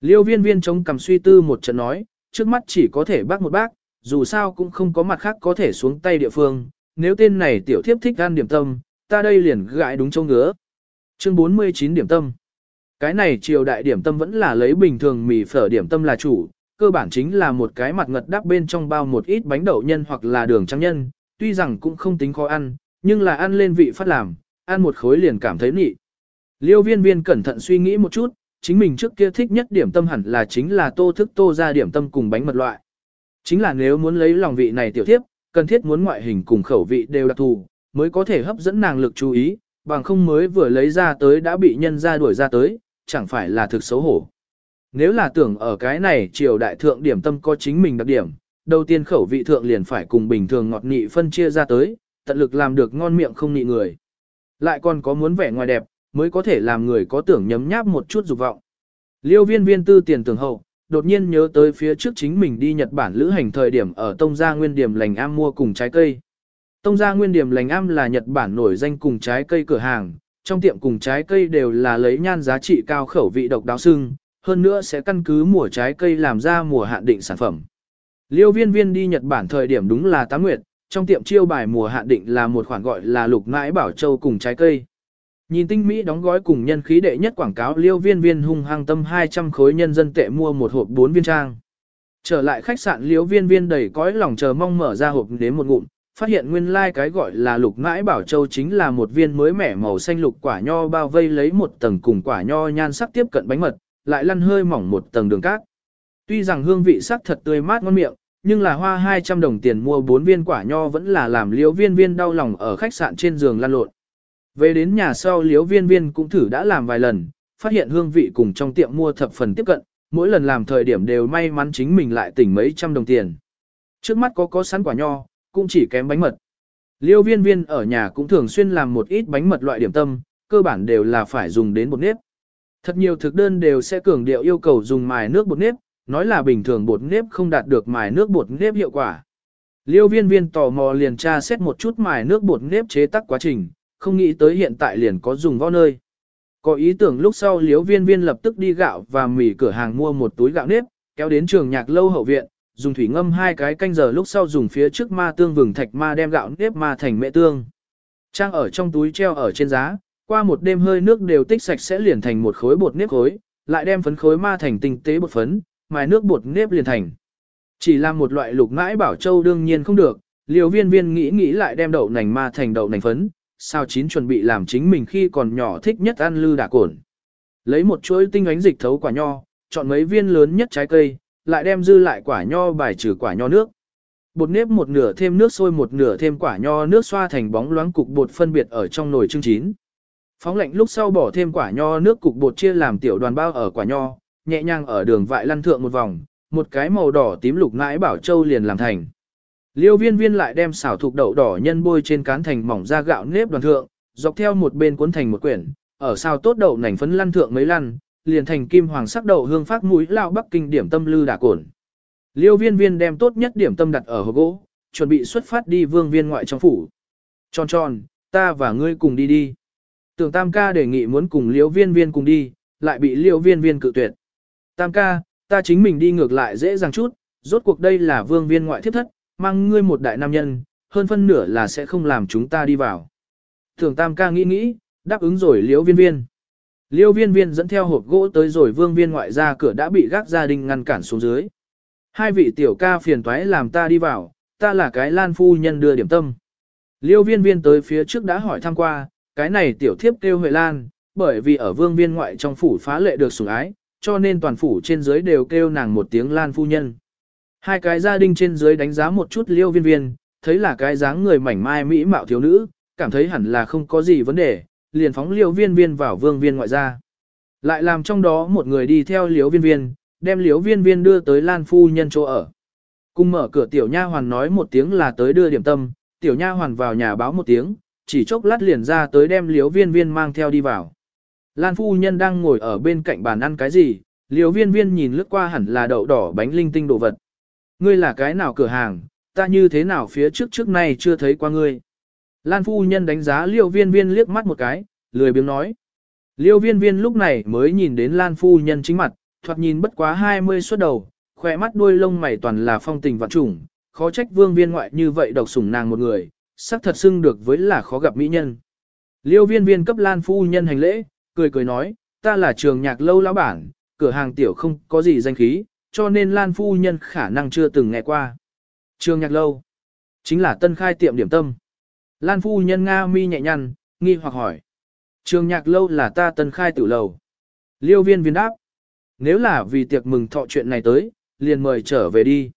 Liêu viên viên chống cầm suy tư một trận nói, trước mắt chỉ có thể bác một bác, dù sao cũng không có mặt khác có thể xuống tay địa phương, nếu tên này tiểu thiếp thích ăn điểm tâm, ta đây liền gãi đúng châu ngứa. Chương 49 điểm tâm. Cái này triều đại điểm tâm vẫn là lấy bình thường mì phở điểm tâm là chủ, cơ bản chính là một cái mặt ngật đắp bên trong bao một ít bánh đậu nhân hoặc là đường trắng nhân, tuy rằng cũng không tính khó ăn, nhưng là ăn lên vị phát làm, ăn một khối liền cảm thấy nị. Liêu viên viên cẩn thận suy nghĩ một chút, chính mình trước kia thích nhất điểm tâm hẳn là chính là tô thức tô ra điểm tâm cùng bánh mật loại. Chính là nếu muốn lấy lòng vị này tiểu thiếp, cần thiết muốn ngoại hình cùng khẩu vị đều đặc thù, mới có thể hấp dẫn nàng lực chú ý, bằng không mới vừa lấy ra tới đã bị nhân ra đuổi ra tới, chẳng phải là thực xấu hổ. Nếu là tưởng ở cái này triều đại thượng điểm tâm có chính mình đặc điểm, đầu tiên khẩu vị thượng liền phải cùng bình thường ngọt nị phân chia ra tới, tận lực làm được ngon miệng không nị người. Lại còn có muốn vẻ ngoài đẹp, mới có thể làm người có tưởng nhấm nháp một chút dục vọng. Liêu viên viên tư tiền tưởng hậu, đột nhiên nhớ tới phía trước chính mình đi Nhật Bản lữ hành thời điểm ở Tông Gia Nguyên Điểm Lành Am mua cùng trái cây. Tông Gia Nguyên Điểm Lành Am là Nhật Bản nổi danh cùng trái cây cửa hàng, trong tiệm cùng trái cây đều là lấy nhan giá trị cao khẩu vị độc đáo sưng, hơn nữa sẽ căn cứ mùa trái cây làm ra mùa hạn định sản phẩm. Liêu viên viên đi Nhật Bản thời điểm đúng là tá nguyệt, trong tiệm chiêu bài mùa hạn định là một khoản gọi là lục nãi bảo châu cùng trái cây. Nhìn tinh Mỹ đóng gói cùng nhân khí đệ nhất quảng cáo liêu viên viên hung hăng tâm 200 khối nhân dân tệ mua một hộp 4 viên trang. Trở lại khách sạn liêu viên viên đầy cõi lòng chờ mong mở ra hộp đến một ngụm, phát hiện nguyên lai like cái gọi là lục ngãi bảo châu chính là một viên mới mẻ màu xanh lục quả nho bao vây lấy một tầng cùng quả nho nhan sắc tiếp cận bánh mật, lại lăn hơi mỏng một tầng đường cát. Tuy rằng hương vị sắc thật tươi mát ngon miệng, nhưng là hoa 200 đồng tiền mua 4 viên quả nho vẫn là làm liêu viên viên đau lòng ở khách sạn trên giường lăn lộn. Về đến nhà sau liếu viên viên cũng thử đã làm vài lần, phát hiện hương vị cùng trong tiệm mua thập phần tiếp cận, mỗi lần làm thời điểm đều may mắn chính mình lại tỉnh mấy trăm đồng tiền. Trước mắt có có sẵn quả nho, cũng chỉ kém bánh mật. Liêu viên viên ở nhà cũng thường xuyên làm một ít bánh mật loại điểm tâm, cơ bản đều là phải dùng đến bột nếp. Thật nhiều thực đơn đều sẽ cường điệu yêu cầu dùng mài nước bột nếp, nói là bình thường bột nếp không đạt được mài nước bột nếp hiệu quả. Liêu viên viên tò mò liền tra xét một chút mài nước bột nếp chế tác quá trình, không nghĩ tới hiện tại liền có dùng võ nơi. Có ý tưởng lúc sau liếu viên viên lập tức đi gạo và mì cửa hàng mua một túi gạo nếp, kéo đến trường nhạc lâu hậu viện, dùng thủy ngâm hai cái canh giờ lúc sau dùng phía trước ma tương vừng thạch ma đem gạo nếp ma thành mẹ tương. Trang ở trong túi treo ở trên giá, qua một đêm hơi nước đều tích sạch sẽ liền thành một khối bột nếp khối, lại đem phấn khối ma thành tinh tế bột phấn, mài nước bột nếp liền thành. Chỉ là một loại lục ngãi bảo châu đương nhiên không được, liều viên viên nghĩ nghĩ lại đem đậu nành ma thành đậu nành phấn, sao chín chuẩn bị làm chính mình khi còn nhỏ thích nhất ăn lư đả cổn. Lấy một chuỗi tinh ánh dịch thấu quả nho, chọn mấy viên lớn nhất trái cây, lại đem dư lại quả nho bài trừ quả nho nước. Bột nếp một nửa thêm nước sôi một nửa thêm quả nho nước xoa thành bóng loáng cục bột phân biệt ở trong nồi trưng chín. Phóng lạnh lúc sau bỏ thêm quả nho nước cục bột chia làm tiểu đoàn bao ở quả nho, nhẹ nhàng ở đường vại lăn thượng một vòng, một cái màu đỏ tím lục ngãi bảo châu liền làm thành. Liêu viên viên lại đem xảo thuộc đậu đỏ nhân bôi trên cán thành mỏng ra gạo nếp đoàn thượng, dọc theo một bên cuốn thành một quyển, ở sao tốt đậu nành phấn lăn thượng mấy lăn, liền thành kim hoàng sắc đậu hương phát mũi lao bắc kinh điểm tâm lư đà cổn. Liêu viên viên đem tốt nhất điểm tâm đặt ở hộp gỗ, chuẩn bị xuất phát đi vương viên ngoại trong phủ. Tròn tròn, ta và ngươi cùng đi đi. Tưởng tam ca đề nghị muốn cùng liêu viên viên cùng đi, lại bị liêu viên viên cự tuyệt. Tam ca, ta chính mình đi ngược lại dễ dàng chút, rốt cuộc đây là vương viên ngoại thiết thất, mang ngươi một đại nam nhân, hơn phân nửa là sẽ không làm chúng ta đi vào. Thường tam ca nghĩ nghĩ, đáp ứng rồi liễu viên viên. Liêu viên viên dẫn theo hộp gỗ tới rồi vương viên ngoại ra cửa đã bị gác gia đình ngăn cản xuống dưới. Hai vị tiểu ca phiền toái làm ta đi vào, ta là cái lan phu nhân đưa điểm tâm. Liêu viên viên tới phía trước đã hỏi thăm qua, cái này tiểu thiếp kêu Huệ Lan, bởi vì ở vương viên ngoại trong phủ phá lệ được sủng ái, cho nên toàn phủ trên dưới đều kêu nàng một tiếng lan phu nhân. Hai cái gia đình trên dưới đánh giá một chút liêu viên viên, thấy là cái dáng người mảnh mai mỹ mạo thiếu nữ, cảm thấy hẳn là không có gì vấn đề, liền phóng liêu viên viên vào vương viên ngoại gia. Lại làm trong đó một người đi theo liêu viên viên, đem liêu viên viên đưa tới lan phu nhân chỗ ở. Cùng mở cửa tiểu nha hoàn nói một tiếng là tới đưa điểm tâm, tiểu nha hoàn vào nhà báo một tiếng, chỉ chốc lát liền ra tới đem liêu viên viên mang theo đi vào. Lan phu nhân đang ngồi ở bên cạnh bàn ăn cái gì, liêu viên viên nhìn lướt qua hẳn là đậu đỏ bánh linh tinh đồ vật. Ngươi là cái nào cửa hàng, ta như thế nào phía trước trước nay chưa thấy qua ngươi. Lan phu nhân đánh giá liêu viên viên liếc mắt một cái, lười biếng nói. Liêu viên viên lúc này mới nhìn đến Lan phu nhân chính mặt, thoạt nhìn bất quá 20 suốt đầu, khỏe mắt đuôi lông mày toàn là phong tình vạn trùng, khó trách vương viên ngoại như vậy độc sủng nàng một người, sắc thật xưng được với là khó gặp mỹ nhân. Liêu viên viên cấp Lan phu nhân hành lễ, cười cười nói, ta là trường nhạc lâu lão bản, cửa hàng tiểu không có gì danh khí, cho nên Lan phu nhân khả năng chưa từng nghe qua. Trường nhạc lâu, chính là tân khai tiệm điểm tâm. Lan phu nhân Nga mi nhẹ nhăn, nghi hoặc hỏi. Trường nhạc lâu là ta tân khai tử lầu. Liêu viên viên đáp. Nếu là vì tiệc mừng thọ chuyện này tới, liền mời trở về đi.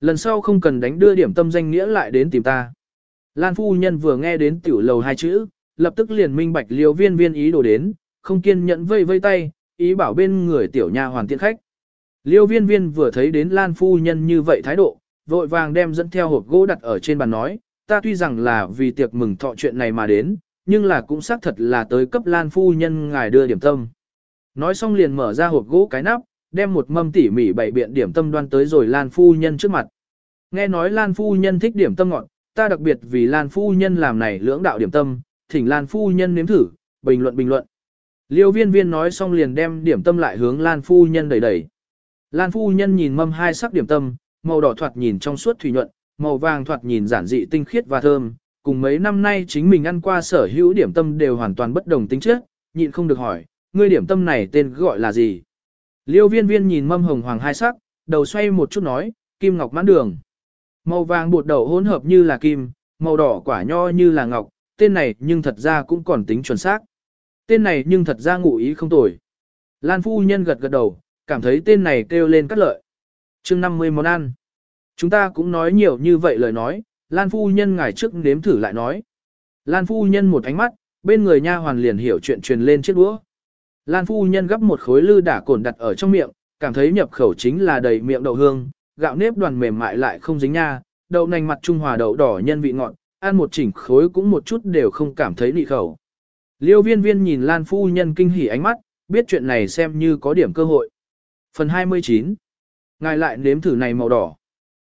Lần sau không cần đánh đưa điểm tâm danh nghĩa lại đến tìm ta. Lan phu nhân vừa nghe đến tiểu lầu hai chữ, lập tức liền minh bạch liêu viên viên ý đồ đến, không kiên nhẫn vây vây tay, ý bảo bên người tiểu nhà hoàn tiện khách. Liêu viên viên vừa thấy đến Lan phu nhân như vậy thái độ, vội vàng đem dẫn theo hộp gỗ đặt ở trên bàn nói, ta tuy rằng là vì tiệc mừng thọ chuyện này mà đến, nhưng là cũng xác thật là tới cấp Lan phu nhân ngài đưa điểm tâm. Nói xong liền mở ra hộp gỗ cái nắp, đem một mâm tỉ mỉ bảy biện điểm tâm đoan tới rồi Lan phu nhân trước mặt. Nghe nói Lan phu nhân thích điểm tâm ngọn, ta đặc biệt vì Lan phu nhân làm này lưỡng đạo điểm tâm, thỉnh Lan phu nhân nếm thử, bình luận bình luận. Liêu viên viên nói xong liền đem điểm tâm lại hướng Lan phu nhân đẩy đẩy. Lan phu nhân nhìn mâm hai sắc điểm tâm, màu đỏ thoạt nhìn trong suốt thủy nhuận, màu vàng thoạt nhìn giản dị tinh khiết và thơm, cùng mấy năm nay chính mình ăn qua sở hữu điểm tâm đều hoàn toàn bất đồng tính chất, nhịn không được hỏi, ngươi điểm tâm này tên gọi là gì? Liêu viên viên nhìn mâm hồng hoàng hai sắc, đầu xoay một chút nói, kim ngọc mãn đường. Màu vàng bột đậu hỗn hợp như là kim, màu đỏ quả nho như là ngọc, tên này nhưng thật ra cũng còn tính chuẩn xác. Tên này nhưng thật ra ngụ ý không tồi. Lan phu nhân gật gật đầu, cảm thấy tên này kêu lên cắt lợi. chương 50 món ăn. Chúng ta cũng nói nhiều như vậy lời nói, Lan phu nhân ngày trước nếm thử lại nói. Lan phu nhân một ánh mắt, bên người nha hoàn liền hiểu chuyện truyền lên chiếc đũa. Lan phu nhân gấp một khối lư đả cồn đặt ở trong miệng, cảm thấy nhập khẩu chính là đầy miệng đậu hương, gạo nếp đoàn mềm mại lại không dính nha, đậu nành mặt trung hòa đậu đỏ nhân vị ngọt, ăn một chỉnh khối cũng một chút đều không cảm thấy nị khẩu. Liêu viên viên nhìn Lan phu nhân kinh hỉ ánh mắt, biết chuyện này xem như có điểm cơ hội. Phần 29 Ngài lại nếm thử này màu đỏ.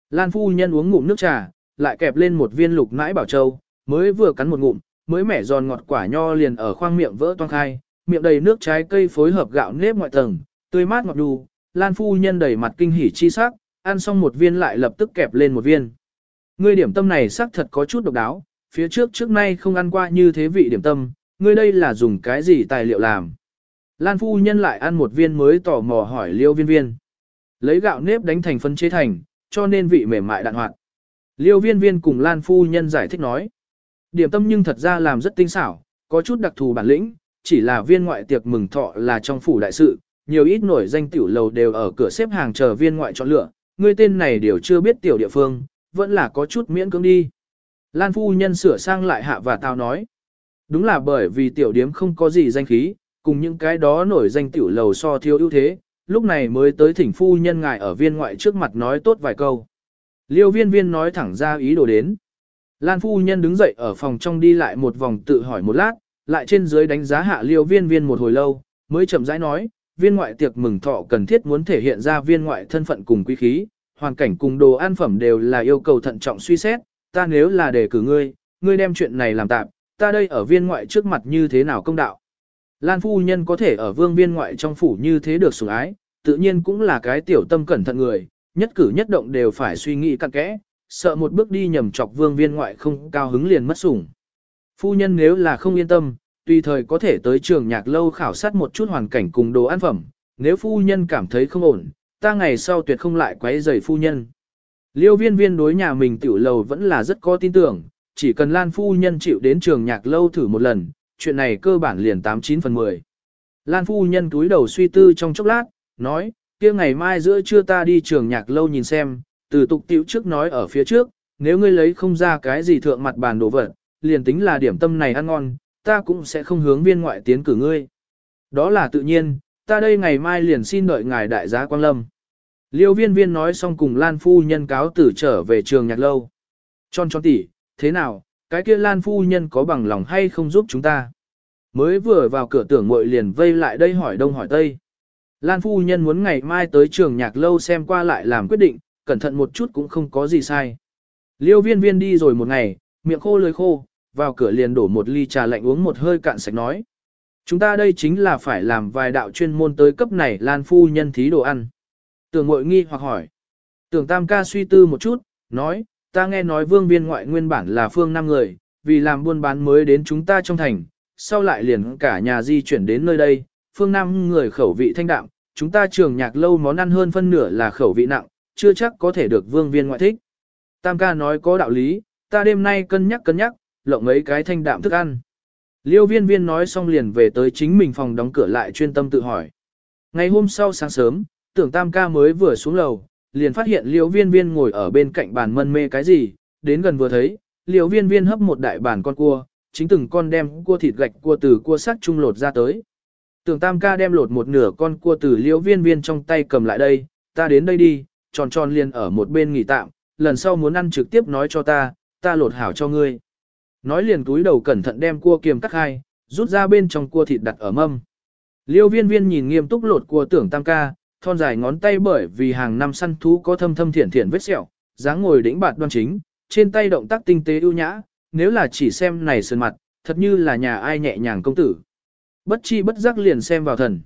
Lan phu nhân uống ngụm nước trà, lại kẹp lên một viên lục nãi bảo châu, mới vừa cắn một ngụm, mới mẻ giòn ngọt quả nho liền ở khoang miệng vỡ toang khai, miệng đầy nước trái cây phối hợp gạo nếp ngoại tầng, tươi mát ngọt đù. Lan phu nhân đầy mặt kinh hỉ chi sắc, ăn xong một viên lại lập tức kẹp lên một viên. Ngươi điểm tâm này xác thật có chút độc đáo, phía trước trước nay không ăn qua như thế vị điểm tâm, ngươi đây là dùng cái gì tài liệu làm. Lan phu nhân lại ăn một viên mới tò mò hỏi liêu viên viên. Lấy gạo nếp đánh thành phân chế thành, cho nên vị mềm mại đạn hoạt. Liêu viên viên cùng Lan phu nhân giải thích nói. Điểm tâm nhưng thật ra làm rất tinh xảo, có chút đặc thù bản lĩnh, chỉ là viên ngoại tiệc mừng thọ là trong phủ đại sự, nhiều ít nổi danh tiểu lầu đều ở cửa xếp hàng chờ viên ngoại chọn lựa, người tên này đều chưa biết tiểu địa phương, vẫn là có chút miễn cưỡng đi. Lan phu nhân sửa sang lại hạ và tao nói. Đúng là bởi vì tiểu điếm không có gì danh khí, cùng những cái đó nổi danh tiểu lầu so thiếu ưu thế, lúc này mới tới thỉnh phu nhân ngài ở viên ngoại trước mặt nói tốt vài câu. Liêu viên viên nói thẳng ra ý đồ đến. Lan phu nhân đứng dậy ở phòng trong đi lại một vòng tự hỏi một lát, lại trên dưới đánh giá hạ liêu viên viên một hồi lâu, mới chậm rãi nói, viên ngoại tiệc mừng thọ cần thiết muốn thể hiện ra viên ngoại thân phận cùng quý khí, hoàn cảnh cùng đồ ăn phẩm đều là yêu cầu thận trọng suy xét, ta nếu là đề cử ngươi, ngươi đem chuyện này làm tạm, ta đây ở viên ngoại trước mặt như thế nào công đạo. Lan phu nhân có thể ở vương viên ngoại trong phủ như thế được sủng ái, tự nhiên cũng là cái tiểu tâm cẩn thận người, nhất cử nhất động đều phải suy nghĩ cặn kẽ, sợ một bước đi nhầm chọc vương viên ngoại không cao hứng liền mất sủng. Phu nhân nếu là không yên tâm, tùy thời có thể tới trường nhạc lâu khảo sát một chút hoàn cảnh cùng đồ ăn phẩm, nếu phu nhân cảm thấy không ổn, ta ngày sau tuyệt không lại quấy rầy phu nhân. Liêu viên viên đối nhà mình tiểu lầu vẫn là rất có tin tưởng, chỉ cần Lan phu nhân chịu đến trường nhạc lâu thử một lần, chuyện này cơ bản liền 89 phần 10. Lan phu nhân túi đầu suy tư trong chốc lát, nói, kia ngày mai giữa trưa ta đi trường nhạc lâu nhìn xem, từ tục tiểu trước nói ở phía trước, nếu ngươi lấy không ra cái gì thượng mặt bàn đồ vật, liền tính là điểm tâm này ăn ngon, ta cũng sẽ không hướng viên ngoại tiến cử ngươi. Đó là tự nhiên, ta đây ngày mai liền xin đợi ngài đại giá Quang Lâm. Liêu viên viên nói xong cùng Lan Phu Nhân cáo tử trở về trường nhạc lâu. Tròn tròn tỉ, thế nào, cái kia Lan Phu Nhân có bằng lòng hay không giúp chúng ta? Mới vừa vào cửa tưởng muội liền vây lại đây hỏi đông hỏi tây. Lan Phu Nhân muốn ngày mai tới trường nhạc lâu xem qua lại làm quyết định, cẩn thận một chút cũng không có gì sai. Liêu viên viên đi rồi một ngày, miệng khô lưỡi khô, vào cửa liền đổ một ly trà lạnh uống một hơi cạn sạch nói. Chúng ta đây chính là phải làm vài đạo chuyên môn tới cấp này Lan Phu Nhân thí đồ ăn. Tưởng mội nghi hoặc hỏi. Tưởng tam ca suy tư một chút, nói, ta nghe nói vương viên ngoại nguyên bản là phương năm người, vì làm buôn bán mới đến chúng ta trong thành, sau lại liền cả nhà di chuyển đến nơi đây, phương năm người khẩu vị thanh đạm, chúng ta trường nhạc lâu món ăn hơn phân nửa là khẩu vị nặng, chưa chắc có thể được vương viên ngoại thích. Tam ca nói có đạo lý, ta đêm nay cân nhắc cân nhắc, lộng mấy cái thanh đạm thức ăn. Liêu viên viên nói xong liền về tới chính mình phòng đóng cửa lại chuyên tâm tự hỏi. Ngày hôm sau sáng sớm, tưởng tam ca mới vừa xuống lầu, liền phát hiện liễu viên viên ngồi ở bên cạnh bàn mân mê cái gì, đến gần vừa thấy, liễu viên viên hấp một đại bàn con cua, chính từng con đem cua thịt gạch cua từ cua sắc trung lột ra tới. Tưởng tam ca đem lột một nửa con cua từ liễu viên viên trong tay cầm lại đây, ta đến đây đi, tròn tròn liền ở một bên nghỉ tạm, lần sau muốn ăn trực tiếp nói cho ta, ta lột hảo cho ngươi. Nói liền túi đầu cẩn thận đem cua kiềm cắt hai, rút ra bên trong cua thịt đặt ở mâm. Liêu viên viên nhìn nghiêm túc lột cua tưởng tam ca, thon dài ngón tay bởi vì hàng năm săn thú có thâm thâm thiển thiển vết sẹo, dáng ngồi đĩnh bạt đoan chính, trên tay động tác tinh tế ưu nhã, nếu là chỉ xem này sơn mặt, thật như là nhà ai nhẹ nhàng công tử. Bất chi bất giác liền xem vào thần.